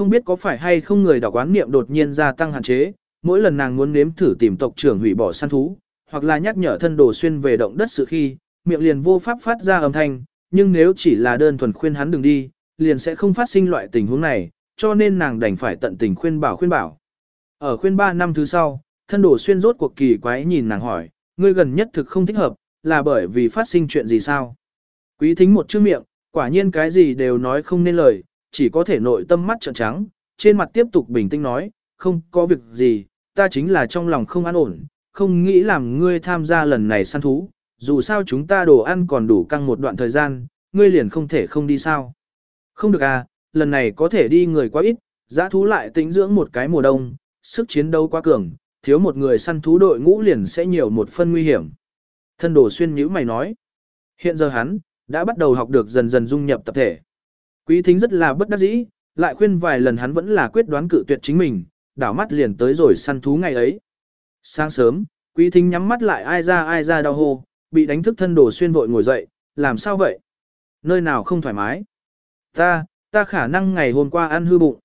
không biết có phải hay không người đọc quán niệm đột nhiên gia tăng hạn chế, mỗi lần nàng muốn nếm thử tìm tộc trưởng hủy bỏ săn thú, hoặc là nhắc nhở thân đồ xuyên về động đất sự khi, miệng liền vô pháp phát ra âm thanh, nhưng nếu chỉ là đơn thuần khuyên hắn đừng đi, liền sẽ không phát sinh loại tình huống này, cho nên nàng đành phải tận tình khuyên bảo khuyên bảo. Ở khuyên 3 năm thứ sau, thân đồ xuyên rốt cuộc kỳ quái nhìn nàng hỏi, ngươi gần nhất thực không thích hợp, là bởi vì phát sinh chuyện gì sao? Quý thính một chữ miệng, quả nhiên cái gì đều nói không nên lời, chỉ có thể nội tâm mắt trợn trắng, trên mặt tiếp tục bình tĩnh nói, không có việc gì, ta chính là trong lòng không an ổn, không nghĩ làm ngươi tham gia lần này săn thú, dù sao chúng ta đồ ăn còn đủ căng một đoạn thời gian, ngươi liền không thể không đi sao. Không được à, lần này có thể đi người quá ít, giã thú lại tính dưỡng một cái mùa đông, sức chiến đấu quá cường, thiếu một người săn thú đội ngũ liền sẽ nhiều một phân nguy hiểm. Thân đồ xuyên nhữ mày nói. Hiện giờ hắn, đã bắt đầu học được dần dần dung nhập tập thể. Quý thính rất là bất đắc dĩ, lại khuyên vài lần hắn vẫn là quyết đoán cự tuyệt chính mình, đảo mắt liền tới rồi săn thú ngày ấy. Sáng sớm, quý thính nhắm mắt lại ai ra ai ra đau hô, bị đánh thức thân đồ xuyên vội ngồi dậy, làm sao vậy? Nơi nào không thoải mái? Ta, ta khả năng ngày hôm qua ăn hư bụng.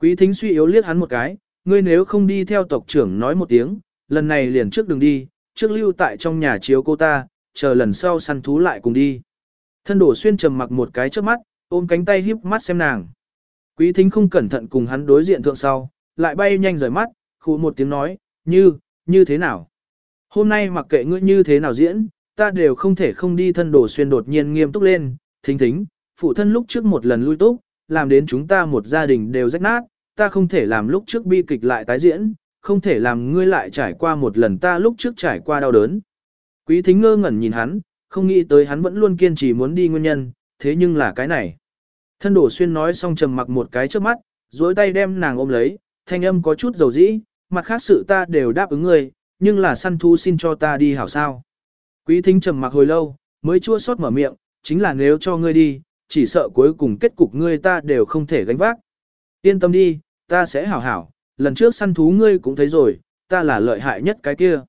Quý thính suy yếu liếc hắn một cái, ngươi nếu không đi theo tộc trưởng nói một tiếng, lần này liền trước đừng đi, trước lưu tại trong nhà chiếu cô ta, chờ lần sau săn thú lại cùng đi. Thân đổ xuyên trầm mặc một cái trước mắt, ôm cánh tay híp mắt xem nàng. Quý thính không cẩn thận cùng hắn đối diện thượng sau, lại bay nhanh rời mắt, khu một tiếng nói, như, như thế nào? Hôm nay mặc kệ ngươi như thế nào diễn, ta đều không thể không đi thân đổ xuyên đột nhiên nghiêm túc lên, thính thính, phụ thân lúc trước một lần lui túc, làm đến chúng ta một gia đình đều rách nát, ta không thể làm lúc trước bi kịch lại tái diễn, không thể làm ngươi lại trải qua một lần ta lúc trước trải qua đau đớn. Quý thính ngơ ngẩn nhìn hắn, không nghĩ tới hắn vẫn luôn kiên trì muốn đi nguyên nhân, thế nhưng là cái này. Thân đổ xuyên nói xong trầm mặc một cái trước mắt, dối tay đem nàng ôm lấy, thanh âm có chút dầu dĩ, mặt khác sự ta đều đáp ứng ngươi, nhưng là săn thú xin cho ta đi hảo sao. Quý thính trầm mặc hồi lâu, mới chua xót mở miệng, chính là nếu cho ngươi đi, chỉ sợ cuối cùng kết cục ngươi ta đều không thể gánh vác. Yên tâm đi, ta sẽ hảo hảo, lần trước săn thú ngươi cũng thấy rồi, ta là lợi hại nhất cái kia.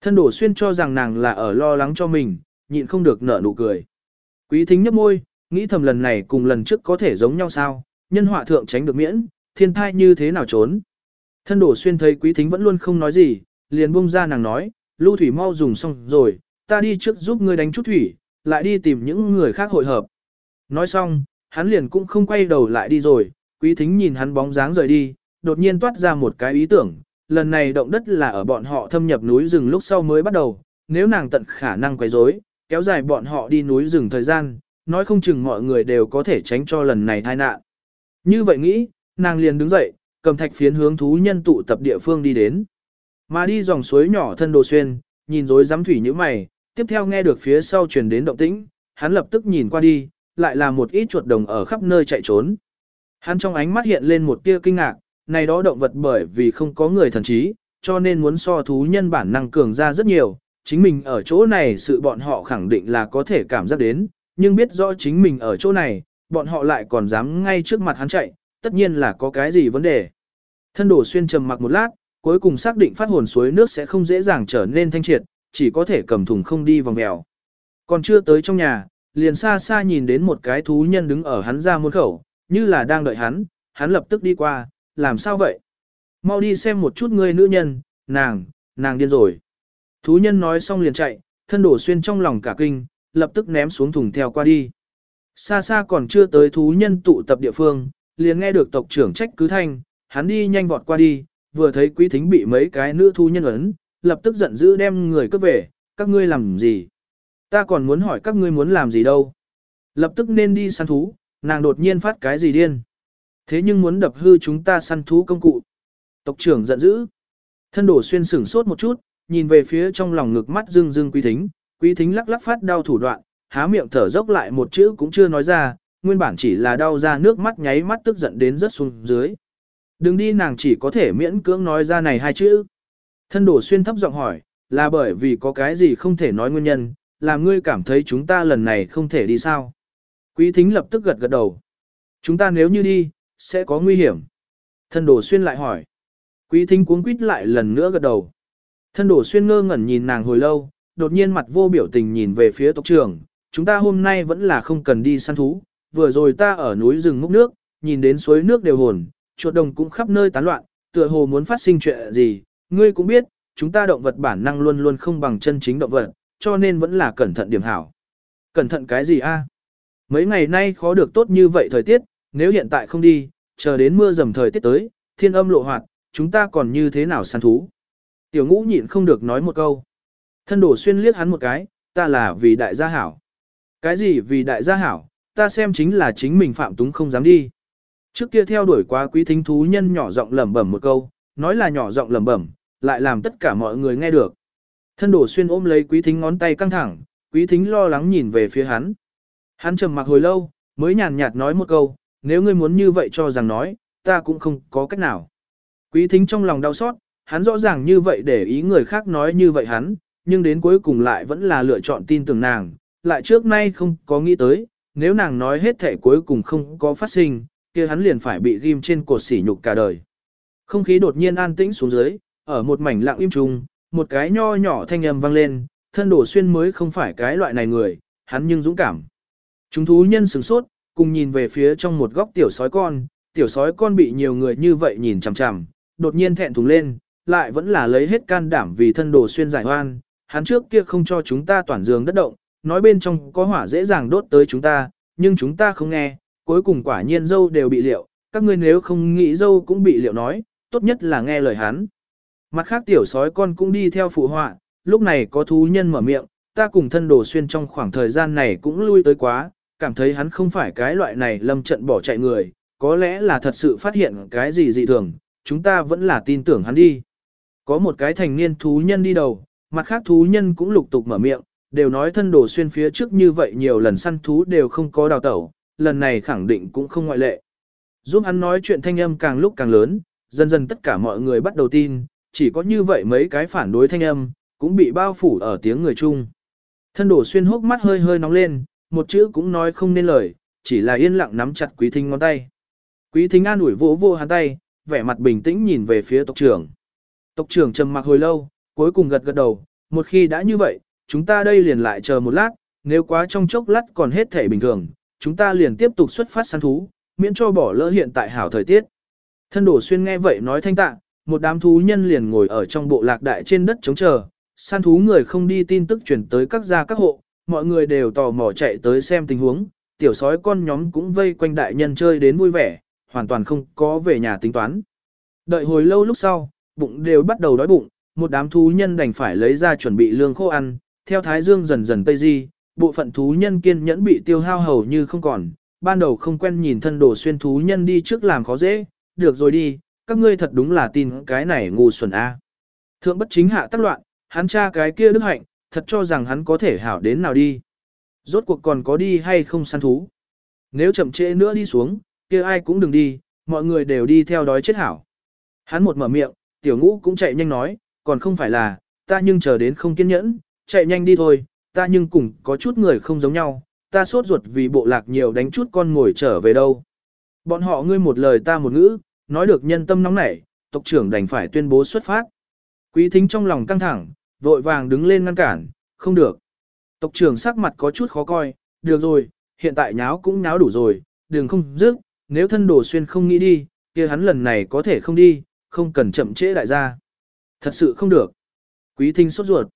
Thân đổ xuyên cho rằng nàng là ở lo lắng cho mình, nhịn không được nở nụ cười. Quý thính nhấp môi, nghĩ thầm lần này cùng lần trước có thể giống nhau sao, nhân họa thượng tránh được miễn, thiên thai như thế nào trốn. Thân đổ xuyên thấy quý thính vẫn luôn không nói gì, liền buông ra nàng nói, lưu thủy mau dùng xong rồi, ta đi trước giúp ngươi đánh chút thủy, lại đi tìm những người khác hội hợp. Nói xong, hắn liền cũng không quay đầu lại đi rồi, quý thính nhìn hắn bóng dáng rời đi, đột nhiên toát ra một cái ý tưởng, lần này động đất là ở bọn họ thâm nhập núi rừng lúc sau mới bắt đầu, nếu nàng tận khả năng quấy rối, kéo dài bọn họ đi núi rừng thời gian, nói không chừng mọi người đều có thể tránh cho lần này tai nạn. Như vậy nghĩ, nàng liền đứng dậy, cầm thạch phiến hướng thú nhân tụ tập địa phương đi đến. Mà đi dòng suối nhỏ thân đồ xuyên, nhìn rối rắm thủy như mày, tiếp theo nghe được phía sau truyền đến động tĩnh, hắn lập tức nhìn qua đi, lại là một ít chuột đồng ở khắp nơi chạy trốn. Hắn trong ánh mắt hiện lên một tia kinh ngạc, này đó động vật bởi vì không có người thần trí, cho nên muốn so thú nhân bản năng cường ra rất nhiều, chính mình ở chỗ này sự bọn họ khẳng định là có thể cảm giác đến, nhưng biết rõ chính mình ở chỗ này, bọn họ lại còn dám ngay trước mặt hắn chạy, tất nhiên là có cái gì vấn đề. Thân đổ xuyên trầm mặc một lát, cuối cùng xác định phát hồn suối nước sẽ không dễ dàng trở nên thanh triệt, chỉ có thể cầm thùng không đi vòng mèo. Còn chưa tới trong nhà, liền xa xa nhìn đến một cái thú nhân đứng ở hắn ra môn khẩu, như là đang đợi hắn, hắn lập tức đi qua, làm sao vậy? Mau đi xem một chút người nữ nhân, nàng, nàng điên rồi. Thú nhân nói xong liền chạy, thân đổ xuyên trong lòng cả kinh, lập tức ném xuống thùng theo qua đi. Xa xa còn chưa tới thú nhân tụ tập địa phương, liền nghe được tộc trưởng trách cứ thanh, hắn đi nhanh vọt qua đi, vừa thấy quý thính bị mấy cái nữ thú nhân ấn, lập tức giận dữ đem người cướp về, các ngươi làm gì? Ta còn muốn hỏi các ngươi muốn làm gì đâu? Lập tức nên đi săn thú, nàng đột nhiên phát cái gì điên? Thế nhưng muốn đập hư chúng ta săn thú công cụ. Tộc trưởng giận dữ. Thân đổ xuyên sửng sốt một chút, nhìn về phía trong lòng ngực mắt dưng dưng quý thính, quý thính lắc lắc phát đau thủ đoạn, há miệng thở dốc lại một chữ cũng chưa nói ra, nguyên bản chỉ là đau ra nước mắt nháy mắt tức giận đến rất xuống dưới. Đừng đi nàng chỉ có thể miễn cưỡng nói ra này hai chữ. Thân đổ xuyên thấp giọng hỏi, là bởi vì có cái gì không thể nói nguyên nhân, làm ngươi cảm thấy chúng ta lần này không thể đi sao. Quý thính lập tức gật gật đầu. Chúng ta nếu như đi, sẽ có nguy hiểm. Thân đổ xuyên lại hỏi. Quý thính cuống quýt lại lần nữa gật đầu. Thân đổ xuyên ngơ ngẩn nhìn nàng hồi lâu, đột nhiên mặt vô biểu tình nhìn về phía tộc trưởng. Chúng ta hôm nay vẫn là không cần đi săn thú, vừa rồi ta ở núi rừng múc nước, nhìn đến suối nước đều hồn, chuột đồng cũng khắp nơi tán loạn, tựa hồ muốn phát sinh chuyện gì, ngươi cũng biết, chúng ta động vật bản năng luôn luôn không bằng chân chính động vật, cho nên vẫn là cẩn thận điểm hảo. Cẩn thận cái gì a? Mấy ngày nay khó được tốt như vậy thời tiết, nếu hiện tại không đi, chờ đến mưa dầm thời tiết tới, thiên âm lộ hoạt, chúng ta còn như thế nào săn thú? Tiểu ngũ nhịn không được nói một câu. Thân đổ xuyên liếc hắn một cái, ta là vì đại gia hảo. Cái gì vì đại gia hảo, ta xem chính là chính mình phạm túng không dám đi. Trước kia theo đuổi quá quý thính thú nhân nhỏ giọng lẩm bẩm một câu, nói là nhỏ giọng lẩm bẩm, lại làm tất cả mọi người nghe được. Thân đổ xuyên ôm lấy quý thính ngón tay căng thẳng, quý thính lo lắng nhìn về phía hắn. Hắn trầm mặc hồi lâu, mới nhàn nhạt nói một câu, nếu ngươi muốn như vậy cho rằng nói, ta cũng không có cách nào. Quý thính trong lòng đau xót, hắn rõ ràng như vậy để ý người khác nói như vậy hắn, nhưng đến cuối cùng lại vẫn là lựa chọn tin tưởng nàng, lại trước nay không có nghĩ tới, nếu nàng nói hết thể cuối cùng không có phát sinh, kia hắn liền phải bị ghim trên cột sỉ nhục cả đời. Không khí đột nhiên an tĩnh xuống dưới, ở một mảnh lặng im trùng, một cái nho nhỏ thanh âm vang lên, thân đổ xuyên mới không phải cái loại này người, hắn nhưng dũng cảm. Chúng thú nhân sửng sốt, cùng nhìn về phía trong một góc tiểu sói con, tiểu sói con bị nhiều người như vậy nhìn chằm chằm, đột nhiên thẹn thùng lên, lại vẫn là lấy hết can đảm vì thân đồ xuyên giải hoan, hắn trước kia không cho chúng ta toàn giường đất động, nói bên trong có hỏa dễ dàng đốt tới chúng ta, nhưng chúng ta không nghe, cuối cùng quả nhiên dâu đều bị liệu, các ngươi nếu không nghĩ dâu cũng bị liệu nói, tốt nhất là nghe lời hắn. Mặt khác tiểu sói con cũng đi theo phụ họa, lúc này có thú nhân mở miệng, ta cùng thân đồ xuyên trong khoảng thời gian này cũng lui tới quá, cảm thấy hắn không phải cái loại này lâm trận bỏ chạy người, có lẽ là thật sự phát hiện cái gì dị thường, chúng ta vẫn là tin tưởng hắn đi. Có một cái thành niên thú nhân đi đầu, mặt khác thú nhân cũng lục tục mở miệng, đều nói thân đồ xuyên phía trước như vậy nhiều lần săn thú đều không có đào tẩu, lần này khẳng định cũng không ngoại lệ. Giúp hắn nói chuyện thanh âm càng lúc càng lớn, dần dần tất cả mọi người bắt đầu tin, chỉ có như vậy mấy cái phản đối thanh âm, cũng bị bao phủ ở tiếng người chung. Thân đổ xuyên hốc mắt hơi hơi nóng lên, một chữ cũng nói không nên lời, chỉ là yên lặng nắm chặt quý thính ngón tay. Quý thính an ủi vỗ vô hắn tay, vẻ mặt bình tĩnh nhìn về phía tộc trưởng. Tộc trưởng trầm mặc hồi lâu, cuối cùng gật gật đầu, một khi đã như vậy, chúng ta đây liền lại chờ một lát, nếu quá trong chốc lát còn hết thể bình thường, chúng ta liền tiếp tục xuất phát săn thú, miễn cho bỏ lỡ hiện tại hảo thời tiết. Thân đổ xuyên nghe vậy nói thanh tạ, một đám thú nhân liền ngồi ở trong bộ lạc đại trên đất chống chờ, săn thú người không đi tin tức chuyển tới các gia các hộ, mọi người đều tò mò chạy tới xem tình huống, tiểu sói con nhóm cũng vây quanh đại nhân chơi đến vui vẻ, hoàn toàn không có về nhà tính toán. Đợi hồi lâu lúc sau, bụng đều bắt đầu đói bụng, một đám thú nhân đành phải lấy ra chuẩn bị lương khô ăn, theo thái dương dần dần tây di, bộ phận thú nhân kiên nhẫn bị tiêu hao hầu như không còn, ban đầu không quen nhìn thân đồ xuyên thú nhân đi trước làm khó dễ, được rồi đi, các ngươi thật đúng là tin cái này ngu xuẩn a. Thượng bất chính hạ tác loạn, hắn cha cái kia đức hạnh, thật cho rằng hắn có thể hảo đến nào đi. Rốt cuộc còn có đi hay không săn thú. Nếu chậm trễ nữa đi xuống, kia ai cũng đừng đi, mọi người đều đi theo đói chết hảo. Hắn một mở miệng, tiểu ngũ cũng chạy nhanh nói, còn không phải là, ta nhưng chờ đến không kiên nhẫn, chạy nhanh đi thôi, ta nhưng cùng có chút người không giống nhau, ta sốt ruột vì bộ lạc nhiều đánh chút con ngồi trở về đâu. Bọn họ ngươi một lời ta một ngữ, nói được nhân tâm nóng nảy, tộc trưởng đành phải tuyên bố xuất phát. Quý thính trong lòng căng thẳng, vội vàng đứng lên ngăn cản, không được. Tộc trưởng sắc mặt có chút khó coi, được rồi, hiện tại nháo cũng nháo đủ rồi, đừng không dứt, nếu thân đồ xuyên không nghĩ đi, kia hắn lần này có thể không đi, không cần chậm trễ đại gia. Thật sự không được. Quý thính sốt ruột.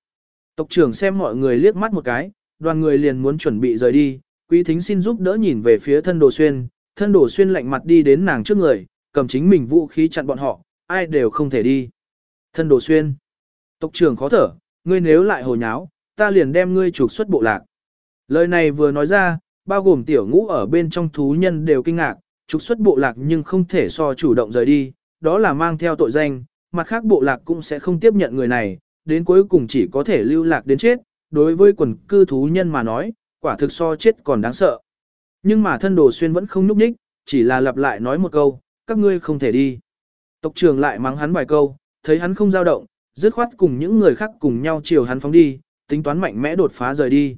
Tộc trưởng xem mọi người liếc mắt một cái, đoàn người liền muốn chuẩn bị rời đi, quý thính xin giúp đỡ nhìn về phía thân đồ xuyên, thân đồ xuyên lạnh mặt đi đến nàng trước người, cầm chính mình vũ khí chặn bọn họ, ai đều không thể đi. Thân đồ xuyên. Tộc trưởng khó thở, ngươi nếu lại hồ nháo, ta liền đem ngươi trục xuất bộ lạc. Lời này vừa nói ra, bao gồm tiểu ngũ ở bên trong thú nhân đều kinh ngạc, trục xuất bộ lạc nhưng không thể so chủ động rời đi, đó là mang theo tội danh, mặt khác bộ lạc cũng sẽ không tiếp nhận người này, đến cuối cùng chỉ có thể lưu lạc đến chết, đối với quần cư thú nhân mà nói, quả thực so chết còn đáng sợ. Nhưng mà thân đồ xuyên vẫn không nhúc nhích, chỉ là lặp lại nói một câu, các ngươi không thể đi. Tộc trưởng lại mắng hắn vài câu, thấy hắn không dao động, dứt khoát cùng những người khác cùng nhau chiều hắn phóng đi, tính toán mạnh mẽ đột phá rời đi.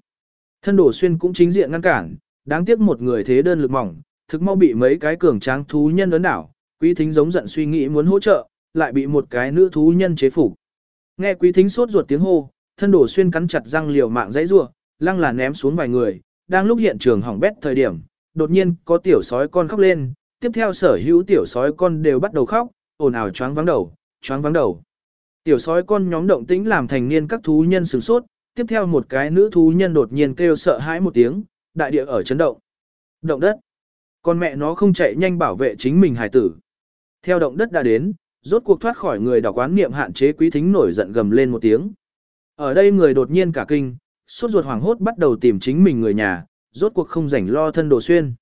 Thân đổ xuyên cũng chính diện ngăn cản, đáng tiếc một người thế đơn lực mỏng, thực mau bị mấy cái cường tráng thú nhân ấn đảo, quý thính giống giận suy nghĩ muốn hỗ trợ, lại bị một cái nữ thú nhân chế phục. Nghe quý thính sốt ruột tiếng hô, thân đổ xuyên cắn chặt răng liều mạng dãy rủa, lăng là ném xuống vài người, đang lúc hiện trường hỏng bét thời điểm, đột nhiên có tiểu sói con khóc lên, tiếp theo sở hữu tiểu sói con đều bắt đầu khóc, ồn ào choáng vắng đầu, choáng vắng đầu. Tiểu sói con nhóm động tĩnh làm thành niên các thú nhân sửng sốt, tiếp theo một cái nữ thú nhân đột nhiên kêu sợ hãi một tiếng, đại địa ở chấn động. Động đất. Con mẹ nó không chạy nhanh bảo vệ chính mình hải tử. Theo động đất đã đến, rốt cuộc thoát khỏi người đọc quán niệm hạn chế quý thính nổi giận gầm lên một tiếng. Ở đây người đột nhiên cả kinh, sốt ruột hoảng hốt bắt đầu tìm chính mình người nhà, rốt cuộc không rảnh lo thân đồ xuyên.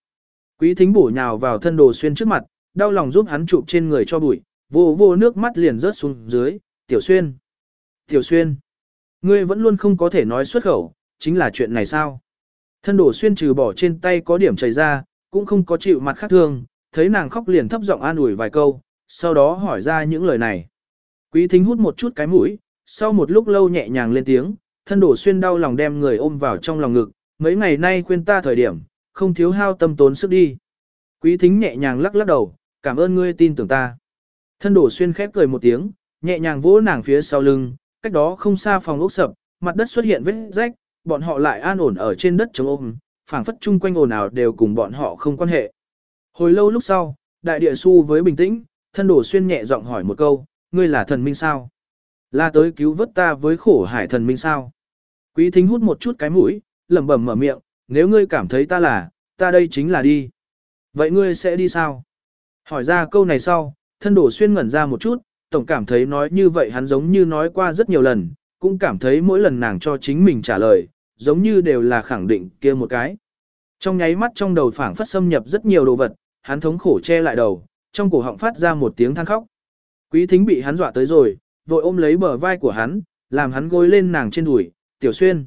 Quý thính bổ nhào vào thân đồ xuyên trước mặt, đau lòng giúp hắn chụp trên người cho bụi, vô vô nước mắt liền rớt xuống dưới, tiểu xuyên. Tiểu xuyên, ngươi vẫn luôn không có thể nói xuất khẩu, chính là chuyện này sao? Thân đồ xuyên trừ bỏ trên tay có điểm chảy ra, cũng không có chịu mặt khác thương, thấy nàng khóc liền thấp giọng an ủi vài câu, sau đó hỏi ra những lời này. Quý thính hút một chút cái mũi, sau một lúc lâu nhẹ nhàng lên tiếng, thân đổ xuyên đau lòng đem người ôm vào trong lòng ngực, mấy ngày nay khuyên ta thời điểm, không thiếu hao tâm tốn sức đi. Quý thính nhẹ nhàng lắc lắc đầu, cảm ơn ngươi tin tưởng ta. Thân đổ xuyên khép cười một tiếng, nhẹ nhàng vỗ nàng phía sau lưng, cách đó không xa phòng ốc sập, mặt đất xuất hiện vết rách, bọn họ lại an ổn ở trên đất chống ôm, phảng phất chung quanh ồn ào đều cùng bọn họ không quan hệ. Hồi lâu lúc sau, đại địa su với bình tĩnh, thân đổ xuyên nhẹ giọng hỏi một câu, ngươi là thần minh sao? Là tới cứu vớt ta với khổ hải thần minh sao? Quý thính hút một chút cái mũi, lẩm bẩm mở miệng, nếu ngươi cảm thấy ta là, ta đây chính là đi. Vậy ngươi sẽ đi sao? Hỏi ra câu này sau, thân đổ xuyên ngẩn ra một chút, tổng cảm thấy nói như vậy hắn giống như nói qua rất nhiều lần, cũng cảm thấy mỗi lần nàng cho chính mình trả lời, giống như đều là khẳng định kia một cái. Trong nháy mắt trong đầu phảng phất xâm nhập rất nhiều đồ vật, hắn thống khổ che lại đầu, trong cổ họng phát ra một tiếng than khóc. Quý thính bị hắn dọa tới rồi, vội ôm lấy bờ vai của hắn, làm hắn gối lên nàng trên đùi, tiểu xuyên.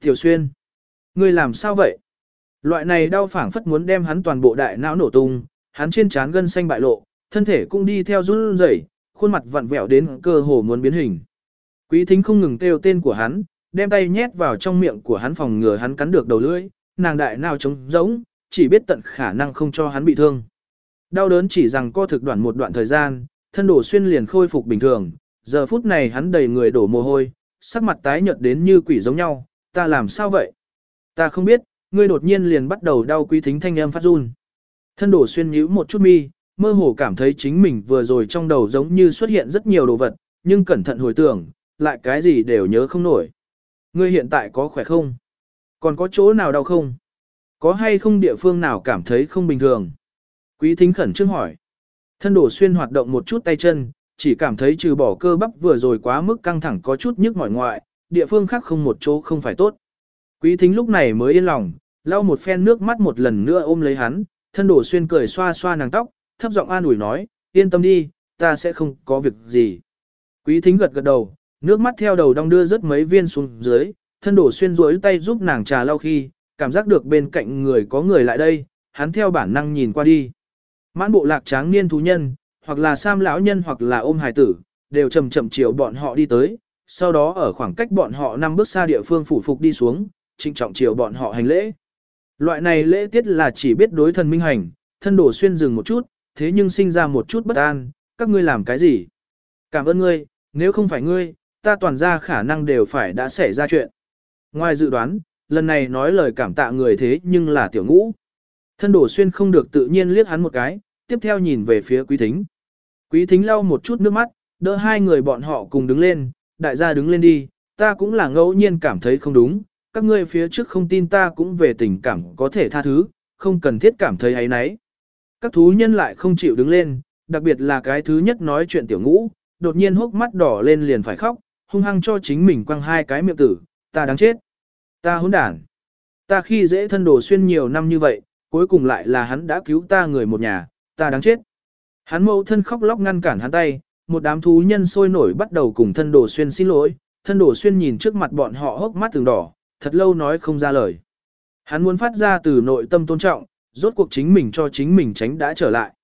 Tiểu xuyên, ngươi làm sao vậy? Loại này đau phảng phất muốn đem hắn toàn bộ đại não nổ tung, hắn trên trán gân xanh bại lộ, thân thể cũng đi theo run rẩy, khuôn mặt vặn vẹo đến cơ hồ muốn biến hình. Quý thính không ngừng kêu tên của hắn, đem tay nhét vào trong miệng của hắn phòng ngừa hắn cắn được đầu lưỡi, nàng đại nào trống giống, chỉ biết tận khả năng không cho hắn bị thương. Đau đớn chỉ rằng co thực đoạn một đoạn thời gian, thân đổ xuyên liền khôi phục bình thường, giờ phút này hắn đầy người đổ mồ hôi, sắc mặt tái nhợt đến như quỷ giống nhau, ta làm sao vậy? Ta không biết, ngươi đột nhiên liền bắt đầu đau quý thính thanh âm phát run. Thân đổ xuyên nhíu một chút mi, mơ hồ cảm thấy chính mình vừa rồi trong đầu giống như xuất hiện rất nhiều đồ vật, nhưng cẩn thận hồi tưởng, lại cái gì đều nhớ không nổi. Ngươi hiện tại có khỏe không? Còn có chỗ nào đau không? Có hay không địa phương nào cảm thấy không bình thường? Quý thính khẩn trương hỏi. Thân đổ xuyên hoạt động một chút tay chân, chỉ cảm thấy trừ bỏ cơ bắp vừa rồi quá mức căng thẳng có chút nhức mỏi ngoại, địa phương khác không một chỗ không phải tốt. Quý thính lúc này mới yên lòng, lau một phen nước mắt một lần nữa ôm lấy hắn, thân đổ xuyên cười xoa xoa nàng tóc, thấp giọng an ủi nói, yên tâm đi, ta sẽ không có việc gì. Quý thính gật gật đầu, nước mắt theo đầu đong đưa rất mấy viên xuống dưới, thân đổ xuyên rối tay giúp nàng trà lau khi, cảm giác được bên cạnh người có người lại đây, hắn theo bản năng nhìn qua đi. Mãn bộ lạc tráng niên thú nhân, hoặc là sam lão nhân hoặc là ôm hài tử, đều chậm chậm chiều bọn họ đi tới, sau đó ở khoảng cách bọn họ năm bước xa địa phương phủ phục đi xuống, trịnh trọng chiều bọn họ hành lễ. Loại này lễ tiết là chỉ biết đối thần minh hành, thân đổ xuyên dừng một chút, thế nhưng sinh ra một chút bất an, các ngươi làm cái gì? Cảm ơn ngươi, nếu không phải ngươi, ta toàn ra khả năng đều phải đã xảy ra chuyện. Ngoài dự đoán, lần này nói lời cảm tạ người thế nhưng là tiểu ngũ. Thân đổ xuyên không được tự nhiên liếc hắn một cái, tiếp theo nhìn về phía quý thính. Quý thính lau một chút nước mắt, đỡ hai người bọn họ cùng đứng lên, đại gia đứng lên đi, ta cũng là ngẫu nhiên cảm thấy không đúng, các ngươi phía trước không tin ta cũng về tình cảm có thể tha thứ, không cần thiết cảm thấy ấy nấy. Các thú nhân lại không chịu đứng lên, đặc biệt là cái thứ nhất nói chuyện tiểu ngũ, đột nhiên hốc mắt đỏ lên liền phải khóc, hung hăng cho chính mình quăng hai cái miệng tử, ta đáng chết. Ta hỗn đản. Ta khi dễ thân đồ xuyên nhiều năm như vậy, cuối cùng lại là hắn đã cứu ta người một nhà, ta đáng chết. Hắn mẫu thân khóc lóc ngăn cản hắn tay, một đám thú nhân sôi nổi bắt đầu cùng thân đồ xuyên xin lỗi, thân đồ xuyên nhìn trước mặt bọn họ hốc mắt từng đỏ, thật lâu nói không ra lời. Hắn muốn phát ra từ nội tâm tôn trọng, rốt cuộc chính mình cho chính mình tránh đã trở lại.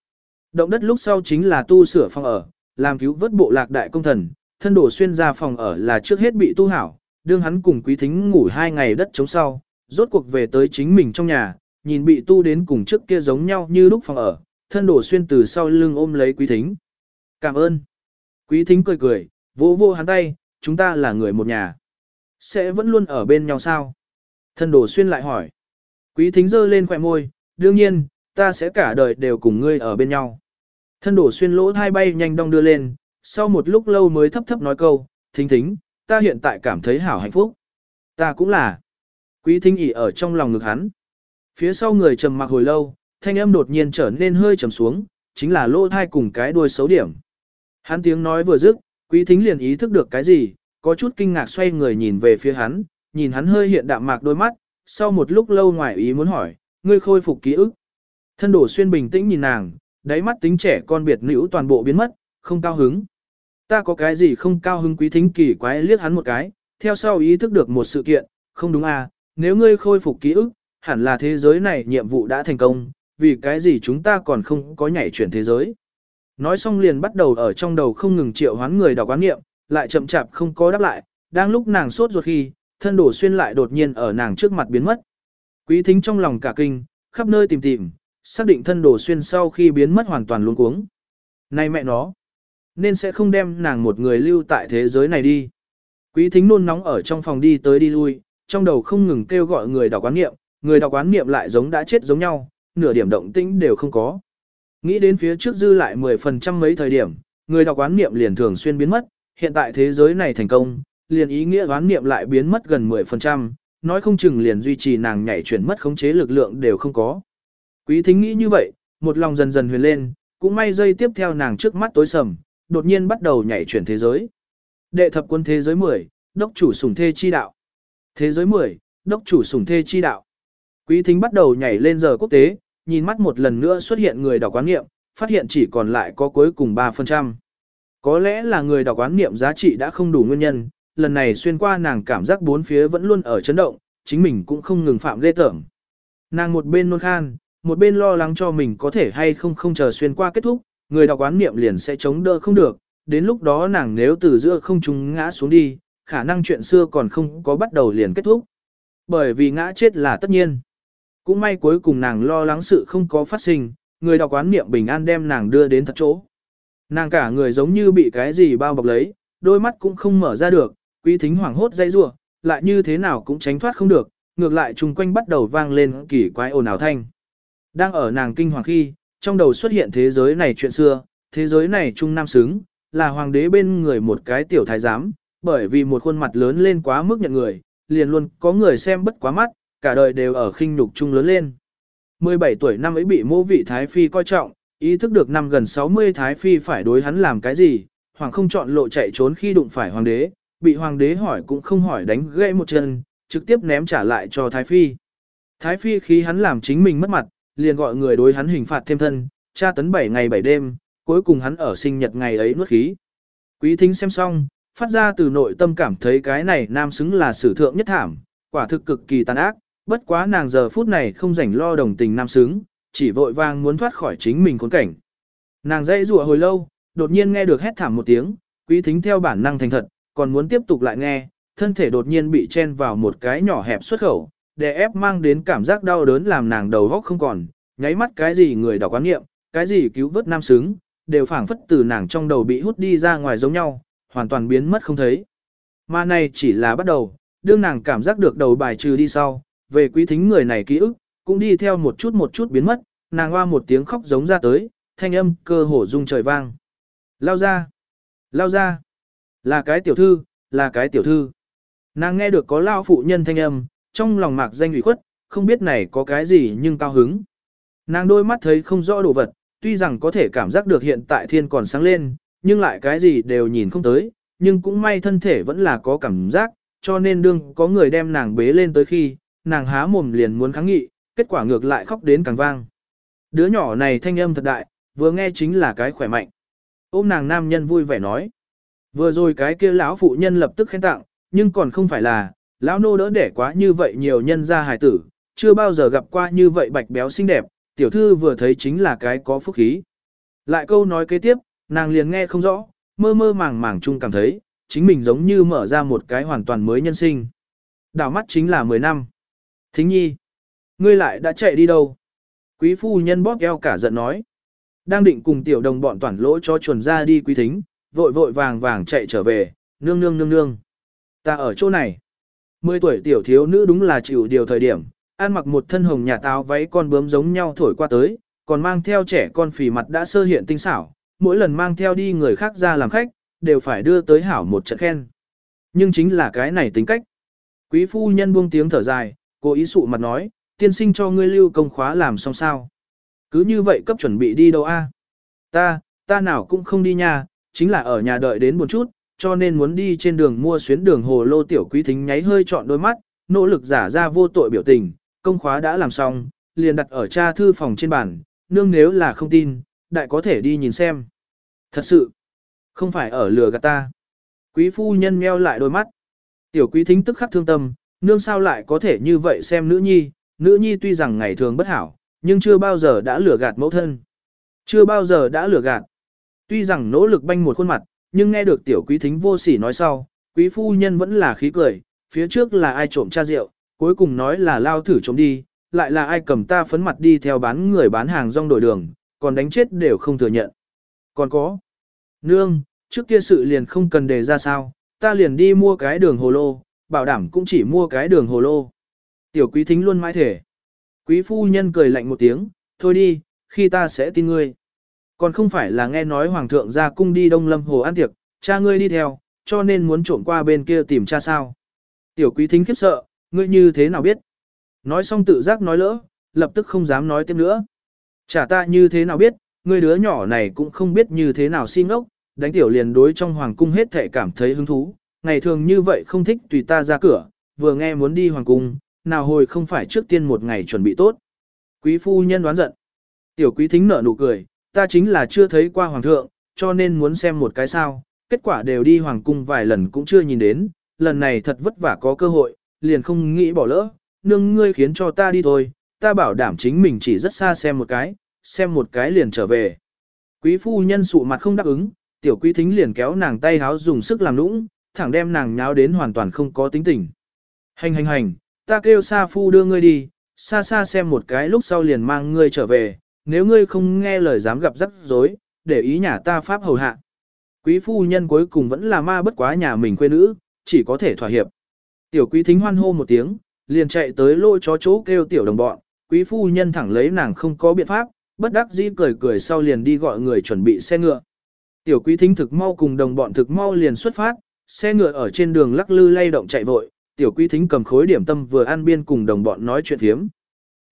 Động đất lúc sau chính là tu sửa phòng ở, làm cứu vớt bộ lạc đại công thần, thân đồ xuyên ra phòng ở là trước hết bị tu hảo, đương hắn cùng quý thính ngủ hai ngày đất chống sau, rốt cuộc về tới chính mình trong nhà, nhìn bị tu đến cùng trước kia giống nhau như lúc phòng ở, thân đổ xuyên từ sau lưng ôm lấy quý thính. Cảm ơn. Quý thính cười cười, vỗ vô hắn tay, chúng ta là người một nhà. Sẽ vẫn luôn ở bên nhau sao? Thân đổ xuyên lại hỏi. Quý thính giơ lên khỏe môi, đương nhiên, ta sẽ cả đời đều cùng ngươi ở bên nhau. Thân đổ xuyên lỗ thai bay nhanh đong đưa lên, sau một lúc lâu mới thấp thấp nói câu, thính thính, ta hiện tại cảm thấy hảo hạnh phúc. Ta cũng là. Quý thính ỉ ở trong lòng ngực hắn. Phía sau người trầm mặc hồi lâu, thanh âm đột nhiên trở nên hơi trầm xuống, chính là lỗ thai cùng cái đuôi xấu điểm. Hắn tiếng nói vừa dứt, quý thính liền ý thức được cái gì, có chút kinh ngạc xoay người nhìn về phía hắn, nhìn hắn hơi hiện đạm mạc đôi mắt, sau một lúc lâu ngoài ý muốn hỏi, ngươi khôi phục ký ức. Thân đổ xuyên bình tĩnh nhìn nàng, đáy mắt tính trẻ con biệt nữ toàn bộ biến mất, không cao hứng. Ta có cái gì không cao hứng quý thính kỳ quái liếc hắn một cái, theo sau ý thức được một sự kiện, không đúng à, nếu ngươi khôi phục ký ức, hẳn là thế giới này nhiệm vụ đã thành công, vì cái gì chúng ta còn không có nhảy chuyển thế giới. Nói xong liền bắt đầu ở trong đầu không ngừng triệu hoán người đọc quán nghiệm, lại chậm chạp không có đáp lại, đang lúc nàng sốt ruột khi, thân đổ xuyên lại đột nhiên ở nàng trước mặt biến mất. Quý thính trong lòng cả kinh, khắp nơi tìm tìm, xác định thân đổ xuyên sau khi biến mất hoàn toàn luôn cuống. Này mẹ nó, nên sẽ không đem nàng một người lưu tại thế giới này đi. Quý thính nôn nóng ở trong phòng đi tới đi lui, trong đầu không ngừng kêu gọi người đọc quán nghiệm, người đọc quán nghiệm lại giống đã chết giống nhau, nửa điểm động tĩnh đều không có. Nghĩ đến phía trước dư lại 10% mấy thời điểm, người đọc quán niệm liền thường xuyên biến mất, hiện tại thế giới này thành công, liền ý nghĩa quán niệm lại biến mất gần 10%, nói không chừng liền duy trì nàng nhảy chuyển mất khống chế lực lượng đều không có. Quý thính nghĩ như vậy, một lòng dần dần huyền lên, cũng may dây tiếp theo nàng trước mắt tối sầm, đột nhiên bắt đầu nhảy chuyển thế giới. Đệ thập quân thế giới 10, đốc chủ sủng thê chi đạo. Thế giới 10, đốc chủ sủng thê chi đạo. Quý thính bắt đầu nhảy lên giờ quốc tế, nhìn mắt một lần nữa xuất hiện người đọc quán nghiệm, phát hiện chỉ còn lại có cuối cùng 3%. Có lẽ là người đọc quán nghiệm giá trị đã không đủ nguyên nhân, lần này xuyên qua nàng cảm giác bốn phía vẫn luôn ở chấn động, chính mình cũng không ngừng phạm ghê tởm. Nàng một bên nôn khan, một bên lo lắng cho mình có thể hay không không chờ xuyên qua kết thúc, người đọc quán niệm liền sẽ chống đỡ không được, đến lúc đó nàng nếu từ giữa không trung ngã xuống đi, khả năng chuyện xưa còn không có bắt đầu liền kết thúc. Bởi vì ngã chết là tất nhiên. Cũng may cuối cùng nàng lo lắng sự không có phát sinh, người đọc quán niệm bình an đem nàng đưa đến thật chỗ. Nàng cả người giống như bị cái gì bao bọc lấy, đôi mắt cũng không mở ra được, quý thính hoảng hốt dây rủa lại như thế nào cũng tránh thoát không được, ngược lại chung quanh bắt đầu vang lên kỳ quái ồn ào thanh. Đang ở nàng kinh hoàng khi, trong đầu xuất hiện thế giới này chuyện xưa, thế giới này trung nam xứng, là hoàng đế bên người một cái tiểu thái giám, bởi vì một khuôn mặt lớn lên quá mức nhận người, liền luôn có người xem bất quá mắt, cả đời đều ở khinh nhục chung lớn lên. 17 tuổi năm ấy bị mô vị Thái Phi coi trọng, ý thức được năm gần 60 Thái Phi phải đối hắn làm cái gì, hoàng không chọn lộ chạy trốn khi đụng phải hoàng đế, bị hoàng đế hỏi cũng không hỏi đánh gãy một chân, trực tiếp ném trả lại cho Thái Phi. Thái Phi khi hắn làm chính mình mất mặt, liền gọi người đối hắn hình phạt thêm thân, tra tấn 7 ngày 7 đêm, cuối cùng hắn ở sinh nhật ngày ấy nuốt khí. Quý thính xem xong, phát ra từ nội tâm cảm thấy cái này nam xứng là sử thượng nhất thảm, quả thực cực kỳ tàn ác, bất quá nàng giờ phút này không rảnh lo đồng tình nam xứng, chỉ vội vàng muốn thoát khỏi chính mình khốn cảnh. Nàng dãy rủa hồi lâu, đột nhiên nghe được hét thảm một tiếng, quý thính theo bản năng thành thật, còn muốn tiếp tục lại nghe, thân thể đột nhiên bị chen vào một cái nhỏ hẹp xuất khẩu, để ép mang đến cảm giác đau đớn làm nàng đầu óc không còn, nháy mắt cái gì người đọc quán nghiệm, cái gì cứu vớt nam xứng, đều phảng phất từ nàng trong đầu bị hút đi ra ngoài giống nhau, hoàn toàn biến mất không thấy. Mà này chỉ là bắt đầu, đương nàng cảm giác được đầu bài trừ đi sau, về quý thính người này ký ức, cũng đi theo một chút một chút biến mất, nàng hoa một tiếng khóc giống ra tới, thanh âm cơ hổ rung trời vang. Lao ra! Lao ra! Là cái tiểu thư, là cái tiểu thư. Nàng nghe được có lao phụ nhân thanh âm, trong lòng mạc danh ủy khuất, không biết này có cái gì nhưng cao hứng. Nàng đôi mắt thấy không rõ đồ vật, tuy rằng có thể cảm giác được hiện tại thiên còn sáng lên, nhưng lại cái gì đều nhìn không tới, nhưng cũng may thân thể vẫn là có cảm giác, cho nên đương có người đem nàng bế lên tới khi, nàng há mồm liền muốn kháng nghị, kết quả ngược lại khóc đến càng vang. Đứa nhỏ này thanh âm thật đại, vừa nghe chính là cái khỏe mạnh. Ôm nàng nam nhân vui vẻ nói. Vừa rồi cái kia lão phụ nhân lập tức khen tặng, nhưng còn không phải là, lão nô đỡ đẻ quá như vậy nhiều nhân gia hài tử, chưa bao giờ gặp qua như vậy bạch béo xinh đẹp, tiểu thư vừa thấy chính là cái có phúc khí. Lại câu nói kế tiếp, nàng liền nghe không rõ, mơ mơ màng màng chung cảm thấy, chính mình giống như mở ra một cái hoàn toàn mới nhân sinh. Đảo mắt chính là 10 năm. Thính nhi, ngươi lại đã chạy đi đâu? Quý phu nhân bóp eo cả giận nói. Đang định cùng tiểu đồng bọn toàn lỗ cho chuẩn ra đi quý thính, vội vội vàng vàng chạy trở về, nương nương nương nương. Ta ở chỗ này. Mười tuổi tiểu thiếu nữ đúng là chịu điều thời điểm, ăn mặc một thân hồng nhà táo váy con bướm giống nhau thổi qua tới, còn mang theo trẻ con phì mặt đã sơ hiện tinh xảo, mỗi lần mang theo đi người khác ra làm khách, đều phải đưa tới hảo một trận khen. Nhưng chính là cái này tính cách. Quý phu nhân buông tiếng thở dài, cô ý sụ mặt nói, tiên sinh cho ngươi lưu công khóa làm xong sao. Cứ như vậy cấp chuẩn bị đi đâu a? Ta, ta nào cũng không đi nhà, chính là ở nhà đợi đến một chút, cho nên muốn đi trên đường mua xuyến đường hồ lô tiểu quý thính nháy hơi trọn đôi mắt, nỗ lực giả ra vô tội biểu tình, công khóa đã làm xong, liền đặt ở cha thư phòng trên bàn, nương nếu là không tin, đại có thể đi nhìn xem. Thật sự, không phải ở lừa gạt ta. Quý phu nhân meo lại đôi mắt. Tiểu quý thính tức khắc thương tâm, nương sao lại có thể như vậy xem nữ nhi, nữ nhi tuy rằng ngày thường bất hảo, nhưng chưa bao giờ đã lừa gạt mẫu thân. Chưa bao giờ đã lừa gạt. Tuy rằng nỗ lực banh một khuôn mặt, nhưng nghe được tiểu quý thính vô sỉ nói sau, quý phu nhân vẫn là khí cười, phía trước là ai trộm cha rượu, cuối cùng nói là lao thử trộm đi, lại là ai cầm ta phấn mặt đi theo bán người bán hàng rong đổi đường, còn đánh chết đều không thừa nhận. Còn có, nương, trước kia sự liền không cần đề ra sao, ta liền đi mua cái đường hồ lô, bảo đảm cũng chỉ mua cái đường hồ lô. Tiểu quý thính luôn mãi thể. Quý phu nhân cười lạnh một tiếng, thôi đi, khi ta sẽ tin ngươi. Còn không phải là nghe nói hoàng thượng ra cung đi đông lâm hồ ăn tiệc, cha ngươi đi theo, cho nên muốn trộm qua bên kia tìm cha sao. Tiểu quý thính khiếp sợ, ngươi như thế nào biết? Nói xong tự giác nói lỡ, lập tức không dám nói tiếp nữa. Chả ta như thế nào biết, ngươi đứa nhỏ này cũng không biết như thế nào xin ngốc, đánh tiểu liền đối trong hoàng cung hết thể cảm thấy hứng thú, ngày thường như vậy không thích tùy ta ra cửa, vừa nghe muốn đi hoàng cung, nào hồi không phải trước tiên một ngày chuẩn bị tốt. Quý phu nhân đoán giận. Tiểu quý thính nở nụ cười, ta chính là chưa thấy qua hoàng thượng, cho nên muốn xem một cái sao, kết quả đều đi hoàng cung vài lần cũng chưa nhìn đến, lần này thật vất vả có cơ hội, liền không nghĩ bỏ lỡ, nương ngươi khiến cho ta đi thôi, ta bảo đảm chính mình chỉ rất xa xem một cái, xem một cái liền trở về. Quý phu nhân sụ mặt không đáp ứng, tiểu quý thính liền kéo nàng tay háo dùng sức làm nũng, thẳng đem nàng nháo đến hoàn toàn không có tính tình. Hành hành hành, ta kêu Sa Phu đưa ngươi đi, xa xa xem một cái lúc sau liền mang ngươi trở về, nếu ngươi không nghe lời dám gặp rắc rối, để ý nhà ta pháp hầu hạ. Quý phu nhân cuối cùng vẫn là ma bất quá nhà mình quê nữ, chỉ có thể thỏa hiệp. Tiểu quý thính hoan hô một tiếng, liền chạy tới lôi chó chỗ kêu tiểu đồng bọn, quý phu nhân thẳng lấy nàng không có biện pháp, bất đắc dĩ cười cười sau liền đi gọi người chuẩn bị xe ngựa. Tiểu quý thính thực mau cùng đồng bọn thực mau liền xuất phát, xe ngựa ở trên đường lắc lư lay động chạy vội, tiểu quý thính cầm khối điểm tâm vừa ăn biên cùng đồng bọn nói chuyện thiếm.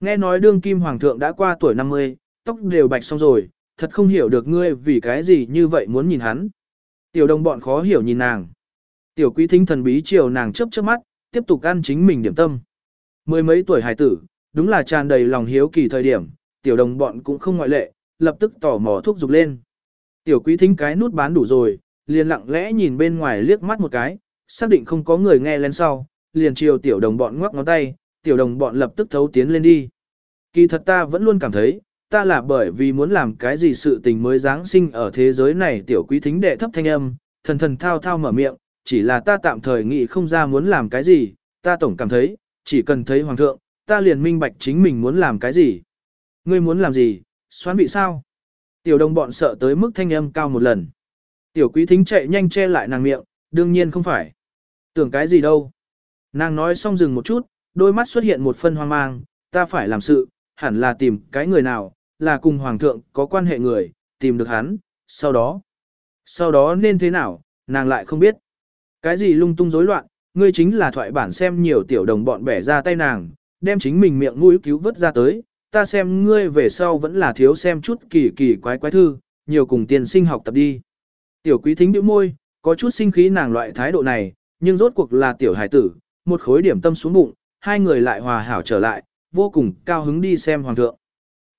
Nghe nói đương kim hoàng thượng đã qua tuổi 50, tóc đều bạch xong rồi, thật không hiểu được ngươi vì cái gì như vậy muốn nhìn hắn. Tiểu đồng bọn khó hiểu nhìn nàng. Tiểu quý thính thần bí chiều nàng chớp chớp mắt, tiếp tục ăn chính mình điểm tâm. Mười mấy tuổi hài tử, đúng là tràn đầy lòng hiếu kỳ thời điểm, tiểu đồng bọn cũng không ngoại lệ, lập tức tỏ mò thuốc dục lên. Tiểu quý thính cái nút bán đủ rồi, liền lặng lẽ nhìn bên ngoài liếc mắt một cái, xác định không có người nghe lên sau, liền chiều tiểu đồng bọn ngoắc ngón tay, tiểu đồng bọn lập tức thấu tiến lên đi. Kỳ thật ta vẫn luôn cảm thấy, ta là bởi vì muốn làm cái gì sự tình mới giáng sinh ở thế giới này tiểu quý thính đệ thấp thanh âm, thần thần thao thao mở miệng, chỉ là ta tạm thời nghĩ không ra muốn làm cái gì, ta tổng cảm thấy, chỉ cần thấy hoàng thượng, ta liền minh bạch chính mình muốn làm cái gì. Ngươi muốn làm gì, xoán bị sao? Tiểu đồng bọn sợ tới mức thanh âm cao một lần. Tiểu quý thính chạy nhanh che lại nàng miệng, đương nhiên không phải. Tưởng cái gì đâu. Nàng nói xong dừng một chút, đôi mắt xuất hiện một phân hoang mang, ta phải làm sự, hẳn là tìm cái người nào, là cùng hoàng thượng có quan hệ người, tìm được hắn, sau đó. Sau đó nên thế nào, nàng lại không biết. Cái gì lung tung rối loạn, ngươi chính là thoại bản xem nhiều tiểu đồng bọn bẻ ra tay nàng, đem chính mình miệng mũi cứu vớt ra tới, ta xem ngươi về sau vẫn là thiếu xem chút kỳ kỳ quái quái thư, nhiều cùng tiền sinh học tập đi. Tiểu quý thính bĩu môi, có chút sinh khí nàng loại thái độ này, nhưng rốt cuộc là tiểu hải tử, một khối điểm tâm xuống bụng, hai người lại hòa hảo trở lại, vô cùng cao hứng đi xem hoàng thượng.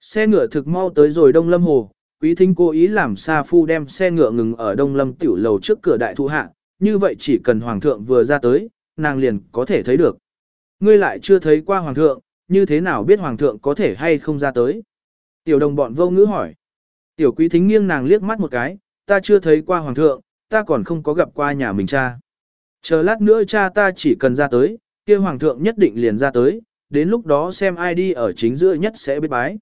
Xe ngựa thực mau tới rồi Đông Lâm Hồ, quý thính cố ý làm xa Phu đem xe ngựa ngừng ở Đông Lâm tiểu lầu trước cửa đại thu hạ, như vậy chỉ cần hoàng thượng vừa ra tới, nàng liền có thể thấy được. Ngươi lại chưa thấy qua hoàng thượng, như thế nào biết hoàng thượng có thể hay không ra tới? Tiểu đồng bọn vô ngữ hỏi. Tiểu quý thính nghiêng nàng liếc mắt một cái, ta chưa thấy qua hoàng thượng, ta còn không có gặp qua nhà mình cha. Chờ lát nữa cha ta chỉ cần ra tới, kia hoàng thượng nhất định liền ra tới, đến lúc đó xem ai đi ở chính giữa nhất sẽ biết bái.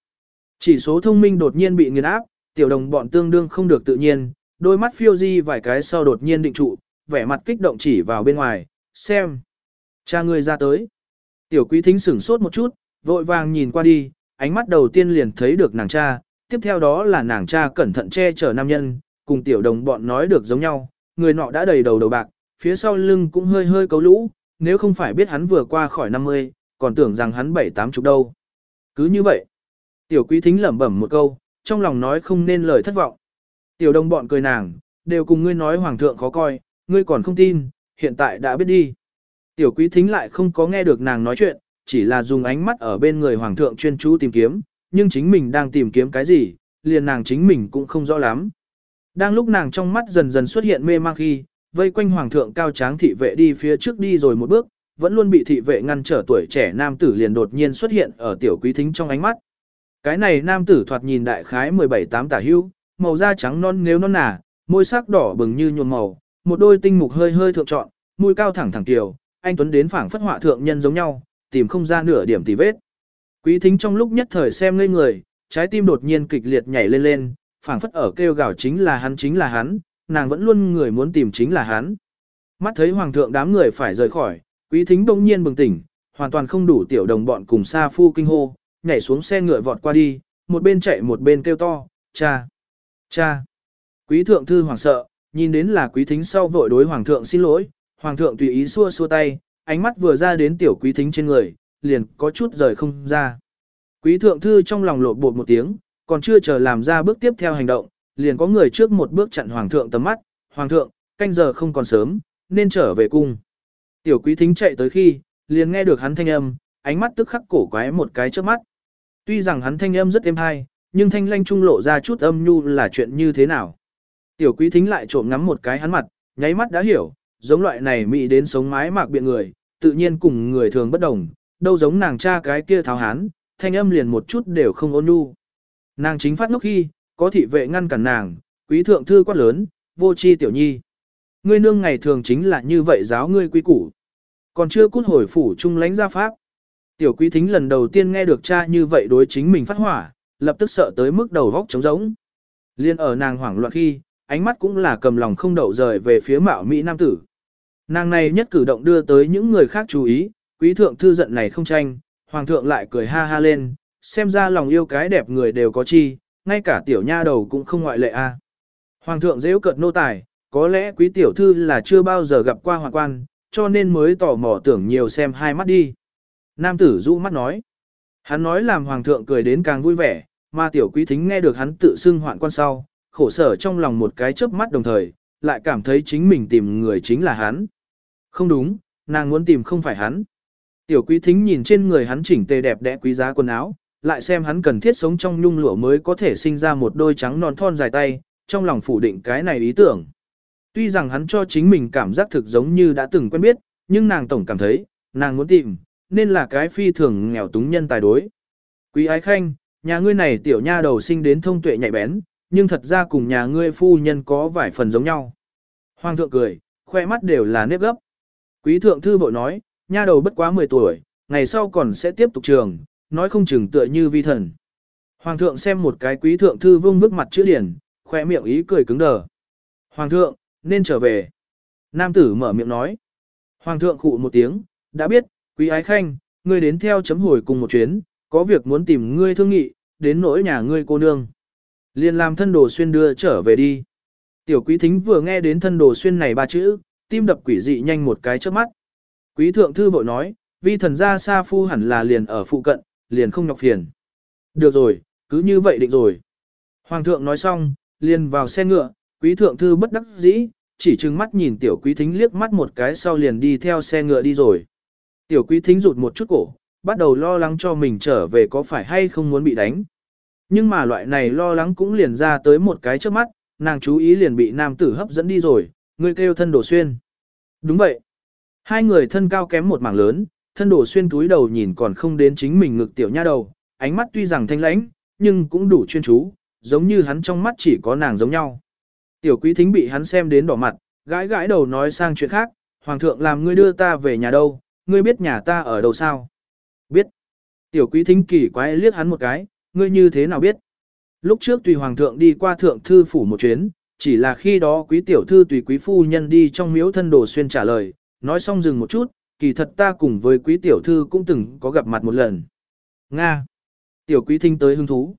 Chỉ số thông minh đột nhiên bị nghiền áp, tiểu đồng bọn tương đương không được tự nhiên, đôi mắt phiêu di vài cái sau đột nhiên định trụ, vẻ mặt kích động chỉ vào bên ngoài, xem. Cha ngươi ra tới. Tiểu quý thính sửng sốt một chút, vội vàng nhìn qua đi, ánh mắt đầu tiên liền thấy được nàng cha, tiếp theo đó là nàng cha cẩn thận che chở nam nhân, cùng tiểu đồng bọn nói được giống nhau, người nọ đã đầy đầu đầu bạc, phía sau lưng cũng hơi hơi cấu lũ, nếu không phải biết hắn vừa qua khỏi 50, còn tưởng rằng hắn bảy tám chục đâu. Cứ như vậy, tiểu quý thính lẩm bẩm một câu, trong lòng nói không nên lời thất vọng. Tiểu đồng bọn cười nàng, đều cùng ngươi nói hoàng thượng khó coi, ngươi còn không tin, hiện tại đã biết đi. Tiểu quý thính lại không có nghe được nàng nói chuyện, chỉ là dùng ánh mắt ở bên người hoàng thượng chuyên chú tìm kiếm, nhưng chính mình đang tìm kiếm cái gì, liền nàng chính mình cũng không rõ lắm. Đang lúc nàng trong mắt dần dần xuất hiện mê mang khi, vây quanh hoàng thượng cao tráng thị vệ đi phía trước đi rồi một bước, vẫn luôn bị thị vệ ngăn trở tuổi trẻ nam tử liền đột nhiên xuất hiện ở tiểu quý thính trong ánh mắt. Cái này nam tử thoạt nhìn đại khái 17-8 tả hưu, màu da trắng non nếu non nà, môi sắc đỏ bừng như nhuộm màu, một đôi tinh mục hơi hơi thượng trọn, mũi cao thẳng thẳng tiểu, anh tuấn đến phảng phất họa thượng nhân giống nhau, tìm không ra nửa điểm tì vết. Quý thính trong lúc nhất thời xem ngây người, trái tim đột nhiên kịch liệt nhảy lên lên, phảng phất ở kêu gào chính là hắn chính là hắn, nàng vẫn luôn người muốn tìm chính là hắn. Mắt thấy hoàng thượng đám người phải rời khỏi, quý thính đông nhiên bừng tỉnh, hoàn toàn không đủ tiểu đồng bọn cùng xa phu kinh hô, nhảy xuống xe ngựa vọt qua đi, một bên chạy một bên kêu to, cha, cha. Quý thượng thư hoàng sợ, nhìn đến là quý thính sau vội đối hoàng thượng xin lỗi, hoàng thượng tùy ý xua xua tay, ánh mắt vừa ra đến tiểu quý thính trên người, liền có chút rời không ra. Quý thượng thư trong lòng lột bột một tiếng, còn chưa chờ làm ra bước tiếp theo hành động, liền có người trước một bước chặn hoàng thượng tầm mắt, hoàng thượng, canh giờ không còn sớm, nên trở về cung. Tiểu quý thính chạy tới khi, liền nghe được hắn thanh âm, ánh mắt tức khắc cổ quái một cái trước mắt. Tuy rằng hắn thanh âm rất êm hay, nhưng thanh lanh trung lộ ra chút âm nhu là chuyện như thế nào. Tiểu quý thính lại trộm ngắm một cái hắn mặt, nháy mắt đã hiểu, giống loại này mỹ đến sống mái mạc biện người, tự nhiên cùng người thường bất đồng, đâu giống nàng cha cái kia tháo hán, thanh âm liền một chút đều không ôn nhu. Nàng chính phát ngốc khi, có thị vệ ngăn cản nàng, quý thượng thư quát lớn, vô chi tiểu nhi. Ngươi nương ngày thường chính là như vậy giáo ngươi quý củ. Còn chưa cút hồi phủ trung lãnh gia pháp. Tiểu quý thính lần đầu tiên nghe được cha như vậy đối chính mình phát hỏa, lập tức sợ tới mức đầu vóc trống rỗng. Liên ở nàng hoảng loạn khi, ánh mắt cũng là cầm lòng không đậu rời về phía mạo Mỹ Nam tử. Nàng này nhất cử động đưa tới những người khác chú ý, quý thượng thư giận này không tranh, hoàng thượng lại cười ha ha lên, xem ra lòng yêu cái đẹp người đều có chi, ngay cả tiểu nha đầu cũng không ngoại lệ a. Hoàng thượng dễ cợt nô tài, có lẽ quý tiểu thư là chưa bao giờ gặp qua hoàng quan, cho nên mới tò mò tưởng nhiều xem hai mắt đi. Nam tử rũ mắt nói. Hắn nói làm hoàng thượng cười đến càng vui vẻ, mà tiểu quý thính nghe được hắn tự xưng hoạn quan sau, khổ sở trong lòng một cái chớp mắt đồng thời, lại cảm thấy chính mình tìm người chính là hắn. Không đúng, nàng muốn tìm không phải hắn. Tiểu quý thính nhìn trên người hắn chỉnh tề đẹp đẽ quý giá quần áo, lại xem hắn cần thiết sống trong nhung lụa mới có thể sinh ra một đôi trắng non thon dài tay, trong lòng phủ định cái này ý tưởng. Tuy rằng hắn cho chính mình cảm giác thực giống như đã từng quen biết, nhưng nàng tổng cảm thấy, nàng muốn tìm, nên là cái phi thường nghèo túng nhân tài đối. Quý ái khanh, nhà ngươi này tiểu nha đầu sinh đến thông tuệ nhạy bén, nhưng thật ra cùng nhà ngươi phu nhân có vài phần giống nhau. Hoàng thượng cười, khoe mắt đều là nếp gấp. Quý thượng thư vội nói, nha đầu bất quá 10 tuổi, ngày sau còn sẽ tiếp tục trường, nói không chừng tựa như vi thần. Hoàng thượng xem một cái quý thượng thư vương vức mặt chữ điển, khoe miệng ý cười cứng đờ. Hoàng thượng, nên trở về. Nam tử mở miệng nói. Hoàng thượng khụ một tiếng, đã biết, quý ái khanh, ngươi đến theo chấm hồi cùng một chuyến, có việc muốn tìm ngươi thương nghị, đến nỗi nhà ngươi cô nương. Liền làm thân đồ xuyên đưa trở về đi. Tiểu quý thính vừa nghe đến thân đồ xuyên này ba chữ, tim đập quỷ dị nhanh một cái trước mắt. Quý thượng thư vội nói, vi thần gia sa phu hẳn là liền ở phụ cận, liền không nhọc phiền. Được rồi, cứ như vậy định rồi. Hoàng thượng nói xong, liền vào xe ngựa, quý thượng thư bất đắc dĩ, chỉ trừng mắt nhìn tiểu quý thính liếc mắt một cái sau liền đi theo xe ngựa đi rồi. Tiểu quý thính rụt một chút cổ, bắt đầu lo lắng cho mình trở về có phải hay không muốn bị đánh. Nhưng mà loại này lo lắng cũng liền ra tới một cái trước mắt, nàng chú ý liền bị nam tử hấp dẫn đi rồi, người kêu thân đổ xuyên. Đúng vậy. Hai người thân cao kém một mảng lớn, thân đổ xuyên túi đầu nhìn còn không đến chính mình ngực tiểu nha đầu, ánh mắt tuy rằng thanh lãnh, nhưng cũng đủ chuyên chú, giống như hắn trong mắt chỉ có nàng giống nhau. Tiểu quý thính bị hắn xem đến đỏ mặt, gãi gãi đầu nói sang chuyện khác, hoàng thượng làm ngươi đưa ta về nhà đâu, ngươi biết nhà ta ở đâu sao? Biết. Tiểu quý thính kỳ quái liếc hắn một cái, ngươi như thế nào biết? Lúc trước tùy hoàng thượng đi qua thượng thư phủ một chuyến, chỉ là khi đó quý tiểu thư tùy quý phu nhân đi trong miếu thân đồ xuyên trả lời, nói xong dừng một chút, kỳ thật ta cùng với quý tiểu thư cũng từng có gặp mặt một lần. Nga. Tiểu quý thính tới hứng thú.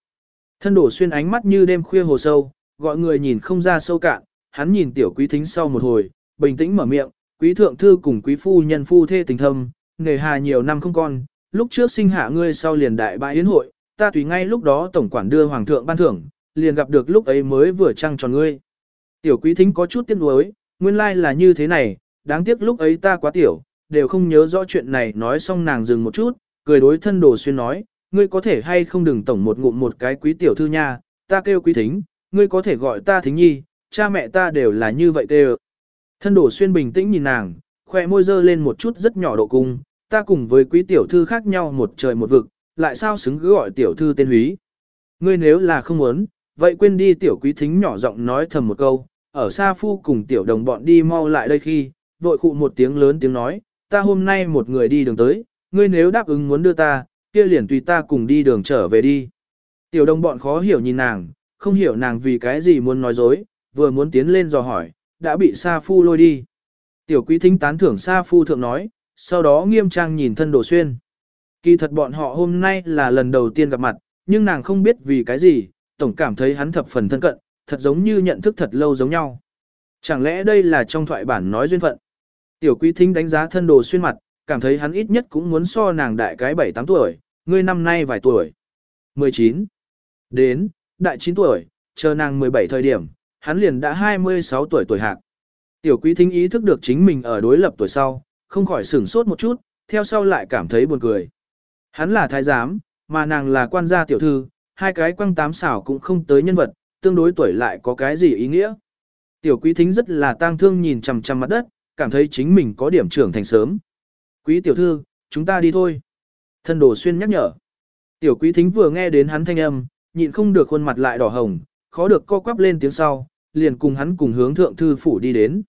Thân đổ xuyên ánh mắt như đêm khuya hồ sâu, gọi người nhìn không ra sâu cạn, hắn nhìn tiểu quý thính sau một hồi, bình tĩnh mở miệng, quý thượng thư cùng quý phu nhân phu thê tình thâm, nghề hà nhiều năm không con, lúc trước sinh hạ ngươi sau liền đại bãi yến hội, ta tùy ngay lúc đó tổng quản đưa hoàng thượng ban thưởng, liền gặp được lúc ấy mới vừa trăng tròn ngươi. Tiểu quý thính có chút tiếc nuối, nguyên lai like là như thế này, đáng tiếc lúc ấy ta quá tiểu, đều không nhớ rõ chuyện này nói xong nàng dừng một chút, cười đối thân đồ xuyên nói, ngươi có thể hay không đừng tổng một ngụm một cái quý tiểu thư nha, ta kêu quý thính, ngươi có thể gọi ta thính nhi, cha mẹ ta đều là như vậy kêu. Thân đồ xuyên bình tĩnh nhìn nàng, khoe môi dơ lên một chút rất nhỏ độ cung, ta cùng với quý tiểu thư khác nhau một trời một vực, lại sao xứng cứ gọi tiểu thư tên húy. Ngươi nếu là không muốn, vậy quên đi tiểu quý thính nhỏ giọng nói thầm một câu, ở xa phu cùng tiểu đồng bọn đi mau lại đây khi, vội khụ một tiếng lớn tiếng nói, ta hôm nay một người đi đường tới, ngươi nếu đáp ứng muốn đưa ta, kia liền tùy ta cùng đi đường trở về đi. Tiểu đồng bọn khó hiểu nhìn nàng, không hiểu nàng vì cái gì muốn nói dối, vừa muốn tiến lên dò hỏi, đã bị Sa Phu lôi đi. Tiểu quý thính tán thưởng Sa Phu thượng nói, sau đó nghiêm trang nhìn thân đồ xuyên. Kỳ thật bọn họ hôm nay là lần đầu tiên gặp mặt, nhưng nàng không biết vì cái gì, tổng cảm thấy hắn thập phần thân cận, thật giống như nhận thức thật lâu giống nhau. Chẳng lẽ đây là trong thoại bản nói duyên phận? Tiểu quý thính đánh giá thân đồ xuyên mặt, cảm thấy hắn ít nhất cũng muốn so nàng đại cái 7-8 tuổi, ngươi năm nay vài tuổi. 19. Đến, đại 9 tuổi, chờ nàng 17 thời điểm, hắn liền đã 26 tuổi tuổi hạc. Tiểu quý thính ý thức được chính mình ở đối lập tuổi sau, không khỏi sửng sốt một chút, theo sau lại cảm thấy buồn cười. Hắn là thái giám, mà nàng là quan gia tiểu thư, hai cái quăng tám xảo cũng không tới nhân vật, tương đối tuổi lại có cái gì ý nghĩa. Tiểu quý thính rất là tang thương nhìn chằm chằm mặt đất, cảm thấy chính mình có điểm trưởng thành sớm. Quý tiểu thư, chúng ta đi thôi. Thân đồ xuyên nhắc nhở. Tiểu quý thính vừa nghe đến hắn thanh âm, nhịn không được khuôn mặt lại đỏ hồng, khó được co quắp lên tiếng sau, liền cùng hắn cùng hướng thượng thư phủ đi đến.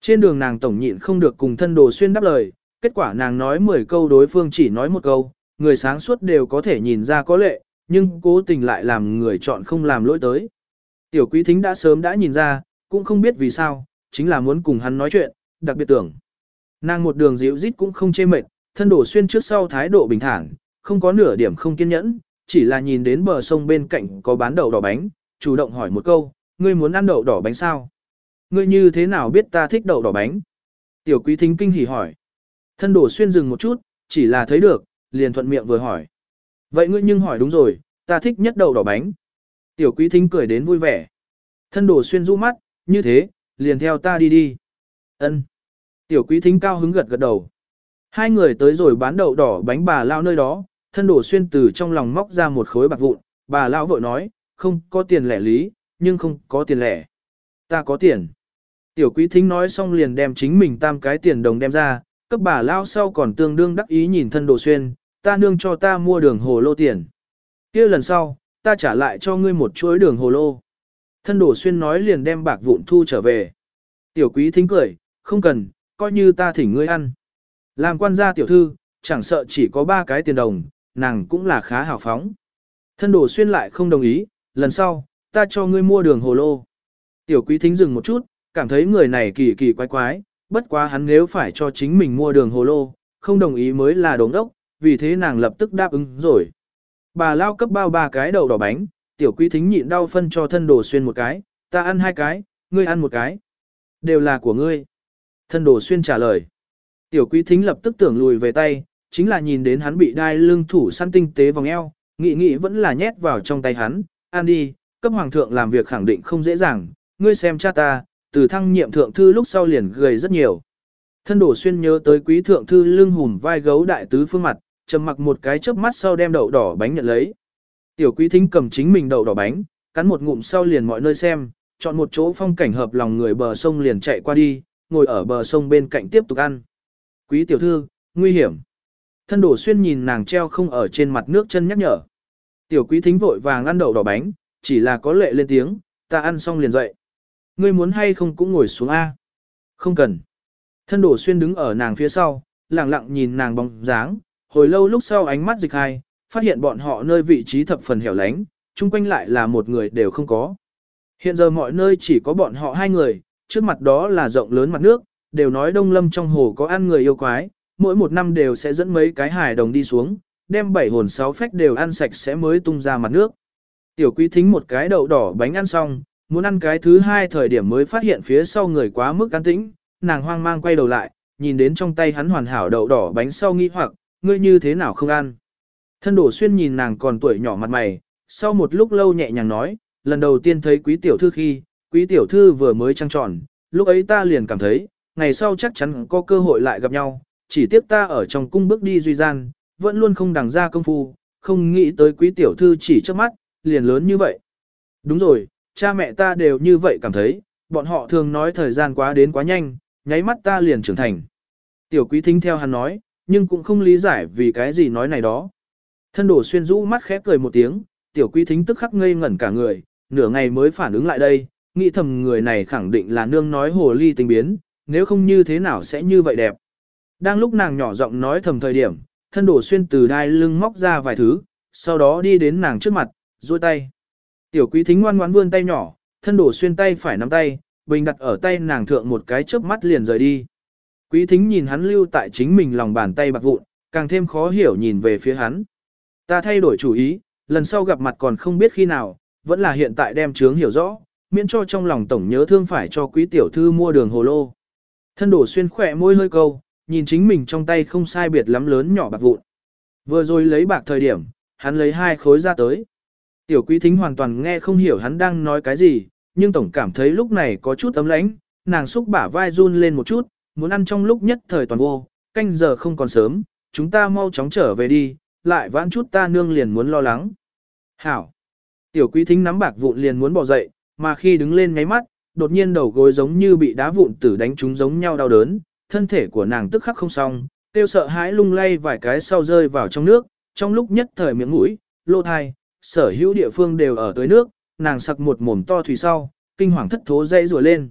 Trên đường nàng tổng nhịn không được cùng thân đồ xuyên đáp lời, kết quả nàng nói 10 câu đối phương chỉ nói một câu, người sáng suốt đều có thể nhìn ra có lệ, nhưng cố tình lại làm người chọn không làm lỗi tới. Tiểu quý thính đã sớm đã nhìn ra, cũng không biết vì sao, chính là muốn cùng hắn nói chuyện, đặc biệt tưởng. Nàng một đường dịu rít cũng không chê mệt, thân đổ xuyên trước sau thái độ bình thản, không có nửa điểm không kiên nhẫn, chỉ là nhìn đến bờ sông bên cạnh có bán đậu đỏ bánh, chủ động hỏi một câu, ngươi muốn ăn đậu đỏ bánh sao? Ngươi như thế nào biết ta thích đậu đỏ bánh? Tiểu quý thính kinh hỉ hỏi. Thân đổ xuyên dừng một chút, chỉ là thấy được, liền thuận miệng vừa hỏi. Vậy ngươi nhưng hỏi đúng rồi, ta thích nhất đậu đỏ bánh. Tiểu quý thính cười đến vui vẻ. Thân đổ xuyên rũ mắt, như thế, liền theo ta đi đi. Ân. Tiểu quý thính cao hứng gật gật đầu. Hai người tới rồi bán đậu đỏ bánh bà lao nơi đó, thân đổ xuyên từ trong lòng móc ra một khối bạc vụn, bà lão vội nói, không có tiền lẻ lý, nhưng không có tiền lẻ. Ta có tiền. Tiểu quý thính nói xong liền đem chính mình tam cái tiền đồng đem ra, cấp bà lao sau còn tương đương đắc ý nhìn thân đồ xuyên, ta nương cho ta mua đường hồ lô tiền. kia lần sau, ta trả lại cho ngươi một chuỗi đường hồ lô. Thân đồ xuyên nói liền đem bạc vụn thu trở về. Tiểu quý thính cười, không cần, coi như ta thỉnh ngươi ăn. Làm quan gia tiểu thư, chẳng sợ chỉ có ba cái tiền đồng, nàng cũng là khá hào phóng. Thân đồ xuyên lại không đồng ý, lần sau, ta cho ngươi mua đường hồ lô. Tiểu quý thính dừng một chút, cảm thấy người này kỳ kỳ quái quái, bất quá hắn nếu phải cho chính mình mua đường hồ lô, không đồng ý mới là đống đốc, vì thế nàng lập tức đáp ứng rồi. Bà lao cấp bao ba cái đầu đỏ bánh, tiểu quý thính nhịn đau phân cho thân đồ xuyên một cái, ta ăn hai cái, ngươi ăn một cái. Đều là của ngươi. Thân đồ xuyên trả lời. Tiểu quý thính lập tức tưởng lùi về tay, chính là nhìn đến hắn bị đai lưng thủ săn tinh tế vòng eo, nghĩ nghĩ vẫn là nhét vào trong tay hắn, an đi, cấp hoàng thượng làm việc khẳng định không dễ dàng, ngươi xem cha ta, từ thăng nhiệm thượng thư lúc sau liền gầy rất nhiều. Thân đổ xuyên nhớ tới quý thượng thư lưng hùm vai gấu đại tứ phương mặt, trầm mặc một cái chớp mắt sau đem đậu đỏ bánh nhận lấy. Tiểu quý thính cầm chính mình đậu đỏ bánh, cắn một ngụm sau liền mọi nơi xem, chọn một chỗ phong cảnh hợp lòng người bờ sông liền chạy qua đi, ngồi ở bờ sông bên cạnh tiếp tục ăn. Quý tiểu thư, nguy hiểm. Thân đổ xuyên nhìn nàng treo không ở trên mặt nước chân nhắc nhở. Tiểu quý thính vội vàng ăn đậu đỏ bánh, chỉ là có lệ lên tiếng, ta ăn xong liền dậy. Ngươi muốn hay không cũng ngồi xuống A. Không cần. Thân đổ xuyên đứng ở nàng phía sau, lặng lặng nhìn nàng bóng dáng, hồi lâu lúc sau ánh mắt dịch hai, phát hiện bọn họ nơi vị trí thập phần hẻo lánh, chung quanh lại là một người đều không có. Hiện giờ mọi nơi chỉ có bọn họ hai người, trước mặt đó là rộng lớn mặt nước, đều nói đông lâm trong hồ có ăn người yêu quái, mỗi một năm đều sẽ dẫn mấy cái hải đồng đi xuống, đem bảy hồn sáu phách đều ăn sạch sẽ mới tung ra mặt nước. Tiểu quý thính một cái đậu đỏ bánh ăn xong, muốn ăn cái thứ hai thời điểm mới phát hiện phía sau người quá mức an tĩnh, nàng hoang mang quay đầu lại, nhìn đến trong tay hắn hoàn hảo đậu đỏ bánh sau nghi hoặc, ngươi như thế nào không ăn. Thân đổ xuyên nhìn nàng còn tuổi nhỏ mặt mày, sau một lúc lâu nhẹ nhàng nói, lần đầu tiên thấy quý tiểu thư khi, quý tiểu thư vừa mới trăng tròn, lúc ấy ta liền cảm thấy, ngày sau chắc chắn có cơ hội lại gặp nhau, chỉ tiếc ta ở trong cung bước đi duy gian, vẫn luôn không đằng ra công phu, không nghĩ tới quý tiểu thư chỉ trước mắt, liền lớn như vậy. Đúng rồi, cha mẹ ta đều như vậy cảm thấy, bọn họ thường nói thời gian quá đến quá nhanh, nháy mắt ta liền trưởng thành. Tiểu quý thính theo hắn nói, nhưng cũng không lý giải vì cái gì nói này đó. Thân đổ xuyên rũ mắt khẽ cười một tiếng, tiểu quý thính tức khắc ngây ngẩn cả người, nửa ngày mới phản ứng lại đây, nghĩ thầm người này khẳng định là nương nói hồ ly tình biến, nếu không như thế nào sẽ như vậy đẹp. Đang lúc nàng nhỏ giọng nói thầm thời điểm, thân đổ xuyên từ đai lưng móc ra vài thứ, sau đó đi đến nàng trước mặt, duỗi tay. Tiểu quý thính ngoan ngoãn vươn tay nhỏ, thân đổ xuyên tay phải nắm tay, bình đặt ở tay nàng thượng một cái chớp mắt liền rời đi. Quý thính nhìn hắn lưu tại chính mình lòng bàn tay bạc vụn, càng thêm khó hiểu nhìn về phía hắn. Ta thay đổi chủ ý, lần sau gặp mặt còn không biết khi nào, vẫn là hiện tại đem chướng hiểu rõ, miễn cho trong lòng tổng nhớ thương phải cho quý tiểu thư mua đường hồ lô. Thân đổ xuyên khỏe môi hơi câu, nhìn chính mình trong tay không sai biệt lắm lớn nhỏ bạc vụn. Vừa rồi lấy bạc thời điểm, hắn lấy hai khối ra tới. Tiểu quý thính hoàn toàn nghe không hiểu hắn đang nói cái gì, nhưng tổng cảm thấy lúc này có chút ấm lãnh, nàng xúc bả vai run lên một chút, muốn ăn trong lúc nhất thời toàn vô, canh giờ không còn sớm, chúng ta mau chóng trở về đi, lại vãn chút ta nương liền muốn lo lắng. Hảo! Tiểu quý thính nắm bạc vụn liền muốn bỏ dậy, mà khi đứng lên ngáy mắt, đột nhiên đầu gối giống như bị đá vụn tử đánh trúng giống nhau đau đớn, thân thể của nàng tức khắc không xong, tiêu sợ hãi lung lay vài cái sau rơi vào trong nước, trong lúc nhất thời miệng mũi, lô thai, sở hữu địa phương đều ở tới nước, nàng sặc một mồm to thủy sau, kinh hoàng thất thố dãy rủa lên.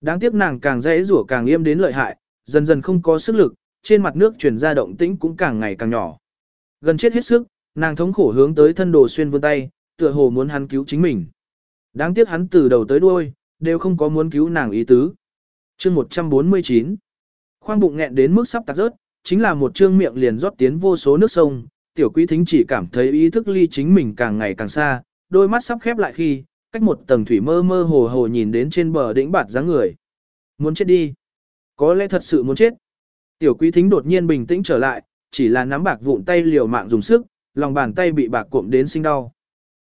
Đáng tiếc nàng càng dãy rủa càng im đến lợi hại, dần dần không có sức lực, trên mặt nước truyền ra động tĩnh cũng càng ngày càng nhỏ. Gần chết hết sức, nàng thống khổ hướng tới thân đồ xuyên vươn tay, tựa hồ muốn hắn cứu chính mình. Đáng tiếc hắn từ đầu tới đuôi, đều không có muốn cứu nàng ý tứ. Chương 149 Khoang bụng nghẹn đến mức sắp tạc rớt, chính là một trương miệng liền rót tiến vô số nước sông, tiểu quý thính chỉ cảm thấy ý thức ly chính mình càng ngày càng xa, đôi mắt sắp khép lại khi, cách một tầng thủy mơ mơ hồ hồ nhìn đến trên bờ đỉnh bạt dáng người. Muốn chết đi. Có lẽ thật sự muốn chết. Tiểu quý thính đột nhiên bình tĩnh trở lại, chỉ là nắm bạc vụn tay liều mạng dùng sức, lòng bàn tay bị bạc cuộm đến sinh đau.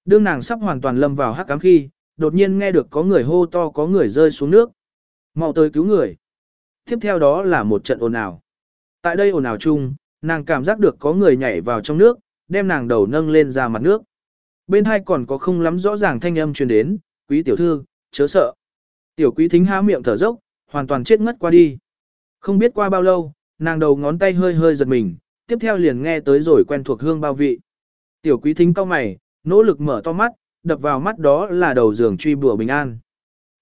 Đương nàng sắp hoàn toàn lâm vào hắc cám khi, đột nhiên nghe được có người hô to có người rơi xuống nước. mau tới cứu người. Tiếp theo đó là một trận ồn ào. Tại đây ồn ào chung, nàng cảm giác được có người nhảy vào trong nước, đem nàng đầu nâng lên ra mặt nước. Bên hai còn có không lắm rõ ràng thanh âm truyền đến, quý tiểu thư, chớ sợ. Tiểu quý thính há miệng thở dốc, hoàn toàn chết ngất qua đi. Không biết qua bao lâu, nàng đầu ngón tay hơi hơi giật mình, tiếp theo liền nghe tới rồi quen thuộc hương bao vị. Tiểu quý thính cau mày, nỗ lực mở to mắt, đập vào mắt đó là đầu giường truy bùa bình an.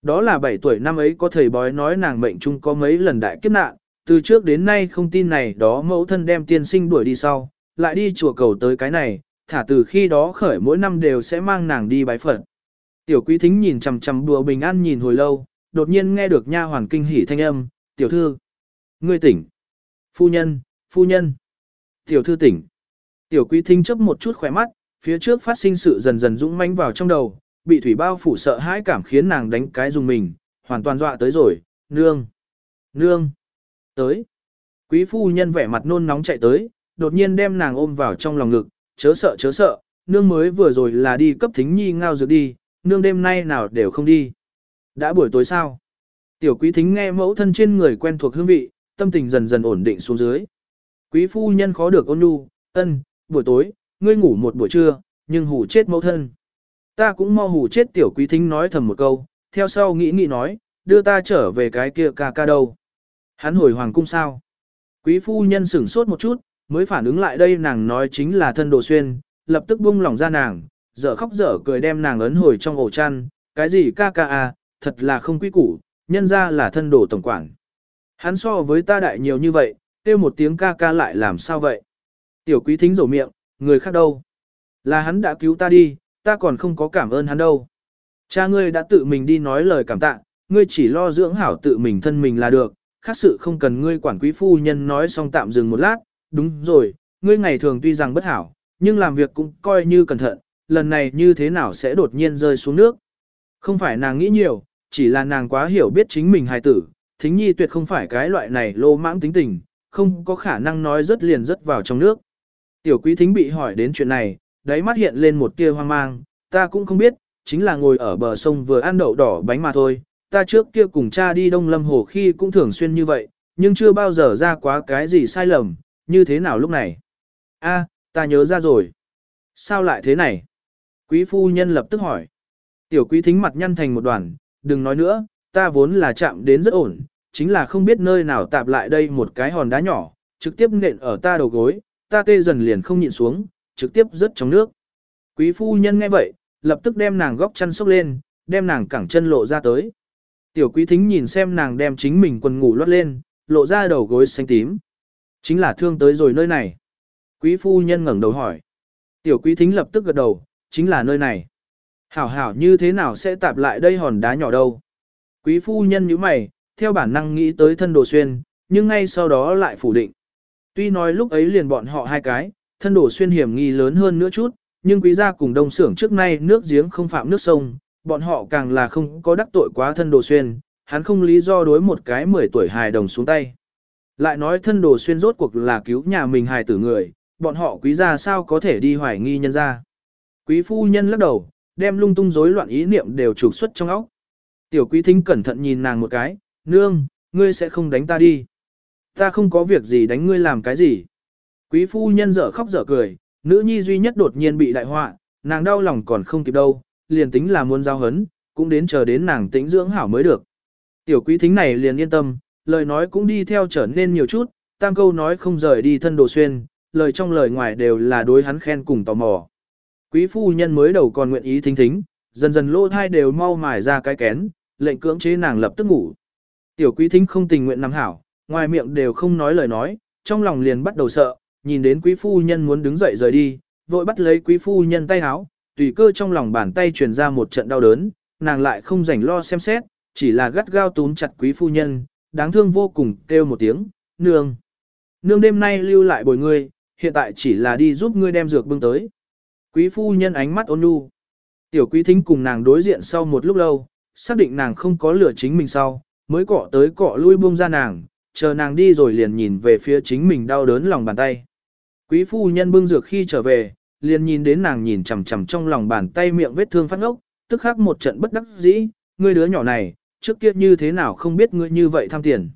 Đó là 7 tuổi năm ấy có thầy bói nói nàng mệnh chung có mấy lần đại kiếp nạn, từ trước đến nay không tin này đó mẫu thân đem tiên sinh đuổi đi sau, lại đi chùa cầu tới cái này, thả từ khi đó khởi mỗi năm đều sẽ mang nàng đi bái Phật. Tiểu quý thính nhìn chằm chằm bùa bình an nhìn hồi lâu, đột nhiên nghe được nha hoàn kinh hỉ thanh âm, tiểu thư, ngươi tỉnh, phu nhân, phu nhân, tiểu thư tỉnh. Tiểu quý thính chấp một chút khỏe mắt, phía trước phát sinh sự dần dần dũng mãnh vào trong đầu, bị thủy bao phủ sợ hãi cảm khiến nàng đánh cái dùng mình, hoàn toàn dọa tới rồi, nương, nương, tới. Quý phu nhân vẻ mặt nôn nóng chạy tới, đột nhiên đem nàng ôm vào trong lòng ngực, chớ sợ chớ sợ, nương mới vừa rồi là đi cấp thính nhi ngao dược đi, nương đêm nay nào đều không đi. Đã buổi tối sao? Tiểu quý thính nghe mẫu thân trên người quen thuộc hương vị, tâm tình dần dần ổn định xuống dưới. Quý phu nhân khó được ôn nhu, ân, buổi tối, ngươi ngủ một buổi trưa, nhưng hủ chết mẫu thân. Ta cũng mau hủ chết tiểu quý thính nói thầm một câu, theo sau nghĩ nghĩ nói, đưa ta trở về cái kia ca ca đâu. Hắn hồi hoàng cung sao? Quý phu nhân sửng sốt một chút, mới phản ứng lại đây nàng nói chính là thân đồ xuyên, lập tức buông lỏng ra nàng, dở khóc dở cười đem nàng ấn hồi trong ổ chăn, cái gì ca ca à, thật là không quý củ, nhân ra là thân đồ tổng quản. Hắn so với ta đại nhiều như vậy, kêu một tiếng ca ca lại làm sao vậy? Tiểu quý thính rổ miệng, người khác đâu? Là hắn đã cứu ta đi, ta còn không có cảm ơn hắn đâu. Cha ngươi đã tự mình đi nói lời cảm tạ, ngươi chỉ lo dưỡng hảo tự mình thân mình là được, khác sự không cần ngươi quản quý phu nhân nói xong tạm dừng một lát, đúng rồi, ngươi ngày thường tuy rằng bất hảo, nhưng làm việc cũng coi như cẩn thận, lần này như thế nào sẽ đột nhiên rơi xuống nước. Không phải nàng nghĩ nhiều, chỉ là nàng quá hiểu biết chính mình hài tử, thính nhi tuyệt không phải cái loại này lô mãng tính tình, không có khả năng nói rất liền rất vào trong nước. Tiểu quý thính bị hỏi đến chuyện này, đáy mắt hiện lên một tia hoang mang, ta cũng không biết, chính là ngồi ở bờ sông vừa ăn đậu đỏ bánh mà thôi, ta trước kia cùng cha đi Đông Lâm Hồ khi cũng thường xuyên như vậy, nhưng chưa bao giờ ra quá cái gì sai lầm, như thế nào lúc này. A, ta nhớ ra rồi. Sao lại thế này? Quý phu nhân lập tức hỏi. Tiểu quý thính mặt nhăn thành một đoàn, đừng nói nữa, ta vốn là chạm đến rất ổn, chính là không biết nơi nào tạp lại đây một cái hòn đá nhỏ, trực tiếp nện ở ta đầu gối, ta tê dần liền không nhịn xuống, trực tiếp rớt trong nước. Quý phu nhân nghe vậy, lập tức đem nàng góc chân sốc lên, đem nàng cẳng chân lộ ra tới. Tiểu quý thính nhìn xem nàng đem chính mình quần ngủ lót lên, lộ ra đầu gối xanh tím. Chính là thương tới rồi nơi này. Quý phu nhân ngẩng đầu hỏi. Tiểu quý thính lập tức gật đầu, chính là nơi này. Hảo hảo như thế nào sẽ tạp lại đây hòn đá nhỏ đâu. Quý phu nhân như mày, theo bản năng nghĩ tới thân đồ xuyên, nhưng ngay sau đó lại phủ định. Tuy nói lúc ấy liền bọn họ hai cái, thân đồ xuyên hiểm nghi lớn hơn nữa chút, nhưng quý gia cùng đông xưởng trước nay nước giếng không phạm nước sông, bọn họ càng là không có đắc tội quá thân đồ xuyên, hắn không lý do đối một cái 10 tuổi hài đồng xuống tay. Lại nói thân đồ xuyên rốt cuộc là cứu nhà mình hài tử người, bọn họ quý gia sao có thể đi hoài nghi nhân ra. Quý phu nhân lắc đầu, đem lung tung rối loạn ý niệm đều trục xuất trong óc. Tiểu quý thính cẩn thận nhìn nàng một cái, nương, ngươi sẽ không đánh ta đi. Ta không có việc gì đánh ngươi làm cái gì. Quý phu nhân dở khóc dở cười, nữ nhi duy nhất đột nhiên bị đại họa, nàng đau lòng còn không kịp đâu, liền tính là muốn giao hấn, cũng đến chờ đến nàng tĩnh dưỡng hảo mới được. Tiểu quý thính này liền yên tâm, lời nói cũng đi theo trở nên nhiều chút, tam câu nói không rời đi thân đồ xuyên, lời trong lời ngoài đều là đối hắn khen cùng tò mò. Quý phu nhân mới đầu còn nguyện ý thính thính, dần dần lô thai đều mau mài ra cái kén, lệnh cưỡng chế nàng lập tức ngủ. Tiểu quý thính không tình nguyện nằm hảo, ngoài miệng đều không nói lời nói, trong lòng liền bắt đầu sợ, nhìn đến quý phu nhân muốn đứng dậy rời đi, vội bắt lấy quý phu nhân tay háo, tùy cơ trong lòng bàn tay truyền ra một trận đau đớn, nàng lại không rảnh lo xem xét, chỉ là gắt gao túm chặt quý phu nhân, đáng thương vô cùng kêu một tiếng, nương. Nương đêm nay lưu lại bồi ngươi, hiện tại chỉ là đi giúp ngươi đem dược bưng tới. Quý phu nhân ánh mắt ôn nhu. Tiểu quý thính cùng nàng đối diện sau một lúc lâu, xác định nàng không có lửa chính mình sau, mới cọ tới cọ lui buông ra nàng, chờ nàng đi rồi liền nhìn về phía chính mình đau đớn lòng bàn tay. Quý phu nhân bưng dược khi trở về, liền nhìn đến nàng nhìn chằm chằm trong lòng bàn tay miệng vết thương phát ngốc, tức khắc một trận bất đắc dĩ, ngươi đứa nhỏ này, trước kia như thế nào không biết ngươi như vậy tham tiền.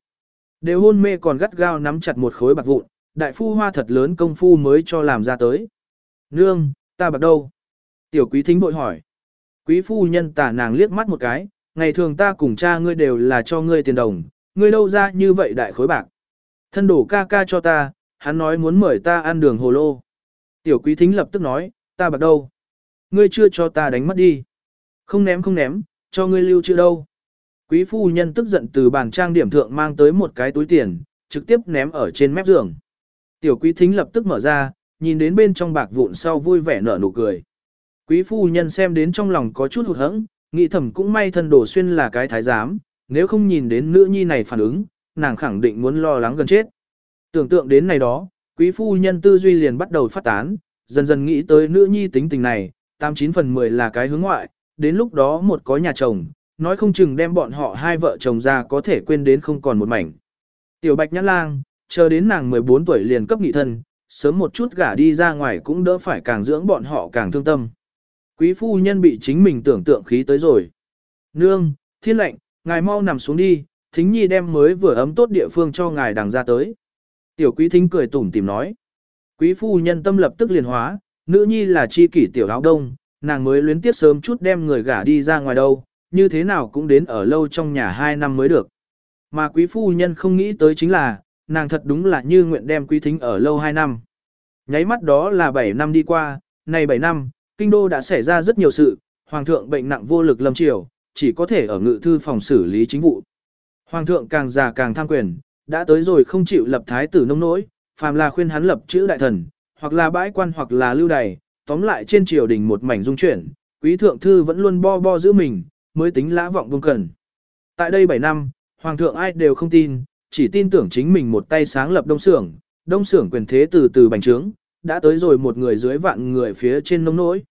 Đều hôn mê còn gắt gao nắm chặt một khối bạc vụn, đại phu hoa thật lớn công phu mới cho làm ra tới. Nương, ta bạc đâu? Tiểu quý thính bội hỏi. Quý phu nhân tả nàng liếc mắt một cái, ngày thường ta cùng cha ngươi đều là cho ngươi tiền đồng, ngươi đâu ra như vậy đại khối bạc. Thân đổ ca ca cho ta, hắn nói muốn mời ta ăn đường hồ lô. Tiểu quý thính lập tức nói, ta bạc đâu? Ngươi chưa cho ta đánh mất đi. Không ném không ném, cho ngươi lưu chưa đâu. Quý phu nhân tức giận từ bàn trang điểm thượng mang tới một cái túi tiền, trực tiếp ném ở trên mép giường. Tiểu quý thính lập tức mở ra, nhìn đến bên trong bạc vụn sau vui vẻ nở nụ cười. Quý phu nhân xem đến trong lòng có chút hụt hẫng, nghĩ thầm cũng may thân đồ xuyên là cái thái giám, nếu không nhìn đến nữ nhi này phản ứng, nàng khẳng định muốn lo lắng gần chết. Tưởng tượng đến này đó, quý phu nhân tư duy liền bắt đầu phát tán, dần dần nghĩ tới nữ nhi tính tình này, 89 phần 10 là cái hướng ngoại, đến lúc đó một có nhà chồng, nói không chừng đem bọn họ hai vợ chồng ra có thể quên đến không còn một mảnh. Tiểu bạch nhã lang, chờ đến nàng 14 tuổi liền cấp nghị thân, sớm một chút gả đi ra ngoài cũng đỡ phải càng dưỡng bọn họ càng thương tâm. Quý phu nhân bị chính mình tưởng tượng khí tới rồi. Nương, thiên lệnh, ngài mau nằm xuống đi, thính nhi đem mới vừa ấm tốt địa phương cho ngài đằng ra tới. Tiểu quý thính cười tủm tìm nói. Quý phu nhân tâm lập tức liền hóa, nữ nhi là chi kỷ tiểu áo đông, nàng mới luyến tiếp sớm chút đem người gả đi ra ngoài đâu, như thế nào cũng đến ở lâu trong nhà hai năm mới được. Mà quý phu nhân không nghĩ tới chính là, nàng thật đúng là như nguyện đem quý thính ở lâu hai năm. Nháy mắt đó là 7 năm đi qua, này 7 năm, kinh đô đã xảy ra rất nhiều sự, hoàng thượng bệnh nặng vô lực lâm triều, chỉ có thể ở ngự thư phòng xử lý chính vụ. Hoàng thượng càng già càng tham quyền, đã tới rồi không chịu lập thái tử nông nỗi, phàm là khuyên hắn lập chữ đại thần, hoặc là bãi quan hoặc là lưu đày, tóm lại trên triều đình một mảnh dung chuyển, quý thượng thư vẫn luôn bo bo giữ mình, mới tính lã vọng vương cần. Tại đây 7 năm, hoàng thượng ai đều không tin, chỉ tin tưởng chính mình một tay sáng lập đông xưởng, đông xưởng quyền thế từ từ bành trướng, đã tới rồi một người dưới vạn người phía trên nông nỗi.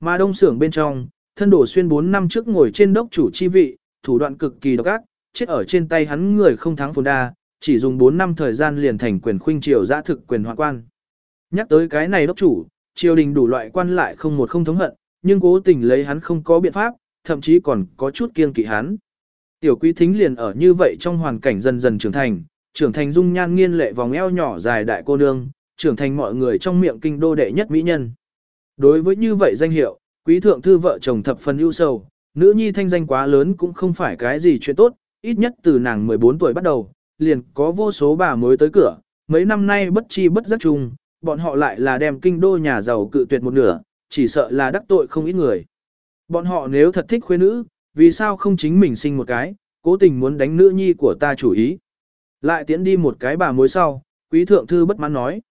Mà đông xưởng bên trong, thân đổ xuyên 4 năm trước ngồi trên đốc chủ chi vị, thủ đoạn cực kỳ độc ác, chết ở trên tay hắn người không thắng phồn đa, chỉ dùng 4 năm thời gian liền thành quyền khuynh triều giã thực quyền hoạn quan. Nhắc tới cái này đốc chủ, triều đình đủ loại quan lại không một không thống hận, nhưng cố tình lấy hắn không có biện pháp, thậm chí còn có chút kiêng kỵ hắn. Tiểu quý thính liền ở như vậy trong hoàn cảnh dần dần trưởng thành, trưởng thành dung nhan nghiên lệ vòng eo nhỏ dài đại cô nương, trưởng thành mọi người trong miệng kinh đô đệ nhất mỹ nhân. Đối với như vậy danh hiệu, quý thượng thư vợ chồng thập phần ưu sầu, nữ nhi thanh danh quá lớn cũng không phải cái gì chuyện tốt, ít nhất từ nàng 14 tuổi bắt đầu, liền có vô số bà mới tới cửa, mấy năm nay bất chi bất giác chung, bọn họ lại là đem kinh đô nhà giàu cự tuyệt một nửa, chỉ sợ là đắc tội không ít người. Bọn họ nếu thật thích khuê nữ, vì sao không chính mình sinh một cái, cố tình muốn đánh nữ nhi của ta chủ ý. Lại tiến đi một cái bà mối sau, quý thượng thư bất mãn nói.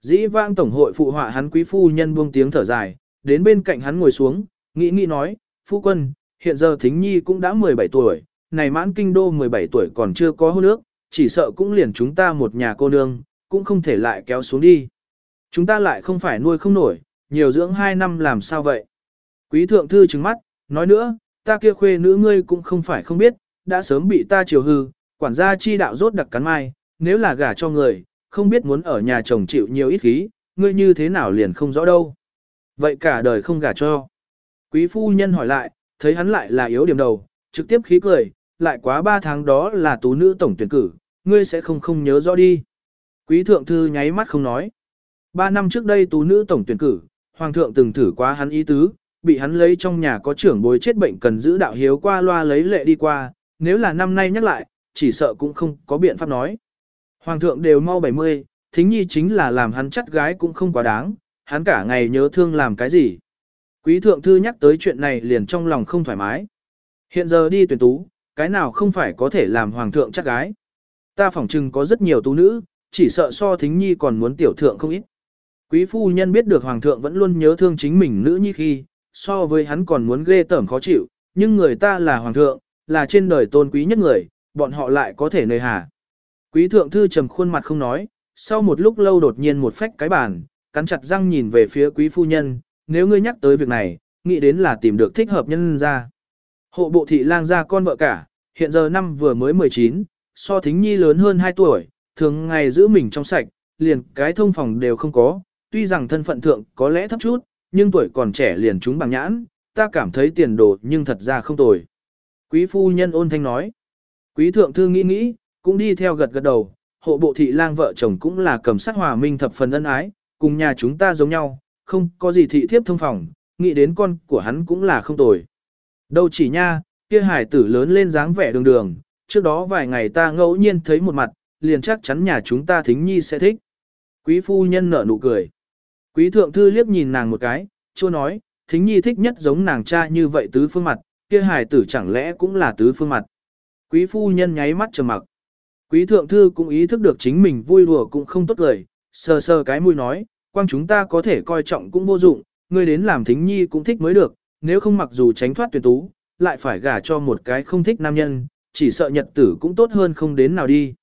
Dĩ vang tổng hội phụ họa hắn quý phu nhân buông tiếng thở dài, đến bên cạnh hắn ngồi xuống, nghĩ nghĩ nói, phu quân, hiện giờ thính nhi cũng đã 17 tuổi, này mãn kinh đô 17 tuổi còn chưa có hôn nước, chỉ sợ cũng liền chúng ta một nhà cô nương, cũng không thể lại kéo xuống đi. Chúng ta lại không phải nuôi không nổi, nhiều dưỡng 2 năm làm sao vậy? Quý thượng thư trừng mắt, nói nữa, ta kia khuê nữ ngươi cũng không phải không biết, đã sớm bị ta chiều hư, quản gia chi đạo rốt đặc cắn mai, nếu là gả cho người, không biết muốn ở nhà chồng chịu nhiều ít khí, ngươi như thế nào liền không rõ đâu. Vậy cả đời không gả cho. Quý phu nhân hỏi lại, thấy hắn lại là yếu điểm đầu, trực tiếp khí cười, lại quá 3 tháng đó là tú nữ tổng tuyển cử, ngươi sẽ không không nhớ rõ đi. Quý thượng thư nháy mắt không nói. 3 năm trước đây tú nữ tổng tuyển cử, hoàng thượng từng thử quá hắn ý tứ, bị hắn lấy trong nhà có trưởng bối chết bệnh cần giữ đạo hiếu qua loa lấy lệ đi qua, nếu là năm nay nhắc lại, chỉ sợ cũng không có biện pháp nói. Hoàng thượng đều mau 70, thính nhi chính là làm hắn chắt gái cũng không quá đáng, hắn cả ngày nhớ thương làm cái gì. Quý thượng thư nhắc tới chuyện này liền trong lòng không thoải mái. Hiện giờ đi tuyển tú, cái nào không phải có thể làm hoàng thượng chắc gái. Ta phỏng chừng có rất nhiều tú nữ, chỉ sợ so thính nhi còn muốn tiểu thượng không ít. Quý phu nhân biết được hoàng thượng vẫn luôn nhớ thương chính mình nữ nhi khi, so với hắn còn muốn ghê tởm khó chịu, nhưng người ta là hoàng thượng, là trên đời tôn quý nhất người, bọn họ lại có thể nơi hà. Quý thượng thư trầm khuôn mặt không nói, sau một lúc lâu đột nhiên một phách cái bàn, cắn chặt răng nhìn về phía quý phu nhân, nếu ngươi nhắc tới việc này, nghĩ đến là tìm được thích hợp nhân ra. Hộ bộ thị lang gia con vợ cả, hiện giờ năm vừa mới 19, so thính nhi lớn hơn 2 tuổi, thường ngày giữ mình trong sạch, liền cái thông phòng đều không có, tuy rằng thân phận thượng có lẽ thấp chút, nhưng tuổi còn trẻ liền chúng bằng nhãn, ta cảm thấy tiền đồ nhưng thật ra không tồi. Quý phu nhân ôn thanh nói, quý thượng thư nghĩ nghĩ, cũng đi theo gật gật đầu, hộ bộ thị lang vợ chồng cũng là cầm sát hòa minh thập phần ân ái, cùng nhà chúng ta giống nhau, không có gì thị thiếp thông phòng, nghĩ đến con của hắn cũng là không tồi. Đâu chỉ nha, kia hải tử lớn lên dáng vẻ đường đường, trước đó vài ngày ta ngẫu nhiên thấy một mặt, liền chắc chắn nhà chúng ta thính nhi sẽ thích. Quý phu nhân nở nụ cười. Quý thượng thư liếc nhìn nàng một cái, chua nói, thính nhi thích nhất giống nàng cha như vậy tứ phương mặt, kia hải tử chẳng lẽ cũng là tứ phương mặt. Quý phu nhân nháy mắt trầm mặc. Quý thượng thư cũng ý thức được chính mình vui đùa cũng không tốt lời, sờ sờ cái mũi nói, quang chúng ta có thể coi trọng cũng vô dụng, ngươi đến làm thính nhi cũng thích mới được, nếu không mặc dù tránh thoát tuyển tú, lại phải gả cho một cái không thích nam nhân, chỉ sợ nhật tử cũng tốt hơn không đến nào đi.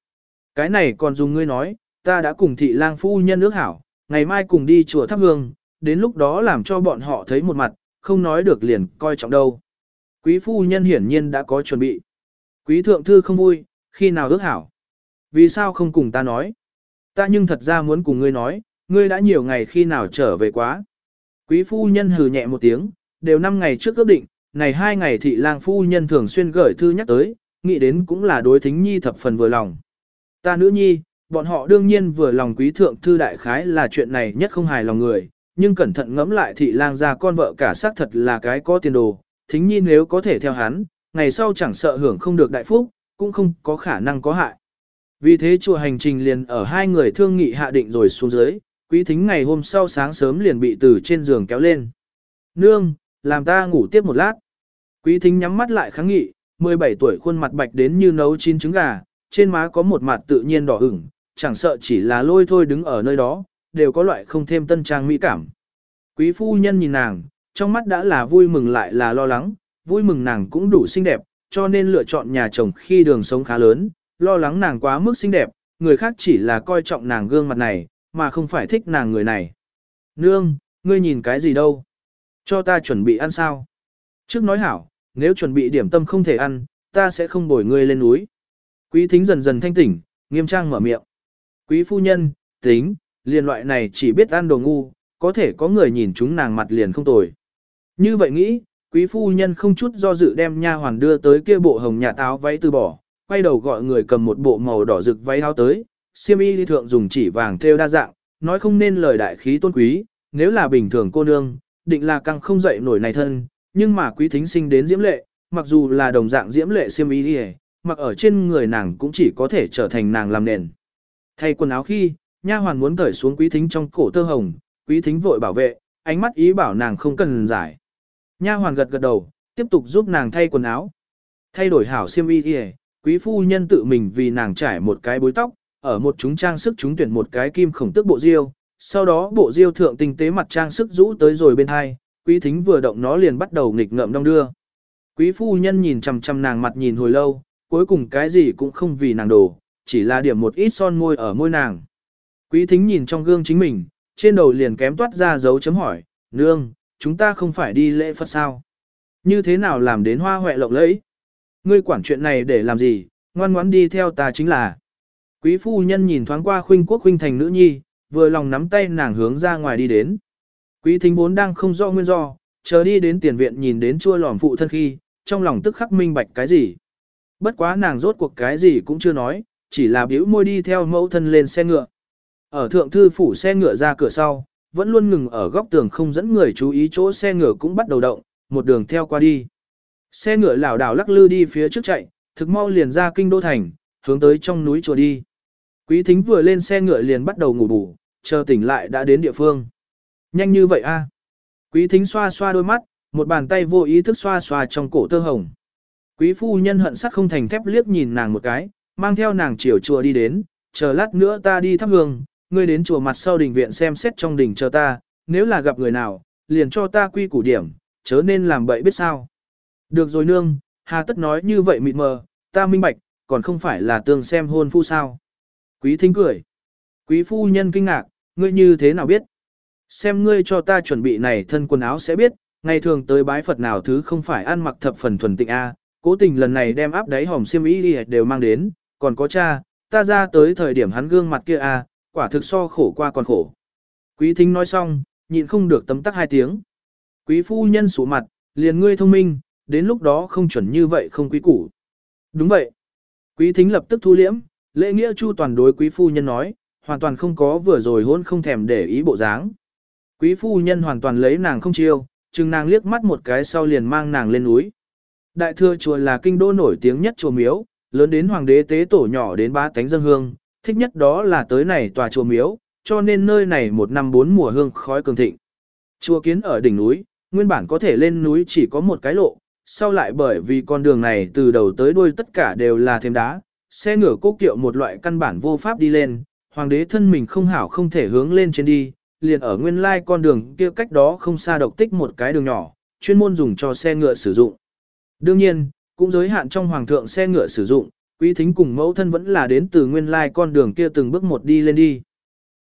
Cái này còn dùng ngươi nói, ta đã cùng thị lang phu nhân ước hảo, ngày mai cùng đi chùa thắp hương, đến lúc đó làm cho bọn họ thấy một mặt, không nói được liền coi trọng đâu. Quý phu nhân hiển nhiên đã có chuẩn bị. Quý thượng thư không vui, khi nào ước hảo. Vì sao không cùng ta nói? Ta nhưng thật ra muốn cùng ngươi nói, ngươi đã nhiều ngày khi nào trở về quá. Quý phu nhân hừ nhẹ một tiếng, đều năm ngày trước ước định, này hai ngày thị lang phu nhân thường xuyên gửi thư nhắc tới, nghĩ đến cũng là đối thính nhi thập phần vừa lòng. Ta nữ nhi, bọn họ đương nhiên vừa lòng quý thượng thư đại khái là chuyện này nhất không hài lòng người, nhưng cẩn thận ngẫm lại thị lang ra con vợ cả xác thật là cái có tiền đồ, thính nhi nếu có thể theo hắn, ngày sau chẳng sợ hưởng không được đại phúc, cũng không có khả năng có hại. Vì thế chùa hành trình liền ở hai người thương nghị hạ định rồi xuống dưới, quý thính ngày hôm sau sáng sớm liền bị từ trên giường kéo lên. Nương, làm ta ngủ tiếp một lát. Quý thính nhắm mắt lại kháng nghị, 17 tuổi khuôn mặt bạch đến như nấu chín trứng gà, trên má có một mặt tự nhiên đỏ ửng, chẳng sợ chỉ là lôi thôi đứng ở nơi đó, đều có loại không thêm tân trang mỹ cảm. Quý phu nhân nhìn nàng, trong mắt đã là vui mừng lại là lo lắng, vui mừng nàng cũng đủ xinh đẹp, cho nên lựa chọn nhà chồng khi đường sống khá lớn, lo lắng nàng quá mức xinh đẹp, người khác chỉ là coi trọng nàng gương mặt này, mà không phải thích nàng người này. Nương, ngươi nhìn cái gì đâu? Cho ta chuẩn bị ăn sao? Trước nói hảo, nếu chuẩn bị điểm tâm không thể ăn, ta sẽ không bồi ngươi lên núi. Quý thính dần dần thanh tỉnh, nghiêm trang mở miệng. Quý phu nhân, tính, liền loại này chỉ biết ăn đồ ngu, có thể có người nhìn chúng nàng mặt liền không tồi. Như vậy nghĩ, quý phu nhân không chút do dự đem nha hoàn đưa tới kia bộ hồng nhà táo váy từ bỏ, quay đầu gọi người cầm một bộ màu đỏ rực váy áo tới, siêm y thượng dùng chỉ vàng thêu đa dạng, nói không nên lời đại khí tôn quý, nếu là bình thường cô nương, định là càng không dậy nổi này thân, nhưng mà quý thính sinh đến diễm lệ, mặc dù là đồng dạng diễm lệ siêm y đi mặc ở trên người nàng cũng chỉ có thể trở thành nàng làm nền. Thay quần áo khi, nha hoàn muốn cởi xuống quý thính trong cổ tơ hồng, quý thính vội bảo vệ, ánh mắt ý bảo nàng không cần giải. Nha hoàn gật gật đầu, tiếp tục giúp nàng thay quần áo. Thay đổi hảo xiêm y đi quý phu nhân tự mình vì nàng trải một cái bối tóc, ở một chúng trang sức chúng tuyển một cái kim khổng tức bộ diêu, sau đó bộ diêu thượng tinh tế mặt trang sức rũ tới rồi bên hai, quý thính vừa động nó liền bắt đầu nghịch ngợm đong đưa. Quý phu nhân nhìn chằm chằm nàng mặt nhìn hồi lâu, cuối cùng cái gì cũng không vì nàng đổ, chỉ là điểm một ít son môi ở môi nàng. Quý thính nhìn trong gương chính mình, trên đầu liền kém toát ra dấu chấm hỏi, nương, chúng ta không phải đi lễ Phật sao? Như thế nào làm đến hoa hoẹ lộng lẫy? Ngươi quản chuyện này để làm gì, ngoan ngoãn đi theo ta chính là. Quý phu nhân nhìn thoáng qua khuynh quốc khuynh thành nữ nhi, vừa lòng nắm tay nàng hướng ra ngoài đi đến. Quý thính vốn đang không rõ nguyên do, chờ đi đến tiền viện nhìn đến chua lòm phụ thân khi, trong lòng tức khắc minh bạch cái gì. Bất quá nàng rốt cuộc cái gì cũng chưa nói, chỉ là biểu môi đi theo mẫu thân lên xe ngựa. Ở thượng thư phủ xe ngựa ra cửa sau, vẫn luôn ngừng ở góc tường không dẫn người chú ý chỗ xe ngựa cũng bắt đầu động, một đường theo qua đi. Xe ngựa lảo đảo lắc lư đi phía trước chạy, thực mau liền ra kinh đô thành, hướng tới trong núi chùa đi. Quý thính vừa lên xe ngựa liền bắt đầu ngủ bù, chờ tỉnh lại đã đến địa phương. Nhanh như vậy a? Quý thính xoa xoa đôi mắt, một bàn tay vô ý thức xoa xoa trong cổ tơ hồng. Quý phu nhân hận sắc không thành thép liếc nhìn nàng một cái, mang theo nàng chiều chùa đi đến, chờ lát nữa ta đi thắp hương, ngươi đến chùa mặt sau đình viện xem xét trong đình chờ ta, nếu là gặp người nào, liền cho ta quy củ điểm, chớ nên làm bậy biết sao. Được rồi nương, hà tất nói như vậy mịt mờ, ta minh bạch, còn không phải là tương xem hôn phu sao. Quý thính cười. Quý phu nhân kinh ngạc, ngươi như thế nào biết? Xem ngươi cho ta chuẩn bị này thân quần áo sẽ biết, ngày thường tới bái Phật nào thứ không phải ăn mặc thập phần thuần tịnh A, cố tình lần này đem áp đáy hòm xiêm y đều mang đến, còn có cha, ta ra tới thời điểm hắn gương mặt kia A, quả thực so khổ qua còn khổ. Quý thính nói xong, nhịn không được tấm tắc hai tiếng. Quý phu nhân sủ mặt, liền ngươi thông minh, đến lúc đó không chuẩn như vậy không quý củ. Đúng vậy. Quý thính lập tức thu liễm, lễ nghĩa chu toàn đối quý phu nhân nói, hoàn toàn không có vừa rồi hôn không thèm để ý bộ dáng. Quý phu nhân hoàn toàn lấy nàng không chiêu, chừng nàng liếc mắt một cái sau liền mang nàng lên núi. Đại thừa chùa là kinh đô nổi tiếng nhất chùa miếu, lớn đến hoàng đế tế tổ nhỏ đến ba tánh dân hương, thích nhất đó là tới này tòa chùa miếu, cho nên nơi này một năm bốn mùa hương khói cường thịnh. Chùa kiến ở đỉnh núi, nguyên bản có thể lên núi chỉ có một cái lộ, sau lại bởi vì con đường này từ đầu tới đuôi tất cả đều là thêm đá, xe ngựa cố kiệu một loại căn bản vô pháp đi lên, hoàng đế thân mình không hảo không thể hướng lên trên đi, liền ở nguyên lai con đường kia cách đó không xa độc tích một cái đường nhỏ, chuyên môn dùng cho xe ngựa sử dụng. Đương nhiên, cũng giới hạn trong hoàng thượng xe ngựa sử dụng, quý thính cùng mẫu thân vẫn là đến từ nguyên lai con đường kia từng bước một đi lên đi.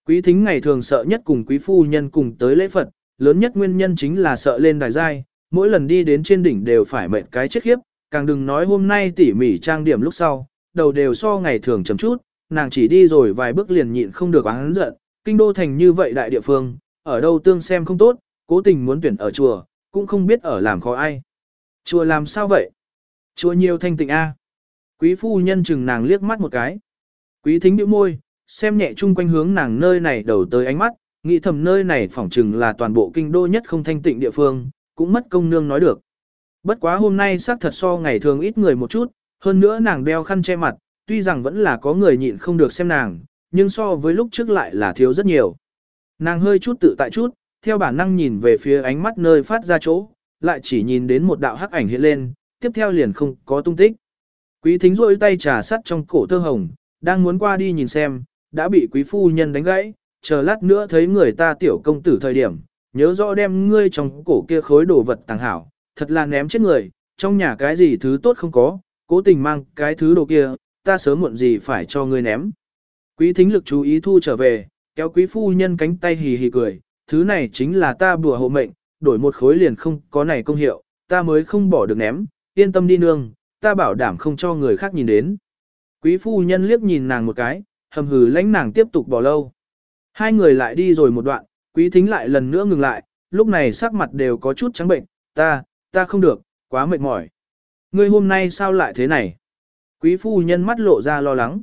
Quý thính ngày thường sợ nhất cùng quý phu nhân cùng tới lễ Phật, lớn nhất nguyên nhân chính là sợ lên đài giai, mỗi lần đi đến trên đỉnh đều phải mệt cái chết khiếp, càng đừng nói hôm nay tỉ mỉ trang điểm lúc sau, đầu đều so ngày thường chấm chút, nàng chỉ đi rồi vài bước liền nhịn không được oán giận, kinh đô thành như vậy đại địa phương, ở đâu tương xem không tốt, cố tình muốn tuyển ở chùa, cũng không biết ở làm khó ai. Chùa làm sao vậy? Chùa nhiều thanh tịnh A. Quý phu nhân chừng nàng liếc mắt một cái. Quý thính bĩu môi, xem nhẹ chung quanh hướng nàng nơi này đầu tới ánh mắt, nghĩ thầm nơi này phỏng chừng là toàn bộ kinh đô nhất không thanh tịnh địa phương, cũng mất công nương nói được. Bất quá hôm nay xác thật so ngày thường ít người một chút, hơn nữa nàng đeo khăn che mặt, tuy rằng vẫn là có người nhịn không được xem nàng, nhưng so với lúc trước lại là thiếu rất nhiều. Nàng hơi chút tự tại chút, theo bản năng nhìn về phía ánh mắt nơi phát ra chỗ, lại chỉ nhìn đến một đạo hắc ảnh hiện lên, tiếp theo liền không có tung tích. Quý thính rôi tay trà sắt trong cổ thơ hồng, đang muốn qua đi nhìn xem, đã bị quý phu nhân đánh gãy, chờ lát nữa thấy người ta tiểu công tử thời điểm, nhớ rõ đem ngươi trong cổ kia khối đồ vật tàng hảo, thật là ném chết người, trong nhà cái gì thứ tốt không có, cố tình mang cái thứ đồ kia, ta sớm muộn gì phải cho ngươi ném. Quý thính lực chú ý thu trở về, kéo quý phu nhân cánh tay hì hì cười, thứ này chính là ta bùa hộ mệnh, đổi một khối liền không có này công hiệu, ta mới không bỏ được ném, yên tâm đi nương, ta bảo đảm không cho người khác nhìn đến. Quý phu nhân liếc nhìn nàng một cái, hầm hừ lãnh nàng tiếp tục bỏ lâu. Hai người lại đi rồi một đoạn, quý thính lại lần nữa ngừng lại, lúc này sắc mặt đều có chút trắng bệnh, ta, ta không được, quá mệt mỏi. Ngươi hôm nay sao lại thế này? Quý phu nhân mắt lộ ra lo lắng.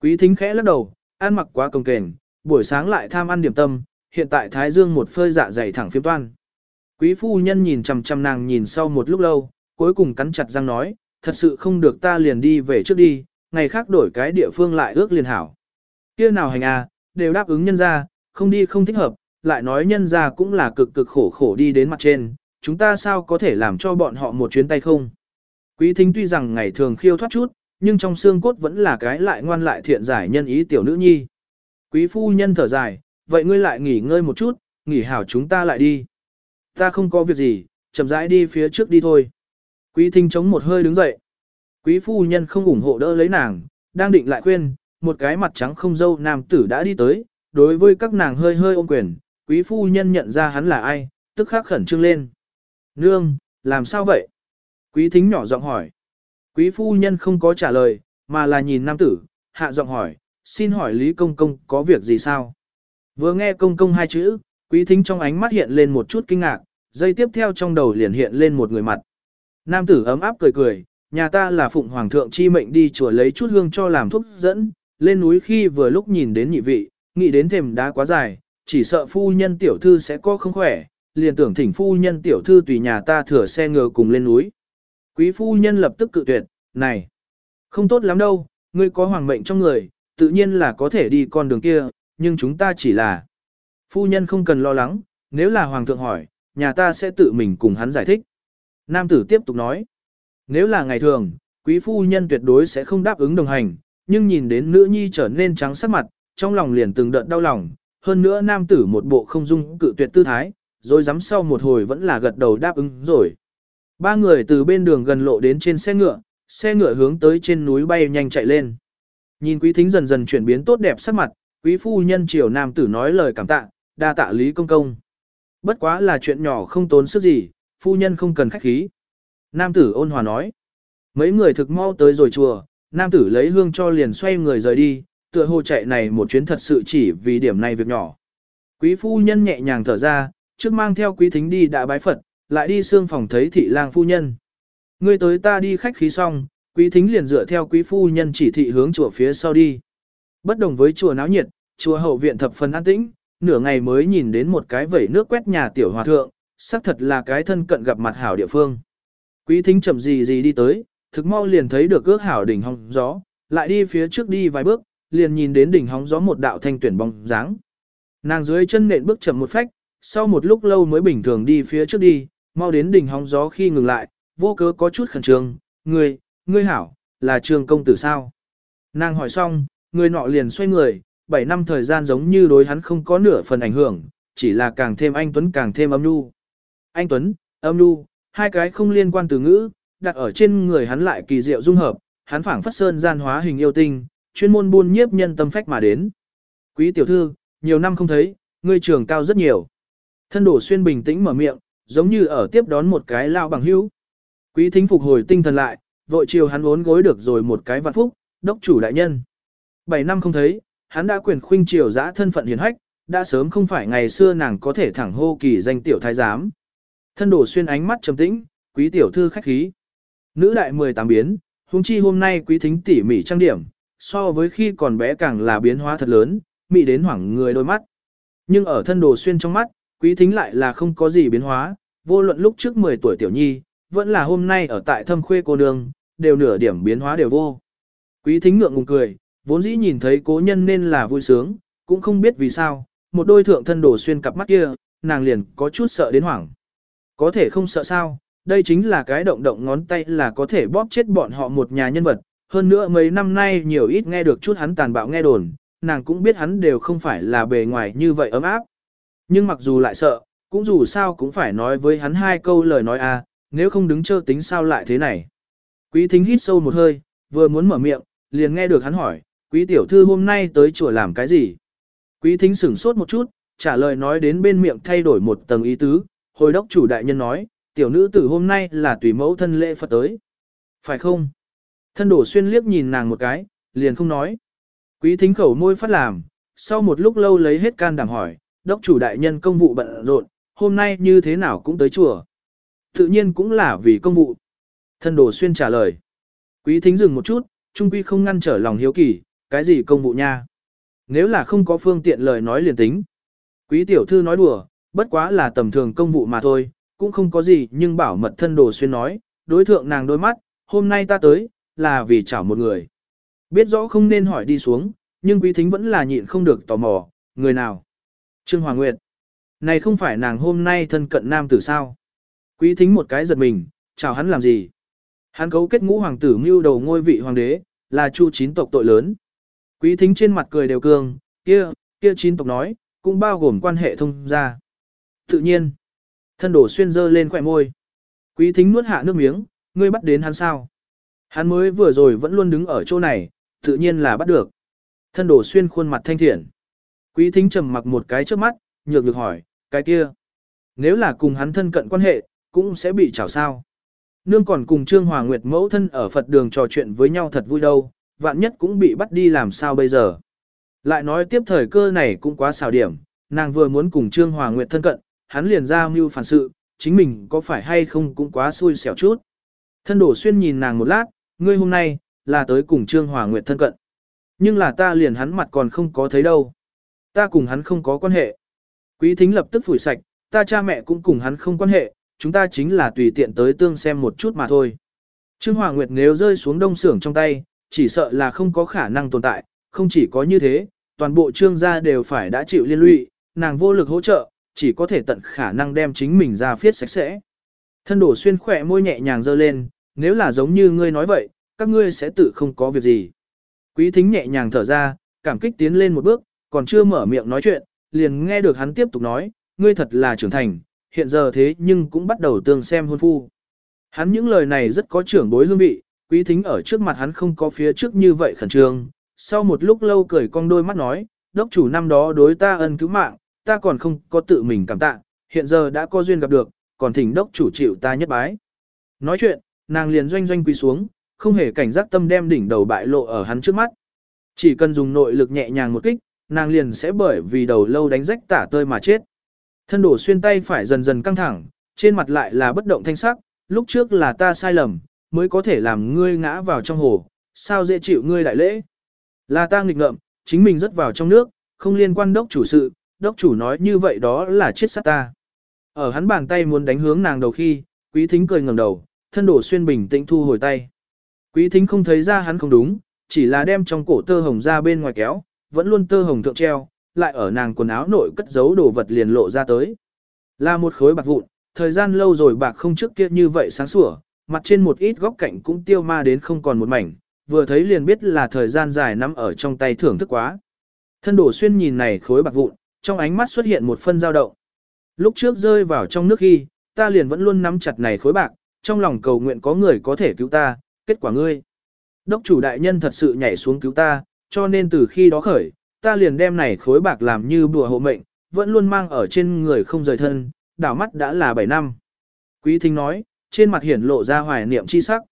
Quý thính khẽ lắc đầu, ăn mặc quá công kềnh, buổi sáng lại tham ăn điểm tâm, hiện tại thái dương một phơi dạ dày thẳng phiếm toan. Quý phu nhân nhìn chằm chằm nàng nhìn sau một lúc lâu, cuối cùng cắn chặt răng nói, thật sự không được ta liền đi về trước đi, ngày khác đổi cái địa phương lại ước liền hảo. Kia nào hành à, đều đáp ứng nhân ra, không đi không thích hợp, lại nói nhân ra cũng là cực cực khổ khổ đi đến mặt trên, chúng ta sao có thể làm cho bọn họ một chuyến tay không. Quý thính tuy rằng ngày thường khiêu thoát chút, nhưng trong xương cốt vẫn là cái lại ngoan lại thiện giải nhân ý tiểu nữ nhi. Quý phu nhân thở dài, vậy ngươi lại nghỉ ngơi một chút, nghỉ hảo chúng ta lại đi. Ta không có việc gì, chậm rãi đi phía trước đi thôi. Quý thính chống một hơi đứng dậy. Quý phu nhân không ủng hộ đỡ lấy nàng, đang định lại khuyên, một cái mặt trắng không dâu nam tử đã đi tới, đối với các nàng hơi hơi ôm quyền, quý phu nhân nhận ra hắn là ai, tức khắc khẩn trương lên. Nương, làm sao vậy? Quý thính nhỏ giọng hỏi. Quý phu nhân không có trả lời, mà là nhìn nam tử, hạ giọng hỏi, xin hỏi Lý Công Công có việc gì sao? Vừa nghe Công Công hai chữ, quý thính trong ánh mắt hiện lên một chút kinh ngạc, giây tiếp theo trong đầu liền hiện lên một người mặt. Nam tử ấm áp cười cười, nhà ta là phụng hoàng thượng chi mệnh đi chùa lấy chút hương cho làm thuốc dẫn, lên núi khi vừa lúc nhìn đến nhị vị, nghĩ đến thềm đá quá dài, chỉ sợ phu nhân tiểu thư sẽ có không khỏe, liền tưởng thỉnh phu nhân tiểu thư tùy nhà ta thừa xe ngựa cùng lên núi. Quý phu nhân lập tức cự tuyệt, này, không tốt lắm đâu, ngươi có hoàng mệnh trong người, tự nhiên là có thể đi con đường kia, nhưng chúng ta chỉ là. Phu nhân không cần lo lắng, nếu là hoàng thượng hỏi, nhà ta sẽ tự mình cùng hắn giải thích. Nam tử tiếp tục nói, nếu là ngày thường, quý phu nhân tuyệt đối sẽ không đáp ứng đồng hành, nhưng nhìn đến nữ nhi trở nên trắng sắc mặt, trong lòng liền từng đợt đau lòng, hơn nữa nam tử một bộ không dung cự tuyệt tư thái, rồi dám sau một hồi vẫn là gật đầu đáp ứng rồi. Ba người từ bên đường gần lộ đến trên xe ngựa, xe ngựa hướng tới trên núi bay nhanh chạy lên. Nhìn quý thính dần dần chuyển biến tốt đẹp sắc mặt, quý phu nhân triều nam tử nói lời cảm tạ, đa tạ lý công công. Bất quá là chuyện nhỏ không tốn sức gì, phu nhân không cần khách khí. Nam tử ôn hòa nói. Mấy người thực mau tới rồi chùa, nam tử lấy hương cho liền xoay người rời đi, tựa hồ chạy này một chuyến thật sự chỉ vì điểm này việc nhỏ. Quý phu nhân nhẹ nhàng thở ra, trước mang theo quý thính đi đã bái Phật, lại đi xương phòng thấy thị lang phu nhân. Ngươi tới ta đi khách khí xong, quý thính liền dựa theo quý phu nhân chỉ thị hướng chùa phía sau đi. Bất đồng với chùa náo nhiệt, chùa hậu viện thập phần an tĩnh, nửa ngày mới nhìn đến một cái vẩy nước quét nhà tiểu hòa thượng, xác thật là cái thân cận gặp mặt hảo địa phương. Quý thính chậm gì gì đi tới, thực mau liền thấy được ước hảo đỉnh hóng gió, lại đi phía trước đi vài bước, liền nhìn đến đỉnh hóng gió một đạo thanh tuyển bóng dáng. Nàng dưới chân nện bước chậm một phách, sau một lúc lâu mới bình thường đi phía trước đi, mau đến đỉnh hóng gió khi ngừng lại, vô cớ có chút khẩn trương, ngươi, ngươi hảo, là trường công tử sao? Nàng hỏi xong, người nọ liền xoay người, 7 năm thời gian giống như đối hắn không có nửa phần ảnh hưởng, chỉ là càng thêm anh Tuấn càng thêm âm nhu. Anh Tuấn, âm nhu, hai cái không liên quan từ ngữ, đặt ở trên người hắn lại kỳ diệu dung hợp, hắn phảng phất sơn gian hóa hình yêu tinh, chuyên môn buôn nhiếp nhân tâm phách mà đến. Quý tiểu thư, nhiều năm không thấy, ngươi trưởng cao rất nhiều. Thân đổ xuyên bình tĩnh mở miệng, giống như ở tiếp đón một cái lao bằng hữu. Quý thính phục hồi tinh thần lại, vội chiều hắn uốn gối được rồi một cái vạn phúc, đốc chủ đại nhân. Bảy năm không thấy, hắn đã quyền khuynh triều giã thân phận hiền hách, đã sớm không phải ngày xưa nàng có thể thẳng hô kỳ danh tiểu thái giám. Thân đổ xuyên ánh mắt trầm tĩnh, quý tiểu thư khách khí. Nữ đại 18 biến, huống chi hôm nay quý thính tỉ mỉ trang điểm, so với khi còn bé càng là biến hóa thật lớn, mị đến hoảng người đôi mắt. Nhưng ở thân đồ xuyên trong mắt, quý thính lại là không có gì biến hóa, vô luận lúc trước 10 tuổi tiểu nhi, vẫn là hôm nay ở tại thâm khuê cô nương, đều nửa điểm biến hóa đều vô. Quý thính ngượng ngùng cười, vốn dĩ nhìn thấy cố nhân nên là vui sướng, cũng không biết vì sao, một đôi thượng thân đồ xuyên cặp mắt kia, nàng liền có chút sợ đến hoảng. Có thể không sợ sao, đây chính là cái động động ngón tay là có thể bóp chết bọn họ một nhà nhân vật. Hơn nữa mấy năm nay nhiều ít nghe được chút hắn tàn bạo nghe đồn, nàng cũng biết hắn đều không phải là bề ngoài như vậy ấm áp. Nhưng mặc dù lại sợ, cũng dù sao cũng phải nói với hắn hai câu lời nói a, nếu không đứng chơ tính sao lại thế này. Quý thính hít sâu một hơi, vừa muốn mở miệng, liền nghe được hắn hỏi, quý tiểu thư hôm nay tới chùa làm cái gì? Quý thính sửng sốt một chút, trả lời nói đến bên miệng thay đổi một tầng ý tứ, hồi đốc chủ đại nhân nói, tiểu nữ tử hôm nay là tùy mẫu thân lễ Phật tới. Phải không? Thân đổ xuyên liếc nhìn nàng một cái, liền không nói. Quý thính khẩu môi phát làm, sau một lúc lâu lấy hết can đảm hỏi, đốc chủ đại nhân công vụ bận rộn, hôm nay như thế nào cũng tới chùa. Tự nhiên cũng là vì công vụ. Thân đổ xuyên trả lời. Quý thính dừng một chút, trung quy không ngăn trở lòng hiếu kỳ, cái gì công vụ nha. Nếu là không có phương tiện lời nói liền tính. Quý tiểu thư nói đùa, bất quá là tầm thường công vụ mà thôi, cũng không có gì nhưng bảo mật thân đồ xuyên nói, đối thượng nàng đôi mắt, hôm nay ta tới, là vì chảo một người. Biết rõ không nên hỏi đi xuống, nhưng quý thính vẫn là nhịn không được tò mò, người nào? Trương Hoàng Nguyệt. Này không phải nàng hôm nay thân cận nam tử sao? Quý thính một cái giật mình, chào hắn làm gì? Hắn cấu kết ngũ hoàng tử mưu đầu ngôi vị hoàng đế, là chu chín tộc tội lớn. Quý thính trên mặt cười đều cường, kia, kia chín tộc nói, cũng bao gồm quan hệ thông gia. Tự nhiên, thân đổ xuyên dơ lên khỏe môi. Quý thính nuốt hạ nước miếng, ngươi bắt đến hắn sao? Hắn mới vừa rồi vẫn luôn đứng ở chỗ này, tự nhiên là bắt được. Thân đổ xuyên khuôn mặt thanh thiện. Quý thính trầm mặc một cái trước mắt, nhược được hỏi, cái kia. Nếu là cùng hắn thân cận quan hệ, cũng sẽ bị chảo sao. Nương còn cùng Trương Hòa Nguyệt mẫu thân ở Phật đường trò chuyện với nhau thật vui đâu, vạn nhất cũng bị bắt đi làm sao bây giờ. Lại nói tiếp thời cơ này cũng quá xào điểm, nàng vừa muốn cùng Trương Hòa Nguyệt thân cận, hắn liền ra mưu phản sự, chính mình có phải hay không cũng quá xui xẻo chút. Thân đổ xuyên nhìn nàng một lát, ngươi hôm nay, là tới cùng Trương Hòa Nguyệt thân cận. Nhưng là ta liền hắn mặt còn không có thấy đâu. Ta cùng hắn không có quan hệ. Quý thính lập tức phủi sạch, ta cha mẹ cũng cùng hắn không quan hệ, chúng ta chính là tùy tiện tới tương xem một chút mà thôi. Trương Hòa Nguyệt nếu rơi xuống đông xưởng trong tay, chỉ sợ là không có khả năng tồn tại, không chỉ có như thế, toàn bộ trương gia đều phải đã chịu liên lụy, nàng vô lực hỗ trợ, chỉ có thể tận khả năng đem chính mình ra phiết sạch sẽ. Thân đổ xuyên khỏe môi nhẹ nhàng dơ lên, nếu là giống như ngươi nói vậy, các ngươi sẽ tự không có việc gì. Quý thính nhẹ nhàng thở ra, cảm kích tiến lên một bước, còn chưa mở miệng nói chuyện, liền nghe được hắn tiếp tục nói, ngươi thật là trưởng thành, hiện giờ thế nhưng cũng bắt đầu tương xem hôn phu. Hắn những lời này rất có trưởng bối hương vị, quý thính ở trước mặt hắn không có phía trước như vậy khẩn trương. Sau một lúc lâu cười cong đôi mắt nói, đốc chủ năm đó đối ta ân cứu mạng, ta còn không có tự mình cảm tạ, hiện giờ đã có duyên gặp được, còn thỉnh đốc chủ chịu ta nhất bái. Nói chuyện, nàng liền doanh doanh quỳ xuống, không hề cảnh giác tâm đem đỉnh đầu bại lộ ở hắn trước mắt. Chỉ cần dùng nội lực nhẹ nhàng một kích, nàng liền sẽ bởi vì đầu lâu đánh rách tả tơi mà chết. Thân đổ xuyên tay phải dần dần căng thẳng, trên mặt lại là bất động thanh sắc, lúc trước là ta sai lầm, mới có thể làm ngươi ngã vào trong hồ, sao dễ chịu ngươi đại lễ. Là ta nghịch ngợm, chính mình rất vào trong nước, không liên quan đốc chủ sự, đốc chủ nói như vậy đó là chết sát ta. Ở hắn bàn tay muốn đánh hướng nàng đầu khi, quý thính cười ngẩng đầu, thân đổ xuyên bình tĩnh thu hồi tay. Quý thính không thấy ra hắn không đúng, chỉ là đem trong cổ tơ hồng ra bên ngoài kéo, vẫn luôn tơ hồng thượng treo, lại ở nàng quần áo nội cất giấu đồ vật liền lộ ra tới. Là một khối bạc vụn, thời gian lâu rồi bạc không trước kia như vậy sáng sủa, mặt trên một ít góc cạnh cũng tiêu ma đến không còn một mảnh, vừa thấy liền biết là thời gian dài nắm ở trong tay thưởng thức quá. Thân đổ xuyên nhìn này khối bạc vụn, trong ánh mắt xuất hiện một phân dao động. Lúc trước rơi vào trong nước khi, ta liền vẫn luôn nắm chặt này khối bạc, trong lòng cầu nguyện có người có thể cứu ta, kết quả ngươi. Đốc chủ đại nhân thật sự nhảy xuống cứu ta, cho nên từ khi đó khởi, ta liền đem này khối bạc làm như bùa hộ mệnh, vẫn luôn mang ở trên người không rời thân, đảo mắt đã là 7 năm. Quý thính nói, trên mặt hiển lộ ra hoài niệm chi sắc.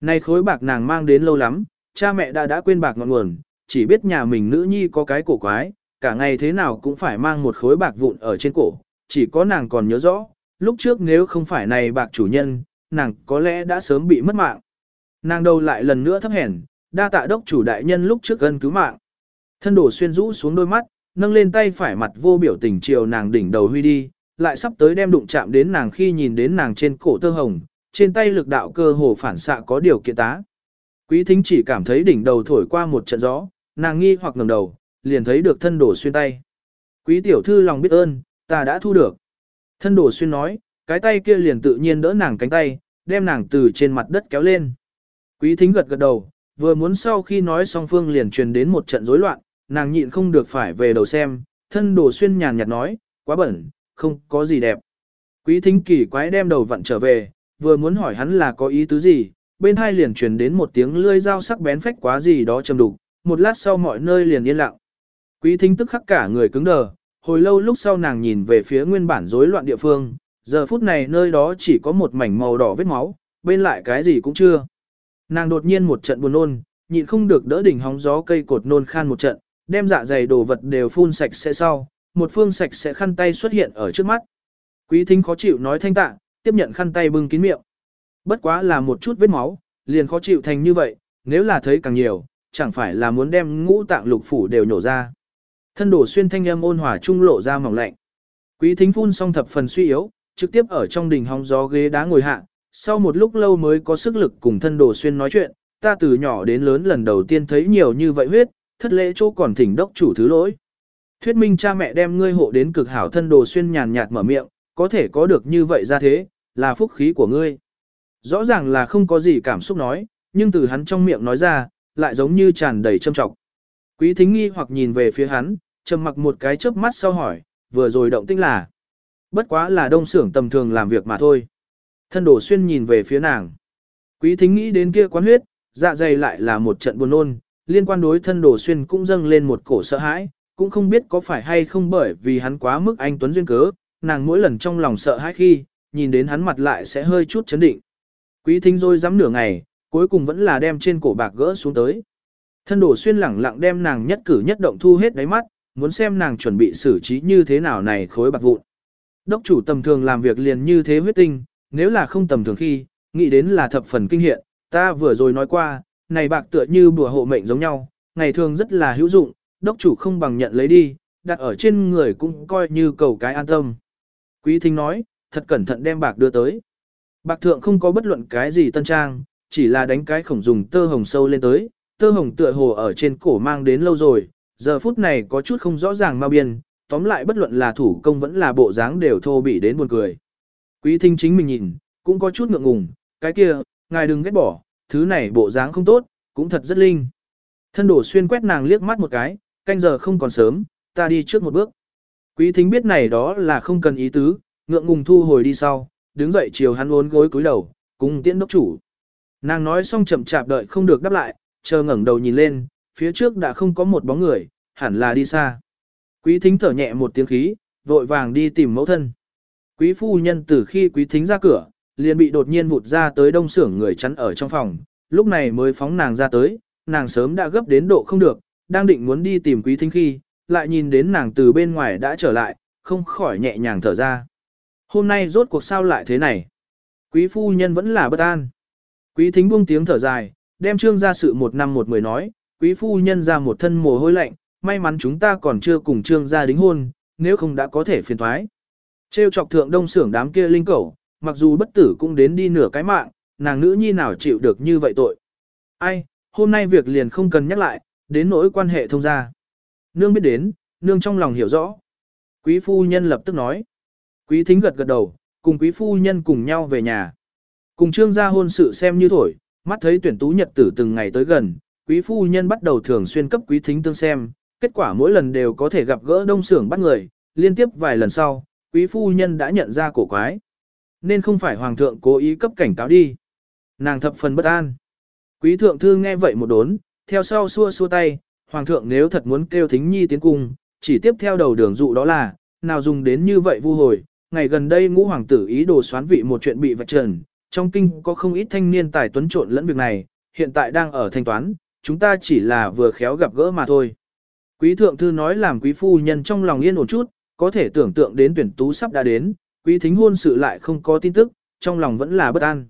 Này khối bạc nàng mang đến lâu lắm, cha mẹ đã đã quên bạc ngọn nguồn, chỉ biết nhà mình nữ nhi có cái cổ quái, cả ngày thế nào cũng phải mang một khối bạc vụn ở trên cổ, chỉ có nàng còn nhớ rõ, lúc trước nếu không phải này bạc chủ nhân, nàng có lẽ đã sớm bị mất mạng. Nàng đầu lại lần nữa thấp hèn, đa tạ đốc chủ đại nhân lúc trước gần cứu mạng. Thân đổ xuyên rũ xuống đôi mắt, nâng lên tay phải mặt vô biểu tình chiều nàng đỉnh đầu huy đi, lại sắp tới đem đụng chạm đến nàng khi nhìn đến nàng trên cổ tơ hồng, trên tay lực đạo cơ hồ phản xạ có điều kiện tá. Quý thính chỉ cảm thấy đỉnh đầu thổi qua một trận gió, nàng nghi hoặc ngẩng đầu, liền thấy được thân đổ xuyên tay. Quý tiểu thư lòng biết ơn, ta đã thu được. Thân đổ xuyên nói, cái tay kia liền tự nhiên đỡ nàng cánh tay, đem nàng từ trên mặt đất kéo lên. Quý thính gật gật đầu, vừa muốn sau khi nói song phương liền truyền đến một trận rối loạn, nàng nhịn không được phải về đầu xem, thân đồ xuyên nhàn nhạt nói, quá bẩn, không có gì đẹp. Quý thính kỳ quái đem đầu vặn trở về, vừa muốn hỏi hắn là có ý tứ gì, bên hai liền truyền đến một tiếng lươi dao sắc bén phách quá gì đó trầm đục, một lát sau mọi nơi liền yên lặng. Quý thính tức khắc cả người cứng đờ, hồi lâu lúc sau nàng nhìn về phía nguyên bản rối loạn địa phương, Giờ phút này nơi đó chỉ có một mảnh màu đỏ vết máu, bên lại cái gì cũng chưa. Nàng đột nhiên một trận buồn nôn, nhịn không được đỡ đỉnh hóng gió cây cột nôn khan một trận, đem dạ dày đồ vật đều phun sạch sẽ sau, một phương sạch sẽ khăn tay xuất hiện ở trước mắt. Quý thính khó chịu nói thanh tạ, tiếp nhận khăn tay bưng kín miệng. Bất quá là một chút vết máu, liền khó chịu thành như vậy, nếu là thấy càng nhiều, chẳng phải là muốn đem ngũ tạng lục phủ đều nhổ ra. Thân đổ xuyên thanh âm ôn hòa trung lộ ra mỏng lạnh. Quý thính phun xong thập phần suy yếu, trực tiếp ở trong đình hóng gió ghế đá ngồi hạ, sau một lúc lâu mới có sức lực cùng thân đồ xuyên nói chuyện, ta từ nhỏ đến lớn lần đầu tiên thấy nhiều như vậy huyết, thất lễ chỗ còn thỉnh đốc chủ thứ lỗi. Thuyết minh cha mẹ đem ngươi hộ đến cực hảo thân đồ xuyên nhàn nhạt mở miệng, có thể có được như vậy ra thế, là phúc khí của ngươi. Rõ ràng là không có gì cảm xúc nói, nhưng từ hắn trong miệng nói ra, lại giống như tràn đầy châm trọng. Quý thính nghi hoặc nhìn về phía hắn, trầm mặc một cái chớp mắt sau hỏi, vừa rồi động tĩnh là. Bất quá là đông xưởng tầm thường làm việc mà thôi. Thân đổ xuyên nhìn về phía nàng. Quý thính nghĩ đến kia quán huyết, dạ dày lại là một trận buồn nôn, liên quan đối thân đổ xuyên cũng dâng lên một cổ sợ hãi, cũng không biết có phải hay không bởi vì hắn quá mức anh Tuấn Duyên cớ, nàng mỗi lần trong lòng sợ hãi khi, nhìn đến hắn mặt lại sẽ hơi chút chấn định. Quý thính rồi dám nửa ngày, cuối cùng vẫn là đem trên cổ bạc gỡ xuống tới. Thân đổ xuyên lẳng lặng đem nàng nhất cử nhất động thu hết đáy mắt, muốn xem nàng chuẩn bị xử trí như thế nào này khối bạc vụn. Đốc chủ tầm thường làm việc liền như thế huyết tinh, nếu là không tầm thường khi, nghĩ đến là thập phần kinh hiện, ta vừa rồi nói qua, này bạc tựa như bùa hộ mệnh giống nhau, ngày thường rất là hữu dụng, đốc chủ không bằng nhận lấy đi, đặt ở trên người cũng coi như cầu cái an tâm. Quý thính nói, thật cẩn thận đem bạc đưa tới. Bạc thượng không có bất luận cái gì tân trang, chỉ là đánh cái khổng dùng tơ hồng sâu lên tới, tơ hồng tựa hồ ở trên cổ mang đến lâu rồi, giờ phút này có chút không rõ ràng mau biên, tóm lại bất luận là thủ công vẫn là bộ dáng đều thô bỉ đến buồn cười. Quý thính chính mình nhìn, cũng có chút ngượng ngùng, cái kia, ngài đừng ghét bỏ, thứ này bộ dáng không tốt, cũng thật rất linh. Thân đổ xuyên quét nàng liếc mắt một cái, canh giờ không còn sớm, ta đi trước một bước. Quý thính biết này đó là không cần ý tứ, ngượng ngùng thu hồi đi sau, đứng dậy chiều hắn uốn gối cúi đầu, cùng tiễn đốc chủ. Nàng nói xong chậm chạp đợi không được đáp lại, chờ ngẩng đầu nhìn lên, phía trước đã không có một bóng người, hẳn là đi xa. Quý thính thở nhẹ một tiếng khí, vội vàng đi tìm mẫu thân. Quý phu nhân từ khi quý thính ra cửa, liền bị đột nhiên vụt ra tới đông xưởng người chắn ở trong phòng, lúc này mới phóng nàng ra tới, nàng sớm đã gấp đến độ không được, đang định muốn đi tìm quý thính khi, lại nhìn đến nàng từ bên ngoài đã trở lại, không khỏi nhẹ nhàng thở ra. Hôm nay rốt cuộc sao lại thế này? Quý phu nhân vẫn là bất an. Quý thính buông tiếng thở dài, đem trương ra sự một năm một mười nói, quý phu nhân ra một thân mồ hôi lạnh, may mắn chúng ta còn chưa cùng trương gia đính hôn, nếu không đã có thể phiền thoái. Trêu chọc thượng đông xưởng đám kia linh cẩu, mặc dù bất tử cũng đến đi nửa cái mạng, nàng nữ nhi nào chịu được như vậy tội. Ai, hôm nay việc liền không cần nhắc lại, đến nỗi quan hệ thông gia. Nương biết đến, nương trong lòng hiểu rõ. Quý phu nhân lập tức nói. Quý thính gật gật đầu, cùng quý phu nhân cùng nhau về nhà. Cùng trương gia hôn sự xem như thổi, mắt thấy tuyển tú nhật tử từng ngày tới gần, quý phu nhân bắt đầu thường xuyên cấp quý thính tương xem, kết quả mỗi lần đều có thể gặp gỡ đông xưởng bắt người, liên tiếp vài lần sau, quý phu nhân đã nhận ra cổ quái. Nên không phải hoàng thượng cố ý cấp cảnh cáo đi. Nàng thập phần bất an. Quý thượng thư nghe vậy một đốn, theo sau xua xua tay, hoàng thượng nếu thật muốn kêu thính nhi tiến cung, chỉ tiếp theo đầu đường dụ đó là, nào dùng đến như vậy vu hồi, ngày gần đây ngũ hoàng tử ý đồ xoán vị một chuyện bị vạch trần, trong kinh có không ít thanh niên tài tuấn trộn lẫn việc này, hiện tại đang ở thanh toán, chúng ta chỉ là vừa khéo gặp gỡ mà thôi. Quý thượng thư nói làm quý phu nhân trong lòng yên ổn chút, có thể tưởng tượng đến tuyển tú sắp đã đến, quý thính hôn sự lại không có tin tức, trong lòng vẫn là bất an.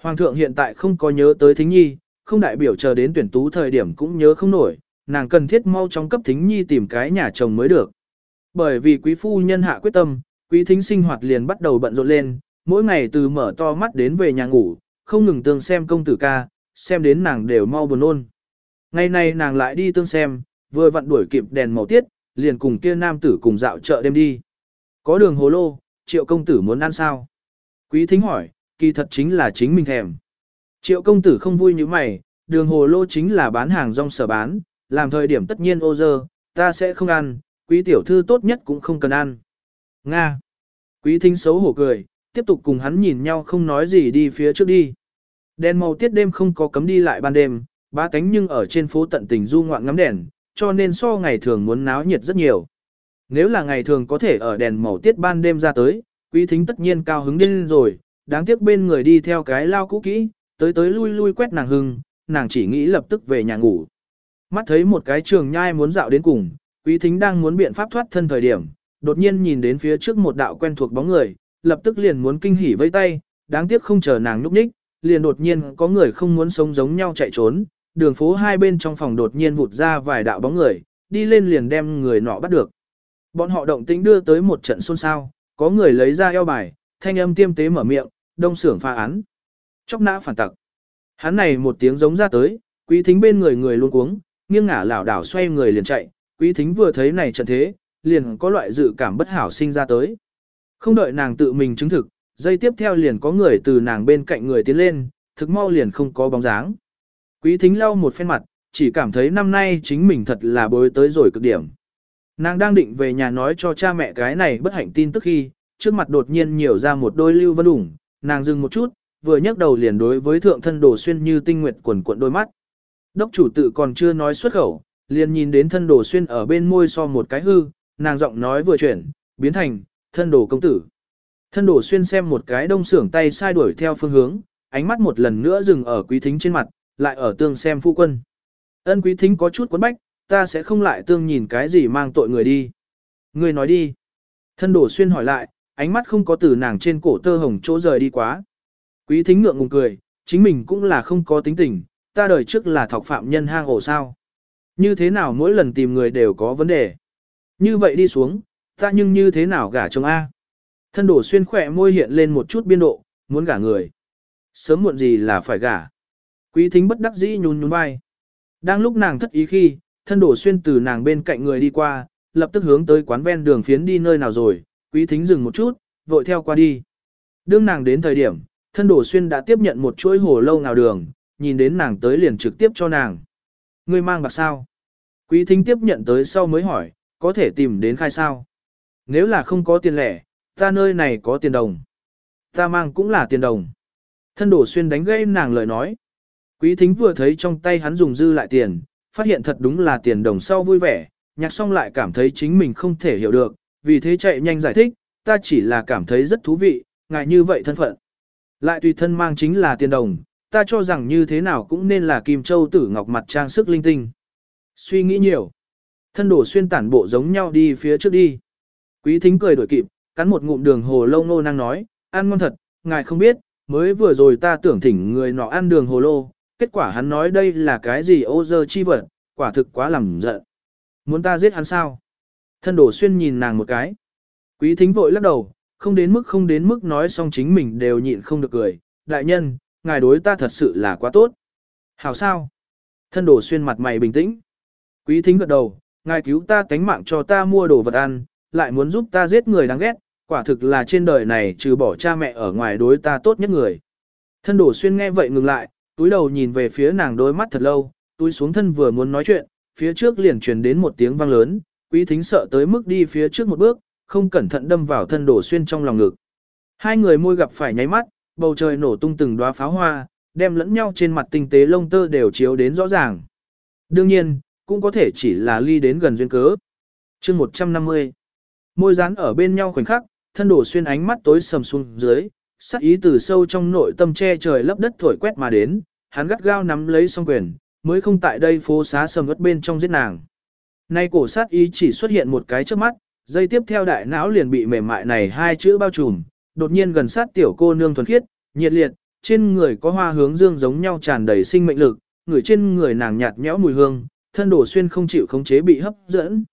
Hoàng thượng hiện tại không có nhớ tới thính nhi, không đại biểu chờ đến tuyển tú thời điểm cũng nhớ không nổi, nàng cần thiết mau chóng cấp thính nhi tìm cái nhà chồng mới được. Bởi vì quý phu nhân hạ quyết tâm, quý thính sinh hoạt liền bắt đầu bận rộn lên, mỗi ngày từ mở to mắt đến về nhà ngủ, không ngừng tương xem công tử ca, xem đến nàng đều mau buồn ôn. Ngày nay nàng lại đi tương xem, vừa vặn đuổi kịp đèn màu tiết, liền cùng kia nam tử cùng dạo chợ đêm đi. Có đường hồ lô, triệu công tử muốn ăn sao? Quý thính hỏi, kỳ thật chính là chính mình thèm. Triệu công tử không vui như mày, đường hồ lô chính là bán hàng rong sở bán, làm thời điểm tất nhiên ô dơ, ta sẽ không ăn, quý tiểu thư tốt nhất cũng không cần ăn. Nga. Quý thính xấu hổ cười, tiếp tục cùng hắn nhìn nhau không nói gì đi phía trước đi. Đèn màu tiết đêm không có cấm đi lại ban đêm, ba cánh nhưng ở trên phố tận tình du ngoạn ngắm đèn, cho nên so ngày thường muốn náo nhiệt rất nhiều. Nếu là ngày thường có thể ở đèn màu tiết ban đêm ra tới, Quý thính tất nhiên cao hứng điên rồi, đáng tiếc bên người đi theo cái lao cũ kỹ, tới tới lui lui quét nàng hưng, nàng chỉ nghĩ lập tức về nhà ngủ. Mắt thấy một cái trường nhai muốn dạo đến cùng, quý thính đang muốn biện pháp thoát thân thời điểm, đột nhiên nhìn đến phía trước một đạo quen thuộc bóng người, lập tức liền muốn kinh hỉ vây tay, đáng tiếc không chờ nàng núp ních, liền đột nhiên có người không muốn sống giống nhau chạy trốn, đường phố hai bên trong phòng đột nhiên vụt ra vài đạo bóng người, đi lên liền đem người nọ bắt được. Bọn họ động tĩnh đưa tới một trận xôn xao, có người lấy ra eo bài, thanh âm tiêm tế mở miệng, đông sưởng pha án. Chóc nã phản tặc. Hắn này một tiếng giống ra tới, quý thính bên người người luôn cuống, nghiêng ngả lảo đảo xoay người liền chạy, quý thính vừa thấy này trận thế, liền có loại dự cảm bất hảo sinh ra tới. Không đợi nàng tự mình chứng thực, dây tiếp theo liền có người từ nàng bên cạnh người tiến lên, thực mau liền không có bóng dáng. Quý thính lau một phen mặt, chỉ cảm thấy năm nay chính mình thật là bối tới rồi cực điểm. Nàng đang định về nhà nói cho cha mẹ cái này bất hạnh tin tức khi, trước mặt đột nhiên nhiều ra một đôi lưu vân ủng, nàng dừng một chút, vừa nhấc đầu liền đối với thượng thân đồ xuyên như tinh nguyệt quần cuộn đôi mắt. Đốc chủ tự còn chưa nói xuất khẩu, liền nhìn đến thân đồ xuyên ở bên môi so một cái hư, nàng giọng nói vừa chuyển, biến thành, thân đồ công tử. Thân đồ xuyên xem một cái đông sưởng tay sai đuổi theo phương hướng, ánh mắt một lần nữa dừng ở quý thính trên mặt, lại ở tương xem phu quân. Ân quý thính có chút quấn bách, ta sẽ không lại tương nhìn cái gì mang tội người đi. Người nói đi. Thân đổ xuyên hỏi lại, ánh mắt không có từ nàng trên cổ tơ hồng chỗ rời đi quá. Quý thính ngượng ngùng cười, chính mình cũng là không có tính tình, ta đời trước là thọc phạm nhân hang ổ sao. Như thế nào mỗi lần tìm người đều có vấn đề. Như vậy đi xuống, ta nhưng như thế nào gả chồng A. Thân đổ xuyên khỏe môi hiện lên một chút biên độ, muốn gả người. Sớm muộn gì là phải gả. Quý thính bất đắc dĩ nhún nhún vai. Đang lúc nàng thất ý khi, thân đổ xuyên từ nàng bên cạnh người đi qua, lập tức hướng tới quán ven đường phiến đi nơi nào rồi, quý thính dừng một chút, vội theo qua đi. Đương nàng đến thời điểm, thân đổ xuyên đã tiếp nhận một chuỗi hồ lâu nào đường, nhìn đến nàng tới liền trực tiếp cho nàng. Ngươi mang bạc sao? Quý thính tiếp nhận tới sau mới hỏi, có thể tìm đến khai sao? Nếu là không có tiền lẻ, ta nơi này có tiền đồng. Ta mang cũng là tiền đồng. Thân đổ xuyên đánh gây nàng lời nói. Quý thính vừa thấy trong tay hắn dùng dư lại tiền, phát hiện thật đúng là tiền đồng sau vui vẻ, nhạc xong lại cảm thấy chính mình không thể hiểu được, vì thế chạy nhanh giải thích, ta chỉ là cảm thấy rất thú vị, ngại như vậy thân phận. Lại tùy thân mang chính là tiền đồng, ta cho rằng như thế nào cũng nên là kim châu tử ngọc mặt trang sức linh tinh. Suy nghĩ nhiều. Thân đổ xuyên tản bộ giống nhau đi phía trước đi. Quý thính cười đổi kịp, cắn một ngụm đường hồ lô nô năng nói, ăn ngon thật, ngài không biết, mới vừa rồi ta tưởng thỉnh người nọ ăn đường hồ lô, kết quả hắn nói đây là cái gì ô dơ chi vật, quả thực quá làm giận. Muốn ta giết hắn sao? Thân đổ xuyên nhìn nàng một cái. Quý thính vội lắc đầu, không đến mức không đến mức nói xong chính mình đều nhịn không được cười. Đại nhân, ngài đối ta thật sự là quá tốt. Hảo sao? Thân đổ xuyên mặt mày bình tĩnh. Quý thính gật đầu, ngài cứu ta tánh mạng cho ta mua đồ vật ăn, lại muốn giúp ta giết người đáng ghét, quả thực là trên đời này trừ bỏ cha mẹ ở ngoài đối ta tốt nhất người. Thân đổ xuyên nghe vậy ngừng lại, túi đầu nhìn về phía nàng đôi mắt thật lâu, túi xuống thân vừa muốn nói chuyện, phía trước liền truyền đến một tiếng vang lớn, quý thính sợ tới mức đi phía trước một bước, không cẩn thận đâm vào thân đổ xuyên trong lòng ngực. Hai người môi gặp phải nháy mắt, bầu trời nổ tung từng đóa pháo hoa, đem lẫn nhau trên mặt tinh tế lông tơ đều chiếu đến rõ ràng. Đương nhiên, cũng có thể chỉ là ly đến gần duyên cớ. chương 150 Môi dán ở bên nhau khoảnh khắc, thân đổ xuyên ánh mắt tối sầm xuống dưới, sắc ý từ sâu trong nội tâm che trời lấp đất thổi quét mà đến, hắn gắt gao nắm lấy song quyền, mới không tại đây phố xá sầm ớt bên trong giết nàng. Nay cổ sát ý chỉ xuất hiện một cái trước mắt, dây tiếp theo đại não liền bị mềm mại này hai chữ bao trùm, đột nhiên gần sát tiểu cô nương thuần khiết, nhiệt liệt, trên người có hoa hướng dương giống nhau tràn đầy sinh mệnh lực, người trên người nàng nhạt nhẽo mùi hương, thân đổ xuyên không chịu khống chế bị hấp dẫn.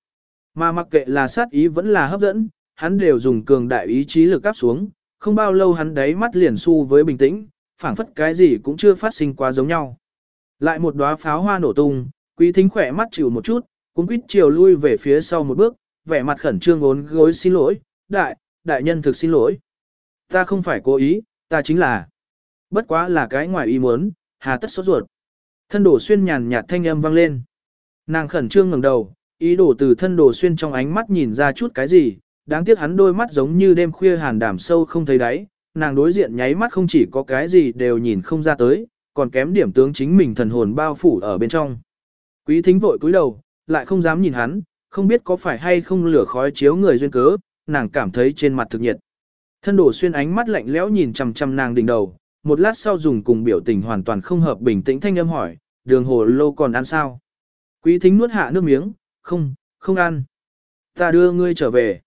Mà mặc kệ là sát ý vẫn là hấp dẫn, hắn đều dùng cường đại ý chí lực áp xuống, không bao lâu hắn đáy mắt liền su với bình tĩnh, phảng phất cái gì cũng chưa phát sinh quá giống nhau. Lại một đóa pháo hoa nổ tung, quý thính khỏe mắt chịu một chút, cũng quýt chiều lui về phía sau một bước, vẻ mặt khẩn trương ốn gối xin lỗi, đại, đại nhân thực xin lỗi. Ta không phải cố ý, ta chính là. Bất quá là cái ngoài ý muốn, hà tất sốt ruột. Thân đổ xuyên nhàn nhạt thanh âm vang lên. Nàng khẩn trương ngẩng đầu, ý đồ từ thân đồ xuyên trong ánh mắt nhìn ra chút cái gì, đáng tiếc hắn đôi mắt giống như đêm khuya hàn đảm sâu không thấy đáy, nàng đối diện nháy mắt không chỉ có cái gì đều nhìn không ra tới, còn kém điểm tướng chính mình thần hồn bao phủ ở bên trong. Quý thính vội cúi đầu, lại không dám nhìn hắn, không biết có phải hay không lửa khói chiếu người duyên cớ, nàng cảm thấy trên mặt thực nhiệt. Thân đổ xuyên ánh mắt lạnh lẽo nhìn chằm chằm nàng đỉnh đầu, một lát sau dùng cùng biểu tình hoàn toàn không hợp bình tĩnh thanh âm hỏi, đường hồ lô còn ăn sao? Quý thính nuốt hạ nước miếng, không, không ăn. Ta đưa ngươi trở về.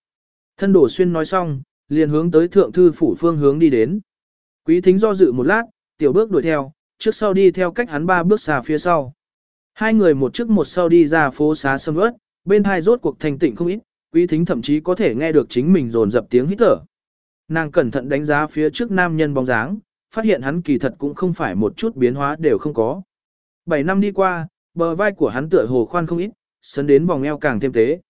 Thân đổ xuyên nói xong, liền hướng tới thượng thư phủ phương hướng đi đến. Quý thính do dự một lát, tiểu bước đuổi theo, trước sau đi theo cách hắn ba bước xa phía sau. Hai người một trước một sau đi ra phố xá sâm ướt, bên hai rốt cuộc thành tịnh không ít, quý thính thậm chí có thể nghe được chính mình dồn dập tiếng hít thở. Nàng cẩn thận đánh giá phía trước nam nhân bóng dáng, phát hiện hắn kỳ thật cũng không phải một chút biến hóa đều không có. Bảy năm đi qua, bờ vai của hắn tựa hồ khoan không ít, sấn đến vòng eo càng thêm tế.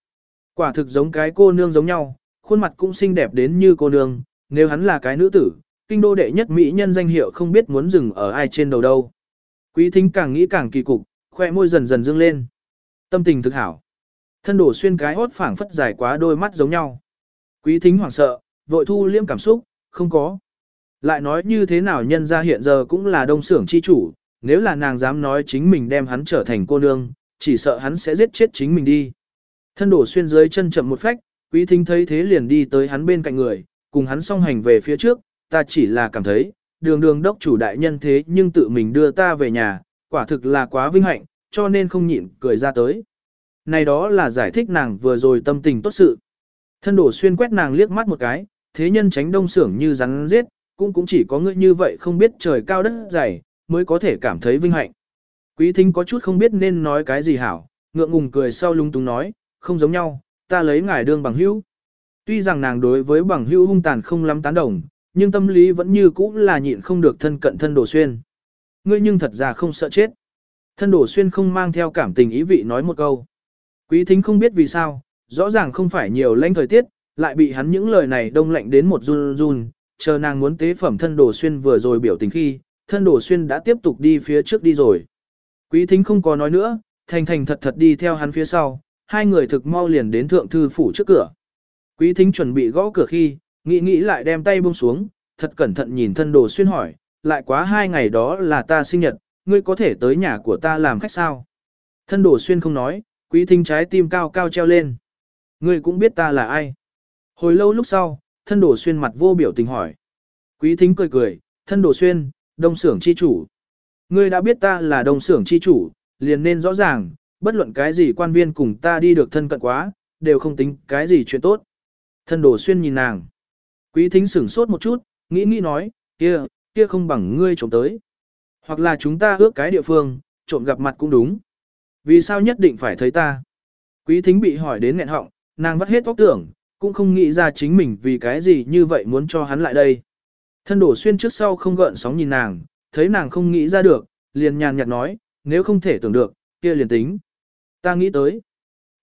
Quả thực giống cái cô nương giống nhau, khuôn mặt cũng xinh đẹp đến như cô nương, nếu hắn là cái nữ tử, kinh đô đệ nhất mỹ nhân danh hiệu không biết muốn dừng ở ai trên đầu đâu. Quý thính càng nghĩ càng kỳ cục, khoe môi dần dần dương lên. Tâm tình thực hảo. Thân đổ xuyên cái hốt phảng phất dài quá đôi mắt giống nhau. Quý thính hoảng sợ, vội thu liêm cảm xúc, không có. Lại nói như thế nào nhân ra hiện giờ cũng là đông xưởng chi chủ, nếu là nàng dám nói chính mình đem hắn trở thành cô nương, chỉ sợ hắn sẽ giết chết chính mình đi. Thân đổ xuyên dưới chân chậm một phách, quý thính thấy thế liền đi tới hắn bên cạnh người, cùng hắn song hành về phía trước, ta chỉ là cảm thấy, đường đường đốc chủ đại nhân thế nhưng tự mình đưa ta về nhà, quả thực là quá vinh hạnh, cho nên không nhịn cười ra tới. Này đó là giải thích nàng vừa rồi tâm tình tốt sự. Thân đổ xuyên quét nàng liếc mắt một cái, thế nhân tránh đông sưởng như rắn giết, cũng cũng chỉ có ngươi như vậy không biết trời cao đất dày, mới có thể cảm thấy vinh hạnh. Quý thính có chút không biết nên nói cái gì hảo, ngượng ngùng cười sau lung tung nói, không giống nhau, ta lấy ngài đương bằng hữu. Tuy rằng nàng đối với bằng hữu hung tàn không lắm tán đồng, nhưng tâm lý vẫn như cũ là nhịn không được thân cận thân đồ xuyên. Ngươi nhưng thật ra không sợ chết. Thân đồ xuyên không mang theo cảm tình ý vị nói một câu. Quý thính không biết vì sao, rõ ràng không phải nhiều lãnh thời tiết, lại bị hắn những lời này đông lạnh đến một run run, chờ nàng muốn tế phẩm thân đồ xuyên vừa rồi biểu tình khi, thân đồ xuyên đã tiếp tục đi phía trước đi rồi. Quý thính không có nói nữa, thành thành thật thật đi theo hắn phía sau, hai người thực mau liền đến thượng thư phủ trước cửa. Quý thính chuẩn bị gõ cửa khi, nghĩ nghĩ lại đem tay buông xuống, thật cẩn thận nhìn thân đồ xuyên hỏi, lại quá hai ngày đó là ta sinh nhật, ngươi có thể tới nhà của ta làm khách sao? Thân đồ xuyên không nói, quý thính trái tim cao cao treo lên. Ngươi cũng biết ta là ai. Hồi lâu lúc sau, thân đồ xuyên mặt vô biểu tình hỏi. Quý thính cười cười, thân đồ xuyên, đông xưởng chi chủ. Ngươi đã biết ta là đông xưởng chi chủ, liền nên rõ ràng, bất luận cái gì quan viên cùng ta đi được thân cận quá, đều không tính cái gì chuyện tốt. Thân đồ xuyên nhìn nàng. Quý thính sửng sốt một chút, nghĩ nghĩ nói, kia, kia không bằng ngươi trộm tới. Hoặc là chúng ta ước cái địa phương, trộm gặp mặt cũng đúng. Vì sao nhất định phải thấy ta? Quý thính bị hỏi đến nghẹn họng, nàng vắt hết óc tưởng, cũng không nghĩ ra chính mình vì cái gì như vậy muốn cho hắn lại đây. Thân đổ xuyên trước sau không gợn sóng nhìn nàng, thấy nàng không nghĩ ra được, liền nhàn nhạt nói, nếu không thể tưởng được, kia liền tính. Ta nghĩ tới.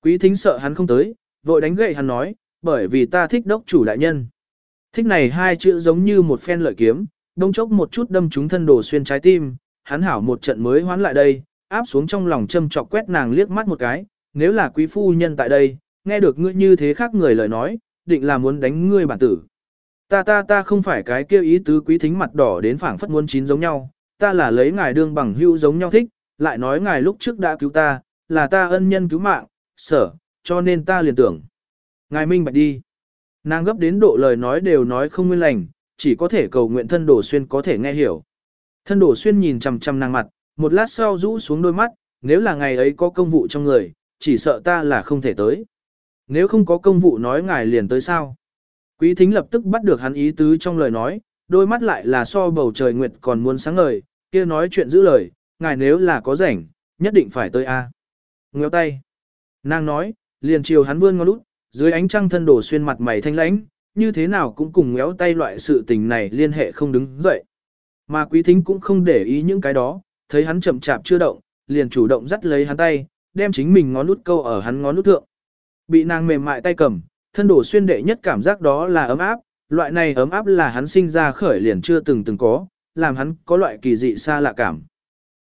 Quý thính sợ hắn không tới, vội đánh gậy hắn nói, bởi vì ta thích đốc chủ đại nhân. Thích này hai chữ giống như một phen lợi kiếm, đông chốc một chút đâm trúng thân đồ xuyên trái tim, hắn hảo một trận mới hoán lại đây, áp xuống trong lòng châm chọc quét nàng liếc mắt một cái, nếu là quý phu nhân tại đây, nghe được ngươi như thế khác người lời nói, định là muốn đánh ngươi bản tử. Ta ta ta không phải cái kêu ý tứ quý thính mặt đỏ đến phảng phất muốn chín giống nhau, ta là lấy ngài đương bằng hữu giống nhau thích, lại nói ngài lúc trước đã cứu ta, là ta ân nhân cứu mạng, sở, cho nên ta liền tưởng. Ngài minh bạch đi. Nàng gấp đến độ lời nói đều nói không nguyên lành, chỉ có thể cầu nguyện thân đổ xuyên có thể nghe hiểu. Thân đổ xuyên nhìn chằm chằm nàng mặt, một lát sau rũ xuống đôi mắt, nếu là ngày ấy có công vụ trong người, chỉ sợ ta là không thể tới. Nếu không có công vụ nói ngài liền tới sao? Quý thính lập tức bắt được hắn ý tứ trong lời nói, đôi mắt lại là so bầu trời nguyệt còn muốn sáng ngời, kia nói chuyện giữ lời, ngài nếu là có rảnh, nhất định phải tới a. À. Ngéo tay. Nàng nói, liền chiều hắn vươn ngón út, dưới ánh trăng thân đổ xuyên mặt mày thanh lãnh, như thế nào cũng cùng ngéo tay loại sự tình này liên hệ không đứng dậy. Mà quý thính cũng không để ý những cái đó, thấy hắn chậm chạp chưa động, liền chủ động dắt lấy hắn tay, đem chính mình ngón út câu ở hắn ngón út thượng. Bị nàng mềm mại tay cầm, thân đổ xuyên đệ nhất cảm giác đó là ấm áp, loại này ấm áp là hắn sinh ra khởi liền chưa từng từng có, làm hắn có loại kỳ dị xa lạ cảm.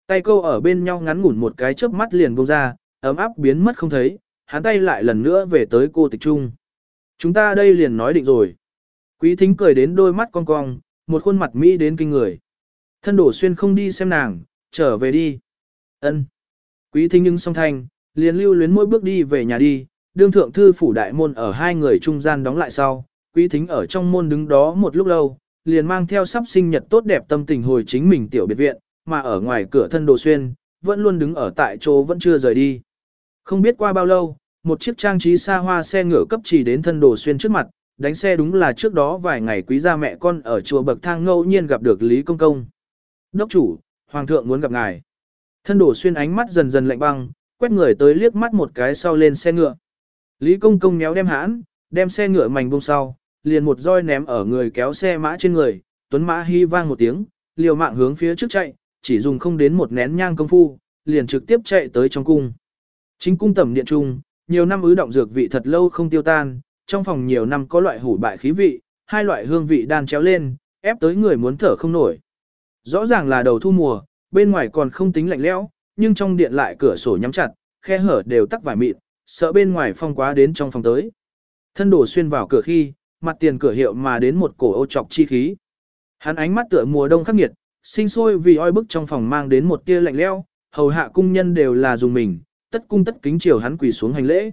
Tay câu ở bên nhau ngắn ngủn một cái chớp mắt liền buông ra, ấm áp biến mất không thấy, hắn tay lại lần nữa về tới cô tịch trung. Chúng ta đây liền nói định rồi. Quý thính cười đến đôi mắt cong cong, một khuôn mặt mỹ đến kinh người. Thân đổ xuyên không đi xem nàng, trở về đi. ân Quý thính nhưng song thanh, liền lưu luyến mỗi bước đi về nhà đi, đương thượng thư phủ đại môn ở hai người trung gian đóng lại sau, quý thính ở trong môn đứng đó một lúc lâu, liền mang theo sắp sinh nhật tốt đẹp tâm tình hồi chính mình tiểu biệt viện, mà ở ngoài cửa thân đồ xuyên, vẫn luôn đứng ở tại chỗ vẫn chưa rời đi. Không biết qua bao lâu, một chiếc trang trí xa hoa xe ngựa cấp chỉ đến thân đồ xuyên trước mặt, đánh xe đúng là trước đó vài ngày quý gia mẹ con ở chùa bậc thang ngẫu nhiên gặp được Lý Công Công. Đốc chủ, Hoàng thượng muốn gặp ngài. Thân đồ xuyên ánh mắt dần dần lạnh băng, quét người tới liếc mắt một cái sau lên xe ngựa. Lý Công Công méo đem hãn, đem xe ngựa mảnh bông sau, liền một roi ném ở người kéo xe mã trên người, tuấn mã hy vang một tiếng, liều mạng hướng phía trước chạy, chỉ dùng không đến một nén nhang công phu, liền trực tiếp chạy tới trong cung. Chính cung tẩm điện trung, nhiều năm ứ động dược vị thật lâu không tiêu tan, trong phòng nhiều năm có loại hủ bại khí vị, hai loại hương vị đan chéo lên, ép tới người muốn thở không nổi. Rõ ràng là đầu thu mùa, bên ngoài còn không tính lạnh lẽo, nhưng trong điện lại cửa sổ nhắm chặt, khe hở đều tắc vải mịn, sợ bên ngoài phong quá đến trong phòng tới. Thân đổ xuyên vào cửa khi, mặt tiền cửa hiệu mà đến một cổ ô trọc chi khí. Hắn ánh mắt tựa mùa đông khắc nghiệt, sinh sôi vì oi bức trong phòng mang đến một tia lạnh lẽo, hầu hạ cung nhân đều là dùng mình, tất cung tất kính chiều hắn quỳ xuống hành lễ.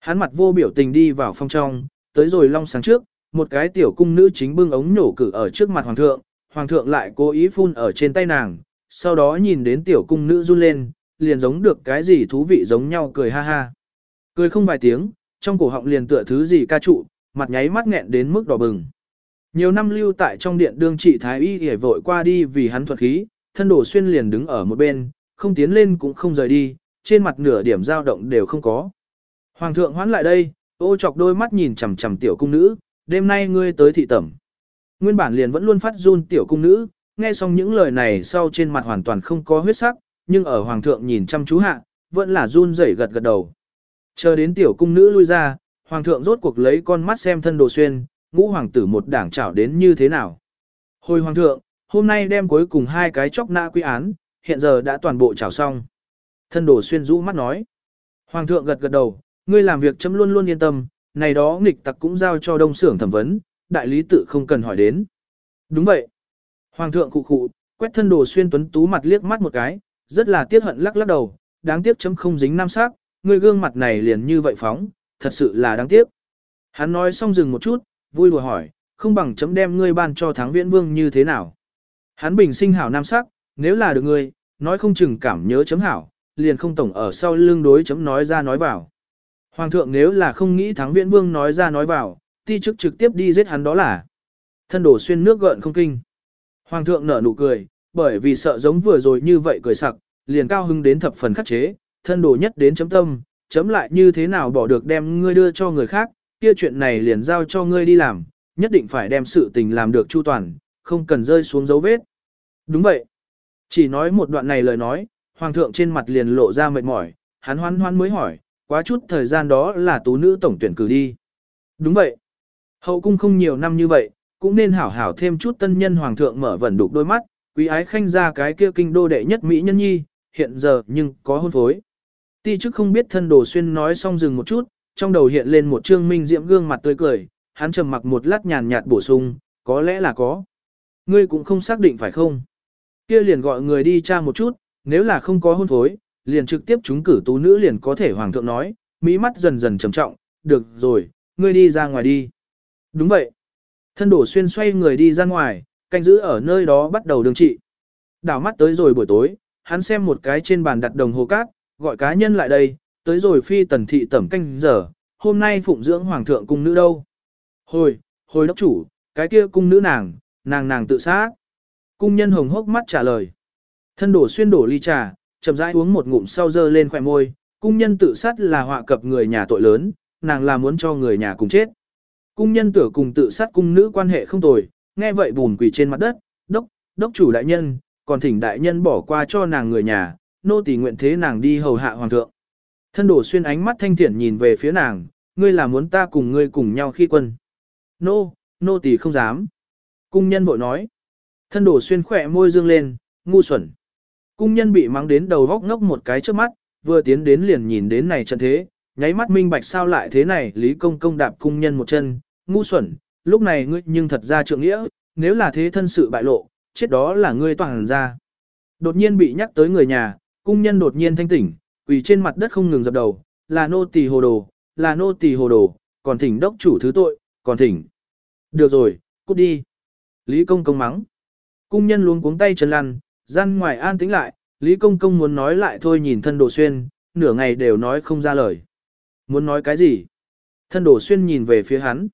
Hắn mặt vô biểu tình đi vào phòng trong, tới rồi long sáng trước, một cái tiểu cung nữ chính bưng ống nhổ cử ở trước mặt hoàng thượng, hoàng thượng lại cố ý phun ở trên tay nàng, sau đó nhìn đến tiểu cung nữ run lên, liền giống được cái gì thú vị giống nhau cười ha ha. Cười không vài tiếng, trong cổ họng liền tựa thứ gì ca trụ, mặt nháy mắt nghẹn đến mức đỏ bừng. Nhiều năm lưu tại trong điện đương trị thái y hề vội qua đi vì hắn thuật khí, thân đổ xuyên liền đứng ở một bên, không tiến lên cũng không rời đi, trên mặt nửa điểm dao động đều không có. Hoàng thượng hoán lại đây, ô chọc đôi mắt nhìn chằm chằm tiểu cung nữ, đêm nay ngươi tới thị tẩm. Nguyên bản liền vẫn luôn phát run tiểu cung nữ, nghe xong những lời này sau trên mặt hoàn toàn không có huyết sắc, nhưng ở hoàng thượng nhìn chăm chú hạ, vẫn là run rẩy gật gật đầu. Chờ đến tiểu cung nữ lui ra, hoàng thượng rốt cuộc lấy con mắt xem thân đồ xuyên, ngũ hoàng tử một đảng trảo đến như thế nào. Hồi hoàng thượng, hôm nay đem cuối cùng hai cái chóc nã quy án, hiện giờ đã toàn bộ trảo xong. Thân đồ xuyên rũ mắt nói. Hoàng thượng gật gật đầu, ngươi làm việc chấm luôn luôn yên tâm, này đó nghịch tặc cũng giao cho đông xưởng thẩm vấn, đại lý tự không cần hỏi đến. Đúng vậy. Hoàng thượng cụ cụ, quét thân đồ xuyên tuấn tú mặt liếc mắt một cái, rất là tiếc hận lắc lắc đầu, đáng tiếc chấm không dính nam sắc, ngươi gương mặt này liền như vậy phóng, thật sự là đáng tiếc. Hắn nói xong dừng một chút, vui đùa hỏi, không bằng chấm đem ngươi ban cho thắng viễn vương như thế nào. Hắn bình sinh hảo nam sắc, nếu là được ngươi, nói không chừng cảm nhớ chấm hảo, liền không tổng ở sau lưng đối chấm nói ra nói vào. Hoàng thượng nếu là không nghĩ thắng viễn vương nói ra nói vào, ti chức trực tiếp đi giết hắn đó là. Thân đổ xuyên nước gợn không kinh. Hoàng thượng nở nụ cười, bởi vì sợ giống vừa rồi như vậy cười sặc, liền cao hưng đến thập phần khắc chế, thân đổ nhất đến chấm tâm, chấm lại như thế nào bỏ được đem ngươi đưa cho người khác, kia chuyện này liền giao cho ngươi đi làm, nhất định phải đem sự tình làm được chu toàn, không cần rơi xuống dấu vết. Đúng vậy. Chỉ nói một đoạn này lời nói, hoàng thượng trên mặt liền lộ ra mệt mỏi, hắn hoan hoan mới hỏi, quá chút thời gian đó là tú nữ tổng tuyển cử đi. Đúng vậy. Hậu cung không nhiều năm như vậy, cũng nên hảo hảo thêm chút tân nhân hoàng thượng mở vẩn đục đôi mắt, quý ái khanh ra cái kia kinh đô đệ nhất mỹ nhân nhi, hiện giờ nhưng có hôn phối. Ti chức không biết thân đồ xuyên nói xong dừng một chút, trong đầu hiện lên một trương minh diễm gương mặt tươi cười, hắn trầm mặc một lát nhàn nhạt bổ sung, có lẽ là có. Ngươi cũng không xác định phải không? Kia liền gọi người đi tra một chút, nếu là không có hôn phối, liền trực tiếp chúng cử tú nữ liền có thể hoàng thượng nói, mỹ mắt dần dần trầm trọng, được rồi, ngươi đi ra ngoài đi. Đúng vậy. Thân đổ xuyên xoay người đi ra ngoài, canh giữ ở nơi đó bắt đầu đường trị. Đảo mắt tới rồi buổi tối, hắn xem một cái trên bàn đặt đồng hồ cát, gọi cá nhân lại đây, tới rồi phi tần thị tẩm canh giờ, hôm nay phụng dưỡng hoàng thượng cung nữ đâu. Hồi, hồi đốc chủ, cái kia cung nữ nàng, nàng nàng tự sát. Cung nhân hồng hốc mắt trả lời. Thân đổ xuyên đổ ly trà, chậm rãi uống một ngụm sau dơ lên khỏe môi, cung nhân tự sát là họa cập người nhà tội lớn, nàng là muốn cho người nhà cùng chết. Cung nhân tử cùng tự sát cung nữ quan hệ không tồi, nghe vậy bùn quỳ trên mặt đất, đốc, đốc chủ đại nhân, còn thỉnh đại nhân bỏ qua cho nàng người nhà, nô tỳ nguyện thế nàng đi hầu hạ hoàng thượng. Thân đổ xuyên ánh mắt thanh thiện nhìn về phía nàng, ngươi là muốn ta cùng ngươi cùng nhau khi quân. Nô, nô tỳ không dám. Cung nhân bội nói. Thân đổ xuyên khỏe môi dương lên, ngu xuẩn. Cung nhân bị mắng đến đầu góc ngốc một cái trước mắt, vừa tiến đến liền nhìn đến này trận thế, nháy mắt minh bạch sao lại thế này, Lý Công Công đạp cung nhân một chân, ngu xuẩn, lúc này ngươi nhưng thật ra trượng nghĩa, nếu là thế thân sự bại lộ, chết đó là ngươi toàn ra. Đột nhiên bị nhắc tới người nhà, cung nhân đột nhiên thanh tỉnh, quỳ trên mặt đất không ngừng dập đầu, là nô tỳ hồ đồ, là nô tỳ hồ đồ, còn thỉnh đốc chủ thứ tội, còn thỉnh. Được rồi, cút đi. Lý công công mắng. Cung nhân luống cuống tay chân lăn, gian ngoài an tĩnh lại, Lý công công muốn nói lại thôi nhìn thân đồ xuyên, nửa ngày đều nói không ra lời. Muốn nói cái gì? Thân đồ xuyên nhìn về phía hắn.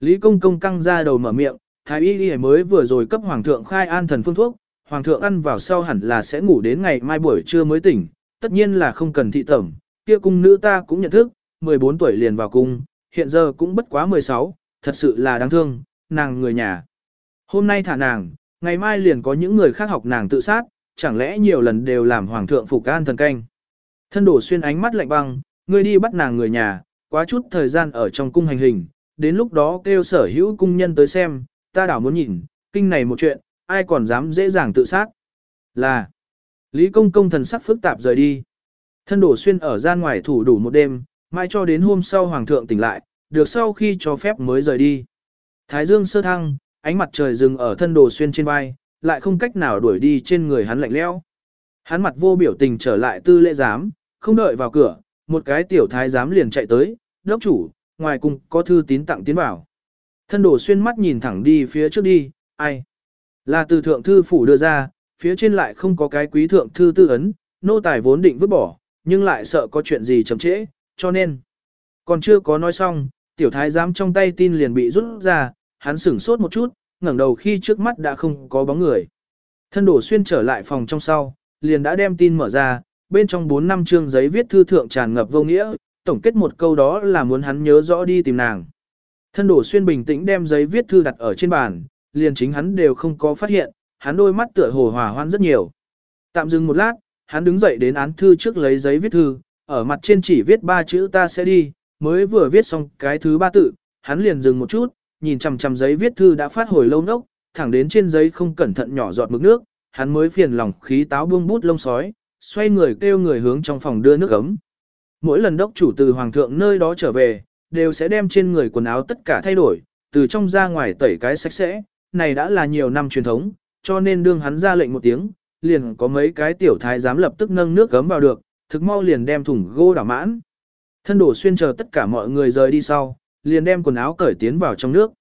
Lý công công căng ra đầu mở miệng, thái y y mới vừa rồi cấp hoàng thượng khai an thần phương thuốc, hoàng thượng ăn vào sau hẳn là sẽ ngủ đến ngày mai buổi trưa mới tỉnh, tất nhiên là không cần thị tẩm, kia cung nữ ta cũng nhận thức, 14 tuổi liền vào cung, hiện giờ cũng bất quá 16, thật sự là đáng thương, nàng người nhà. Hôm nay thả nàng, ngày mai liền có những người khác học nàng tự sát, chẳng lẽ nhiều lần đều làm hoàng thượng phục an thần canh. Thân đổ xuyên ánh mắt lạnh băng, ngươi đi bắt nàng người nhà, quá chút thời gian ở trong cung hành hình, đến lúc đó kêu sở hữu cung nhân tới xem, ta đảo muốn nhìn, kinh này một chuyện, ai còn dám dễ dàng tự sát. Là, Lý Công Công thần sắc phức tạp rời đi. Thân đổ xuyên ở gian ngoài thủ đủ một đêm, mai cho đến hôm sau Hoàng thượng tỉnh lại, được sau khi cho phép mới rời đi. Thái dương sơ thăng, ánh mặt trời dừng ở thân đồ xuyên trên vai, lại không cách nào đuổi đi trên người hắn lạnh lẽo. Hắn mặt vô biểu tình trở lại tư lễ giám, không đợi vào cửa, một cái tiểu thái giám liền chạy tới, đốc chủ, ngoài cùng có thư tín tặng tiến vào. Thân đồ xuyên mắt nhìn thẳng đi phía trước đi, ai? Là từ thượng thư phủ đưa ra, phía trên lại không có cái quý thượng thư tư ấn, nô tài vốn định vứt bỏ, nhưng lại sợ có chuyện gì chậm trễ, cho nên. Còn chưa có nói xong, tiểu thái giám trong tay tin liền bị rút ra, hắn sửng sốt một chút, ngẩng đầu khi trước mắt đã không có bóng người. Thân đổ xuyên trở lại phòng trong sau, liền đã đem tin mở ra, bên trong 4 năm chương giấy viết thư thượng tràn ngập vô nghĩa, tổng kết một câu đó là muốn hắn nhớ rõ đi tìm nàng. Thân đổ xuyên bình tĩnh đem giấy viết thư đặt ở trên bàn, liền chính hắn đều không có phát hiện, hắn đôi mắt tựa hồ hòa hoan rất nhiều. Tạm dừng một lát, hắn đứng dậy đến án thư trước lấy giấy viết thư, ở mặt trên chỉ viết ba chữ ta sẽ đi, mới vừa viết xong cái thứ ba tự, hắn liền dừng một chút, nhìn chằm chằm giấy viết thư đã phát hồi lâu nốc, thẳng đến trên giấy không cẩn thận nhỏ giọt mực nước, hắn mới phiền lòng khí táo buông bút lông sói, xoay người kêu người hướng trong phòng đưa nước ấm. Mỗi lần đốc chủ từ hoàng thượng nơi đó trở về, đều sẽ đem trên người quần áo tất cả thay đổi, từ trong ra ngoài tẩy cái sạch sẽ, này đã là nhiều năm truyền thống, cho nên đương hắn ra lệnh một tiếng, liền có mấy cái tiểu thái dám lập tức nâng nước gấm vào được, thực mau liền đem thùng gô đảo mãn. Thân đổ xuyên chờ tất cả mọi người rời đi sau, liền đem quần áo cởi tiến vào trong nước.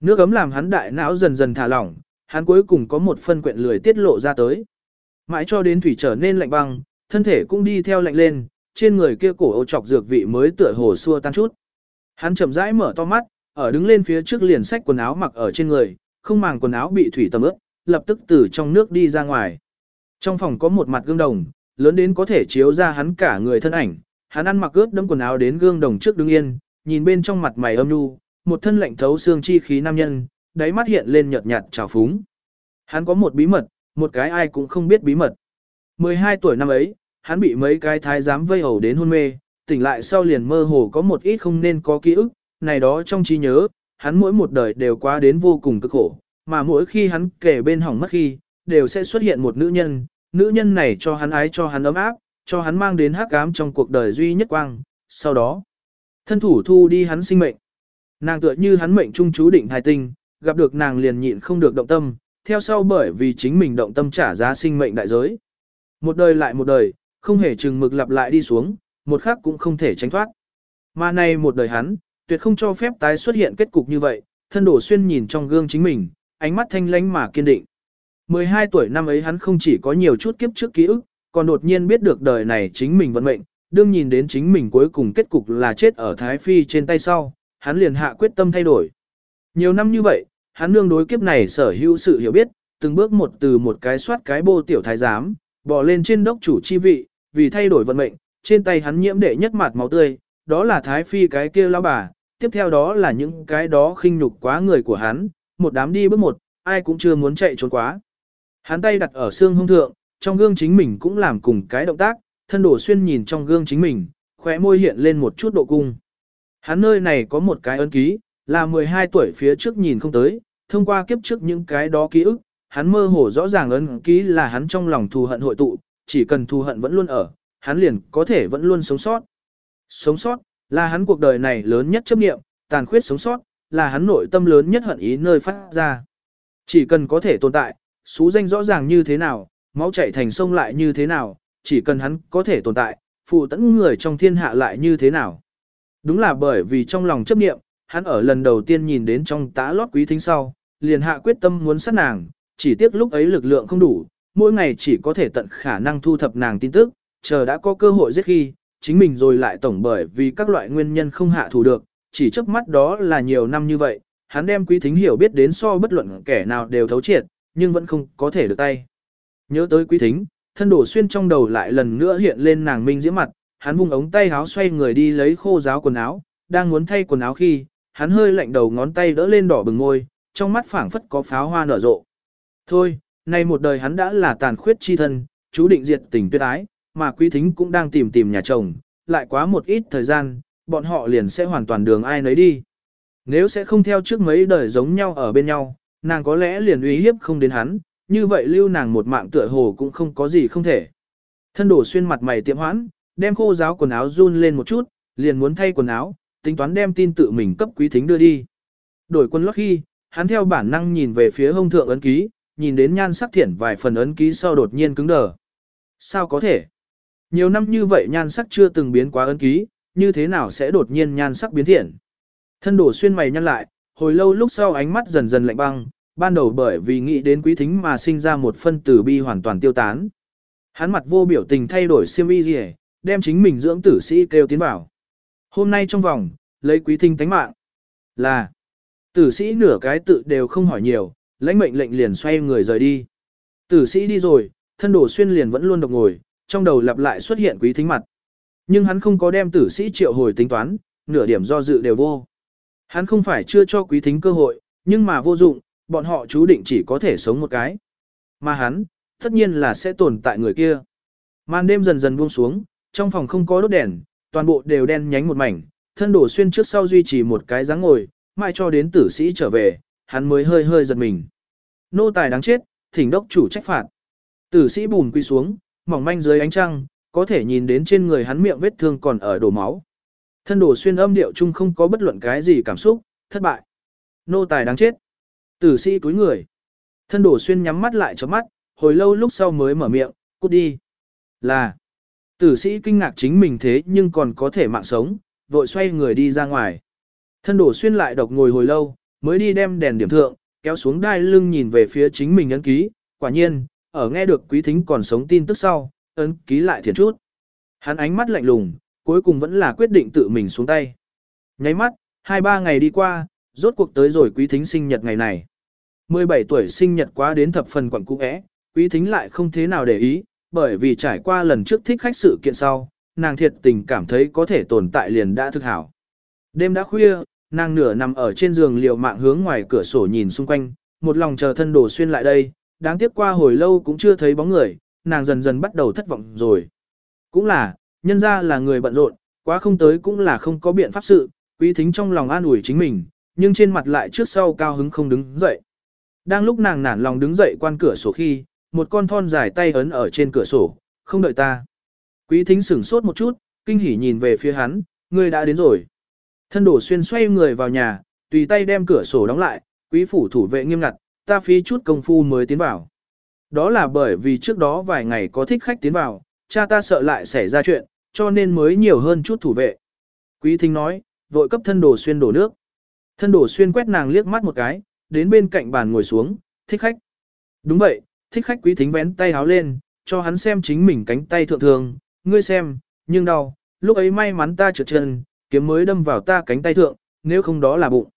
Nước ấm làm hắn đại não dần dần thả lỏng, hắn cuối cùng có một phân quyện lười tiết lộ ra tới. Mãi cho đến thủy trở nên lạnh băng, thân thể cũng đi theo lạnh lên, trên người kia cổ ô trọc dược vị mới tựa hồ xua tan chút. Hắn chậm rãi mở to mắt, ở đứng lên phía trước liền xách quần áo mặc ở trên người, không màng quần áo bị thủy tầm ướt, lập tức từ trong nước đi ra ngoài. Trong phòng có một mặt gương đồng, lớn đến có thể chiếu ra hắn cả người thân ảnh, hắn ăn mặc ướt đẫm quần áo đến gương đồng trước đứng yên, nhìn bên trong mặt mày âm nhu, một thân lạnh thấu xương chi khí nam nhân, đáy mắt hiện lên nhợt nhạt trào phúng. Hắn có một bí mật, một cái ai cũng không biết bí mật. 12 tuổi năm ấy, hắn bị mấy cái thái giám vây hầu đến hôn mê, tỉnh lại sau liền mơ hồ có một ít không nên có ký ức, này đó trong trí nhớ, hắn mỗi một đời đều qua đến vô cùng cực khổ, mà mỗi khi hắn kể bên hỏng mất khi, đều sẽ xuất hiện một nữ nhân, nữ nhân này cho hắn ái cho hắn ấm áp, cho hắn mang đến hắc ám trong cuộc đời duy nhất quang, sau đó, thân thủ thu đi hắn sinh mệnh. Nàng tựa như hắn mệnh trung chú định hài tinh, gặp được nàng liền nhịn không được động tâm, theo sau bởi vì chính mình động tâm trả giá sinh mệnh đại giới. Một đời lại một đời, không hề chừng mực lặp lại đi xuống, một khắc cũng không thể tránh thoát. Mà nay một đời hắn, tuyệt không cho phép tái xuất hiện kết cục như vậy, thân đổ xuyên nhìn trong gương chính mình, ánh mắt thanh lánh mà kiên định. 12 tuổi năm ấy hắn không chỉ có nhiều chút kiếp trước ký ức, còn đột nhiên biết được đời này chính mình vận mệnh, đương nhìn đến chính mình cuối cùng kết cục là chết ở Thái Phi trên tay sau, hắn liền hạ quyết tâm thay đổi. Nhiều năm như vậy, hắn nương đối kiếp này sở hữu sự hiểu biết, từng bước một từ một cái soát cái bô tiểu thái giám, bỏ lên trên đốc chủ chi vị, vì thay đổi vận mệnh, trên tay hắn nhiễm đệ nhất mặt máu tươi, đó là Thái Phi cái kia lão bà, tiếp theo đó là những cái đó khinh nhục quá người của hắn, một đám đi bước một, ai cũng chưa muốn chạy trốn quá. Hắn tay đặt ở xương hông thượng, trong gương chính mình cũng làm cùng cái động tác, thân đổ xuyên nhìn trong gương chính mình, khóe môi hiện lên một chút độ cung. Hắn nơi này có một cái ấn ký, là 12 tuổi phía trước nhìn không tới, thông qua kiếp trước những cái đó ký ức, hắn mơ hồ rõ ràng ấn ký là hắn trong lòng thù hận hội tụ, chỉ cần thù hận vẫn luôn ở, hắn liền có thể vẫn luôn sống sót. Sống sót, là hắn cuộc đời này lớn nhất chấp nghiệm, tàn khuyết sống sót, là hắn nội tâm lớn nhất hận ý nơi phát ra. Chỉ cần có thể tồn tại, xú danh rõ ràng như thế nào, máu chảy thành sông lại như thế nào, chỉ cần hắn có thể tồn tại, phụ tẫn người trong thiên hạ lại như thế nào. Đúng là bởi vì trong lòng chấp niệm, hắn ở lần đầu tiên nhìn đến trong tã lót quý thính sau, liền hạ quyết tâm muốn sát nàng, chỉ tiếc lúc ấy lực lượng không đủ, mỗi ngày chỉ có thể tận khả năng thu thập nàng tin tức, chờ đã có cơ hội giết khi, chính mình rồi lại tổng bởi vì các loại nguyên nhân không hạ thủ được, chỉ chớp mắt đó là nhiều năm như vậy, hắn đem quý thính hiểu biết đến so bất luận kẻ nào đều thấu triệt, nhưng vẫn không có thể được tay. Nhớ tới quý thính, thân đổ xuyên trong đầu lại lần nữa hiện lên nàng minh diễm mặt, hắn vung ống tay áo xoay người đi lấy khô giáo quần áo, đang muốn thay quần áo khi, hắn hơi lạnh đầu ngón tay đỡ lên đỏ bừng môi, trong mắt phảng phất có pháo hoa nở rộ. Thôi, nay một đời hắn đã là tàn khuyết chi thân, chú định diệt tình tuyệt ái, mà quý thính cũng đang tìm tìm nhà chồng, lại quá một ít thời gian, bọn họ liền sẽ hoàn toàn đường ai nấy đi. Nếu sẽ không theo trước mấy đời giống nhau ở bên nhau, nàng có lẽ liền uy hiếp không đến hắn, như vậy lưu nàng một mạng tựa hồ cũng không có gì không thể. Thân đổ xuyên mặt mày tiệm hoãn, đem khô giáo quần áo run lên một chút, liền muốn thay quần áo, tính toán đem tin tự mình cấp quý thính đưa đi. Đổi quân lót khi, hắn theo bản năng nhìn về phía hông thượng ấn ký, nhìn đến nhan sắc thiển vài phần ấn ký sau đột nhiên cứng đờ. Sao có thể? Nhiều năm như vậy nhan sắc chưa từng biến quá ấn ký, như thế nào sẽ đột nhiên nhan sắc biến thiện? Thân đổ xuyên mày nhăn lại, hồi lâu lúc sau ánh mắt dần dần lạnh băng, ban đầu bởi vì nghĩ đến quý thính mà sinh ra một phân tử bi hoàn toàn tiêu tán. Hắn mặt vô biểu tình thay đổi xiêm y gì, đem chính mình dưỡng tử sĩ kêu tiến vào. Hôm nay trong vòng, lấy quý thính tánh mạng, là tử sĩ nửa cái tự đều không hỏi nhiều, lãnh mệnh lệnh liền xoay người rời đi. Tử sĩ đi rồi, thân đổ xuyên liền vẫn luôn độc ngồi, trong đầu lặp lại xuất hiện quý thính mặt. Nhưng hắn không có đem tử sĩ triệu hồi tính toán, nửa điểm do dự đều vô. Hắn không phải chưa cho quý thính cơ hội, nhưng mà vô dụng, bọn họ chú định chỉ có thể sống một cái. Mà hắn, tất nhiên là sẽ tồn tại người kia. Màn đêm dần dần buông xuống, trong phòng không có đốt đèn, toàn bộ đều đen nhánh một mảnh, thân đổ xuyên trước sau duy trì một cái dáng ngồi, mãi cho đến tử sĩ trở về, hắn mới hơi hơi giật mình. Nô tài đáng chết, thỉnh đốc chủ trách phạt. Tử sĩ bùn quy xuống, mỏng manh dưới ánh trăng, có thể nhìn đến trên người hắn miệng vết thương còn ở đổ máu. Thân đổ xuyên âm điệu chung không có bất luận cái gì cảm xúc, thất bại. Nô tài đáng chết. Tử sĩ cúi người. Thân đổ xuyên nhắm mắt lại cho mắt, hồi lâu lúc sau mới mở miệng, cút đi. Là. Tử sĩ kinh ngạc chính mình thế nhưng còn có thể mạng sống, vội xoay người đi ra ngoài. Thân đổ xuyên lại độc ngồi hồi lâu, mới đi đem đèn điểm thượng, kéo xuống đai lưng nhìn về phía chính mình ấn ký, quả nhiên, ở nghe được quý thính còn sống tin tức sau, ấn ký lại thiệt chút. Hắn ánh mắt lạnh lùng, cuối cùng vẫn là quyết định tự mình xuống tay. Nháy mắt, hai ba ngày đi qua, rốt cuộc tới rồi quý thính sinh nhật ngày này. 17 tuổi sinh nhật quá đến thập phần quẩn cũ ẽ, quý thính lại không thế nào để ý, bởi vì trải qua lần trước thích khách sự kiện sau, nàng thiệt tình cảm thấy có thể tồn tại liền đã thực hảo. Đêm đã khuya, nàng nửa nằm ở trên giường liều mạng hướng ngoài cửa sổ nhìn xung quanh, một lòng chờ thân đồ xuyên lại đây, đáng tiếc qua hồi lâu cũng chưa thấy bóng người, nàng dần dần bắt đầu thất vọng rồi. Cũng là, nhân ra là người bận rộn, quá không tới cũng là không có biện pháp sự, quý thính trong lòng an ủi chính mình, nhưng trên mặt lại trước sau cao hứng không đứng dậy. Đang lúc nàng nản lòng đứng dậy quan cửa sổ khi, một con thon dài tay ấn ở trên cửa sổ, không đợi ta. Quý thính sửng sốt một chút, kinh hỉ nhìn về phía hắn, ngươi đã đến rồi. Thân đổ xuyên xoay người vào nhà, tùy tay đem cửa sổ đóng lại, quý phủ thủ vệ nghiêm ngặt, ta phí chút công phu mới tiến vào. Đó là bởi vì trước đó vài ngày có thích khách tiến vào, cha ta sợ lại xảy ra chuyện, cho nên mới nhiều hơn chút thủ vệ. Quý thính nói, vội cấp thân đồ xuyên đổ nước. Thân đổ xuyên quét nàng liếc mắt một cái, đến bên cạnh bàn ngồi xuống, thích khách. Đúng vậy, thích khách quý thính vén tay háo lên, cho hắn xem chính mình cánh tay thượng thường, ngươi xem, nhưng đau, lúc ấy may mắn ta trượt chân, kiếm mới đâm vào ta cánh tay thượng, nếu không đó là bụng.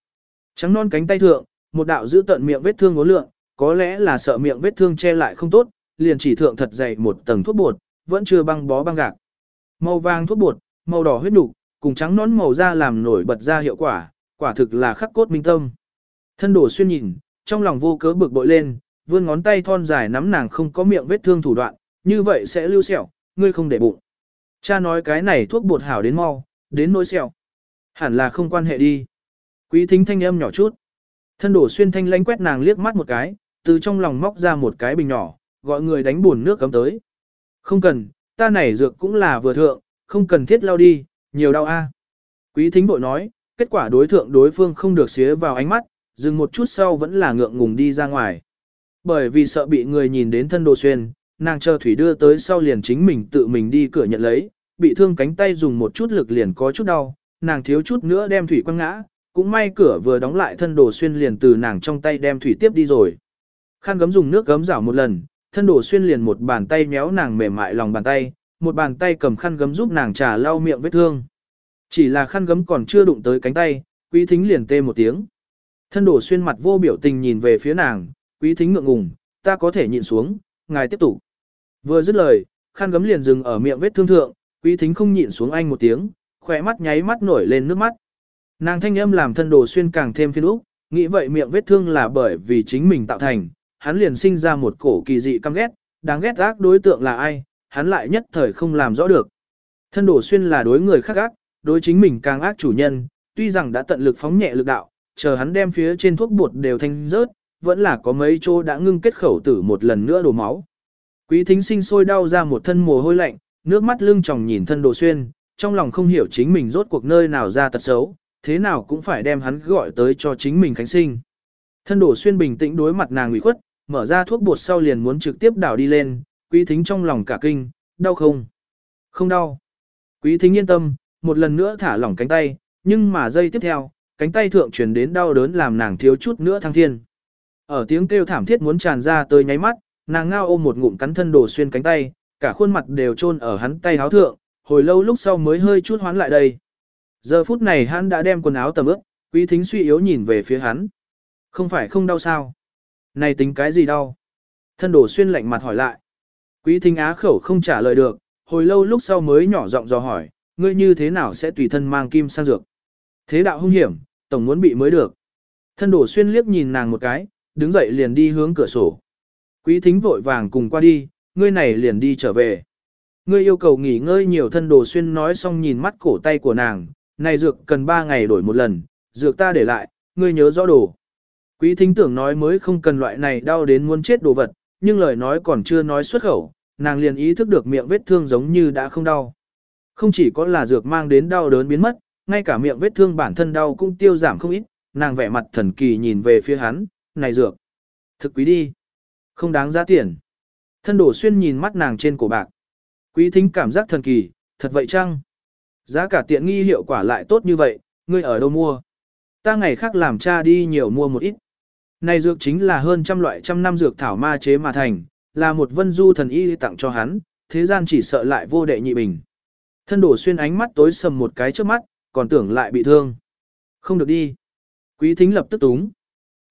Trắng non cánh tay thượng, một đạo giữ tận miệng vết thương ngố lượng, có lẽ là sợ miệng vết thương che lại không tốt, liền chỉ thượng thật dày một tầng thuốc bột, vẫn chưa băng bó băng gạc. Màu vàng thuốc bột, màu đỏ huyết nục, cùng trắng nón màu da làm nổi bật ra hiệu quả, quả thực là khắc cốt minh tâm. Thân đổ xuyên nhìn, trong lòng vô cớ bực bội lên, vươn ngón tay thon dài nắm nàng không có miệng vết thương thủ đoạn, như vậy sẽ lưu sẹo, ngươi không để bụng. Cha nói cái này thuốc bột hảo đến mau, đến nỗi sẹo. Hẳn là không quan hệ đi. Quý thính thanh âm nhỏ chút. Thân đổ xuyên thanh lánh quét nàng liếc mắt một cái, từ trong lòng móc ra một cái bình nhỏ, gọi người đánh buồn nước cấm tới. Không cần, ta này dược cũng là vừa thượng, không cần thiết lao đi, nhiều đau a. Quý thính bội nói, kết quả đối thượng đối phương không được xía vào ánh mắt, dừng một chút sau vẫn là ngượng ngùng đi ra ngoài. Bởi vì sợ bị người nhìn đến thân đồ xuyên, nàng chờ thủy đưa tới sau liền chính mình tự mình đi cửa nhận lấy, bị thương cánh tay dùng một chút lực liền có chút đau, nàng thiếu chút nữa đem thủy quăng ngã, cũng may cửa vừa đóng lại thân đồ xuyên liền từ nàng trong tay đem thủy tiếp đi rồi. Khăn gấm dùng nước gấm rảo một lần, thân đồ xuyên liền một bàn tay méo nàng mềm mại lòng bàn tay, một bàn tay cầm khăn gấm giúp nàng trà lau miệng vết thương. Chỉ là khăn gấm còn chưa đụng tới cánh tay, quý thính liền tê một tiếng. Thân đổ xuyên mặt vô biểu tình nhìn về phía nàng, quý thính ngượng ngùng, ta có thể nhịn xuống, ngài tiếp tục. Vừa dứt lời, khăn gấm liền dừng ở miệng vết thương thượng, quý thính không nhịn xuống anh một tiếng, khỏe mắt nháy mắt nổi lên nước mắt. Nàng thanh âm làm thân đồ xuyên càng thêm phiên úc, nghĩ vậy miệng vết thương là bởi vì chính mình tạo thành, hắn liền sinh ra một cổ kỳ dị căm ghét, đáng ghét ác đối tượng là ai, hắn lại nhất thời không làm rõ được. Thân đồ xuyên là đối người khác ác, đối chính mình càng ác chủ nhân, tuy rằng đã tận lực phóng nhẹ lực đạo, chờ hắn đem phía trên thuốc bột đều thanh rớt, vẫn là có mấy chỗ đã ngưng kết khẩu tử một lần nữa đổ máu. Quý thính sinh sôi đau ra một thân mồ hôi lạnh, nước mắt lưng tròng nhìn thân đồ xuyên, trong lòng không hiểu chính mình rốt cuộc nơi nào ra tật xấu, thế nào cũng phải đem hắn gọi tới cho chính mình khánh sinh. Thân đồ xuyên bình tĩnh đối mặt nàng ủy khuất, mở ra thuốc bột sau liền muốn trực tiếp đảo đi lên, quý thính trong lòng cả kinh, đau không? Không đau. Quý thính yên tâm, một lần nữa thả lỏng cánh tay, nhưng mà giây tiếp theo, cánh tay thượng truyền đến đau đớn làm nàng thiếu chút nữa thăng thiên. Ở tiếng kêu thảm thiết muốn tràn ra tới nháy mắt, nàng ngao ôm một ngụm cắn thân đồ xuyên cánh tay, cả khuôn mặt đều chôn ở hắn tay háo thượng, hồi lâu lúc sau mới hơi chút hoán lại đây. Giờ phút này hắn đã đem quần áo tầm ướt quý thính suy yếu nhìn về phía hắn. Không phải không đau sao? Này tính cái gì đau? Thân đồ xuyên lạnh mặt hỏi lại. Quý thính á khẩu không trả lời được, hồi lâu lúc sau mới nhỏ giọng dò hỏi, ngươi như thế nào sẽ tùy thân mang kim sang dược? Thế đạo hung hiểm, tổng muốn bị mới được. Thân đổ xuyên liếc nhìn nàng một cái, đứng dậy liền đi hướng cửa sổ. Quý thính vội vàng cùng qua đi, ngươi này liền đi trở về. Ngươi yêu cầu nghỉ ngơi nhiều thân đồ xuyên nói xong nhìn mắt cổ tay của nàng, này dược cần 3 ngày đổi một lần, dược ta để lại, ngươi nhớ rõ đồ. Quý thính tưởng nói mới không cần loại này đau đến muốn chết đồ vật, nhưng lời nói còn chưa nói xuất khẩu, nàng liền ý thức được miệng vết thương giống như đã không đau. Không chỉ có là dược mang đến đau đớn biến mất, ngay cả miệng vết thương bản thân đau cũng tiêu giảm không ít, nàng vẻ mặt thần kỳ nhìn về phía hắn, này dược. Thực quý đi. Không đáng giá tiền. Thân đổ xuyên nhìn mắt nàng trên cổ bạc. Quý thính cảm giác thần kỳ, thật vậy chăng? Giá cả tiện nghi hiệu quả lại tốt như vậy, ngươi ở đâu mua? Ta ngày khác làm cha đi nhiều mua một ít. Này dược chính là hơn trăm loại trăm năm dược thảo ma chế mà thành, là một vân du thần y tặng cho hắn, thế gian chỉ sợ lại vô đệ nhị bình. Thân đổ xuyên ánh mắt tối sầm một cái trước mắt, còn tưởng lại bị thương. Không được đi. Quý thính lập tức túng.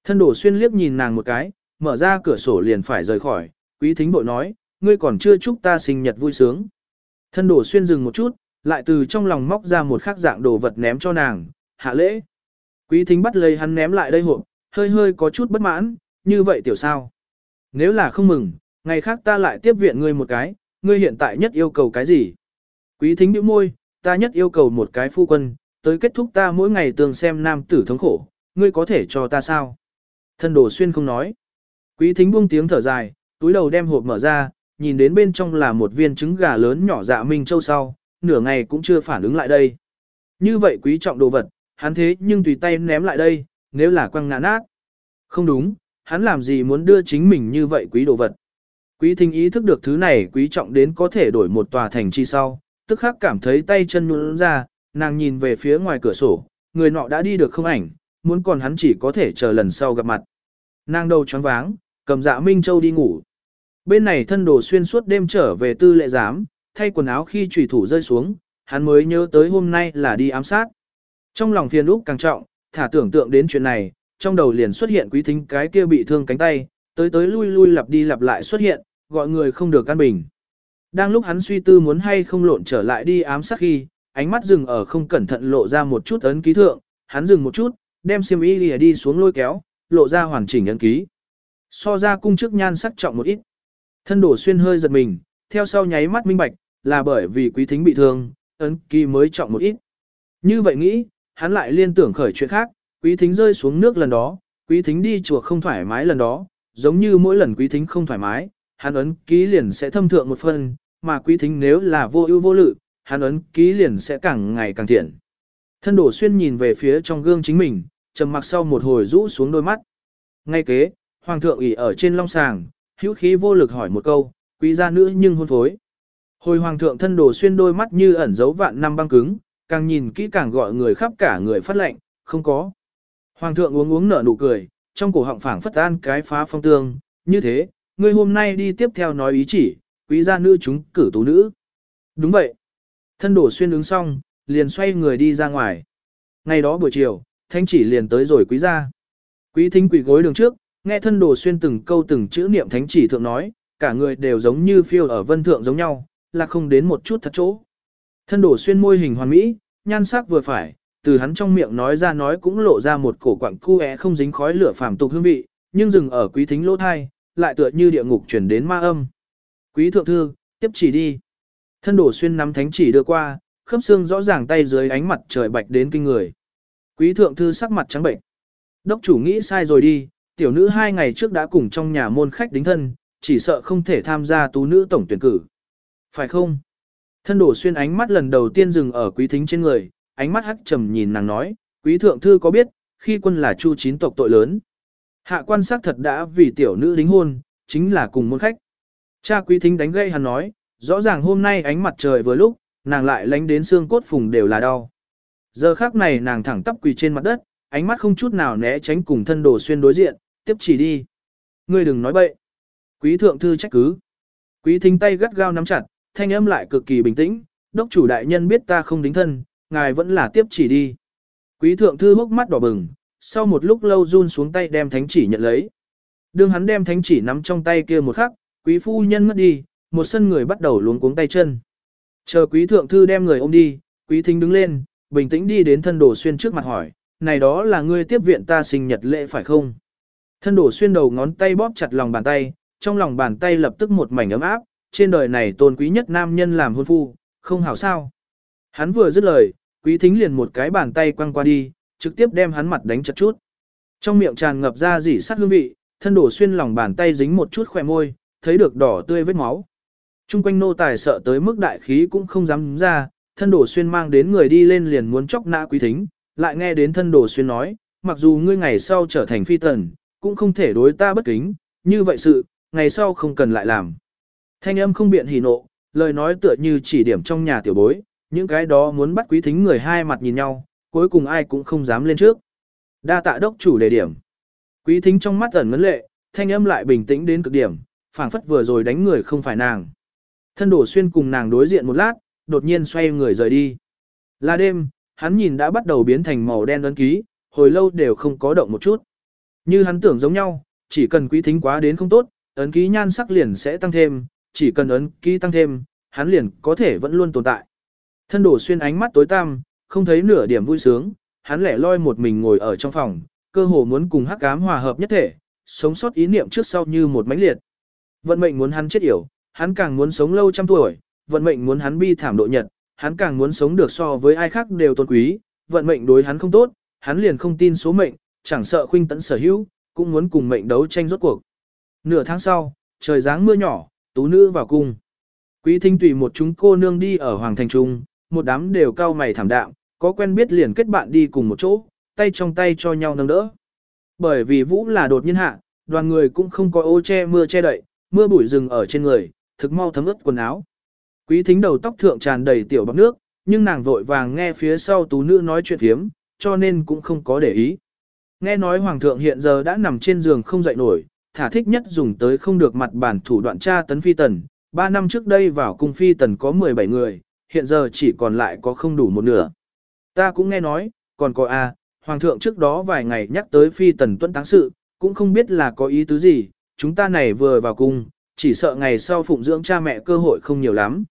Thân đổ xuyên liếc nhìn nàng một cái, mở ra cửa sổ liền phải rời khỏi. Quý thính bội nói, ngươi còn chưa chúc ta sinh nhật vui sướng. Thân đổ xuyên dừng một chút, lại từ trong lòng móc ra một khắc dạng đồ vật ném cho nàng, hạ lễ. Quý thính bắt lấy hắn ném lại đây hộp, hơi hơi có chút bất mãn, như vậy tiểu sao. Nếu là không mừng, ngày khác ta lại tiếp viện ngươi một cái, ngươi hiện tại nhất yêu cầu cái gì? Quý thính bĩu môi, ta nhất yêu cầu một cái phu quân, tới kết thúc ta mỗi ngày tường xem nam tử thống khổ, ngươi có thể cho ta sao? Thân đồ xuyên không nói. Quý thính buông tiếng thở dài, túi đầu đem hộp mở ra, nhìn đến bên trong là một viên trứng gà lớn nhỏ dạ minh châu sau, nửa ngày cũng chưa phản ứng lại đây. Như vậy quý trọng đồ vật, hắn thế nhưng tùy tay ném lại đây, nếu là quăng ngã nát. Không đúng, hắn làm gì muốn đưa chính mình như vậy quý đồ vật. Quý thính ý thức được thứ này quý trọng đến có thể đổi một tòa thành chi sau, tức khắc cảm thấy tay chân nhũn ra, nàng nhìn về phía ngoài cửa sổ, người nọ đã đi được không ảnh, muốn còn hắn chỉ có thể chờ lần sau gặp mặt. Nàng đầu choáng váng, cầm dạ Minh Châu đi ngủ. Bên này thân đồ xuyên suốt đêm trở về tư lệ giám, thay quần áo khi trùy thủ rơi xuống, hắn mới nhớ tới hôm nay là đi ám sát. Trong lòng phiền lúc càng trọng, thả tưởng tượng đến chuyện này, trong đầu liền xuất hiện quý thính cái kia bị thương cánh tay, tới tới lui lui lặp đi lặp lại xuất hiện, gọi người không được căn bình. Đang lúc hắn suy tư muốn hay không lộn trở lại đi ám sát khi, ánh mắt dừng ở không cẩn thận lộ ra một chút ấn ký thượng, hắn dừng một chút, đem xiêm y lìa đi xuống lôi kéo, lộ ra hoàn chỉnh ấn ký. So ra cung trước nhan sắc trọng một ít. Thân đổ xuyên hơi giật mình, theo sau nháy mắt minh bạch, là bởi vì quý thính bị thương, ấn ký mới trọng một ít. Như vậy nghĩ, hắn lại liên tưởng khởi chuyện khác, quý thính rơi xuống nước lần đó, quý thính đi chùa không thoải mái lần đó, giống như mỗi lần quý thính không thoải mái, hắn ấn ký liền sẽ thâm thượng một phần, mà quý thính nếu là vô ưu vô lự, hắn ấn ký liền sẽ càng ngày càng thiện. Thân đổ xuyên nhìn về phía trong gương chính mình, trầm mặc sau một hồi rũ xuống đôi mắt. Ngay kế, hoàng thượng ỉ ở trên long sàng, hữu khí vô lực hỏi một câu, quý gia nữ nhưng hôn phối. Hồi hoàng thượng thân đổ xuyên đôi mắt như ẩn dấu vạn năm băng cứng, càng nhìn kỹ càng gọi người khắp cả người phát lệnh, không có. Hoàng thượng uống uống nở nụ cười, trong cổ họng phảng phất an cái phá phong tương, như thế, ngươi hôm nay đi tiếp theo nói ý chỉ, quý gia nữ chúng cử tú nữ. Đúng vậy. Thân đổ xuyên ứng xong, liền xoay người đi ra ngoài. Ngày đó buổi chiều, thanh chỉ liền tới rồi quý gia. Quý thính quỷ gối đường trước, nghe thân đồ xuyên từng câu từng chữ niệm thánh chỉ thượng nói, cả người đều giống như phiêu ở vân thượng giống nhau, là không đến một chút thật chỗ. Thân đổ xuyên môi hình hoàn mỹ, nhan sắc vừa phải, từ hắn trong miệng nói ra nói cũng lộ ra một cổ quặng cu é không dính khói lửa phàm tục hương vị, nhưng dừng ở quý thính lỗ thai, lại tựa như địa ngục chuyển đến ma âm. Quý thượng thư, tiếp chỉ đi. Thân đổ xuyên nắm thánh chỉ đưa qua, khớp xương rõ ràng tay dưới ánh mặt trời bạch đến kinh người. Quý thượng thư sắc mặt trắng bệnh. Đốc chủ nghĩ sai rồi đi, tiểu nữ hai ngày trước đã cùng trong nhà môn khách đính thân, chỉ sợ không thể tham gia tú nữ tổng tuyển cử. Phải không? Thân đổ xuyên ánh mắt lần đầu tiên dừng ở quý thính trên người, ánh mắt hắc trầm nhìn nàng nói, quý thượng thư có biết, khi quân là chu chín tộc tội lớn. Hạ quan sát thật đã vì tiểu nữ đính hôn, chính là cùng môn khách. Cha quý thính đánh gây hắn nói, rõ ràng hôm nay ánh mặt trời vừa lúc, nàng lại lánh đến xương cốt phùng đều là đau. Giờ khác này nàng thẳng tắp quỳ trên mặt đất, ánh mắt không chút nào né tránh cùng thân đồ xuyên đối diện, tiếp chỉ đi. Ngươi đừng nói bậy. Quý thượng thư trách cứ. Quý thính tay gắt gao nắm chặt, thanh âm lại cực kỳ bình tĩnh, đốc chủ đại nhân biết ta không đính thân, ngài vẫn là tiếp chỉ đi. Quý thượng thư hốc mắt đỏ bừng, sau một lúc lâu run xuống tay đem thánh chỉ nhận lấy. Đương hắn đem thánh chỉ nắm trong tay kia một khắc, quý phu nhân ngất đi, một sân người bắt đầu luống cuống tay chân. Chờ quý thượng thư đem người ôm đi, quý thính đứng lên, bình tĩnh đi đến thân đồ xuyên trước mặt hỏi, này đó là ngươi tiếp viện ta sinh nhật lễ phải không? Thân đồ xuyên đầu ngón tay bóp chặt lòng bàn tay, trong lòng bàn tay lập tức một mảnh ấm áp, trên đời này tôn quý nhất nam nhân làm hôn phu, không hảo sao. Hắn vừa dứt lời, quý thính liền một cái bàn tay quăng qua đi, trực tiếp đem hắn mặt đánh chật chút. Trong miệng tràn ngập ra dỉ sắt hương vị, thân đổ xuyên lòng bàn tay dính một chút khỏe môi, thấy được đỏ tươi vết máu. Trung quanh nô tài sợ tới mức đại khí cũng không dám ra, thân đổ xuyên mang đến người đi lên liền muốn chóc nã quý thính, lại nghe đến thân đổ xuyên nói, mặc dù ngươi ngày sau trở thành phi tần, cũng không thể đối ta bất kính, như vậy sự, ngày sau không cần lại làm. Thanh âm không biện hỉ nộ, lời nói tựa như chỉ điểm trong nhà tiểu bối, những cái đó muốn bắt quý thính người hai mặt nhìn nhau, cuối cùng ai cũng không dám lên trước. Đa tạ đốc chủ đề điểm. Quý thính trong mắt ẩn ngấn lệ, thanh âm lại bình tĩnh đến cực điểm, phảng phất vừa rồi đánh người không phải nàng. Thân đổ xuyên cùng nàng đối diện một lát, đột nhiên xoay người rời đi. Là đêm, hắn nhìn đã bắt đầu biến thành màu đen ấn ký, hồi lâu đều không có động một chút. Như hắn tưởng giống nhau, chỉ cần quý thính quá đến không tốt, ấn ký nhan sắc liền sẽ tăng thêm, chỉ cần ấn ký tăng thêm, hắn liền có thể vẫn luôn tồn tại. Thân đổ xuyên ánh mắt tối tăm, không thấy nửa điểm vui sướng, hắn lẻ loi một mình ngồi ở trong phòng, cơ hồ muốn cùng hắc ám hòa hợp nhất thể, sống sót ý niệm trước sau như một mãnh liệt. Vận mệnh muốn hắn chết yểu, hắn càng muốn sống lâu trăm tuổi, vận mệnh muốn hắn bi thảm độ nhật, hắn càng muốn sống được so với ai khác đều tôn quý, vận mệnh đối hắn không tốt, hắn liền không tin số mệnh, chẳng sợ khuynh tấn sở hữu, cũng muốn cùng mệnh đấu tranh rốt cuộc. Nửa tháng sau, trời giáng mưa nhỏ, tú nữ vào cung. Quý thính tùy một chúng cô nương đi ở Hoàng Thành Trung, một đám đều cao mày thảm đạm, có quen biết liền kết bạn đi cùng một chỗ, tay trong tay cho nhau nâng đỡ. Bởi vì vũ là đột nhiên hạ, đoàn người cũng không có ô che mưa che đậy, mưa bụi rừng ở trên người, thực mau thấm ướt quần áo. Quý thính đầu tóc thượng tràn đầy tiểu bọc nước, nhưng nàng vội vàng nghe phía sau tú nữ nói chuyện phiếm, cho nên cũng không có để ý. Nghe nói hoàng thượng hiện giờ đã nằm trên giường không dậy nổi, thả thích nhất dùng tới không được mặt bản thủ đoạn tra tấn phi tần. Ba năm trước đây vào cung phi tần có 17 người, hiện giờ chỉ còn lại có không đủ một nửa. Ta cũng nghe nói, còn có a, hoàng thượng trước đó vài ngày nhắc tới phi tần tuân táng sự, cũng không biết là có ý tứ gì, chúng ta này vừa vào cung, chỉ sợ ngày sau phụng dưỡng cha mẹ cơ hội không nhiều lắm.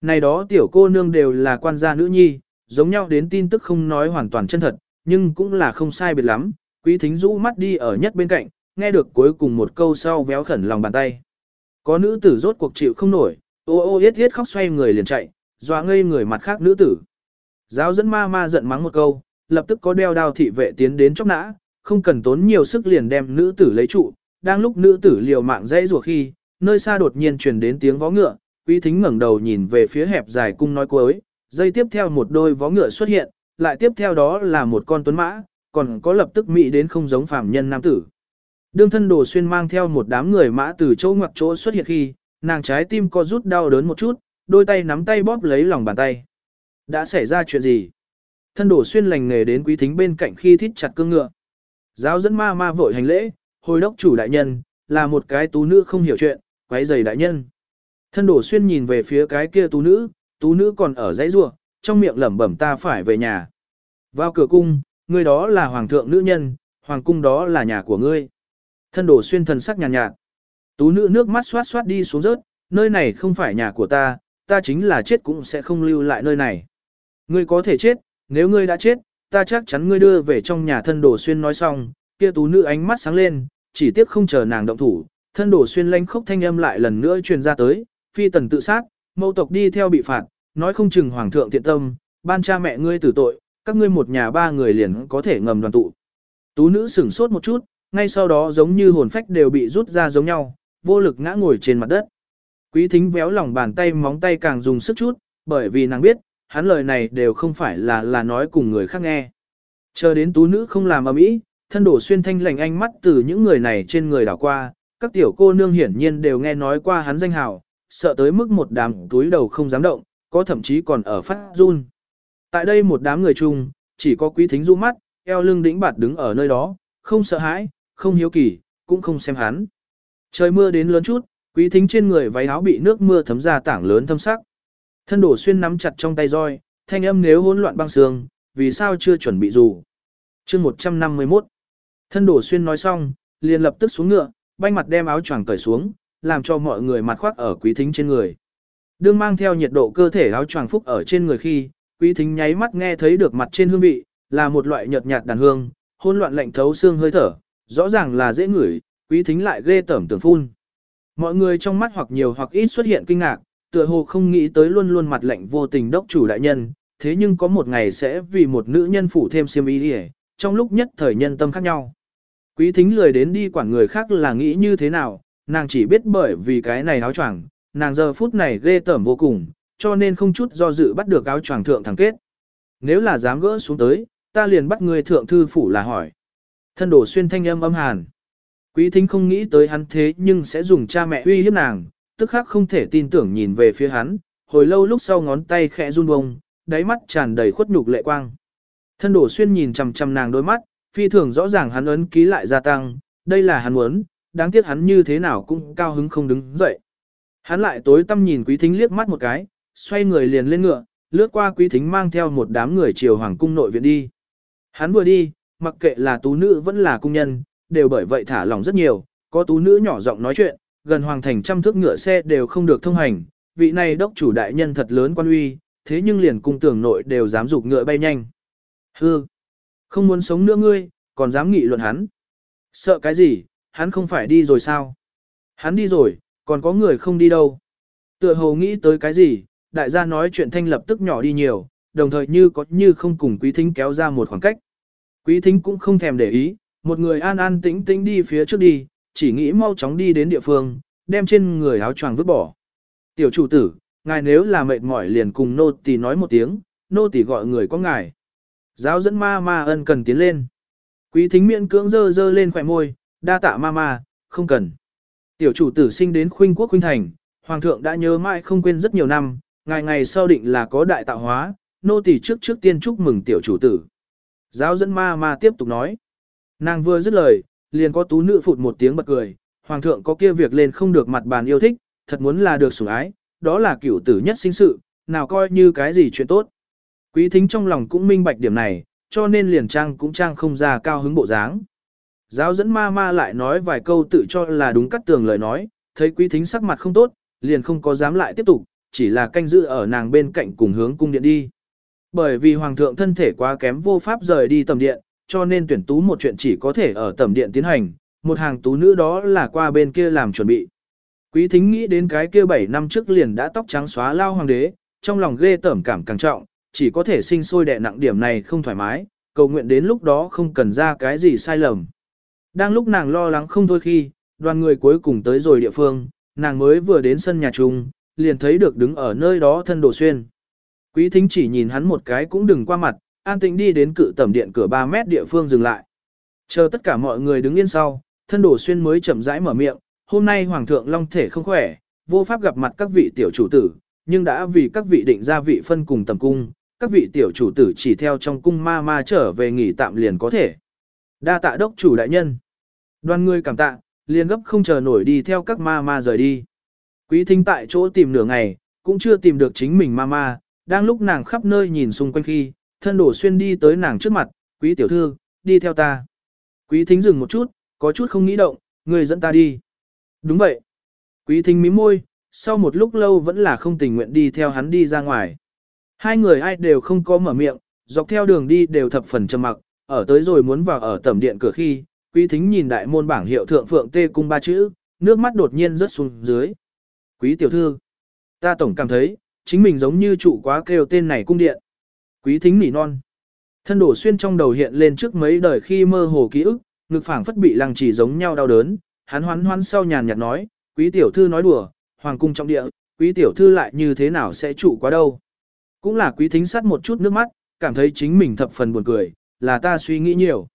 Này đó tiểu cô nương đều là quan gia nữ nhi, giống nhau đến tin tức không nói hoàn toàn chân thật, nhưng cũng là không sai biệt lắm, quý thính rũ mắt đi ở nhất bên cạnh, nghe được cuối cùng một câu sau véo khẩn lòng bàn tay. Có nữ tử rốt cuộc chịu không nổi, ô ô yết yết khóc xoay người liền chạy, dọa ngây người mặt khác nữ tử. Giáo dẫn ma ma giận mắng một câu, lập tức có đeo đao thị vệ tiến đến chóc nã, không cần tốn nhiều sức liền đem nữ tử lấy trụ, đang lúc nữ tử liều mạng dãy rủa khi, nơi xa đột nhiên truyền đến tiếng vó ngựa, Quý Thính ngẩng đầu nhìn về phía hẹp dài cung nói cuối, dây tiếp theo một đôi vó ngựa xuất hiện, lại tiếp theo đó là một con tuấn mã, còn có lập tức mỹ đến không giống phàm nhân nam tử. Đương thân đồ xuyên mang theo một đám người mã từ chỗ ngoặc chỗ xuất hiện khi, nàng trái tim co rút đau đớn một chút, đôi tay nắm tay bóp lấy lòng bàn tay. Đã xảy ra chuyện gì? Thân đồ xuyên lành nghề đến quý thính bên cạnh khi thít chặt cương ngựa. Giáo dẫn ma ma vội hành lễ, hồi đốc chủ đại nhân, là một cái tú nữ không hiểu chuyện, quấy giày đại nhân. Thân đổ xuyên nhìn về phía cái kia tú nữ, tú nữ còn ở dãy rua, trong miệng lẩm bẩm ta phải về nhà. Vào cửa cung, người đó là hoàng thượng nữ nhân, hoàng cung đó là nhà của ngươi. Thân đổ xuyên thần sắc nhàn nhạt, nhạt. Tú nữ nước mắt xoát xoát đi xuống rớt, nơi này không phải nhà của ta, ta chính là chết cũng sẽ không lưu lại nơi này. Ngươi có thể chết, nếu ngươi đã chết, ta chắc chắn ngươi đưa về trong nhà thân đổ xuyên nói xong, kia tú nữ ánh mắt sáng lên, chỉ tiếc không chờ nàng động thủ, thân đổ xuyên lanh khốc thanh âm lại lần nữa truyền ra tới, phi tần tự sát, mẫu tộc đi theo bị phạt, nói không chừng hoàng thượng thiện tâm, ban cha mẹ ngươi tử tội, các ngươi một nhà ba người liền có thể ngầm đoàn tụ. Tú nữ sửng sốt một chút, ngay sau đó giống như hồn phách đều bị rút ra giống nhau, vô lực ngã ngồi trên mặt đất. Quý thính véo lòng bàn tay móng tay càng dùng sức chút, bởi vì nàng biết, hắn lời này đều không phải là là nói cùng người khác nghe. Chờ đến tú nữ không làm ầm ĩ, thân đổ xuyên thanh lành ánh mắt từ những người này trên người đảo qua, các tiểu cô nương hiển nhiên đều nghe nói qua hắn danh hào, sợ tới mức một đám túi đầu không dám động, có thậm chí còn ở phát run. Tại đây một đám người chung, chỉ có quý thính du mắt, eo lưng đĩnh bạt đứng ở nơi đó, không sợ hãi, không hiếu kỳ, cũng không xem hắn. Trời mưa đến lớn chút, quý thính trên người váy áo bị nước mưa thấm ra tảng lớn thâm sắc. Thân đổ xuyên nắm chặt trong tay roi, thanh âm nếu hỗn loạn băng sương, vì sao chưa chuẩn bị dù. chương 151 Thân đổ xuyên nói xong, liền lập tức xuống ngựa, banh mặt đem áo choàng cởi xuống, làm cho mọi người mặt khoác ở quý thính trên người. Đương mang theo nhiệt độ cơ thể áo choàng phúc ở trên người khi, quý thính nháy mắt nghe thấy được mặt trên hương vị, là một loại nhợt nhạt đàn hương, hôn loạn lạnh thấu xương hơi thở, rõ ràng là dễ ngửi, quý thính lại ghê tởm tưởng phun. Mọi người trong mắt hoặc nhiều hoặc ít xuất hiện kinh ngạc, tựa hồ không nghĩ tới luôn luôn mặt lạnh vô tình đốc chủ đại nhân, thế nhưng có một ngày sẽ vì một nữ nhân phủ thêm xiêm y trong lúc nhất thời nhân tâm khác nhau. Quý thính lười đến đi quản người khác là nghĩ như thế nào, nàng chỉ biết bởi vì cái này áo choàng, nàng giờ phút này ghê tởm vô cùng, cho nên không chút do dự bắt được áo choàng thượng thẳng kết. Nếu là dám gỡ xuống tới, ta liền bắt người thượng thư phủ là hỏi. Thân đổ xuyên thanh âm âm hàn. Quý thính không nghĩ tới hắn thế nhưng sẽ dùng cha mẹ uy hiếp nàng, tức khắc không thể tin tưởng nhìn về phía hắn, hồi lâu lúc sau ngón tay khẽ run bông, đáy mắt tràn đầy khuất nhục lệ quang. Thân đổ xuyên nhìn chằm chằm nàng đôi mắt, phi thường rõ ràng hắn ấn ký lại gia tăng, đây là hắn muốn, đáng tiếc hắn như thế nào cũng cao hứng không đứng dậy. Hắn lại tối tâm nhìn quý thính liếc mắt một cái, xoay người liền lên ngựa, lướt qua quý thính mang theo một đám người chiều hoàng cung nội viện đi. Hắn vừa đi, mặc kệ là tú nữ vẫn là cung nhân, đều bởi vậy thả lỏng rất nhiều, có tú nữ nhỏ giọng nói chuyện, gần hoàng thành trăm thước ngựa xe đều không được thông hành, vị này đốc chủ đại nhân thật lớn quan uy, thế nhưng liền cung tưởng nội đều dám dục ngựa bay nhanh. Hương! Không muốn sống nữa ngươi, còn dám nghị luận hắn. Sợ cái gì, hắn không phải đi rồi sao? Hắn đi rồi, còn có người không đi đâu. Tựa hồ nghĩ tới cái gì, đại gia nói chuyện thanh lập tức nhỏ đi nhiều, đồng thời như có như không cùng quý thính kéo ra một khoảng cách. Quý thính cũng không thèm để ý, một người an an tĩnh tĩnh đi phía trước đi, chỉ nghĩ mau chóng đi đến địa phương, đem trên người áo choàng vứt bỏ. Tiểu chủ tử, ngài nếu là mệt mỏi liền cùng nô tỳ nói một tiếng, nô tỳ gọi người có ngài. Giáo dẫn ma ma ân cần tiến lên. Quý thính miễn cưỡng dơ dơ lên khỏe môi, đa tạ ma ma, không cần. Tiểu chủ tử sinh đến khuynh quốc khuynh thành, hoàng thượng đã nhớ mãi không quên rất nhiều năm, ngày ngày sau định là có đại tạo hóa, nô tỳ trước trước tiên chúc mừng tiểu chủ tử. Giáo dẫn ma ma tiếp tục nói. Nàng vừa dứt lời, liền có tú nữ phụt một tiếng bật cười, hoàng thượng có kia việc lên không được mặt bàn yêu thích, thật muốn là được sủng ái, đó là cửu tử nhất sinh sự, nào coi như cái gì chuyện tốt. Quý thính trong lòng cũng minh bạch điểm này, cho nên liền trang cũng trang không ra cao hứng bộ dáng. Giáo dẫn ma ma lại nói vài câu tự cho là đúng cắt tường lời nói, thấy quý thính sắc mặt không tốt, liền không có dám lại tiếp tục, chỉ là canh giữ ở nàng bên cạnh cùng hướng cung điện đi. Bởi vì hoàng thượng thân thể quá kém vô pháp rời đi tầm điện, cho nên tuyển tú một chuyện chỉ có thể ở tầm điện tiến hành, một hàng tú nữ đó là qua bên kia làm chuẩn bị. Quý thính nghĩ đến cái kia 7 năm trước liền đã tóc trắng xóa lao hoàng đế, trong lòng ghê tởm cảm càng trọng, chỉ có thể sinh sôi đè nặng điểm này không thoải mái, cầu nguyện đến lúc đó không cần ra cái gì sai lầm. Đang lúc nàng lo lắng không thôi khi, đoàn người cuối cùng tới rồi địa phương, nàng mới vừa đến sân nhà chung, liền thấy được đứng ở nơi đó thân đồ xuyên. Quý thính chỉ nhìn hắn một cái cũng đừng qua mặt, an tĩnh đi đến cự tẩm điện cửa 3 mét địa phương dừng lại. Chờ tất cả mọi người đứng yên sau, thân đồ xuyên mới chậm rãi mở miệng, hôm nay hoàng thượng long thể không khỏe, vô pháp gặp mặt các vị tiểu chủ tử, nhưng đã vì các vị định ra vị phân cùng tầm cung, các vị tiểu chủ tử chỉ theo trong cung ma ma trở về nghỉ tạm liền có thể. Đa tạ đốc chủ đại nhân. Đoàn người cảm tạ, liền gấp không chờ nổi đi theo các ma ma rời đi. Quý thính tại chỗ tìm nửa ngày, cũng chưa tìm được chính mình ma ma, đang lúc nàng khắp nơi nhìn xung quanh khi, thân đổ xuyên đi tới nàng trước mặt, quý tiểu thư, đi theo ta. Quý thính dừng một chút, có chút không nghĩ động, người dẫn ta đi. Đúng vậy. Quý thính mím môi, sau một lúc lâu vẫn là không tình nguyện đi theo hắn đi ra ngoài. Hai người ai đều không có mở miệng, dọc theo đường đi đều thập phần trầm mặc, ở tới rồi muốn vào ở tầm điện cửa khi, quý thính nhìn đại môn bảng hiệu thượng phượng tê cung ba chữ, nước mắt đột nhiên rớt xuống dưới. Quý tiểu thư, ta tổng cảm thấy, chính mình giống như trụ quá kêu tên này cung điện. Quý thính nỉ non. Thân đổ xuyên trong đầu hiện lên trước mấy đời khi mơ hồ ký ức, ngực phảng phất bị lăng chỉ giống nhau đau đớn, hắn hoán hoán sau nhàn nhạt nói, quý tiểu thư nói đùa, hoàng cung trong địa, quý tiểu thư lại như thế nào sẽ trụ quá đâu. Cũng là quý thính sắt một chút nước mắt, cảm thấy chính mình thập phần buồn cười, là ta suy nghĩ nhiều.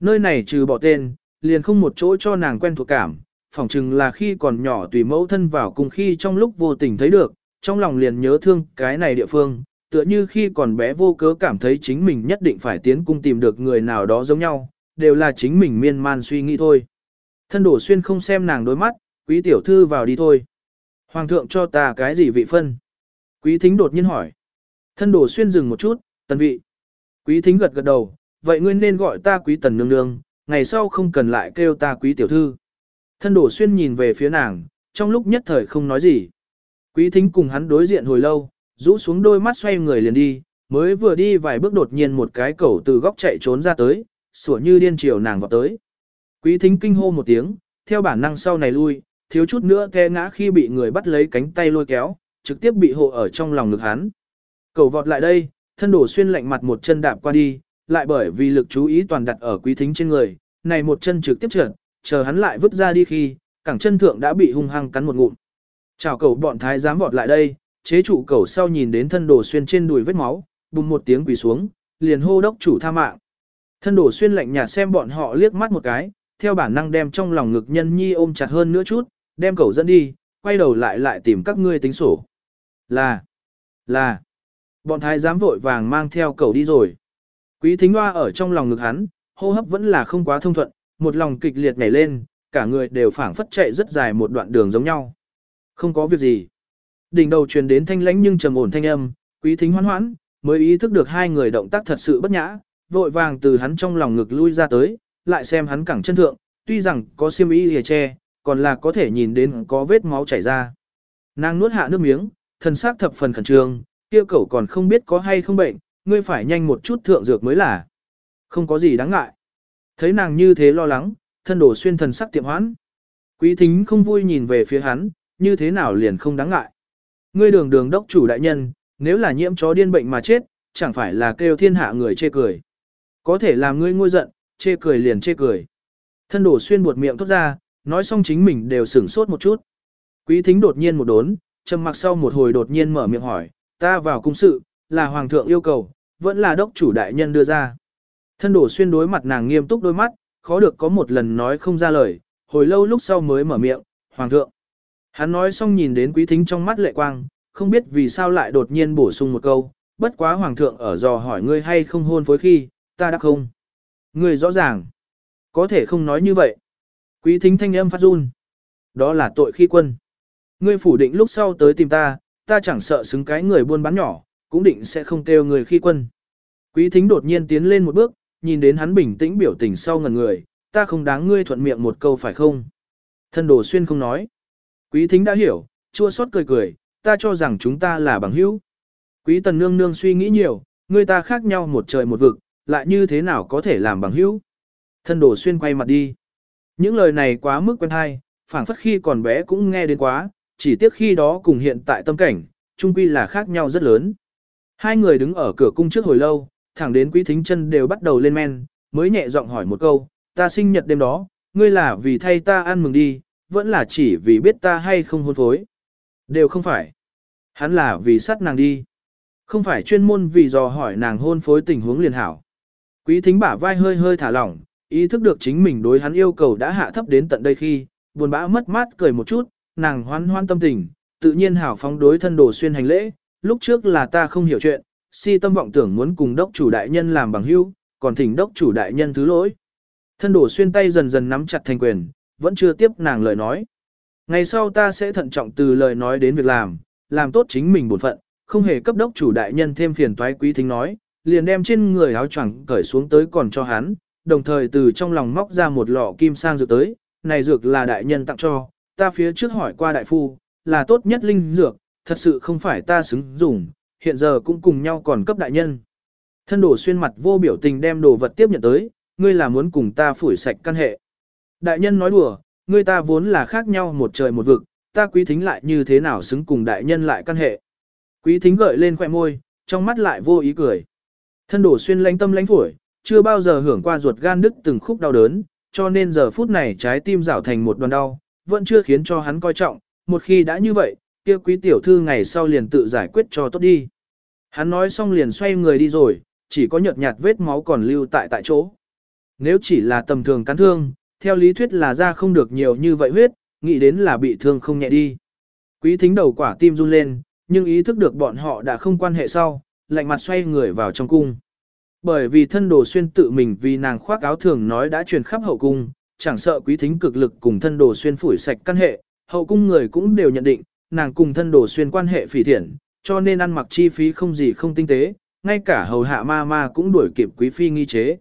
Nơi này trừ bỏ tên, liền không một chỗ cho nàng quen thuộc cảm, phỏng chừng là khi còn nhỏ tùy mẫu thân vào cùng khi trong lúc vô tình thấy được, trong lòng liền nhớ thương cái này địa phương, tựa như khi còn bé vô cớ cảm thấy chính mình nhất định phải tiến cung tìm được người nào đó giống nhau, đều là chính mình miên man suy nghĩ thôi. Thân đổ xuyên không xem nàng đối mắt, quý tiểu thư vào đi thôi. Hoàng thượng cho ta cái gì vị phân? Quý thính đột nhiên hỏi. Thân đổ xuyên dừng một chút, tần vị. Quý thính gật gật đầu, vậy ngươi nên gọi ta quý tần nương nương, ngày sau không cần lại kêu ta quý tiểu thư. Thân đổ xuyên nhìn về phía nàng, trong lúc nhất thời không nói gì. Quý thính cùng hắn đối diện hồi lâu, rũ xuống đôi mắt xoay người liền đi, mới vừa đi vài bước đột nhiên một cái cẩu từ góc chạy trốn ra tới, sủa như điên chiều nàng vào tới. Quý thính kinh hô một tiếng, theo bản năng sau này lui, thiếu chút nữa té ngã khi bị người bắt lấy cánh tay lôi kéo, trực tiếp bị hộ ở trong lòng ngực hắn cầu vọt lại đây, thân đổ xuyên lạnh mặt một chân đạp qua đi, lại bởi vì lực chú ý toàn đặt ở quý thính trên người, này một chân trực tiếp trượt, chờ hắn lại vứt ra đi khi, cẳng chân thượng đã bị hung hăng cắn một ngụm. Chào cầu bọn thái dám vọt lại đây, chế trụ cầu sau nhìn đến thân đổ xuyên trên đùi vết máu, bùng một tiếng quỳ xuống, liền hô đốc chủ tha mạng. Thân đổ xuyên lạnh nhạt xem bọn họ liếc mắt một cái, theo bản năng đem trong lòng ngực nhân nhi ôm chặt hơn nữa chút, đem cầu dẫn đi, quay đầu lại lại tìm các ngươi tính sổ. Là, là, bọn thái giám vội vàng mang theo cầu đi rồi. Quý thính hoa ở trong lòng ngực hắn, hô hấp vẫn là không quá thông thuận, một lòng kịch liệt nhảy lên, cả người đều phảng phất chạy rất dài một đoạn đường giống nhau. Không có việc gì. Đỉnh đầu truyền đến thanh lãnh nhưng trầm ổn thanh âm, quý thính hoan hoãn, mới ý thức được hai người động tác thật sự bất nhã, vội vàng từ hắn trong lòng ngực lui ra tới, lại xem hắn cẳng chân thượng, tuy rằng có xiêm y hề che, còn là có thể nhìn đến có vết máu chảy ra. Nàng nuốt hạ nước miếng, thần xác thập phần khẩn trương, kia cậu còn không biết có hay không bệnh, ngươi phải nhanh một chút thượng dược mới là. Không có gì đáng ngại. Thấy nàng như thế lo lắng, thân đổ xuyên thần sắc tiệm hoãn. Quý thính không vui nhìn về phía hắn, như thế nào liền không đáng ngại. Ngươi đường đường đốc chủ đại nhân, nếu là nhiễm chó điên bệnh mà chết, chẳng phải là kêu thiên hạ người chê cười. Có thể làm ngươi ngôi giận, chê cười liền chê cười. Thân đổ xuyên buột miệng thốt ra, nói xong chính mình đều sửng sốt một chút. Quý thính đột nhiên một đốn, trầm mặc sau một hồi đột nhiên mở miệng hỏi, ta vào cung sự, là hoàng thượng yêu cầu, vẫn là đốc chủ đại nhân đưa ra. Thân đổ xuyên đối mặt nàng nghiêm túc đôi mắt, khó được có một lần nói không ra lời, hồi lâu lúc sau mới mở miệng, hoàng thượng. Hắn nói xong nhìn đến quý thính trong mắt lệ quang, không biết vì sao lại đột nhiên bổ sung một câu, bất quá hoàng thượng ở dò hỏi ngươi hay không hôn phối khi, ta đã không. Ngươi rõ ràng, có thể không nói như vậy. Quý thính thanh âm phát run. Đó là tội khi quân. Ngươi phủ định lúc sau tới tìm ta, ta chẳng sợ xứng cái người buôn bán nhỏ, cũng định sẽ không kêu người khi quân. Quý thính đột nhiên tiến lên một bước, nhìn đến hắn bình tĩnh biểu tình sau ngần người, ta không đáng ngươi thuận miệng một câu phải không? Thân đồ xuyên không nói. Quý thính đã hiểu, chua xót cười cười, ta cho rằng chúng ta là bằng hữu. Quý tần nương nương suy nghĩ nhiều, người ta khác nhau một trời một vực, lại như thế nào có thể làm bằng hữu? Thân đồ xuyên quay mặt đi. Những lời này quá mức quen hay, phảng phất khi còn bé cũng nghe đến quá, chỉ tiếc khi đó cùng hiện tại tâm cảnh, chung quy là khác nhau rất lớn. Hai người đứng ở cửa cung trước hồi lâu, thẳng đến quý thính chân đều bắt đầu lên men, mới nhẹ giọng hỏi một câu, ta sinh nhật đêm đó, ngươi là vì thay ta ăn mừng đi, vẫn là chỉ vì biết ta hay không hôn phối. Đều không phải. Hắn là vì sát nàng đi. Không phải chuyên môn vì dò hỏi nàng hôn phối tình huống liền hảo. Quý thính bả vai hơi hơi thả lỏng, ý thức được chính mình đối hắn yêu cầu đã hạ thấp đến tận đây khi, buồn bã mất mát cười một chút, nàng hoan hoan tâm tình, tự nhiên hảo phóng đối thân đồ xuyên hành lễ, lúc trước là ta không hiểu chuyện, si tâm vọng tưởng muốn cùng đốc chủ đại nhân làm bằng hữu, còn thỉnh đốc chủ đại nhân thứ lỗi. Thân đồ xuyên tay dần dần nắm chặt thành quyền, vẫn chưa tiếp nàng lời nói. Ngày sau ta sẽ thận trọng từ lời nói đến việc làm, làm tốt chính mình bổn phận, không hề cấp đốc chủ đại nhân thêm phiền toái quý thính nói, liền đem trên người áo choàng cởi xuống tới còn cho hắn, đồng thời từ trong lòng móc ra một lọ kim sang dược tới, này dược là đại nhân tặng cho, ta phía trước hỏi qua đại phu, là tốt nhất linh dược, thật sự không phải ta xứng dùng, hiện giờ cũng cùng nhau còn cấp đại nhân. Thân đổ xuyên mặt vô biểu tình đem đồ vật tiếp nhận tới, ngươi là muốn cùng ta phủi sạch căn hệ. Đại nhân nói đùa, ngươi ta vốn là khác nhau một trời một vực, ta quý thính lại như thế nào xứng cùng đại nhân lại căn hệ. Quý thính gợi lên khoẻ môi, trong mắt lại vô ý cười. Thân đổ xuyên lãnh tâm lãnh phổi, chưa bao giờ hưởng qua ruột gan đứt từng khúc đau đớn, cho nên giờ phút này trái tim rảo thành một đoàn đau, vẫn chưa khiến cho hắn coi trọng, một khi đã như vậy, kia quý tiểu thư ngày sau liền tự giải quyết cho tốt đi. Hắn nói xong liền xoay người đi rồi, chỉ có nhợt nhạt vết máu còn lưu tại tại chỗ. Nếu chỉ là tầm thường cắn thương, theo lý thuyết là ra không được nhiều như vậy huyết, nghĩ đến là bị thương không nhẹ đi. Quý thính đầu quả tim run lên, nhưng ý thức được bọn họ đã không quan hệ sau, lạnh mặt xoay người vào trong cung. Bởi vì thân đồ xuyên tự mình vì nàng khoác áo thường nói đã truyền khắp hậu cung, chẳng sợ quý thính cực lực cùng thân đồ xuyên phủi sạch căn hệ, hậu cung người cũng đều nhận định, nàng cùng thân đồ xuyên quan hệ phỉ thiện, cho nên ăn mặc chi phí không gì không tinh tế, ngay cả hầu hạ ma ma cũng đuổi kịp quý phi nghi chế.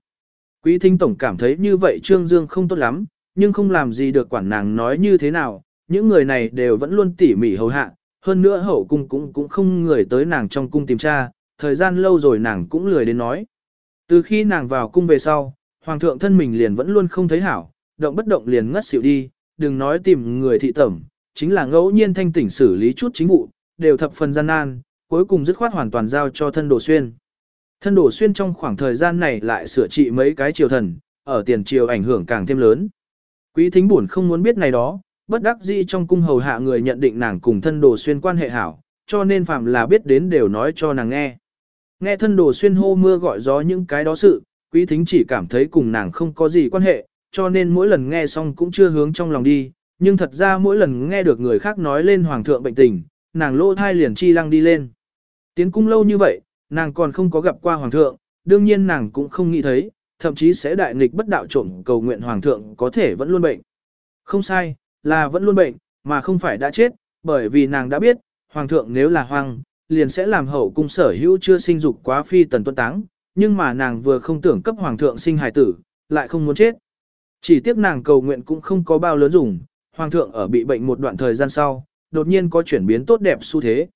Quý thính tổng cảm thấy như vậy Trương Dương không tốt lắm, nhưng không làm gì được quản nàng nói như thế nào, những người này đều vẫn luôn tỉ mỉ hầu hạ, hơn nữa hậu cung cũng cũng không người tới nàng trong cung tìm tra, thời gian lâu rồi nàng cũng lười đến nói. Từ khi nàng vào cung về sau, hoàng thượng thân mình liền vẫn luôn không thấy hảo, động bất động liền ngất xỉu đi, đừng nói tìm người thị tẩm, chính là ngẫu nhiên thanh tỉnh xử lý chút chính vụ, đều thập phần gian nan, cuối cùng dứt khoát hoàn toàn giao cho thân đồ xuyên. Thân đồ xuyên trong khoảng thời gian này lại sửa trị mấy cái triều thần, ở tiền triều ảnh hưởng càng thêm lớn. Quý thính buồn không muốn biết này đó, bất đắc dĩ trong cung hầu hạ người nhận định nàng cùng thân đồ xuyên quan hệ hảo, cho nên phạm là biết đến đều nói cho nàng nghe. Nghe thân đồ xuyên hô mưa gọi gió những cái đó sự, quý thính chỉ cảm thấy cùng nàng không có gì quan hệ, cho nên mỗi lần nghe xong cũng chưa hướng trong lòng đi, nhưng thật ra mỗi lần nghe được người khác nói lên hoàng thượng bệnh tình, nàng lô thai liền chi lăng đi lên. Tiến cung lâu như vậy, nàng còn không có gặp qua hoàng thượng, đương nhiên nàng cũng không nghĩ thấy, thậm chí sẽ đại nghịch bất đạo trộm cầu nguyện hoàng thượng có thể vẫn luôn bệnh. Không sai, là vẫn luôn bệnh, mà không phải đã chết, bởi vì nàng đã biết, hoàng thượng nếu là hoàng, liền sẽ làm hậu cung sở hữu chưa sinh dục quá phi tần tuân táng, nhưng mà nàng vừa không tưởng cấp hoàng thượng sinh hài tử, lại không muốn chết. Chỉ tiếc nàng cầu nguyện cũng không có bao lớn dùng, hoàng thượng ở bị bệnh một đoạn thời gian sau, đột nhiên có chuyển biến tốt đẹp xu thế.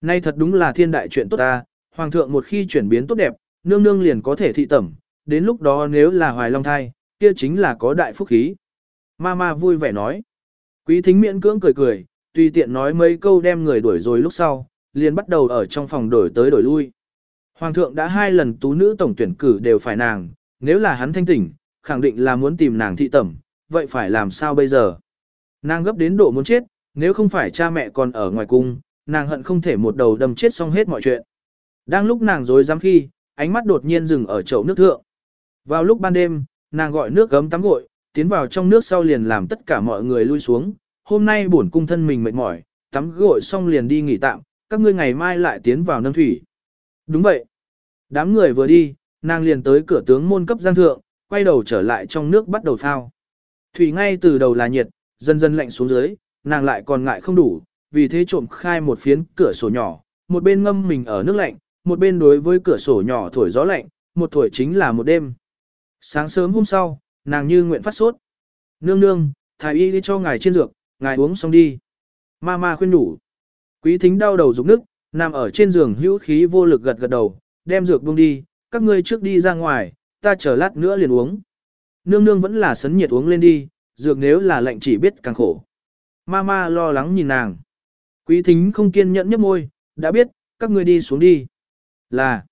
Nay thật đúng là thiên đại chuyện tốt ta, hoàng thượng một khi chuyển biến tốt đẹp, nương nương liền có thể thị tẩm, đến lúc đó nếu là hoài long thai, kia chính là có đại phúc khí. Mama vui vẻ nói. Quý thính miễn cưỡng cười cười, tùy tiện nói mấy câu đem người đuổi rồi lúc sau, liền bắt đầu ở trong phòng đổi tới đổi lui. Hoàng thượng đã hai lần tú nữ tổng tuyển cử đều phải nàng, nếu là hắn thanh tỉnh, khẳng định là muốn tìm nàng thị tẩm, vậy phải làm sao bây giờ? Nàng gấp đến độ muốn chết, nếu không phải cha mẹ còn ở ngoài cung, nàng hận không thể một đầu đâm chết xong hết mọi chuyện. Đang lúc nàng dối dám khi, ánh mắt đột nhiên dừng ở chậu nước thượng. Vào lúc ban đêm, nàng gọi nước gấm tắm gội, tiến vào trong nước sau liền làm tất cả mọi người lui xuống. Hôm nay bổn cung thân mình mệt mỏi, tắm gội xong liền đi nghỉ tạm, các ngươi ngày mai lại tiến vào nâng thủy. Đúng vậy. Đám người vừa đi, nàng liền tới cửa tướng môn cấp giang thượng, quay đầu trở lại trong nước bắt đầu phao. Thủy ngay từ đầu là nhiệt, dần dần lạnh xuống dưới, nàng lại còn ngại không đủ, vì thế trộm khai một phiến cửa sổ nhỏ, một bên ngâm mình ở nước lạnh, một bên đối với cửa sổ nhỏ thổi gió lạnh, một thổi chính là một đêm. Sáng sớm hôm sau, nàng như nguyện phát sốt. Nương nương, thái y đi cho ngài trên dược, ngài uống xong đi. Mama khuyên đủ. Quý thính đau đầu rụng nức, nằm ở trên giường hữu khí vô lực gật gật đầu, đem dược buông đi, các ngươi trước đi ra ngoài, ta chờ lát nữa liền uống. Nương nương vẫn là sấn nhiệt uống lên đi, dược nếu là lạnh chỉ biết càng khổ. Mama lo lắng nhìn nàng. Quý thính không kiên nhẫn nhấp môi, đã biết, các người đi xuống đi. Là.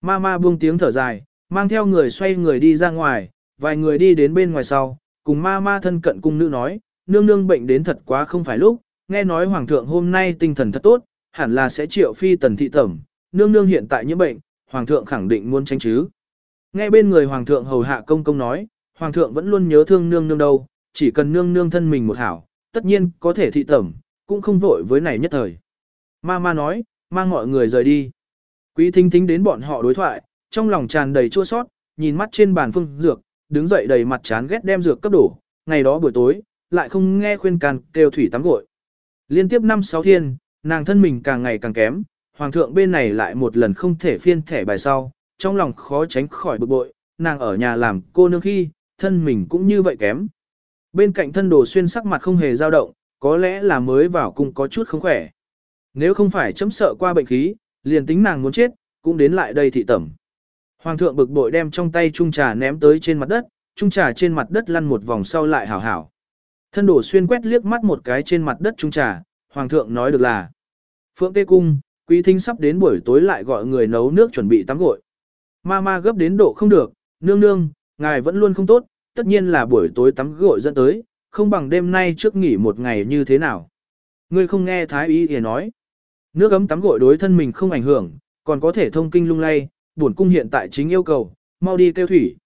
Mama buông tiếng thở dài, mang theo người xoay người đi ra ngoài, vài người đi đến bên ngoài sau, cùng Mama thân cận cung nữ nói, nương nương bệnh đến thật quá không phải lúc, nghe nói hoàng thượng hôm nay tinh thần thật tốt, hẳn là sẽ triệu phi tần thị tẩm, nương nương hiện tại nhiễm bệnh, hoàng thượng khẳng định muốn tránh chứ. Nghe bên người hoàng thượng hầu hạ công công nói, hoàng thượng vẫn luôn nhớ thương nương nương đâu, chỉ cần nương nương thân mình một hảo, tất nhiên có thể thị tẩm, cũng không vội với này nhất thời. Ma ma nói, mang mọi người rời đi. Quý thính thính đến bọn họ đối thoại, trong lòng tràn đầy chua sót, nhìn mắt trên bàn phương dược, đứng dậy đầy mặt chán ghét đem dược cấp đổ, ngày đó buổi tối, lại không nghe khuyên can kêu thủy tắm gội. Liên tiếp năm sáu thiên, nàng thân mình càng ngày càng kém, hoàng thượng bên này lại một lần không thể phiên thẻ bài sau, trong lòng khó tránh khỏi bực bội, nàng ở nhà làm cô nương khi, thân mình cũng như vậy kém. Bên cạnh thân đồ xuyên sắc mặt không hề dao động, có lẽ là mới vào cung có chút không khỏe. Nếu không phải chấm sợ qua bệnh khí, liền tính nàng muốn chết, cũng đến lại đây thị tẩm. Hoàng thượng bực bội đem trong tay chung trà ném tới trên mặt đất, chung trà trên mặt đất lăn một vòng sau lại hảo hảo. Thân đổ xuyên quét liếc mắt một cái trên mặt đất chung trà, hoàng thượng nói được là. Phượng Tê Cung, quý thính sắp đến buổi tối lại gọi người nấu nước chuẩn bị tắm gội. Ma ma gấp đến độ không được, nương nương, ngài vẫn luôn không tốt, tất nhiên là buổi tối tắm gội dẫn tới, không bằng đêm nay trước nghỉ một ngày như thế nào. Ngươi không nghe Thái Y thì nói. Nước ấm tắm gội đối thân mình không ảnh hưởng, còn có thể thông kinh lung lay, buồn cung hiện tại chính yêu cầu, mau đi kêu thủy.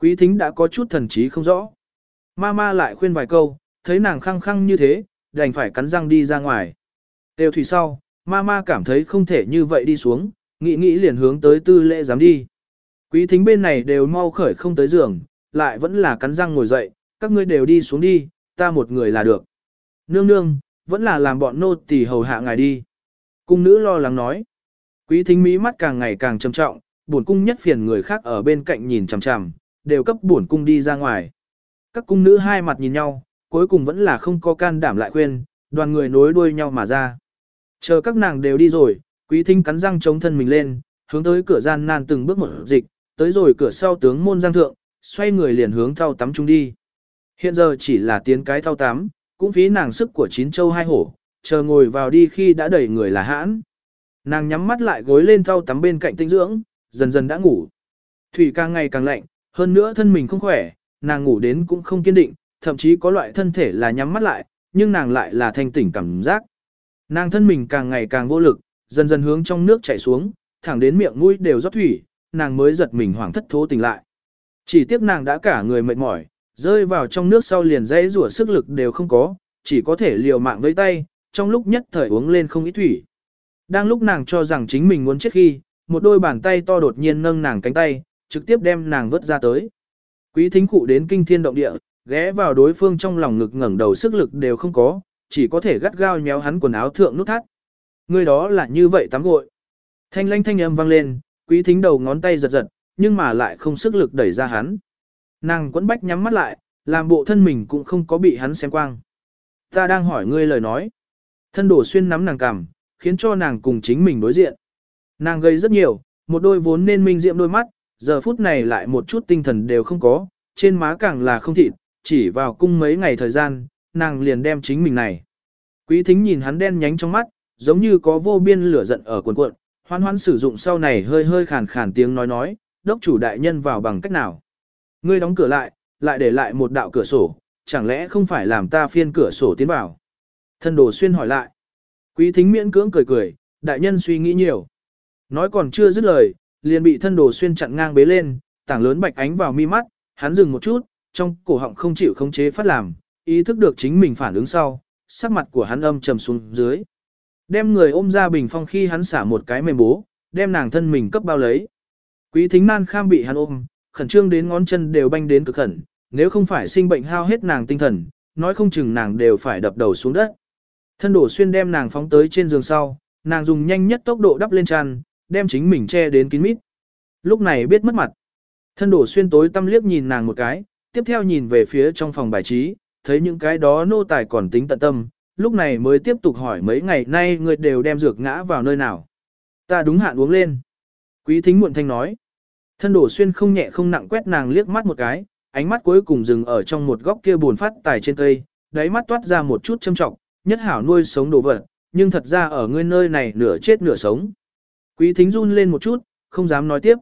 Quý thính đã có chút thần trí không rõ. Ma ma lại khuyên vài câu, thấy nàng khăng khăng như thế, đành phải cắn răng đi ra ngoài. Tiêu thủy sau, ma ma cảm thấy không thể như vậy đi xuống, nghĩ nghĩ liền hướng tới tư lễ dám đi. Quý thính bên này đều mau khởi không tới giường, lại vẫn là cắn răng ngồi dậy, các ngươi đều đi xuống đi, ta một người là được. Nương nương, vẫn là làm bọn nô tỳ hầu hạ ngài đi. Cung nữ lo lắng nói. Quý thính mỹ mắt càng ngày càng trầm trọng, buồn cung nhất phiền người khác ở bên cạnh nhìn chằm chằm, đều cấp buồn cung đi ra ngoài. Các cung nữ hai mặt nhìn nhau, cuối cùng vẫn là không có can đảm lại khuyên, đoàn người nối đuôi nhau mà ra. Chờ các nàng đều đi rồi, quý thính cắn răng chống thân mình lên, hướng tới cửa gian nan từng bước một dịch, tới rồi cửa sau tướng môn giang thượng, xoay người liền hướng thao tắm chung đi. Hiện giờ chỉ là tiến cái thao tắm, cũng phí nàng sức của chín châu hai hổ, chờ ngồi vào đi khi đã đẩy người là hãn. Nàng nhắm mắt lại gối lên thau tắm bên cạnh tinh dưỡng, dần dần đã ngủ. Thủy càng ngày càng lạnh, hơn nữa thân mình không khỏe, nàng ngủ đến cũng không kiên định, thậm chí có loại thân thể là nhắm mắt lại, nhưng nàng lại là thanh tỉnh cảm giác. Nàng thân mình càng ngày càng vô lực, dần dần hướng trong nước chảy xuống, thẳng đến miệng mũi đều rót thủy, nàng mới giật mình hoảng thất thố tỉnh lại. Chỉ tiếc nàng đã cả người mệt mỏi, rơi vào trong nước sau liền dãy rủa sức lực đều không có, chỉ có thể liều mạng với tay, trong lúc nhất thời uống lên không ít thủy. Đang lúc nàng cho rằng chính mình muốn chết khi, một đôi bàn tay to đột nhiên nâng nàng cánh tay, trực tiếp đem nàng vớt ra tới. Quý thính cụ đến kinh thiên động địa, ghé vào đối phương trong lòng ngực ngẩng đầu sức lực đều không có, chỉ có thể gắt gao nhéo hắn quần áo thượng nút thắt. Người đó là như vậy tắm gội. Thanh lanh thanh âm vang lên, quý thính đầu ngón tay giật giật, nhưng mà lại không sức lực đẩy ra hắn. Nàng quấn bách nhắm mắt lại, làm bộ thân mình cũng không có bị hắn xem quang. Ta đang hỏi ngươi lời nói. Thân đổ xuyên nắm nàng cằm, khiến cho nàng cùng chính mình đối diện. Nàng gây rất nhiều, một đôi vốn nên minh diệm đôi mắt, giờ phút này lại một chút tinh thần đều không có, trên má càng là không thịt, chỉ vào cung mấy ngày thời gian, nàng liền đem chính mình này. Quý thính nhìn hắn đen nhánh trong mắt, giống như có vô biên lửa giận ở cuồn cuộn, hoan hoan sử dụng sau này hơi hơi khàn khàn tiếng nói nói, đốc chủ đại nhân vào bằng cách nào. Ngươi đóng cửa lại, lại để lại một đạo cửa sổ, chẳng lẽ không phải làm ta phiên cửa sổ tiến vào. Thân đồ xuyên hỏi lại. Quý thính miễn cưỡng cười cười, đại nhân suy nghĩ nhiều. Nói còn chưa dứt lời, liền bị thân đồ xuyên chặn ngang bế lên, tảng lớn bạch ánh vào mi mắt, hắn dừng một chút, trong cổ họng không chịu khống chế phát làm, ý thức được chính mình phản ứng sau, sắc mặt của hắn âm trầm xuống dưới. Đem người ôm ra bình phong khi hắn xả một cái mềm bố, đem nàng thân mình cấp bao lấy. Quý thính nan kham bị hắn ôm, khẩn trương đến ngón chân đều banh đến cực khẩn, nếu không phải sinh bệnh hao hết nàng tinh thần, nói không chừng nàng đều phải đập đầu xuống đất. Thân đổ xuyên đem nàng phóng tới trên giường sau, nàng dùng nhanh nhất tốc độ đắp lên tràn, đem chính mình che đến kín mít. Lúc này biết mất mặt. Thân đổ xuyên tối tâm liếc nhìn nàng một cái, tiếp theo nhìn về phía trong phòng bài trí, thấy những cái đó nô tài còn tính tận tâm, lúc này mới tiếp tục hỏi mấy ngày nay người đều đem dược ngã vào nơi nào. Ta đúng hạn uống lên. Quý thính muộn thanh nói. Thân đổ xuyên không nhẹ không nặng quét nàng liếc mắt một cái, ánh mắt cuối cùng dừng ở trong một góc kia buồn phát tài trên cây, đáy mắt toát ra một chút châm trọng, nhất hảo nuôi sống đồ vật, nhưng thật ra ở ngươi nơi này nửa chết nửa sống. Quý thính run lên một chút, không dám nói tiếp.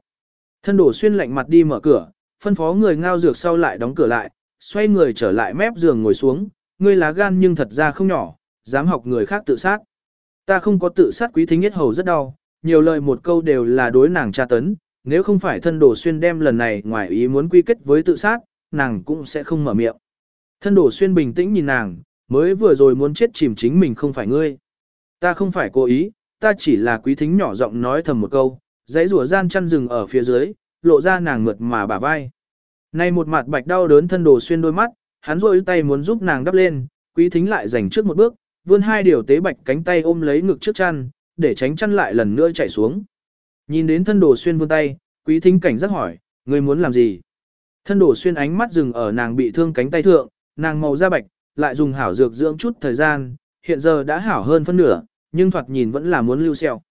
Thân đổ xuyên lạnh mặt đi mở cửa, phân phó người ngao dược sau lại đóng cửa lại, xoay người trở lại mép giường ngồi xuống, ngươi lá gan nhưng thật ra không nhỏ, dám học người khác tự sát. Ta không có tự sát quý thính nhất hầu rất đau, nhiều lời một câu đều là đối nàng tra tấn, nếu không phải thân đổ xuyên đem lần này ngoài ý muốn quy kết với tự sát, nàng cũng sẽ không mở miệng. Thân đổ xuyên bình tĩnh nhìn nàng, mới vừa rồi muốn chết chìm chính mình không phải ngươi. Ta không phải cố ý, ta chỉ là quý thính nhỏ giọng nói thầm một câu, Giấy rùa gian chăn rừng ở phía dưới, lộ ra nàng mượt mà bả vai. Nay một mặt bạch đau đớn thân đồ xuyên đôi mắt, hắn rôi tay muốn giúp nàng đắp lên, quý thính lại dành trước một bước, vươn hai điều tế bạch cánh tay ôm lấy ngực trước chăn, để tránh chăn lại lần nữa chạy xuống. Nhìn đến thân đồ xuyên vươn tay, quý thính cảnh giác hỏi, ngươi muốn làm gì? Thân đồ xuyên ánh mắt dừng ở nàng bị thương cánh tay thượng, nàng màu da bạch, lại dùng hảo dược dưỡng chút thời gian, hiện giờ đã hảo hơn phân nửa, nhưng thoạt nhìn vẫn là muốn lưu sẹo.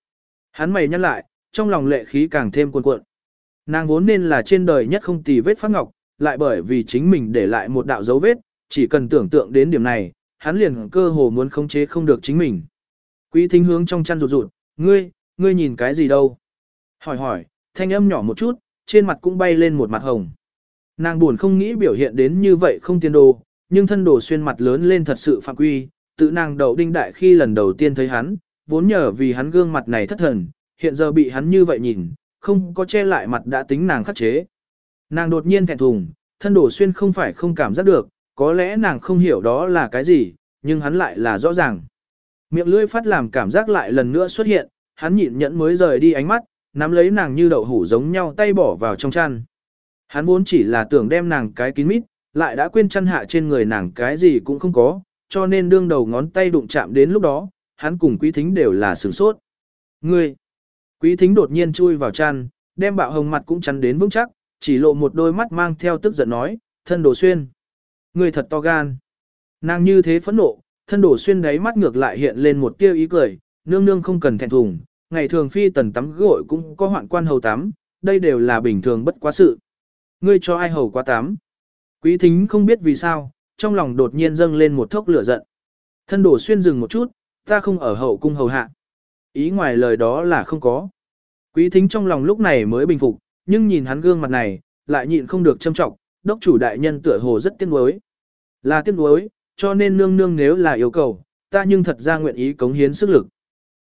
Hắn mày nhăn lại, trong lòng lệ khí càng thêm cuồn cuộn. Nàng vốn nên là trên đời nhất không tì vết phát ngọc, lại bởi vì chính mình để lại một đạo dấu vết, chỉ cần tưởng tượng đến điểm này, hắn liền cơ hồ muốn khống chế không được chính mình. Quý thính hướng trong chăn rụt rụt, ngươi, ngươi nhìn cái gì đâu? Hỏi hỏi, thanh âm nhỏ một chút, trên mặt cũng bay lên một mặt hồng. Nàng buồn không nghĩ biểu hiện đến như vậy không tiên đồ, nhưng thân đồ xuyên mặt lớn lên thật sự phạm quy, tự nàng đầu đinh đại khi lần đầu tiên thấy hắn, vốn nhờ vì hắn gương mặt này thất thần, hiện giờ bị hắn như vậy nhìn, không có che lại mặt đã tính nàng khắc chế. Nàng đột nhiên thẹn thùng, thân đổ xuyên không phải không cảm giác được, có lẽ nàng không hiểu đó là cái gì, nhưng hắn lại là rõ ràng. Miệng lưỡi phát làm cảm giác lại lần nữa xuất hiện, hắn nhịn nhẫn mới rời đi ánh mắt, nắm lấy nàng như đậu hủ giống nhau tay bỏ vào trong chăn. Hắn vốn chỉ là tưởng đem nàng cái kín mít, lại đã quên chăn hạ trên người nàng cái gì cũng không có, cho nên đương đầu ngón tay đụng chạm đến lúc đó, hắn cùng quý thính đều là sửng sốt. Ngươi! Quý thính đột nhiên chui vào chăn, đem bạo hồng mặt cũng chắn đến vững chắc, chỉ lộ một đôi mắt mang theo tức giận nói, thân đồ xuyên. người thật to gan. Nàng như thế phẫn nộ, thân đồ xuyên đáy mắt ngược lại hiện lên một tia ý cười, nương nương không cần thẹn thùng, ngày thường phi tần tắm gội cũng có hoạn quan hầu tắm, đây đều là bình thường bất quá sự. Ngươi cho ai hầu quá tắm? Quý thính không biết vì sao, trong lòng đột nhiên dâng lên một thốc lửa giận. Thân đổ xuyên dừng một chút, ta không ở hậu cung hầu hạ. Ý ngoài lời đó là không có. Quý thính trong lòng lúc này mới bình phục, nhưng nhìn hắn gương mặt này, lại nhịn không được châm trọng, đốc chủ đại nhân tựa hồ rất tiếc nuối. Là tiếc nuối, cho nên nương nương nếu là yêu cầu, ta nhưng thật ra nguyện ý cống hiến sức lực.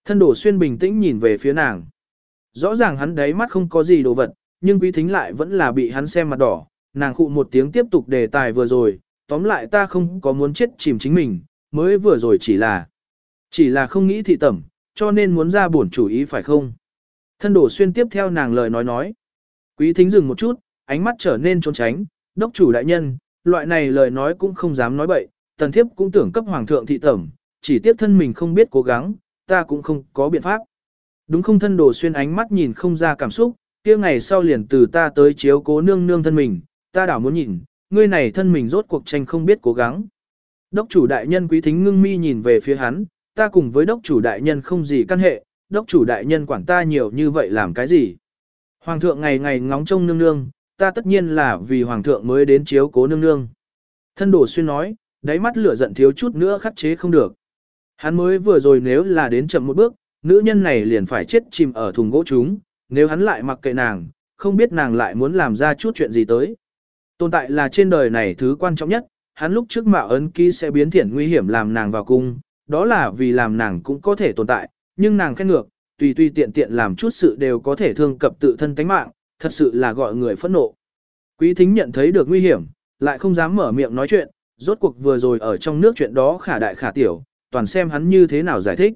Thân đổ xuyên bình tĩnh nhìn về phía nàng. Rõ ràng hắn đáy mắt không có gì đồ vật, nhưng quý thính lại vẫn là bị hắn xem mặt đỏ, nàng khụ một tiếng tiếp tục đề tài vừa rồi, tóm lại ta không có muốn chết chìm chính mình, mới vừa rồi chỉ là, chỉ là không nghĩ thị tẩm, cho nên muốn ra bổn chủ ý phải không? Thân đổ xuyên tiếp theo nàng lời nói nói. Quý thính dừng một chút, ánh mắt trở nên trốn tránh, đốc chủ đại nhân, loại này lời nói cũng không dám nói bậy, tần thiếp cũng tưởng cấp hoàng thượng thị tẩm, chỉ tiếp thân mình không biết cố gắng, ta cũng không có biện pháp. Đúng không thân đồ xuyên ánh mắt nhìn không ra cảm xúc, kia ngày sau liền từ ta tới chiếu cố nương nương thân mình, ta đảo muốn nhìn, ngươi này thân mình rốt cuộc tranh không biết cố gắng. Đốc chủ đại nhân quý thính ngưng mi nhìn về phía hắn, ta cùng với đốc chủ đại nhân không gì căn hệ, đốc chủ đại nhân quản ta nhiều như vậy làm cái gì. Hoàng thượng ngày ngày ngóng trông nương nương, ta tất nhiên là vì hoàng thượng mới đến chiếu cố nương nương. Thân đổ xuyên nói, đáy mắt lửa giận thiếu chút nữa khắc chế không được. Hắn mới vừa rồi nếu là đến chậm một bước, nữ nhân này liền phải chết chìm ở thùng gỗ chúng, nếu hắn lại mặc kệ nàng, không biết nàng lại muốn làm ra chút chuyện gì tới. Tồn tại là trên đời này thứ quan trọng nhất, hắn lúc trước mạo ấn ký sẽ biến thiện nguy hiểm làm nàng vào cung, đó là vì làm nàng cũng có thể tồn tại, nhưng nàng khen ngược, tùy tùy tiện tiện làm chút sự đều có thể thương cập tự thân tánh mạng, thật sự là gọi người phẫn nộ. Quý thính nhận thấy được nguy hiểm, lại không dám mở miệng nói chuyện, rốt cuộc vừa rồi ở trong nước chuyện đó khả đại khả tiểu, toàn xem hắn như thế nào giải thích.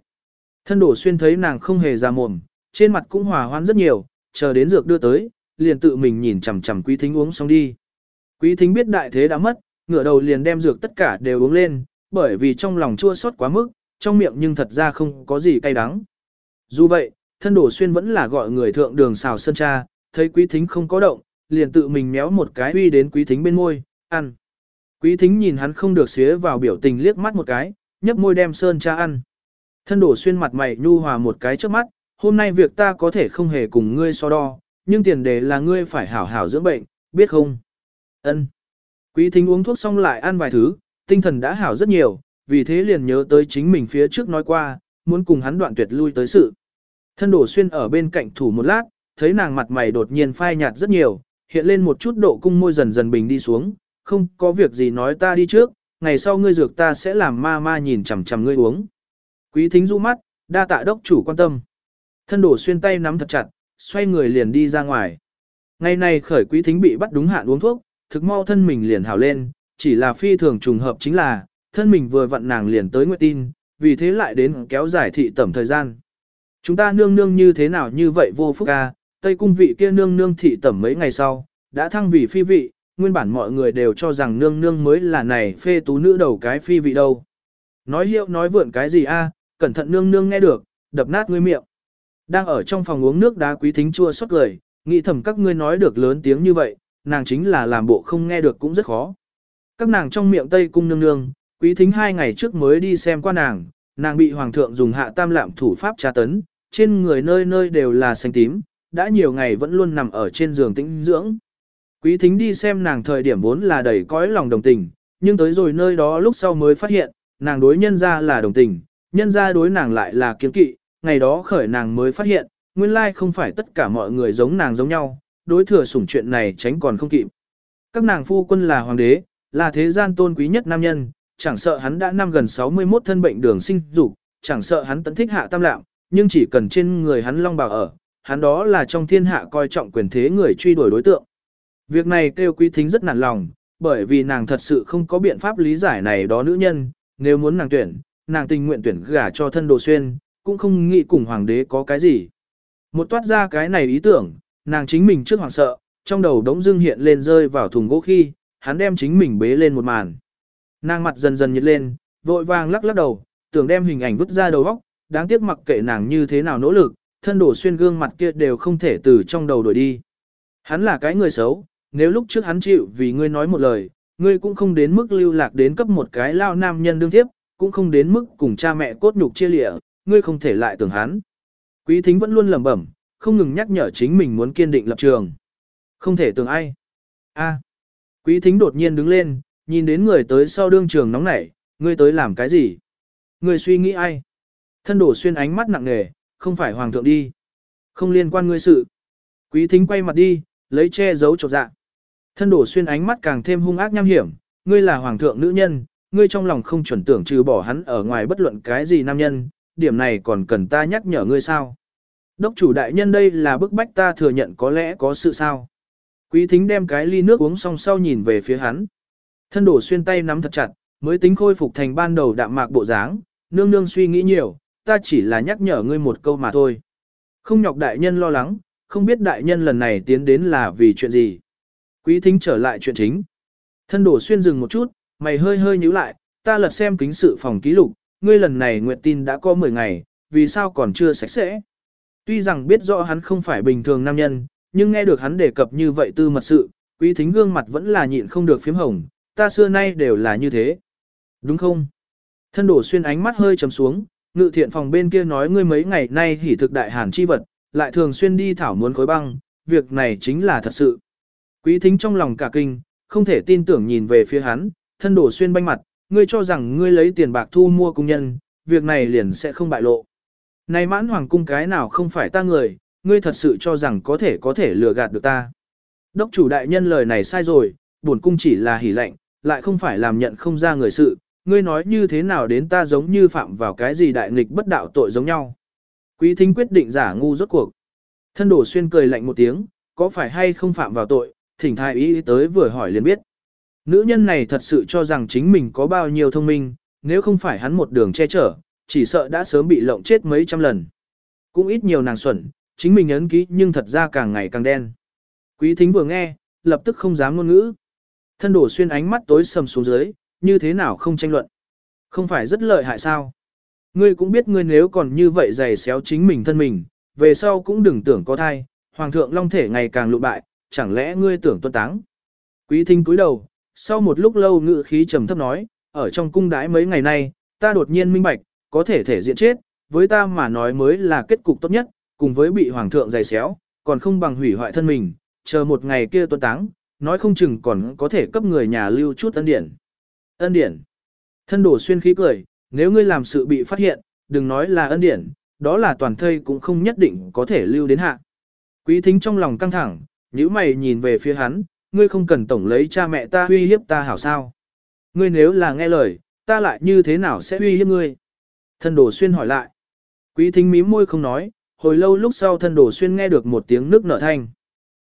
Thân đổ xuyên thấy nàng không hề ra mồm, trên mặt cũng hòa hoan rất nhiều, chờ đến dược đưa tới, liền tự mình nhìn chằm chằm quý thính uống xong đi. Quý thính biết đại thế đã mất, ngửa đầu liền đem dược tất cả đều uống lên, bởi vì trong lòng chua xót quá mức, trong miệng nhưng thật ra không có gì cay đắng. Dù vậy, thân đổ xuyên vẫn là gọi người thượng đường xào sơn cha, thấy quý thính không có động, liền tự mình méo một cái uy đến quý thính bên môi, ăn. Quý thính nhìn hắn không được xía vào biểu tình liếc mắt một cái, nhấp môi đem sơn cha ăn. Thân đổ xuyên mặt mày nhu hòa một cái trước mắt, hôm nay việc ta có thể không hề cùng ngươi so đo, nhưng tiền đề là ngươi phải hảo hảo dưỡng bệnh, biết không? Ân. Quý thính uống thuốc xong lại ăn vài thứ, tinh thần đã hảo rất nhiều, vì thế liền nhớ tới chính mình phía trước nói qua, muốn cùng hắn đoạn tuyệt lui tới sự. Thân đổ xuyên ở bên cạnh thủ một lát, thấy nàng mặt mày đột nhiên phai nhạt rất nhiều, hiện lên một chút độ cung môi dần dần bình đi xuống, không có việc gì nói ta đi trước, ngày sau ngươi dược ta sẽ làm ma ma nhìn chằm chằm ngươi uống. Quý thính du mắt, đa tạ đốc chủ quan tâm. Thân đổ xuyên tay nắm thật chặt, xoay người liền đi ra ngoài. Ngày này khởi quý thính bị bắt đúng hạn uống thuốc, thực mau thân mình liền hảo lên, chỉ là phi thường trùng hợp chính là, thân mình vừa vặn nàng liền tới nguyện tin, vì thế lại đến kéo dài thị tẩm thời gian. Chúng ta nương nương như thế nào như vậy vô phúc ca, Tây cung vị kia nương nương thị tẩm mấy ngày sau, đã thăng vị phi vị, nguyên bản mọi người đều cho rằng nương nương mới là này phê tú nữ đầu cái phi vị đâu. Nói hiệu nói vượn cái gì a? cẩn thận nương nương nghe được, đập nát ngươi miệng. Đang ở trong phòng uống nước đá quý thính chua xót cười, nghĩ thầm các ngươi nói được lớn tiếng như vậy, nàng chính là làm bộ không nghe được cũng rất khó. Các nàng trong miệng Tây cung nương nương, quý thính hai ngày trước mới đi xem qua nàng, nàng bị hoàng thượng dùng hạ tam lạm thủ pháp tra tấn, trên người nơi nơi đều là xanh tím, đã nhiều ngày vẫn luôn nằm ở trên giường tĩnh dưỡng. Quý thính đi xem nàng thời điểm vốn là đầy cõi lòng đồng tình, nhưng tới rồi nơi đó lúc sau mới phát hiện, nàng đối nhân ra là đồng tình, nhân ra đối nàng lại là kiến kỵ, ngày đó khởi nàng mới phát hiện, nguyên lai không phải tất cả mọi người giống nàng giống nhau, đối thừa sủng chuyện này tránh còn không kịp. Các nàng phu quân là hoàng đế, là thế gian tôn quý nhất nam nhân, chẳng sợ hắn đã năm gần 61 thân bệnh đường sinh dục, chẳng sợ hắn tận thích hạ tam lạm, nhưng chỉ cần trên người hắn long bào ở, hắn đó là trong thiên hạ coi trọng quyền thế người truy đuổi đối tượng. Việc này kêu quý thính rất nản lòng, bởi vì nàng thật sự không có biện pháp lý giải này đó nữ nhân, nếu muốn nàng tuyển, nàng tình nguyện tuyển gả cho thân đồ xuyên, cũng không nghĩ cùng hoàng đế có cái gì. Một toát ra cái này ý tưởng, nàng chính mình trước hoàng sợ, trong đầu đống dưng hiện lên rơi vào thùng gỗ khi, hắn đem chính mình bế lên một màn. Nàng mặt dần dần nhiệt lên, vội vàng lắc lắc đầu, tưởng đem hình ảnh vứt ra đầu óc, đáng tiếc mặc kệ nàng như thế nào nỗ lực, thân đổ xuyên gương mặt kia đều không thể từ trong đầu đổi đi. Hắn là cái người xấu, nếu lúc trước hắn chịu vì ngươi nói một lời, ngươi cũng không đến mức lưu lạc đến cấp một cái lao nam nhân đương tiếp, cũng không đến mức cùng cha mẹ cốt nhục chia lịa, ngươi không thể lại tưởng hắn. Quý thính vẫn luôn lẩm bẩm, không ngừng nhắc nhở chính mình muốn kiên định lập trường. Không thể tưởng ai. A. Quý thính đột nhiên đứng lên, nhìn đến người tới sau đương trường nóng nảy, ngươi tới làm cái gì? Ngươi suy nghĩ ai? Thân đổ xuyên ánh mắt nặng nề, không phải hoàng thượng đi. Không liên quan ngươi sự. Quý thính quay mặt đi, lấy che giấu trọc dạ. Thân đổ xuyên ánh mắt càng thêm hung ác nham hiểm, ngươi là hoàng thượng nữ nhân, ngươi trong lòng không chuẩn tưởng trừ bỏ hắn ở ngoài bất luận cái gì nam nhân, điểm này còn cần ta nhắc nhở ngươi sao. Đốc chủ đại nhân đây là bức bách ta thừa nhận có lẽ có sự sao. Quý thính đem cái ly nước uống xong sau nhìn về phía hắn. Thân đổ xuyên tay nắm thật chặt, mới tính khôi phục thành ban đầu đạm mạc bộ dáng, nương nương suy nghĩ nhiều, ta chỉ là nhắc nhở ngươi một câu mà thôi. Không nhọc đại nhân lo lắng, không biết đại nhân lần này tiến đến là vì chuyện gì. Quý thính trở lại chuyện chính. Thân đổ xuyên dừng một chút, mày hơi hơi nhíu lại, ta lật xem kính sự phòng ký lục, ngươi lần này nguyện tin đã có 10 ngày, vì sao còn chưa sạch sẽ. Tuy rằng biết rõ hắn không phải bình thường nam nhân, nhưng nghe được hắn đề cập như vậy tư mật sự, quý thính gương mặt vẫn là nhịn không được phím hồng, ta xưa nay đều là như thế. Đúng không? Thân đổ xuyên ánh mắt hơi trầm xuống, ngự thiện phòng bên kia nói ngươi mấy ngày nay hỉ thực đại hàn chi vật, lại thường xuyên đi thảo muốn khối băng, việc này chính là thật sự. Quý thính trong lòng cả kinh, không thể tin tưởng nhìn về phía hắn, thân đổ xuyên banh mặt, ngươi cho rằng ngươi lấy tiền bạc thu mua công nhân, việc này liền sẽ không bại lộ. Này mãn hoàng cung cái nào không phải ta người, ngươi thật sự cho rằng có thể có thể lừa gạt được ta. Đốc chủ đại nhân lời này sai rồi, bổn cung chỉ là hỉ lệnh, lại không phải làm nhận không ra người sự, ngươi nói như thế nào đến ta giống như phạm vào cái gì đại nghịch bất đạo tội giống nhau. Quý thính quyết định giả ngu rốt cuộc. Thân đổ xuyên cười lạnh một tiếng, có phải hay không phạm vào tội, thỉnh thái ý tới vừa hỏi liền biết. Nữ nhân này thật sự cho rằng chính mình có bao nhiêu thông minh, nếu không phải hắn một đường che chở, chỉ sợ đã sớm bị lộng chết mấy trăm lần. Cũng ít nhiều nàng xuẩn, chính mình ấn ký nhưng thật ra càng ngày càng đen. Quý thính vừa nghe, lập tức không dám ngôn ngữ. Thân đổ xuyên ánh mắt tối sầm xuống dưới, như thế nào không tranh luận. Không phải rất lợi hại sao? Ngươi cũng biết ngươi nếu còn như vậy giày xéo chính mình thân mình, về sau cũng đừng tưởng có thai, hoàng thượng long thể ngày càng lụ bại, chẳng lẽ ngươi tưởng tuân táng. Quý thính cúi đầu, sau một lúc lâu ngự khí trầm thấp nói, ở trong cung đái mấy ngày nay, ta đột nhiên minh bạch, có thể thể diện chết, với ta mà nói mới là kết cục tốt nhất, cùng với bị hoàng thượng giày xéo, còn không bằng hủy hoại thân mình, chờ một ngày kia tuân táng, nói không chừng còn có thể cấp người nhà lưu chút ân điển. Ân điển. Thân đổ xuyên khí cười, nếu ngươi làm sự bị phát hiện, đừng nói là ân điển, đó là toàn thây cũng không nhất định có thể lưu đến hạ. Quý thính trong lòng căng thẳng, nhíu mày nhìn về phía hắn, ngươi không cần tổng lấy cha mẹ ta uy hiếp ta hảo sao. Ngươi nếu là nghe lời, ta lại như thế nào sẽ uy hiếp ngươi? Thân đổ xuyên hỏi lại. Quý thính mím môi không nói, hồi lâu lúc sau thân đổ xuyên nghe được một tiếng nước nở thanh.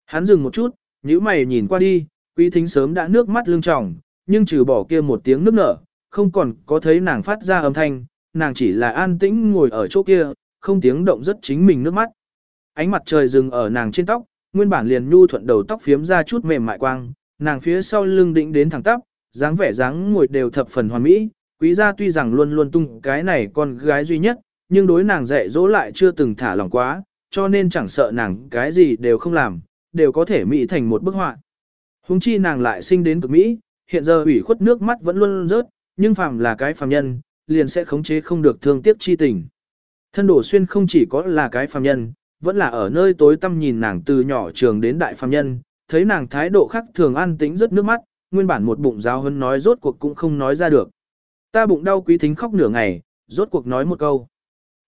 Hắn dừng một chút, nhíu mày nhìn qua đi, quý thính sớm đã nước mắt lưng tròng, nhưng trừ bỏ kia một tiếng nức nở, không còn có thấy nàng phát ra âm thanh, nàng chỉ là an tĩnh ngồi ở chỗ kia, không tiếng động rất chính mình nước mắt. ánh mặt trời dừng ở nàng trên tóc, nguyên bản liền nhu thuận đầu tóc phiếm ra chút mềm mại quang, nàng phía sau lưng định đến thẳng tắp, dáng vẻ dáng ngồi đều thập phần hoàn mỹ, quý gia tuy rằng luôn luôn tung cái này con gái duy nhất, nhưng đối nàng dạy dỗ lại chưa từng thả lỏng quá, cho nên chẳng sợ nàng cái gì đều không làm, đều có thể mỹ thành một bức họa. Hùng chi nàng lại sinh đến cực Mỹ, hiện giờ ủy khuất nước mắt vẫn luôn rớt, nhưng phàm là cái phàm nhân, liền sẽ khống chế không được thương tiếc chi tình. Thân đổ xuyên không chỉ có là cái phàm nhân, vẫn là ở nơi tối tăm nhìn nàng từ nhỏ trường đến đại phàm nhân, thấy nàng thái độ khác thường an tĩnh rất nước mắt, nguyên bản một bụng giáo hơn nói rốt cuộc cũng không nói ra được. Ta bụng đau quý thính khóc nửa ngày, rốt cuộc nói một câu.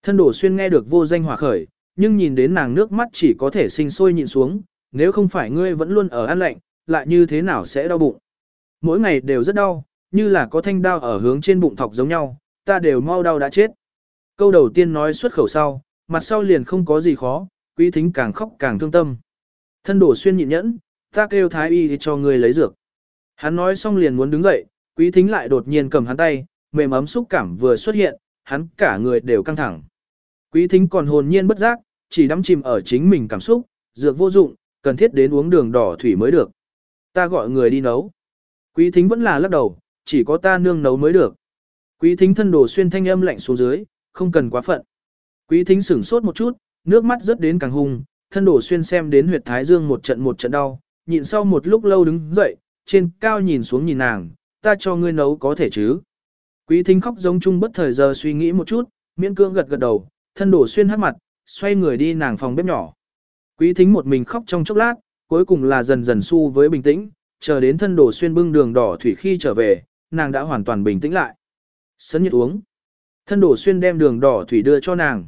Thân đổ xuyên nghe được vô danh hòa khởi, nhưng nhìn đến nàng nước mắt chỉ có thể sinh sôi nhịn xuống, nếu không phải ngươi vẫn luôn ở ăn lạnh, lại như thế nào sẽ đau bụng. Mỗi ngày đều rất đau, như là có thanh đao ở hướng trên bụng thọc giống nhau, ta đều mau đau đã chết. Câu đầu tiên nói xuất khẩu sau, mặt sau liền không có gì khó, quý thính càng khóc càng thương tâm. Thân đổ xuyên nhịn nhẫn, ta kêu thái y cho người lấy dược. Hắn nói xong liền muốn đứng dậy, quý thính lại đột nhiên cầm hắn tay, mềm ấm xúc cảm vừa xuất hiện, hắn cả người đều căng thẳng. Quý thính còn hồn nhiên bất giác, chỉ đắm chìm ở chính mình cảm xúc, dược vô dụng, cần thiết đến uống đường đỏ thủy mới được. Ta gọi người đi nấu. Quý thính vẫn là lắc đầu, chỉ có ta nương nấu mới được. Quý thính thân đồ xuyên thanh âm lạnh xuống dưới, không cần quá phận. Quý thính sửng sốt một chút, nước mắt rớt đến càng hung, thân đồ xuyên xem đến huyệt thái dương một trận một trận đau, nhịn sau một lúc lâu đứng dậy, trên cao nhìn xuống nhìn nàng, ta cho ngươi nấu có thể chứ. Quý thính khóc giống chung bất thời giờ suy nghĩ một chút, miễn cương gật gật đầu, thân đổ xuyên hát mặt, xoay người đi nàng phòng bếp nhỏ. Quý thính một mình khóc trong chốc lát, cuối cùng là dần dần su với bình tĩnh, chờ đến thân đồ xuyên bưng đường đỏ thủy khi trở về, nàng đã hoàn toàn bình tĩnh lại. Sấn nhiệt uống. Thân đồ xuyên đem đường đỏ thủy đưa cho nàng.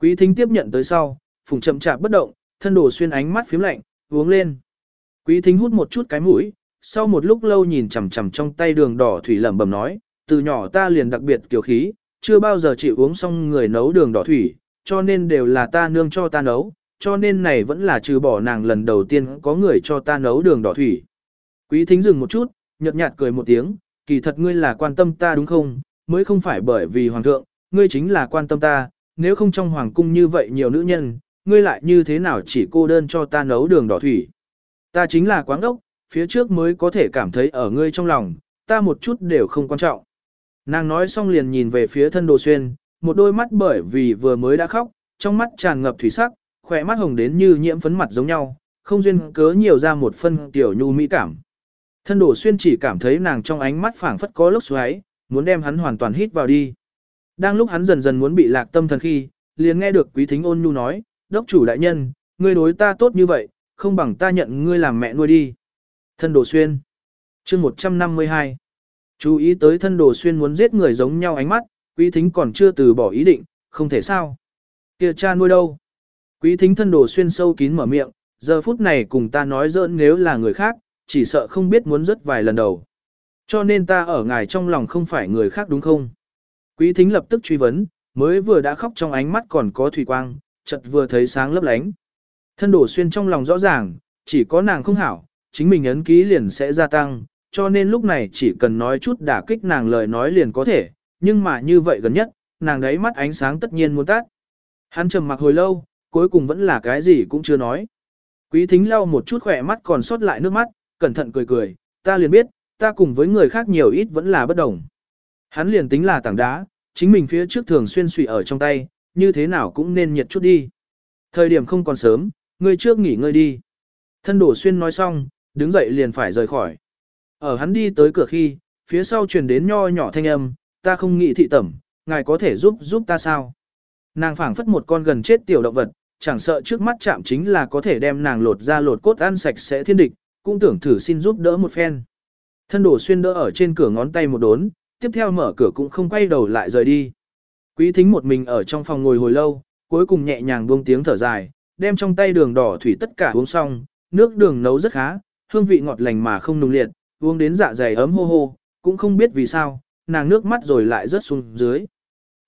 Quý thính tiếp nhận tới sau, phùng chậm chạp bất động, thân đồ xuyên ánh mắt phím lạnh, uống lên. Quý thính hút một chút cái mũi, sau một lúc lâu nhìn chằm chằm trong tay đường đỏ thủy lẩm bẩm nói, từ nhỏ ta liền đặc biệt kiều khí, chưa bao giờ chịu uống xong người nấu đường đỏ thủy, cho nên đều là ta nương cho ta nấu, cho nên này vẫn là trừ bỏ nàng lần đầu tiên có người cho ta nấu đường đỏ thủy. Quý thính dừng một chút, nhợt nhạt cười một tiếng, kỳ thật ngươi là quan tâm ta đúng không, mới không phải bởi vì hoàng thượng, ngươi chính là quan tâm ta, nếu không trong hoàng cung như vậy nhiều nữ nhân, ngươi lại như thế nào chỉ cô đơn cho ta nấu đường đỏ thủy. Ta chính là quáng đốc, phía trước mới có thể cảm thấy ở ngươi trong lòng, ta một chút đều không quan trọng. Nàng nói xong liền nhìn về phía thân đồ xuyên, một đôi mắt bởi vì vừa mới đã khóc, trong mắt tràn ngập thủy sắc, khỏe mắt hồng đến như nhiễm phấn mặt giống nhau, không duyên cớ nhiều ra một phân tiểu nhu mỹ cảm. Thân Đổ xuyên chỉ cảm thấy nàng trong ánh mắt phảng phất có lốc xoáy, muốn đem hắn hoàn toàn hít vào đi. Đang lúc hắn dần dần muốn bị lạc tâm thần khi, liền nghe được quý thính ôn nhu nói, đốc chủ đại nhân, ngươi đối ta tốt như vậy, không bằng ta nhận ngươi làm mẹ nuôi đi. Thân đồ xuyên. chương 152. Chú ý tới thân đồ xuyên muốn giết người giống nhau ánh mắt, quý thính còn chưa từ bỏ ý định, không thể sao. Kìa cha nuôi đâu? Quý thính thân đồ xuyên sâu kín mở miệng, giờ phút này cùng ta nói dỡn nếu là người khác, chỉ sợ không biết muốn rất vài lần đầu. Cho nên ta ở ngài trong lòng không phải người khác đúng không? Quý thính lập tức truy vấn, mới vừa đã khóc trong ánh mắt còn có thủy quang, chợt vừa thấy sáng lấp lánh. Thân đổ xuyên trong lòng rõ ràng, chỉ có nàng không hảo, chính mình ấn ký liền sẽ gia tăng, cho nên lúc này chỉ cần nói chút đả kích nàng lời nói liền có thể, nhưng mà như vậy gần nhất, nàng đấy mắt ánh sáng tất nhiên muốn tắt. Hắn trầm mặc hồi lâu, cuối cùng vẫn là cái gì cũng chưa nói. Quý thính lau một chút khỏe mắt còn sót lại nước mắt, cẩn thận cười cười, ta liền biết, ta cùng với người khác nhiều ít vẫn là bất đồng. Hắn liền tính là tảng đá, chính mình phía trước thường xuyên suy ở trong tay, như thế nào cũng nên nhiệt chút đi. Thời điểm không còn sớm, ngươi trước nghỉ ngơi đi. Thân đổ xuyên nói xong, đứng dậy liền phải rời khỏi. Ở hắn đi tới cửa khi, phía sau truyền đến nho nhỏ thanh âm, ta không nghĩ thị tẩm, ngài có thể giúp giúp ta sao? Nàng phảng phất một con gần chết tiểu động vật, chẳng sợ trước mắt chạm chính là có thể đem nàng lột ra lột cốt ăn sạch sẽ thiên địch, cũng tưởng thử xin giúp đỡ một phen. Thân đổ xuyên đỡ ở trên cửa ngón tay một đốn, tiếp theo mở cửa cũng không quay đầu lại rời đi. Quý thính một mình ở trong phòng ngồi hồi lâu, cuối cùng nhẹ nhàng buông tiếng thở dài, đem trong tay đường đỏ thủy tất cả uống xong, nước đường nấu rất khá, hương vị ngọt lành mà không nung liệt, uống đến dạ dày ấm hô hô, cũng không biết vì sao, nàng nước mắt rồi lại rớt xuống dưới.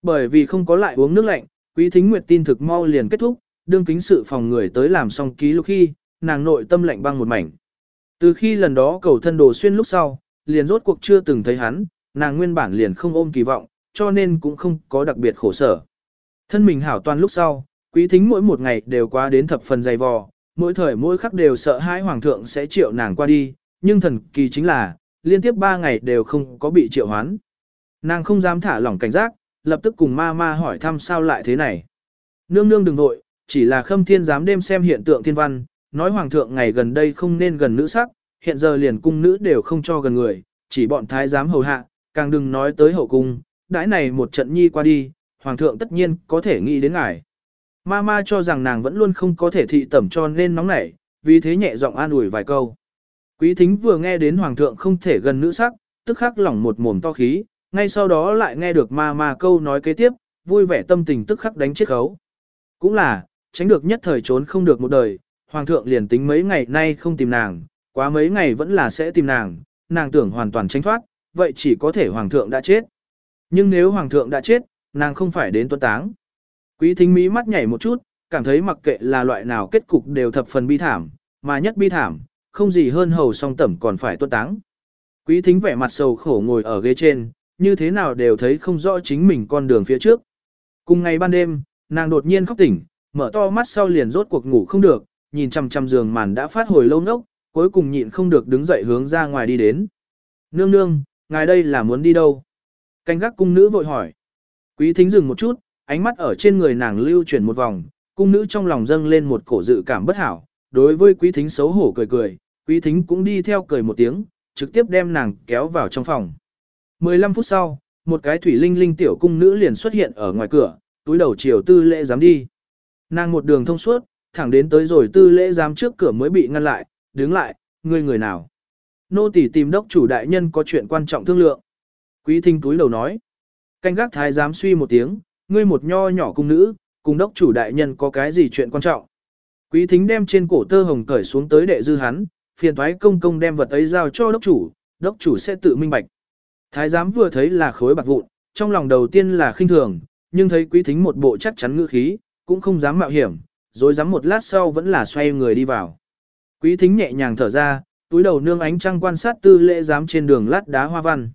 Bởi vì không có lại uống nước lạnh, quý thính nguyệt tin thực mau liền kết thúc, đương kính sự phòng người tới làm xong ký lục khi, nàng nội tâm lạnh băng một mảnh. Từ khi lần đó cầu thân đồ xuyên lúc sau, liền rốt cuộc chưa từng thấy hắn, nàng nguyên bản liền không ôm kỳ vọng, cho nên cũng không có đặc biệt khổ sở. Thân mình hảo toàn lúc sau, Quý thính mỗi một ngày đều qua đến thập phần dày vò, mỗi thời mỗi khắc đều sợ hãi hoàng thượng sẽ triệu nàng qua đi, nhưng thần kỳ chính là, liên tiếp 3 ngày đều không có bị triệu hoán. Nàng không dám thả lỏng cảnh giác, lập tức cùng ma ma hỏi thăm sao lại thế này. Nương nương đừng vội, chỉ là khâm thiên dám đêm xem hiện tượng thiên văn, nói hoàng thượng ngày gần đây không nên gần nữ sắc, hiện giờ liền cung nữ đều không cho gần người, chỉ bọn thái giám hầu hạ, càng đừng nói tới hậu cung, đãi này một trận nhi qua đi, hoàng thượng tất nhiên có thể nghĩ đến ngài. Ma ma cho rằng nàng vẫn luôn không có thể thị tẩm cho nên nóng nảy, vì thế nhẹ giọng an ủi vài câu. Quý thính vừa nghe đến hoàng thượng không thể gần nữ sắc, tức khắc lỏng một mồm to khí, ngay sau đó lại nghe được ma ma câu nói kế tiếp, vui vẻ tâm tình tức khắc đánh chết khấu. Cũng là, tránh được nhất thời trốn không được một đời, hoàng thượng liền tính mấy ngày nay không tìm nàng, quá mấy ngày vẫn là sẽ tìm nàng, nàng tưởng hoàn toàn tránh thoát, vậy chỉ có thể hoàng thượng đã chết. Nhưng nếu hoàng thượng đã chết, nàng không phải đến tuân táng. Quý thính mỹ mắt nhảy một chút, cảm thấy mặc kệ là loại nào kết cục đều thập phần bi thảm, mà nhất bi thảm, không gì hơn hầu song tẩm còn phải tuân táng. Quý thính vẻ mặt sầu khổ ngồi ở ghế trên, như thế nào đều thấy không rõ chính mình con đường phía trước. Cùng ngày ban đêm, nàng đột nhiên khóc tỉnh, mở to mắt sau liền rốt cuộc ngủ không được, nhìn chằm chằm giường màn đã phát hồi lâu nốc, cuối cùng nhịn không được đứng dậy hướng ra ngoài đi đến. Nương nương, ngài đây là muốn đi đâu? Canh gác cung nữ vội hỏi. Quý thính dừng một chút, ánh mắt ở trên người nàng lưu chuyển một vòng, cung nữ trong lòng dâng lên một cổ dự cảm bất hảo. Đối với quý thính xấu hổ cười cười, quý thính cũng đi theo cười một tiếng, trực tiếp đem nàng kéo vào trong phòng. 15 phút sau, một cái thủy linh linh tiểu cung nữ liền xuất hiện ở ngoài cửa, túi đầu chiều tư lễ dám đi. Nàng một đường thông suốt, thẳng đến tới rồi tư lễ giám trước cửa mới bị ngăn lại, đứng lại, ngươi người nào. Nô tỳ tìm đốc chủ đại nhân có chuyện quan trọng thương lượng. Quý thính túi đầu nói. Canh gác thái giám suy một tiếng, ngươi một nho nhỏ cung nữ, cùng đốc chủ đại nhân có cái gì chuyện quan trọng. Quý thính đem trên cổ tơ hồng cởi xuống tới đệ dư hắn, phiền thoái công công đem vật ấy giao cho đốc chủ, đốc chủ sẽ tự minh bạch. Thái giám vừa thấy là khối bạc vụn, trong lòng đầu tiên là khinh thường, nhưng thấy quý thính một bộ chắc chắn ngữ khí, cũng không dám mạo hiểm, rồi dám một lát sau vẫn là xoay người đi vào. Quý thính nhẹ nhàng thở ra, túi đầu nương ánh trăng quan sát tư lễ giám trên đường lát đá hoa văn.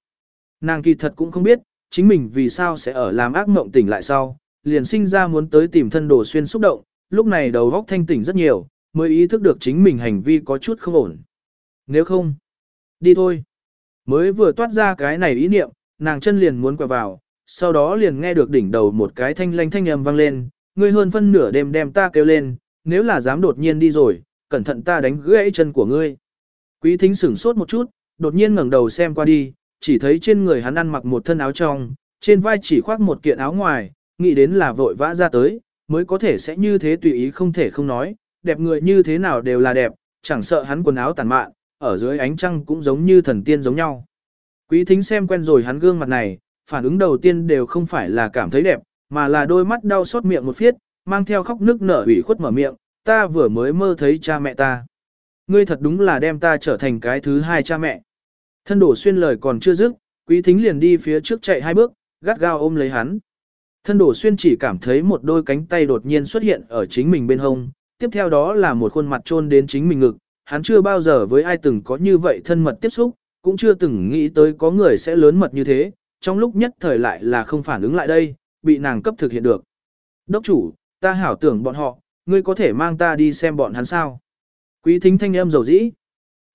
Nàng kỳ thật cũng không biết, chính mình vì sao sẽ ở làm ác mộng tỉnh lại sau, liền sinh ra muốn tới tìm thân đồ xuyên xúc động, lúc này đầu góc thanh tỉnh rất nhiều, mới ý thức được chính mình hành vi có chút không ổn. Nếu không, đi thôi. Mới vừa toát ra cái này ý niệm, nàng chân liền muốn quẹo vào, sau đó liền nghe được đỉnh đầu một cái thanh lanh thanh âm vang lên, ngươi hơn phân nửa đêm đem ta kêu lên, nếu là dám đột nhiên đi rồi, cẩn thận ta đánh gãy chân của ngươi. Quý thính sửng sốt một chút, đột nhiên ngẩng đầu xem qua đi, chỉ thấy trên người hắn ăn mặc một thân áo trong, trên vai chỉ khoác một kiện áo ngoài, nghĩ đến là vội vã ra tới, mới có thể sẽ như thế tùy ý không thể không nói, đẹp người như thế nào đều là đẹp, chẳng sợ hắn quần áo tàn mạn, ở dưới ánh trăng cũng giống như thần tiên giống nhau. Quý thính xem quen rồi hắn gương mặt này, phản ứng đầu tiên đều không phải là cảm thấy đẹp, mà là đôi mắt đau xót miệng một phiết, mang theo khóc nước nở ủy khuất mở miệng, ta vừa mới mơ thấy cha mẹ ta. Ngươi thật đúng là đem ta trở thành cái thứ hai cha mẹ. Thân đổ xuyên lời còn chưa dứt, quý thính liền đi phía trước chạy hai bước, gắt gao ôm lấy hắn. Thân đổ xuyên chỉ cảm thấy một đôi cánh tay đột nhiên xuất hiện ở chính mình bên hông, tiếp theo đó là một khuôn mặt trôn đến chính mình ngực, hắn chưa bao giờ với ai từng có như vậy thân mật tiếp xúc, cũng chưa từng nghĩ tới có người sẽ lớn mật như thế, trong lúc nhất thời lại là không phản ứng lại đây, bị nàng cấp thực hiện được. Đốc chủ, ta hảo tưởng bọn họ, ngươi có thể mang ta đi xem bọn hắn sao. Quý thính thanh âm dầu dĩ.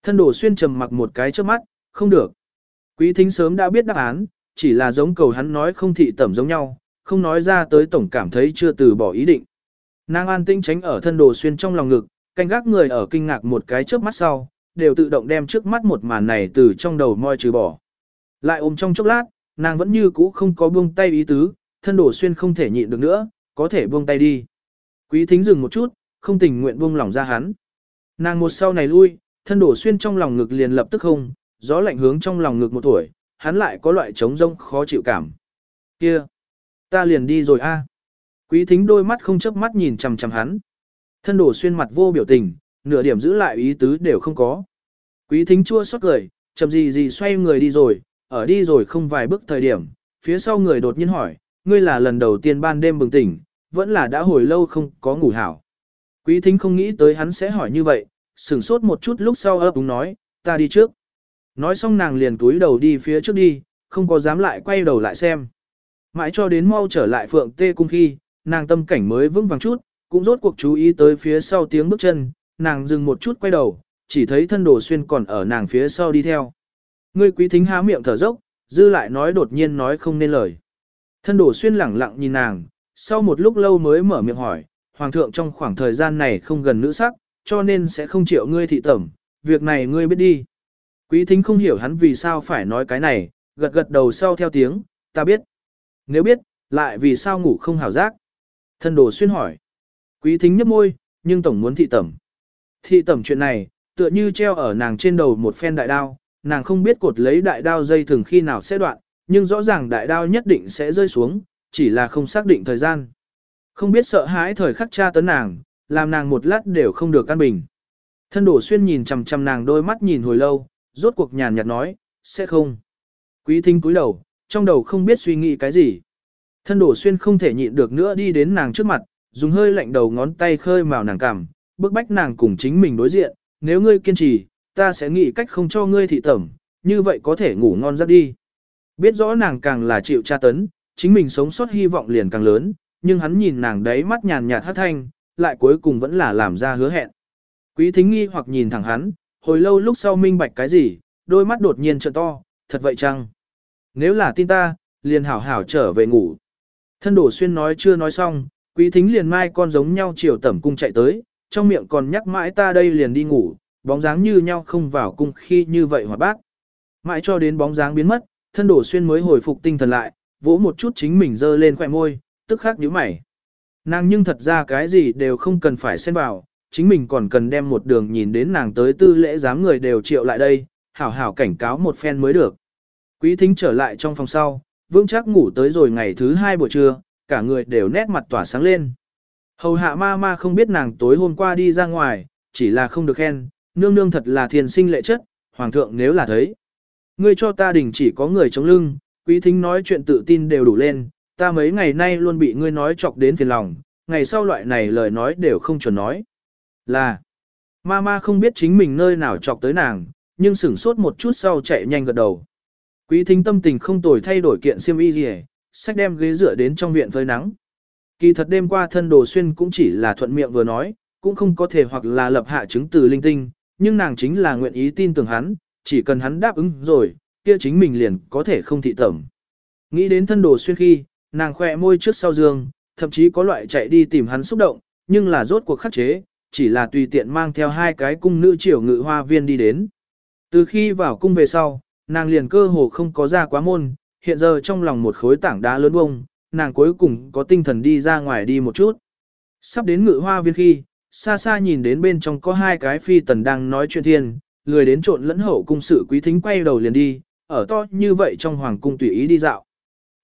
Thân đổ xuyên trầm mặc một cái trước mắt, không được. Quý thính sớm đã biết đáp án, chỉ là giống cầu hắn nói không thị tẩm giống nhau, không nói ra tới tổng cảm thấy chưa từ bỏ ý định. Nàng an tĩnh tránh ở thân đồ xuyên trong lòng ngực, canh gác người ở kinh ngạc một cái trước mắt sau, đều tự động đem trước mắt một màn này từ trong đầu moi trừ bỏ. Lại ôm trong chốc lát, nàng vẫn như cũ không có buông tay ý tứ, thân đổ xuyên không thể nhịn được nữa, có thể buông tay đi. Quý thính dừng một chút, không tình nguyện buông lỏng ra hắn. Nàng một sau này lui, thân đổ xuyên trong lòng ngực liền lập tức không, gió lạnh hướng trong lòng ngực một tuổi, hắn lại có loại trống rông khó chịu cảm. Kia, ta liền đi rồi a. Quý thính đôi mắt không chớp mắt nhìn chằm chằm hắn. Thân đổ xuyên mặt vô biểu tình, nửa điểm giữ lại ý tứ đều không có. Quý thính chua xót cười, chậm gì gì xoay người đi rồi, ở đi rồi không vài bước thời điểm, phía sau người đột nhiên hỏi, ngươi là lần đầu tiên ban đêm bừng tỉnh, vẫn là đã hồi lâu không có ngủ hảo. Quý thính không nghĩ tới hắn sẽ hỏi như vậy, sửng sốt một chút lúc sau ấp úng nói, ta đi trước. Nói xong nàng liền túi đầu đi phía trước đi, không có dám lại quay đầu lại xem. Mãi cho đến mau trở lại phượng tê cung khi, nàng tâm cảnh mới vững vàng chút, cũng rốt cuộc chú ý tới phía sau tiếng bước chân, nàng dừng một chút quay đầu, chỉ thấy thân đồ xuyên còn ở nàng phía sau đi theo. Ngươi quý thính há miệng thở dốc, dư lại nói đột nhiên nói không nên lời. Thân đổ xuyên lẳng lặng nhìn nàng, sau một lúc lâu mới mở miệng hỏi, Hoàng thượng trong khoảng thời gian này không gần nữ sắc, cho nên sẽ không chịu ngươi thị tẩm, việc này ngươi biết đi. Quý thính không hiểu hắn vì sao phải nói cái này, gật gật đầu sau theo tiếng, ta biết. Nếu biết, lại vì sao ngủ không hảo giác? Thân đồ xuyên hỏi. Quý thính nhấp môi, nhưng tổng muốn thị tẩm. Thị tẩm chuyện này, tựa như treo ở nàng trên đầu một phen đại đao, nàng không biết cột lấy đại đao dây thường khi nào sẽ đoạn, nhưng rõ ràng đại đao nhất định sẽ rơi xuống, chỉ là không xác định thời gian. Không biết sợ hãi thời khắc tra tấn nàng, làm nàng một lát đều không được căn bình. Thân đổ xuyên nhìn chằm chằm nàng đôi mắt nhìn hồi lâu, rốt cuộc nhàn nhạt nói, sẽ không. Quý thính cúi đầu, trong đầu không biết suy nghĩ cái gì. Thân đổ xuyên không thể nhịn được nữa đi đến nàng trước mặt, dùng hơi lạnh đầu ngón tay khơi màu nàng cảm, bức bách nàng cùng chính mình đối diện, nếu ngươi kiên trì, ta sẽ nghĩ cách không cho ngươi thị tẩm, như vậy có thể ngủ ngon giấc đi. Biết rõ nàng càng là chịu tra tấn, chính mình sống sót hy vọng liền càng lớn, nhưng hắn nhìn nàng đấy mắt nhàn nhạt hát thanh, lại cuối cùng vẫn là làm ra hứa hẹn. Quý thính nghi hoặc nhìn thẳng hắn, hồi lâu lúc sau minh bạch cái gì, đôi mắt đột nhiên trợn to, thật vậy chăng? Nếu là tin ta, liền hảo hảo trở về ngủ. Thân đổ xuyên nói chưa nói xong, quý thính liền mai con giống nhau chiều tẩm cung chạy tới, trong miệng còn nhắc mãi ta đây liền đi ngủ, bóng dáng như nhau không vào cung khi như vậy hòa bác. Mãi cho đến bóng dáng biến mất, thân đổ xuyên mới hồi phục tinh thần lại, vỗ một chút chính mình dơ lên khỏe môi, tức khắc nhíu mày. Nàng nhưng thật ra cái gì đều không cần phải xen vào, chính mình còn cần đem một đường nhìn đến nàng tới tư lễ giám người đều triệu lại đây, hảo hảo cảnh cáo một phen mới được. Quý thính trở lại trong phòng sau, vương chắc ngủ tới rồi ngày thứ hai buổi trưa, cả người đều nét mặt tỏa sáng lên. Hầu hạ ma ma không biết nàng tối hôm qua đi ra ngoài, chỉ là không được khen, nương nương thật là thiền sinh lệ chất, hoàng thượng nếu là thấy. Ngươi cho ta đình chỉ có người chống lưng, quý thính nói chuyện tự tin đều đủ lên, ta mấy ngày nay luôn bị ngươi nói chọc đến phiền lòng, ngày sau loại này lời nói đều không chuẩn nói. Là, ma ma không biết chính mình nơi nào chọc tới nàng, nhưng sửng sốt một chút sau chạy nhanh gật đầu. Quý thính tâm tình không tồi thay đổi kiện xiêm y gì sách đem ghế dựa đến trong viện phơi nắng. Kỳ thật đêm qua thân đồ xuyên cũng chỉ là thuận miệng vừa nói, cũng không có thể hoặc là lập hạ chứng từ linh tinh, nhưng nàng chính là nguyện ý tin tưởng hắn, chỉ cần hắn đáp ứng rồi, kia chính mình liền có thể không thị tẩm. Nghĩ đến thân đồ xuyên khi, nàng khỏe môi trước sau giường, thậm chí có loại chạy đi tìm hắn xúc động, nhưng là rốt cuộc khắc chế, chỉ là tùy tiện mang theo hai cái cung nữ triều ngự hoa viên đi đến. Từ khi vào cung về sau, nàng liền cơ hồ không có ra quá môn, hiện giờ trong lòng một khối tảng đá lớn bông, nàng cuối cùng có tinh thần đi ra ngoài đi một chút. Sắp đến ngự hoa viên khi, xa xa nhìn đến bên trong có hai cái phi tần đang nói chuyện thiên, lười đến trộn lẫn hậu cung sự quý thính quay đầu liền đi, ở to như vậy trong hoàng cung tùy ý đi dạo.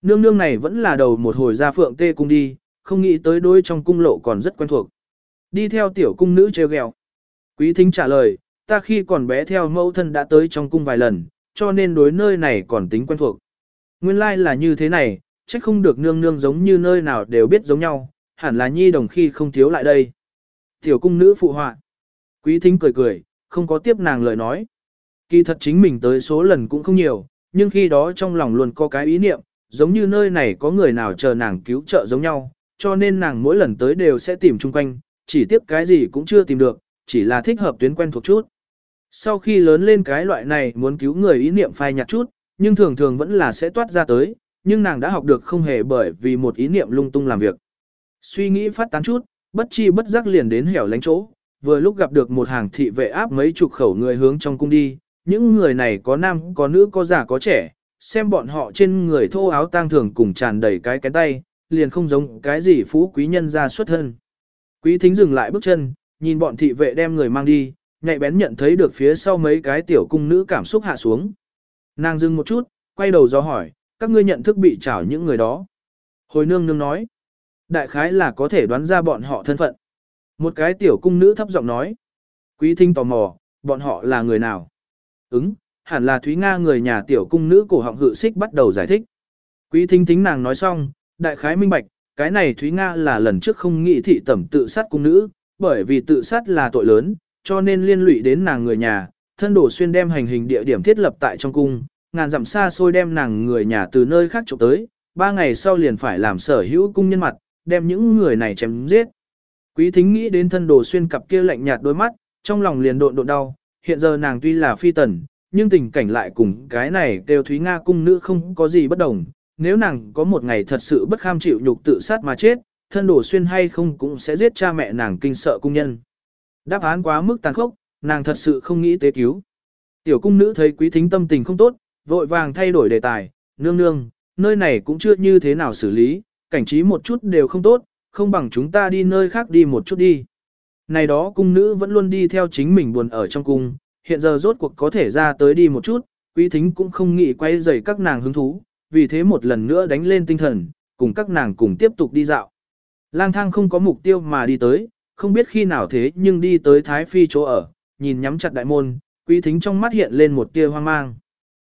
Nương nương này vẫn là đầu một hồi ra phượng tê cung đi, không nghĩ tới đối trong cung lộ còn rất quen thuộc. Đi theo tiểu cung nữ treo ghẹo. Quý thính trả lời, ta khi còn bé theo mẫu thân đã tới trong cung vài lần, cho nên đối nơi này còn tính quen thuộc. Nguyên lai like là như thế này, chắc không được nương nương giống như nơi nào đều biết giống nhau, hẳn là nhi đồng khi không thiếu lại đây. Tiểu cung nữ phụ họa. Quý thính cười cười, không có tiếp nàng lời nói. Kỳ thật chính mình tới số lần cũng không nhiều, nhưng khi đó trong lòng luôn có cái ý niệm, giống như nơi này có người nào chờ nàng cứu trợ giống nhau, cho nên nàng mỗi lần tới đều sẽ tìm chung quanh, chỉ tiếp cái gì cũng chưa tìm được, chỉ là thích hợp tuyến quen thuộc chút. Sau khi lớn lên cái loại này muốn cứu người ý niệm phai nhạt chút, nhưng thường thường vẫn là sẽ toát ra tới, nhưng nàng đã học được không hề bởi vì một ý niệm lung tung làm việc. Suy nghĩ phát tán chút, bất chi bất giác liền đến hẻo lánh chỗ, vừa lúc gặp được một hàng thị vệ áp mấy chục khẩu người hướng trong cung đi, những người này có nam có nữ có già có trẻ, xem bọn họ trên người thô áo tang thường cùng tràn đầy cái cái tay, liền không giống cái gì phú quý nhân ra xuất thân. Quý thính dừng lại bước chân, nhìn bọn thị vệ đem người mang đi, nhạy bén nhận thấy được phía sau mấy cái tiểu cung nữ cảm xúc hạ xuống. Nàng dừng một chút, quay đầu do hỏi, các ngươi nhận thức bị trảo những người đó. Hồi nương nương nói, đại khái là có thể đoán ra bọn họ thân phận. Một cái tiểu cung nữ thấp giọng nói, quý thinh tò mò, bọn họ là người nào? Ứng, hẳn là Thúy Nga người nhà tiểu cung nữ cổ họng hự xích bắt đầu giải thích. Quý thinh thính nàng nói xong, đại khái minh bạch, cái này Thúy Nga là lần trước không nghĩ thị tẩm tự sát cung nữ, bởi vì tự sát là tội lớn, cho nên liên lụy đến nàng người nhà, thân đổ xuyên đem hành hình địa điểm thiết lập tại trong cung, ngàn dặm xa xôi đem nàng người nhà từ nơi khác trộm tới, ba ngày sau liền phải làm sở hữu cung nhân mặt, đem những người này chém giết. Quý thính nghĩ đến thân đồ xuyên cặp kia lạnh nhạt đôi mắt, trong lòng liền độn độn đau, hiện giờ nàng tuy là phi tần, nhưng tình cảnh lại cùng cái này đều Thúy Nga cung nữ không có gì bất đồng. Nếu nàng có một ngày thật sự bất kham chịu nhục tự sát mà chết, thân đồ xuyên hay không cũng sẽ giết cha mẹ nàng kinh sợ cung nhân. Đáp án quá mức tàn khốc, nàng thật sự không nghĩ tế cứu. Tiểu cung nữ thấy quý thính tâm tình không tốt, vội vàng thay đổi đề tài, nương nương, nơi này cũng chưa như thế nào xử lý, cảnh trí một chút đều không tốt, không bằng chúng ta đi nơi khác đi một chút đi. Này đó cung nữ vẫn luôn đi theo chính mình buồn ở trong cung, hiện giờ rốt cuộc có thể ra tới đi một chút, quý thính cũng không nghĩ quay dày các nàng hứng thú, vì thế một lần nữa đánh lên tinh thần, cùng các nàng cùng tiếp tục đi dạo. Lang thang không có mục tiêu mà đi tới, không biết khi nào thế nhưng đi tới Thái Phi chỗ ở, nhìn nhắm chặt đại môn, quý thính trong mắt hiện lên một tia hoang mang.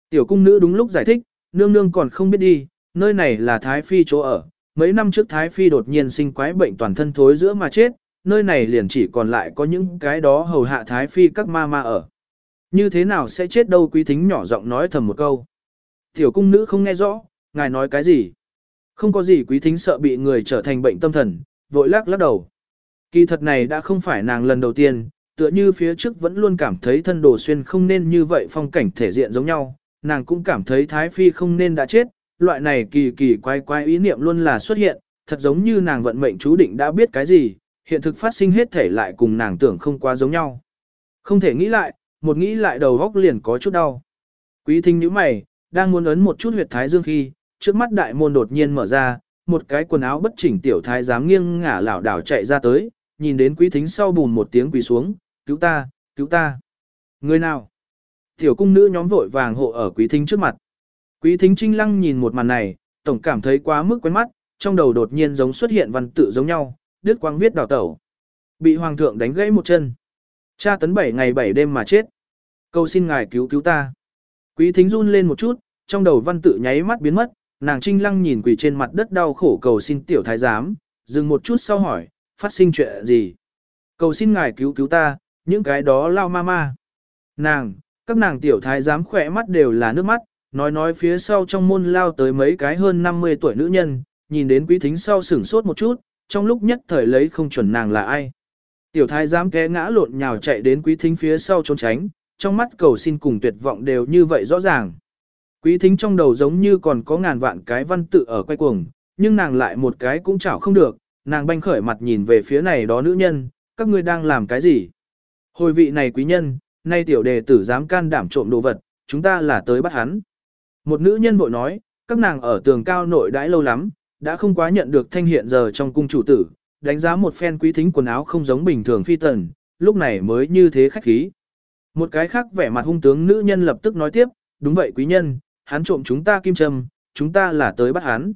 Tiểu cung nữ đúng lúc giải thích, nương nương còn không biết đi, nơi này là Thái Phi chỗ ở. Mấy năm trước Thái Phi đột nhiên sinh quái bệnh toàn thân thối giữa mà chết, nơi này liền chỉ còn lại có những cái đó hầu hạ Thái Phi các ma ma ở. Như thế nào sẽ chết đâu quý thính nhỏ giọng nói thầm một câu. Tiểu cung nữ không nghe rõ, ngài nói cái gì. Không có gì quý thính sợ bị người trở thành bệnh tâm thần, vội lắc lắc đầu. Kỳ thật này đã không phải nàng lần đầu tiên, tựa như phía trước vẫn luôn cảm thấy thân đồ xuyên không nên như vậy phong cảnh thể diện giống nhau, nàng cũng cảm thấy Thái Phi không nên đã chết, loại này kỳ kỳ quái quái ý niệm luôn là xuất hiện, thật giống như nàng vận mệnh chú định đã biết cái gì, hiện thực phát sinh hết thể lại cùng nàng tưởng không quá giống nhau. Không thể nghĩ lại, một nghĩ lại đầu góc liền có chút đau. Quý thính như mày, đang muốn ấn một chút huyệt thái dương khi, trước mắt đại môn đột nhiên mở ra, một cái quần áo bất chỉnh tiểu thái dám nghiêng ngả lảo đảo chạy ra tới, nhìn đến quý thính sau bùn một tiếng quỳ xuống, cứu ta, cứu ta. Người nào? Tiểu cung nữ nhóm vội vàng hộ ở quý thính trước mặt. Quý thính trinh lăng nhìn một màn này, tổng cảm thấy quá mức quen mắt, trong đầu đột nhiên giống xuất hiện văn tự giống nhau, đứt quang viết đào tẩu. Bị hoàng thượng đánh gãy một chân. Cha tấn bảy ngày bảy đêm mà chết. Cầu xin ngài cứu cứu ta. Quý thính run lên một chút, trong đầu văn tự nháy mắt biến mất, nàng trinh lăng nhìn quỳ trên mặt đất đau khổ cầu xin tiểu thái giám, dừng một chút sau hỏi, phát sinh chuyện gì? Cầu xin ngài cứu cứu ta, những cái đó lao ma ma. Nàng, các nàng tiểu thái giám khỏe mắt đều là nước mắt, nói nói phía sau trong môn lao tới mấy cái hơn 50 tuổi nữ nhân, nhìn đến quý thính sau sửng sốt một chút, trong lúc nhất thời lấy không chuẩn nàng là ai. Tiểu thái giám té ngã lộn nhào chạy đến quý thính phía sau trốn tránh, trong mắt cầu xin cùng tuyệt vọng đều như vậy rõ ràng. Quý thính trong đầu giống như còn có ngàn vạn cái văn tự ở quay cuồng, nhưng nàng lại một cái cũng chảo không được, nàng banh khởi mặt nhìn về phía này đó nữ nhân, các ngươi đang làm cái gì? Hồi vị này quý nhân, nay tiểu đề tử dám can đảm trộm đồ vật, chúng ta là tới bắt hắn. Một nữ nhân vội nói, các nàng ở tường cao nội đãi lâu lắm, đã không quá nhận được thanh hiện giờ trong cung chủ tử, đánh giá một phen quý thính quần áo không giống bình thường phi tần, lúc này mới như thế khách khí. Một cái khác vẻ mặt hung tướng nữ nhân lập tức nói tiếp, đúng vậy quý nhân, hắn trộm chúng ta kim châm, chúng ta là tới bắt hắn.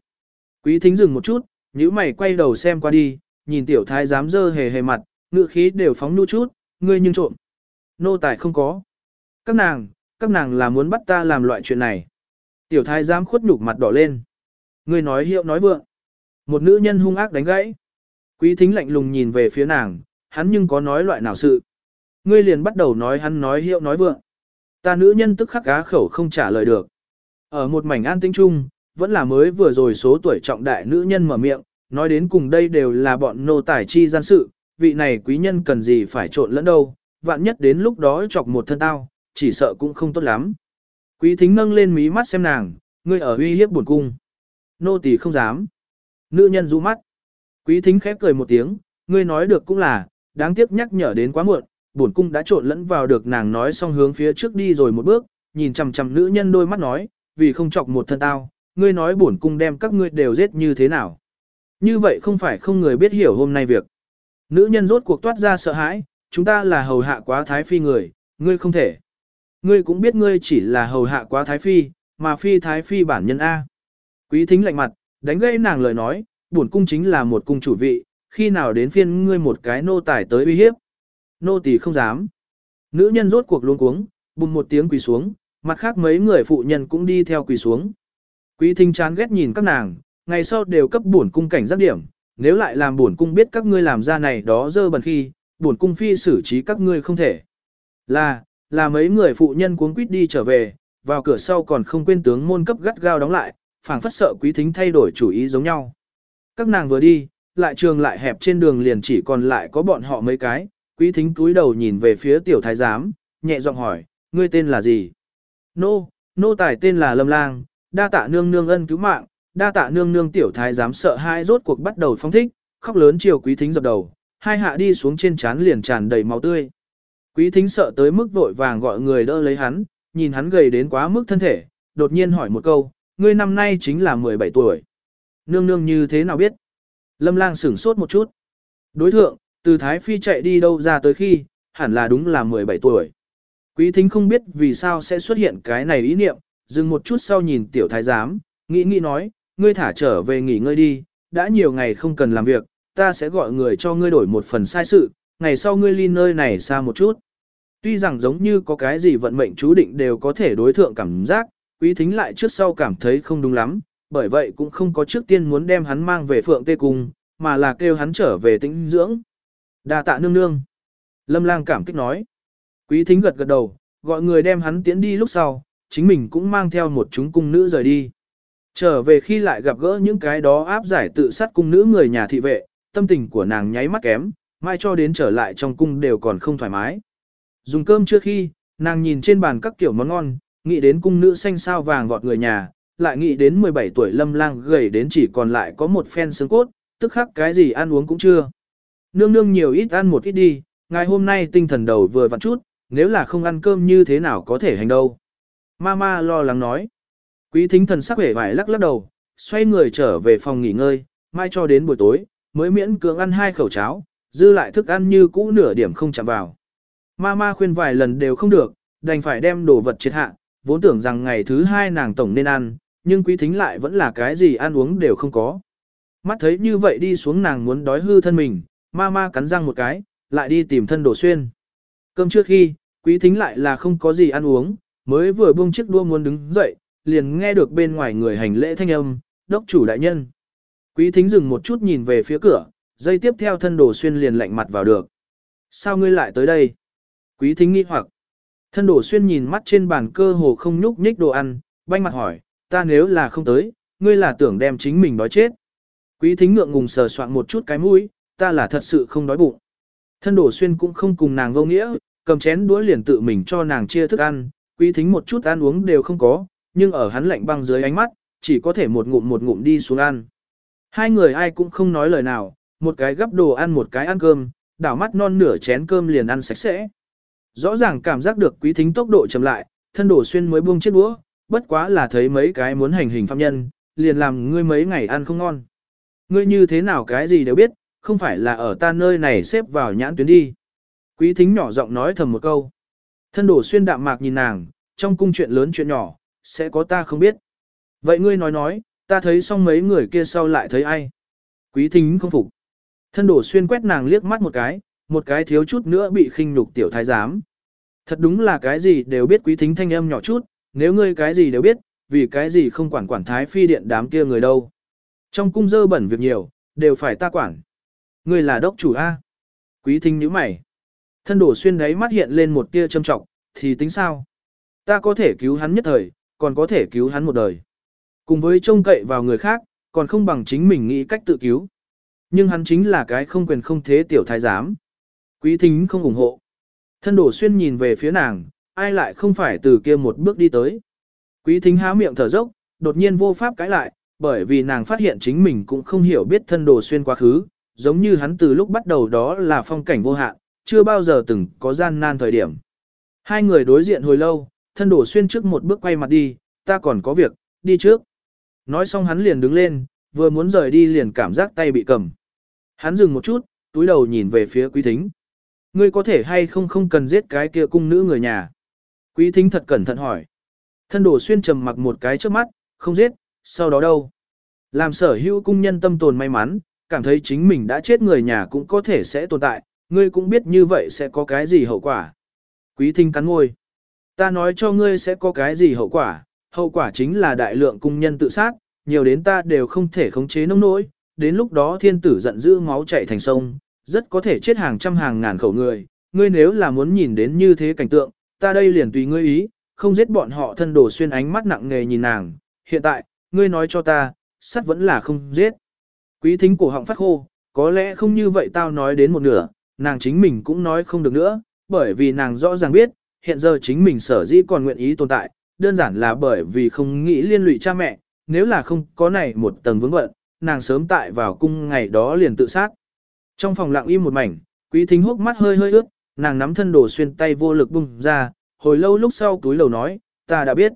Quý thính dừng một chút, nhíu mày quay đầu xem qua đi, nhìn tiểu thái dám dơ hề hề mặt, ngựa khí đều phóng nu chút, ngươi nhưng trộm. Nô tài không có. Các nàng, các nàng là muốn bắt ta làm loại chuyện này. Tiểu thái giám khuất nhục mặt đỏ lên. Ngươi nói hiệu nói vượng. Một nữ nhân hung ác đánh gãy. Quý thính lạnh lùng nhìn về phía nàng, hắn nhưng có nói loại nào sự. Ngươi liền bắt đầu nói hắn nói hiệu nói vượng. Ta nữ nhân tức khắc cá khẩu không trả lời được. Ở một mảnh an tĩnh chung, vẫn là mới vừa rồi số tuổi trọng đại nữ nhân mở miệng, nói đến cùng đây đều là bọn nô tài chi gian sự, vị này quý nhân cần gì phải trộn lẫn đâu, vạn nhất đến lúc đó chọc một thân tao, chỉ sợ cũng không tốt lắm. Quý thính nâng lên mí mắt xem nàng, ngươi ở uy hiếp buồn cung. Nô tỳ không dám. Nữ nhân rũ mắt. Quý thính khép cười một tiếng, ngươi nói được cũng là, đáng tiếc nhắc nhở đến quá muộn, bổn cung đã trộn lẫn vào được nàng nói xong hướng phía trước đi rồi một bước, nhìn chằm chằm nữ nhân đôi mắt nói, vì không chọc một thân tao, ngươi nói bổn cung đem các ngươi đều giết như thế nào. Như vậy không phải không người biết hiểu hôm nay việc. Nữ nhân rốt cuộc toát ra sợ hãi, chúng ta là hầu hạ quá thái phi người, ngươi không thể. Ngươi cũng biết ngươi chỉ là hầu hạ quá thái phi, mà phi thái phi bản nhân A. Quý thính lạnh mặt, đánh gây nàng lời nói, bổn cung chính là một cung chủ vị, khi nào đến phiên ngươi một cái nô tài tới uy hiếp. Nô tỳ không dám. Nữ nhân rốt cuộc luống cuống, bùng một tiếng quỳ xuống, mặt khác mấy người phụ nhân cũng đi theo quỳ xuống. Quý thính chán ghét nhìn các nàng, ngày sau đều cấp bổn cung cảnh giác điểm, nếu lại làm bổn cung biết các ngươi làm ra này đó dơ bẩn khi, bổn cung phi xử trí các ngươi không thể. Là, là mấy người phụ nhân cuống quýt đi trở về, vào cửa sau còn không quên tướng môn cấp gắt gao đóng lại, phảng phất sợ quý thính thay đổi chủ ý giống nhau. Các nàng vừa đi, lại trường lại hẹp trên đường liền chỉ còn lại có bọn họ mấy cái, quý thính túi đầu nhìn về phía tiểu thái giám, nhẹ giọng hỏi, ngươi tên là gì? Nô, nô tài tên là Lâm Lang, đa tạ nương nương ân cứu mạng, đa tạ nương nương tiểu thái giám sợ hai rốt cuộc bắt đầu phong thích, khóc lớn chiều quý thính dập đầu, hai hạ đi xuống trên trán liền tràn đầy máu tươi. Quý thính sợ tới mức vội vàng gọi người đỡ lấy hắn, nhìn hắn gầy đến quá mức thân thể, đột nhiên hỏi một câu, ngươi năm nay chính là 17 tuổi. Nương nương như thế nào biết? Lâm lang sửng sốt một chút. Đối thượng, từ Thái Phi chạy đi đâu ra tới khi, hẳn là đúng là 17 tuổi. Quý thính không biết vì sao sẽ xuất hiện cái này ý niệm, dừng một chút sau nhìn tiểu thái giám, nghĩ nghĩ nói, ngươi thả trở về nghỉ ngơi đi, đã nhiều ngày không cần làm việc, ta sẽ gọi người cho ngươi đổi một phần sai sự, ngày sau ngươi ly nơi này xa một chút. Tuy rằng giống như có cái gì vận mệnh chú định đều có thể đối thượng cảm giác, quý thính lại trước sau cảm thấy không đúng lắm, bởi vậy cũng không có trước tiên muốn đem hắn mang về phượng tê cung, mà là kêu hắn trở về tĩnh dưỡng. đa tạ nương nương. Lâm lang cảm kích nói. Quý thính gật gật đầu, gọi người đem hắn tiến đi lúc sau, chính mình cũng mang theo một chúng cung nữ rời đi. Trở về khi lại gặp gỡ những cái đó áp giải tự sát cung nữ người nhà thị vệ, tâm tình của nàng nháy mắt kém, mai cho đến trở lại trong cung đều còn không thoải mái. Dùng cơm trước khi, nàng nhìn trên bàn các kiểu món ngon, nghĩ đến cung nữ xanh sao vàng vọt người nhà, lại nghĩ đến 17 tuổi lâm lang gầy đến chỉ còn lại có một phen xương cốt, tức khắc cái gì ăn uống cũng chưa. Nương nương nhiều ít ăn một ít đi, ngày hôm nay tinh thần đầu vừa vặn chút, nếu là không ăn cơm như thế nào có thể hành đâu. Mama lo lắng nói. Quý thính thần sắc vẻ vải lắc lắc đầu, xoay người trở về phòng nghỉ ngơi, mai cho đến buổi tối, mới miễn cưỡng ăn hai khẩu cháo, dư lại thức ăn như cũ nửa điểm không chạm vào. Mama khuyên vài lần đều không được, đành phải đem đồ vật triệt hạ, vốn tưởng rằng ngày thứ hai nàng tổng nên ăn, nhưng quý thính lại vẫn là cái gì ăn uống đều không có. Mắt thấy như vậy đi xuống nàng muốn đói hư thân mình, Mama cắn răng một cái, lại đi tìm thân đồ xuyên. Cơm trước khi, quý thính lại là không có gì ăn uống, mới vừa buông chiếc đua muốn đứng dậy, liền nghe được bên ngoài người hành lễ thanh âm, đốc chủ đại nhân. Quý thính dừng một chút nhìn về phía cửa, dây tiếp theo thân đồ xuyên liền lạnh mặt vào được. Sao ngươi lại tới đây? Quý thính nghi hoặc. Thân đồ xuyên nhìn mắt trên bàn cơ hồ không nhúc nhích đồ ăn, banh mặt hỏi, ta nếu là không tới, ngươi là tưởng đem chính mình đói chết. Quý thính ngượng ngùng sờ soạn một chút cái mũi, ta là thật sự không đói bụng. Thân đồ xuyên cũng không cùng nàng vô nghĩa, cầm chén đũa liền tự mình cho nàng chia thức ăn, quý thính một chút ăn uống đều không có, nhưng ở hắn lạnh băng dưới ánh mắt, chỉ có thể một ngụm một ngụm đi xuống ăn. Hai người ai cũng không nói lời nào, một cái gấp đồ ăn một cái ăn cơm, đảo mắt non nửa chén cơm liền ăn sạch sẽ. Rõ ràng cảm giác được quý thính tốc độ chậm lại, thân đổ xuyên mới buông chiếc đũa, bất quá là thấy mấy cái muốn hành hình phạm nhân, liền làm ngươi mấy ngày ăn không ngon. Ngươi như thế nào cái gì đều biết, không phải là ở ta nơi này xếp vào nhãn tuyến đi. Quý thính nhỏ giọng nói thầm một câu. Thân đổ xuyên đạm mạc nhìn nàng, trong cung chuyện lớn chuyện nhỏ, sẽ có ta không biết. Vậy ngươi nói nói, ta thấy xong mấy người kia sau lại thấy ai? Quý thính không phục. Thân đổ xuyên quét nàng liếc mắt một cái, một cái thiếu chút nữa bị khinh nhục tiểu thái giám. Thật đúng là cái gì đều biết quý thính thanh âm nhỏ chút, nếu ngươi cái gì đều biết, vì cái gì không quản quản thái phi điện đám kia người đâu. Trong cung dơ bẩn việc nhiều, đều phải ta quản. Ngươi là đốc chủ A. Quý thính nhíu mày. Thân đổ xuyên đấy mắt hiện lên một tia châm trọng, thì tính sao? Ta có thể cứu hắn nhất thời, còn có thể cứu hắn một đời. Cùng với trông cậy vào người khác, còn không bằng chính mình nghĩ cách tự cứu. Nhưng hắn chính là cái không quyền không thế tiểu thái giám. Quý thính không ủng hộ. Thân đổ xuyên nhìn về phía nàng, ai lại không phải từ kia một bước đi tới. Quý thính há miệng thở dốc, đột nhiên vô pháp cãi lại, bởi vì nàng phát hiện chính mình cũng không hiểu biết thân đồ xuyên quá khứ, giống như hắn từ lúc bắt đầu đó là phong cảnh vô hạn, chưa bao giờ từng có gian nan thời điểm. Hai người đối diện hồi lâu, thân đổ xuyên trước một bước quay mặt đi, ta còn có việc, đi trước. Nói xong hắn liền đứng lên, vừa muốn rời đi liền cảm giác tay bị cầm. Hắn dừng một chút, túi đầu nhìn về phía quý thính. Ngươi có thể hay không không cần giết cái kia cung nữ người nhà. Quý thính thật cẩn thận hỏi. Thân đổ xuyên trầm mặc một cái trước mắt, không giết, sau đó đâu. Làm sở hữu cung nhân tâm tồn may mắn, cảm thấy chính mình đã chết người nhà cũng có thể sẽ tồn tại, ngươi cũng biết như vậy sẽ có cái gì hậu quả. Quý thính cắn ngôi. Ta nói cho ngươi sẽ có cái gì hậu quả, hậu quả chính là đại lượng cung nhân tự sát, nhiều đến ta đều không thể khống chế nông nỗi, đến lúc đó thiên tử giận dữ máu chảy thành sông, rất có thể chết hàng trăm hàng ngàn khẩu người, ngươi nếu là muốn nhìn đến như thế cảnh tượng, ta đây liền tùy ngươi ý, không giết bọn họ thân đồ xuyên ánh mắt nặng nề nhìn nàng, hiện tại, ngươi nói cho ta, sắt vẫn là không giết. Quý thính cổ họng phát khô, có lẽ không như vậy tao nói đến một nửa, nàng chính mình cũng nói không được nữa, bởi vì nàng rõ ràng biết, hiện giờ chính mình sở dĩ còn nguyện ý tồn tại, đơn giản là bởi vì không nghĩ liên lụy cha mẹ, nếu là không có này một tầng vướng bận, nàng sớm tại vào cung ngày đó liền tự sát. Trong phòng lặng im một mảnh, quý thính hốc mắt hơi hơi ướt, nàng nắm thân đồ xuyên tay vô lực bung ra, hồi lâu lúc sau túi lầu nói, ta đã biết.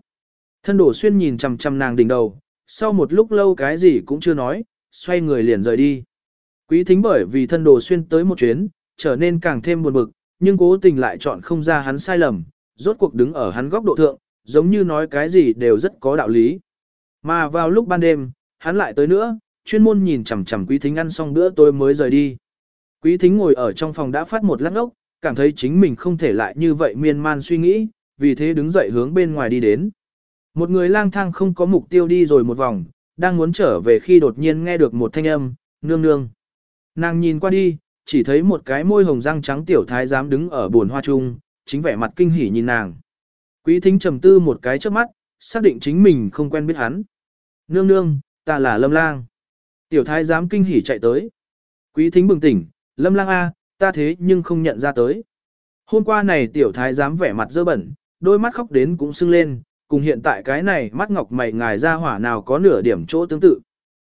Thân đồ xuyên nhìn chằm chằm nàng đỉnh đầu, sau một lúc lâu cái gì cũng chưa nói, xoay người liền rời đi. Quý thính bởi vì thân đồ xuyên tới một chuyến, trở nên càng thêm buồn bực, nhưng cố tình lại chọn không ra hắn sai lầm, rốt cuộc đứng ở hắn góc độ thượng, giống như nói cái gì đều rất có đạo lý. Mà vào lúc ban đêm, hắn lại tới nữa, chuyên môn nhìn chằm chằm quý thính ăn xong bữa tôi mới rời đi. Quý thính ngồi ở trong phòng đã phát một lát ốc, cảm thấy chính mình không thể lại như vậy miên man suy nghĩ, vì thế đứng dậy hướng bên ngoài đi đến. Một người lang thang không có mục tiêu đi rồi một vòng, đang muốn trở về khi đột nhiên nghe được một thanh âm, nương nương. Nàng nhìn qua đi, chỉ thấy một cái môi hồng răng trắng tiểu thái giám đứng ở buồn hoa trung, chính vẻ mặt kinh hỉ nhìn nàng. Quý thính trầm tư một cái trước mắt, xác định chính mình không quen biết hắn. Nương nương, ta là Lâm Lang. Tiểu thái giám kinh hỉ chạy tới. Quý thính bừng tỉnh, Lâm Lang A, ta thế nhưng không nhận ra tới. Hôm qua này tiểu thái giám vẻ mặt dơ bẩn, đôi mắt khóc đến cũng sưng lên, cùng hiện tại cái này mắt ngọc mày ngài ra hỏa nào có nửa điểm chỗ tương tự.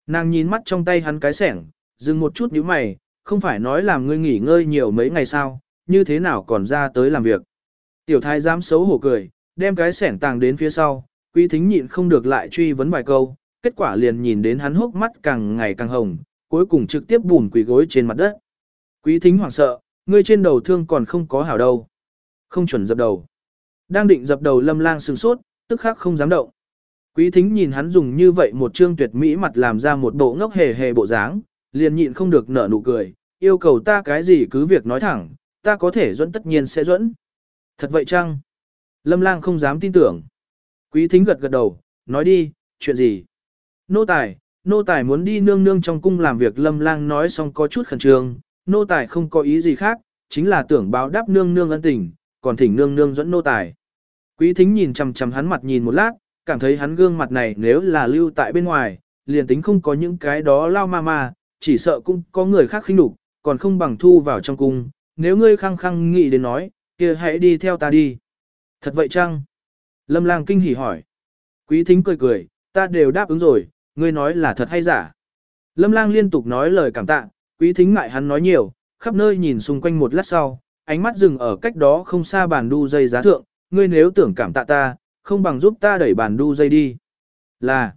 Nàng nhìn mắt trong tay hắn cái sẻng, dừng một chút nhíu mày, không phải nói làm ngươi nghỉ ngơi nhiều mấy ngày sao, như thế nào còn ra tới làm việc. Tiểu thái giám xấu hổ cười, đem cái sẻng tàng đến phía sau, quý thính nhịn không được lại truy vấn vài câu, kết quả liền nhìn đến hắn hốc mắt càng ngày càng hồng, cuối cùng trực tiếp bùn quỳ gối trên mặt đất. Quý thính hoảng sợ, ngươi trên đầu thương còn không có hảo đâu. Không chuẩn dập đầu. Đang định dập đầu lâm lang sừng sốt, tức khắc không dám động. Quý thính nhìn hắn dùng như vậy một trương tuyệt mỹ mặt làm ra một bộ ngốc hề hề bộ dáng, liền nhịn không được nở nụ cười, yêu cầu ta cái gì cứ việc nói thẳng, ta có thể dẫn tất nhiên sẽ dẫn. Thật vậy chăng? Lâm lang không dám tin tưởng. Quý thính gật gật đầu, nói đi, chuyện gì? Nô tài, nô tài muốn đi nương nương trong cung làm việc lâm lang nói xong có chút khẩn trương, nô tài không có ý gì khác, chính là tưởng báo đáp nương nương ân tình, còn thỉnh nương nương dẫn nô tài. Quý thính nhìn chằm chằm hắn mặt nhìn một lát, cảm thấy hắn gương mặt này nếu là lưu tại bên ngoài, liền tính không có những cái đó lao ma ma, chỉ sợ cũng có người khác khinh đục, còn không bằng thu vào trong cung, nếu ngươi khăng khăng nghĩ đến nói, kia hãy đi theo ta đi. Thật vậy chăng? Lâm lang kinh hỉ hỏi. Quý thính cười cười, ta đều đáp ứng rồi, ngươi nói là thật hay giả. Lâm lang liên tục nói lời cảm tạ, quý thính ngại hắn nói nhiều, khắp nơi nhìn xung quanh một lát sau, ánh mắt dừng ở cách đó không xa bàn đu dây giá thượng, ngươi nếu tưởng cảm tạ ta, không bằng giúp ta đẩy bàn đu dây đi. Là,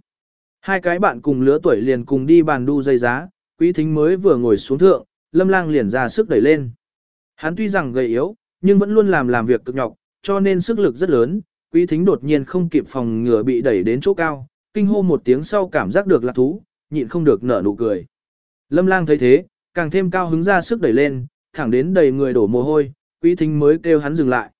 hai cái bạn cùng lứa tuổi liền cùng đi bàn đu dây giá, quý thính mới vừa ngồi xuống thượng, lâm lang liền ra sức đẩy lên. Hắn tuy rằng gầy yếu, nhưng vẫn luôn làm làm việc cực nhọc, cho nên sức lực rất lớn, quý thính đột nhiên không kịp phòng ngừa bị đẩy đến chỗ cao, kinh hô một tiếng sau cảm giác được lạc thú, nhịn không được nở nụ cười. Lâm lang thấy thế, càng thêm cao hứng ra sức đẩy lên, thẳng đến đầy người đổ mồ hôi, quý thính mới kêu hắn dừng lại.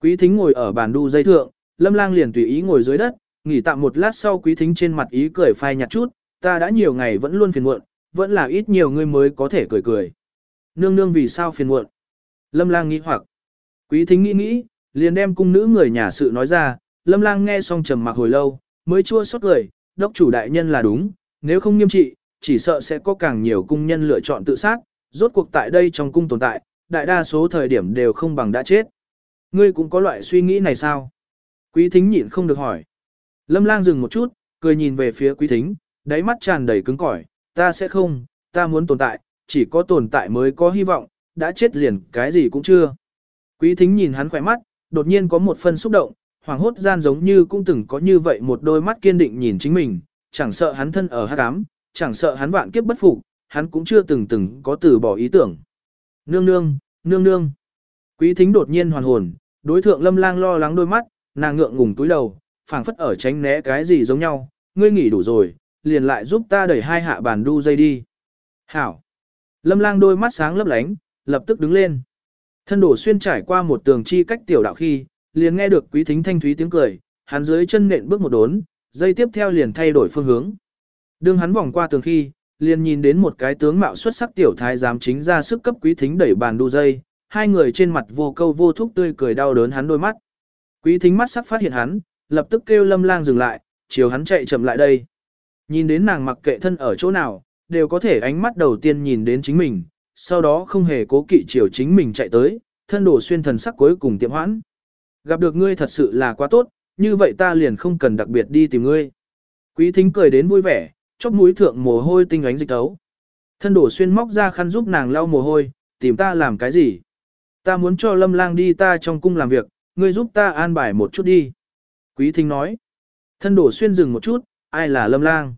Quý thính ngồi ở bàn đu dây thượng, lâm lang liền tùy ý ngồi dưới đất, nghỉ tạm một lát sau quý thính trên mặt ý cười phai nhạt chút, ta đã nhiều ngày vẫn luôn phiền muộn, vẫn là ít nhiều người mới có thể cười cười. Nương nương vì sao phiền muộn? Lâm lang nghĩ hoặc. Quý thính nghĩ nghĩ, liền đem cung nữ người nhà sự nói ra, lâm lang nghe xong trầm mặc hồi lâu, mới chua xót cười, đốc chủ đại nhân là đúng, nếu không nghiêm trị, chỉ sợ sẽ có càng nhiều cung nhân lựa chọn tự sát, rốt cuộc tại đây trong cung tồn tại, đại đa số thời điểm đều không bằng đã chết. Ngươi cũng có loại suy nghĩ này sao? Quý thính nhịn không được hỏi. Lâm lang dừng một chút, cười nhìn về phía quý thính, đáy mắt tràn đầy cứng cỏi, ta sẽ không, ta muốn tồn tại, chỉ có tồn tại mới có hy vọng, đã chết liền cái gì cũng chưa. Quý thính nhìn hắn khỏe mắt, đột nhiên có một phân xúc động, hoàng hốt gian giống như cũng từng có như vậy một đôi mắt kiên định nhìn chính mình, chẳng sợ hắn thân ở hát ám, chẳng sợ hắn vạn kiếp bất phục, hắn cũng chưa từng từng có từ bỏ ý tưởng. Nương nương, nương nương. Quý thính đột nhiên hoàn hồn, đối thượng lâm lang lo lắng đôi mắt, nàng ngượng ngùng túi đầu, phảng phất ở tránh né cái gì giống nhau, ngươi nghỉ đủ rồi, liền lại giúp ta đẩy hai hạ bàn đu dây đi. Hảo. Lâm lang đôi mắt sáng lấp lánh, lập tức đứng lên. Thân đổ xuyên trải qua một tường chi cách tiểu đạo khi, liền nghe được quý thính thanh thúy tiếng cười, hắn dưới chân nện bước một đốn, dây tiếp theo liền thay đổi phương hướng. Đương hắn vòng qua tường khi, liền nhìn đến một cái tướng mạo xuất sắc tiểu thái giám chính ra sức cấp quý thính đẩy bàn đu dây, hai người trên mặt vô câu vô thúc tươi cười đau đớn hắn đôi mắt. Quý thính mắt sắc phát hiện hắn, lập tức kêu lâm lang dừng lại, chiều hắn chạy chậm lại đây. Nhìn đến nàng mặc kệ thân ở chỗ nào, đều có thể ánh mắt đầu tiên nhìn đến chính mình, sau đó không hề cố kỵ chiều chính mình chạy tới, thân đổ xuyên thần sắc cuối cùng tiệm hoãn. Gặp được ngươi thật sự là quá tốt, như vậy ta liền không cần đặc biệt đi tìm ngươi. Quý thính cười đến vui vẻ, chóp mũi thượng mồ hôi tinh ánh dịch tấu. Thân đổ xuyên móc ra khăn giúp nàng lau mồ hôi, tìm ta làm cái gì? Ta muốn cho lâm lang đi ta trong cung làm việc, ngươi giúp ta an bài một chút đi. Quý thính nói. Thân đổ xuyên dừng một chút, ai là lâm lang?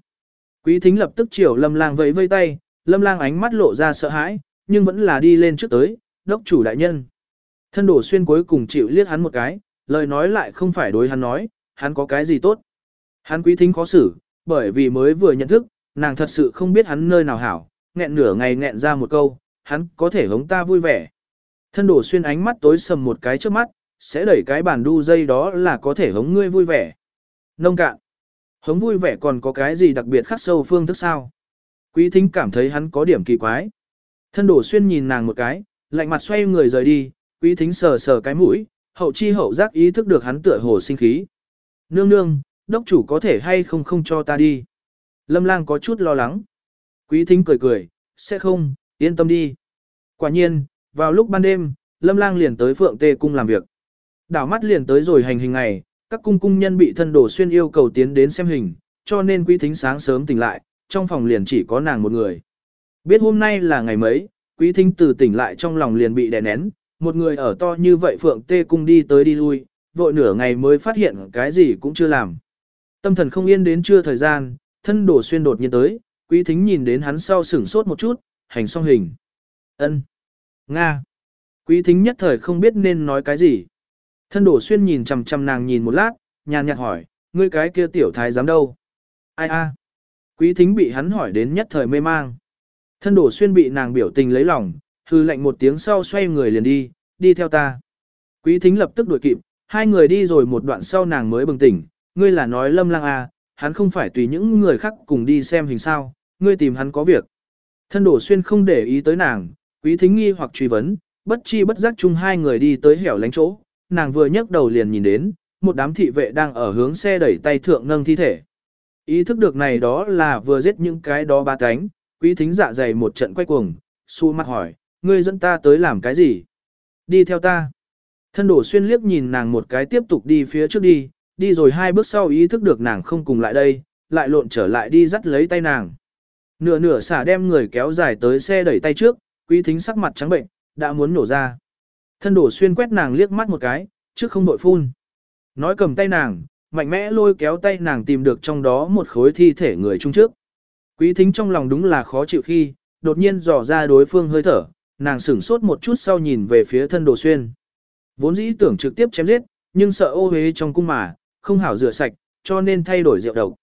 Quý thính lập tức chiều lâm lang vẫy vây tay, lâm lang ánh mắt lộ ra sợ hãi, nhưng vẫn là đi lên trước tới, đốc chủ đại nhân. Thân đổ xuyên cuối cùng chịu liếc hắn một cái, lời nói lại không phải đối hắn nói, hắn có cái gì tốt. Hắn quý thính khó xử, bởi vì mới vừa nhận thức, nàng thật sự không biết hắn nơi nào hảo, nghẹn nửa ngày nghẹn ra một câu, hắn có thể hống ta vui vẻ. Thân đổ xuyên ánh mắt tối sầm một cái trước mắt, sẽ đẩy cái bàn đu dây đó là có thể hống ngươi vui vẻ. Nông cạn. Hống vui vẻ còn có cái gì đặc biệt khắc sâu phương thức sao? Quý thính cảm thấy hắn có điểm kỳ quái. Thân đổ xuyên nhìn nàng một cái, lạnh mặt xoay người rời đi, quý thính sờ sờ cái mũi, hậu chi hậu giác ý thức được hắn tựa hồ sinh khí. Nương nương, đốc chủ có thể hay không không cho ta đi. Lâm lang có chút lo lắng. Quý thính cười cười, sẽ không, yên tâm đi. Quả nhiên, vào lúc ban đêm, Lâm lang liền tới Phượng Tê Cung làm việc. Đảo mắt liền tới rồi hành hình ngày, các cung cung nhân bị thân đổ xuyên yêu cầu tiến đến xem hình, cho nên quý thính sáng sớm tỉnh lại, trong phòng liền chỉ có nàng một người. Biết hôm nay là ngày mấy, quý thính từ tỉnh lại trong lòng liền bị đè nén, một người ở to như vậy Phượng Tê Cung đi tới đi lui, vội nửa ngày mới phát hiện cái gì cũng chưa làm. Tâm thần không yên đến chưa thời gian, thân đổ xuyên đột nhiên tới, quý thính nhìn đến hắn sau sửng sốt một chút, hành xong hình. ân Nga. Quý thính nhất thời không biết nên nói cái gì. Thân đổ xuyên nhìn chằm chằm nàng nhìn một lát, nhàn nhạt hỏi, ngươi cái kia tiểu thái giám đâu? Ai a? Quý thính bị hắn hỏi đến nhất thời mê mang. Thân đổ xuyên bị nàng biểu tình lấy lòng, hư lệnh một tiếng sau xoay người liền đi, đi theo ta. Quý thính lập tức đuổi kịp, hai người đi rồi một đoạn sau nàng mới bừng tỉnh, ngươi là nói lâm lang à, hắn không phải tùy những người khác cùng đi xem hình sao, ngươi tìm hắn có việc. Thân đổ xuyên không để ý tới nàng, quý thính nghi hoặc truy vấn, bất chi bất giác chung hai người đi tới hẻo lánh chỗ, nàng vừa nhấc đầu liền nhìn đến, một đám thị vệ đang ở hướng xe đẩy tay thượng nâng thi thể. Ý thức được này đó là vừa giết những cái đó ba cánh, quý thính dạ dày một trận quay cuồng, su mặt hỏi, ngươi dẫn ta tới làm cái gì? Đi theo ta. Thân đổ xuyên liếc nhìn nàng một cái tiếp tục đi phía trước đi, đi rồi hai bước sau ý thức được nàng không cùng lại đây, lại lộn trở lại đi dắt lấy tay nàng. Nửa nửa xả đem người kéo dài tới xe đẩy tay trước, quý thính sắc mặt trắng bệnh, đã muốn nổ ra. Thân đổ xuyên quét nàng liếc mắt một cái, trước không đội phun. Nói cầm tay nàng, mạnh mẽ lôi kéo tay nàng tìm được trong đó một khối thi thể người chung trước. Quý thính trong lòng đúng là khó chịu khi, đột nhiên dò ra đối phương hơi thở, nàng sửng sốt một chút sau nhìn về phía thân đồ xuyên. Vốn dĩ tưởng trực tiếp chém giết, nhưng sợ ô hế trong cung mà, không hảo rửa sạch, cho nên thay đổi rượu độc.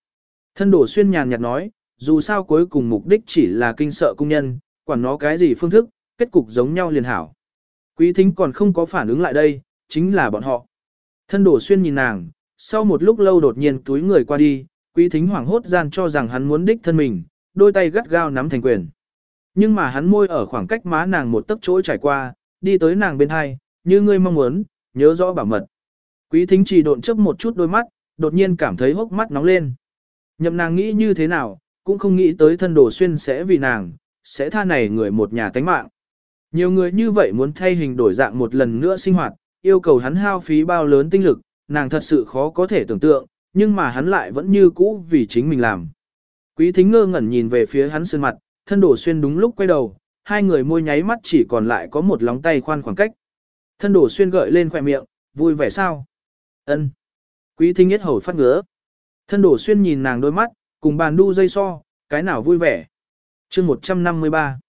Thân đồ xuyên nhàn nhạt nói, dù sao cuối cùng mục đích chỉ là kinh sợ cung nhân, quản nó cái gì phương thức, kết cục giống nhau liền hảo. Quý thính còn không có phản ứng lại đây, chính là bọn họ. Thân đồ xuyên nhìn nàng, sau một lúc lâu đột nhiên túi người qua đi, quý thính hoảng hốt gian cho rằng hắn muốn đích thân mình, đôi tay gắt gao nắm thành quyền. Nhưng mà hắn môi ở khoảng cách má nàng một tấc chỗ trải qua, đi tới nàng bên hai, như ngươi mong muốn, nhớ rõ bảo mật. Quý thính chỉ độn chấp một chút đôi mắt, đột nhiên cảm thấy hốc mắt nóng lên. Nhậm nàng nghĩ như thế nào, cũng không nghĩ tới thân đồ xuyên sẽ vì nàng, sẽ tha này người một nhà tánh mạng. Nhiều người như vậy muốn thay hình đổi dạng một lần nữa sinh hoạt, yêu cầu hắn hao phí bao lớn tinh lực, nàng thật sự khó có thể tưởng tượng, nhưng mà hắn lại vẫn như cũ vì chính mình làm. Quý thính ngơ ngẩn nhìn về phía hắn sơn mặt, thân đổ xuyên đúng lúc quay đầu, hai người môi nháy mắt chỉ còn lại có một lóng tay khoan khoảng cách. Thân đổ xuyên gợi lên khỏe miệng, vui vẻ sao? ân Quý thính nhất hầu phát ngứa. Thân đổ xuyên nhìn nàng đôi mắt, cùng bàn đu dây so, cái nào vui vẻ. chương 153.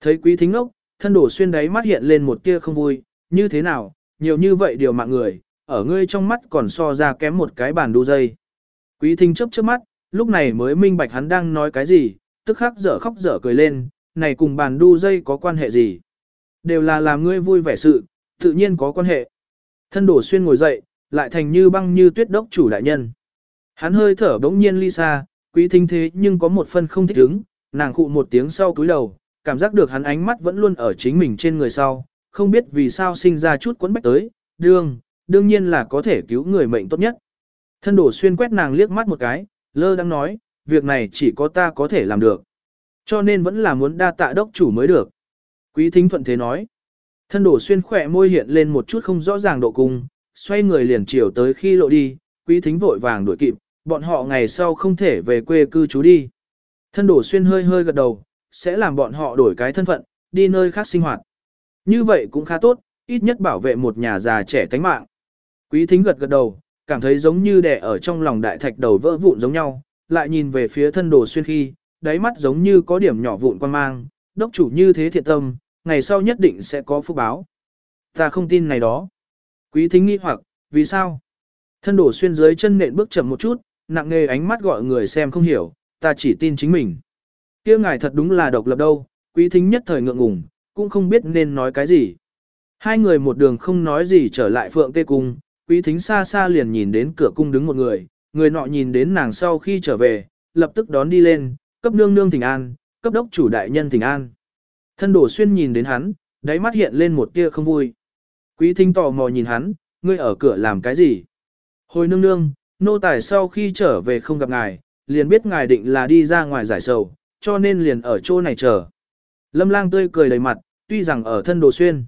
Thấy quý thính ngốc, thân đổ xuyên đáy mắt hiện lên một tia không vui, như thế nào, nhiều như vậy điều mạng người, ở ngươi trong mắt còn so ra kém một cái bàn đu dây. Quý thính chấp trước mắt, lúc này mới minh bạch hắn đang nói cái gì, tức khắc dở khóc dở cười lên, này cùng bàn đu dây có quan hệ gì? Đều là làm ngươi vui vẻ sự, tự nhiên có quan hệ. Thân đổ xuyên ngồi dậy, lại thành như băng như tuyết đốc chủ đại nhân. Hắn hơi thở bỗng nhiên ly xa, quý thính thế nhưng có một phân không thích ứng, nàng khụ một tiếng sau cúi đầu, cảm giác được hắn ánh mắt vẫn luôn ở chính mình trên người sau, không biết vì sao sinh ra chút quấn bách tới, đương, đương nhiên là có thể cứu người mệnh tốt nhất. Thân đổ xuyên quét nàng liếc mắt một cái, lơ đang nói, việc này chỉ có ta có thể làm được. Cho nên vẫn là muốn đa tạ đốc chủ mới được. Quý thính thuận thế nói. Thân đổ xuyên khỏe môi hiện lên một chút không rõ ràng độ cung, xoay người liền chiều tới khi lộ đi, quý thính vội vàng đuổi kịp, bọn họ ngày sau không thể về quê cư trú đi. Thân đổ xuyên hơi hơi gật đầu, sẽ làm bọn họ đổi cái thân phận, đi nơi khác sinh hoạt. Như vậy cũng khá tốt, ít nhất bảo vệ một nhà già trẻ tánh mạng. Quý thính gật gật đầu, cảm thấy giống như đẻ ở trong lòng đại thạch đầu vỡ vụn giống nhau, lại nhìn về phía thân đồ xuyên khi, đáy mắt giống như có điểm nhỏ vụn quan mang, đốc chủ như thế thiện tâm, ngày sau nhất định sẽ có phúc báo. Ta không tin này đó. Quý thính nghi hoặc, vì sao? Thân đổ xuyên dưới chân nện bước chậm một chút, nặng nề ánh mắt gọi người xem không hiểu, ta chỉ tin chính mình. kia ngài thật đúng là độc lập đâu, quý thính nhất thời ngượng ngùng, cũng không biết nên nói cái gì. Hai người một đường không nói gì trở lại phượng tê cung, quý thính xa xa liền nhìn đến cửa cung đứng một người, người nọ nhìn đến nàng sau khi trở về, lập tức đón đi lên, cấp nương nương thỉnh an, cấp đốc chủ đại nhân thỉnh an. Thân đổ xuyên nhìn đến hắn, đáy mắt hiện lên một tia không vui. Quý thính tò mò nhìn hắn, ngươi ở cửa làm cái gì? Hồi nương nương, nô tài sau khi trở về không gặp ngài, liền biết ngài định là đi ra ngoài giải sầu, cho nên liền ở chỗ này chờ. Lâm lang tươi cười đầy mặt, tuy rằng ở thân đồ xuyên.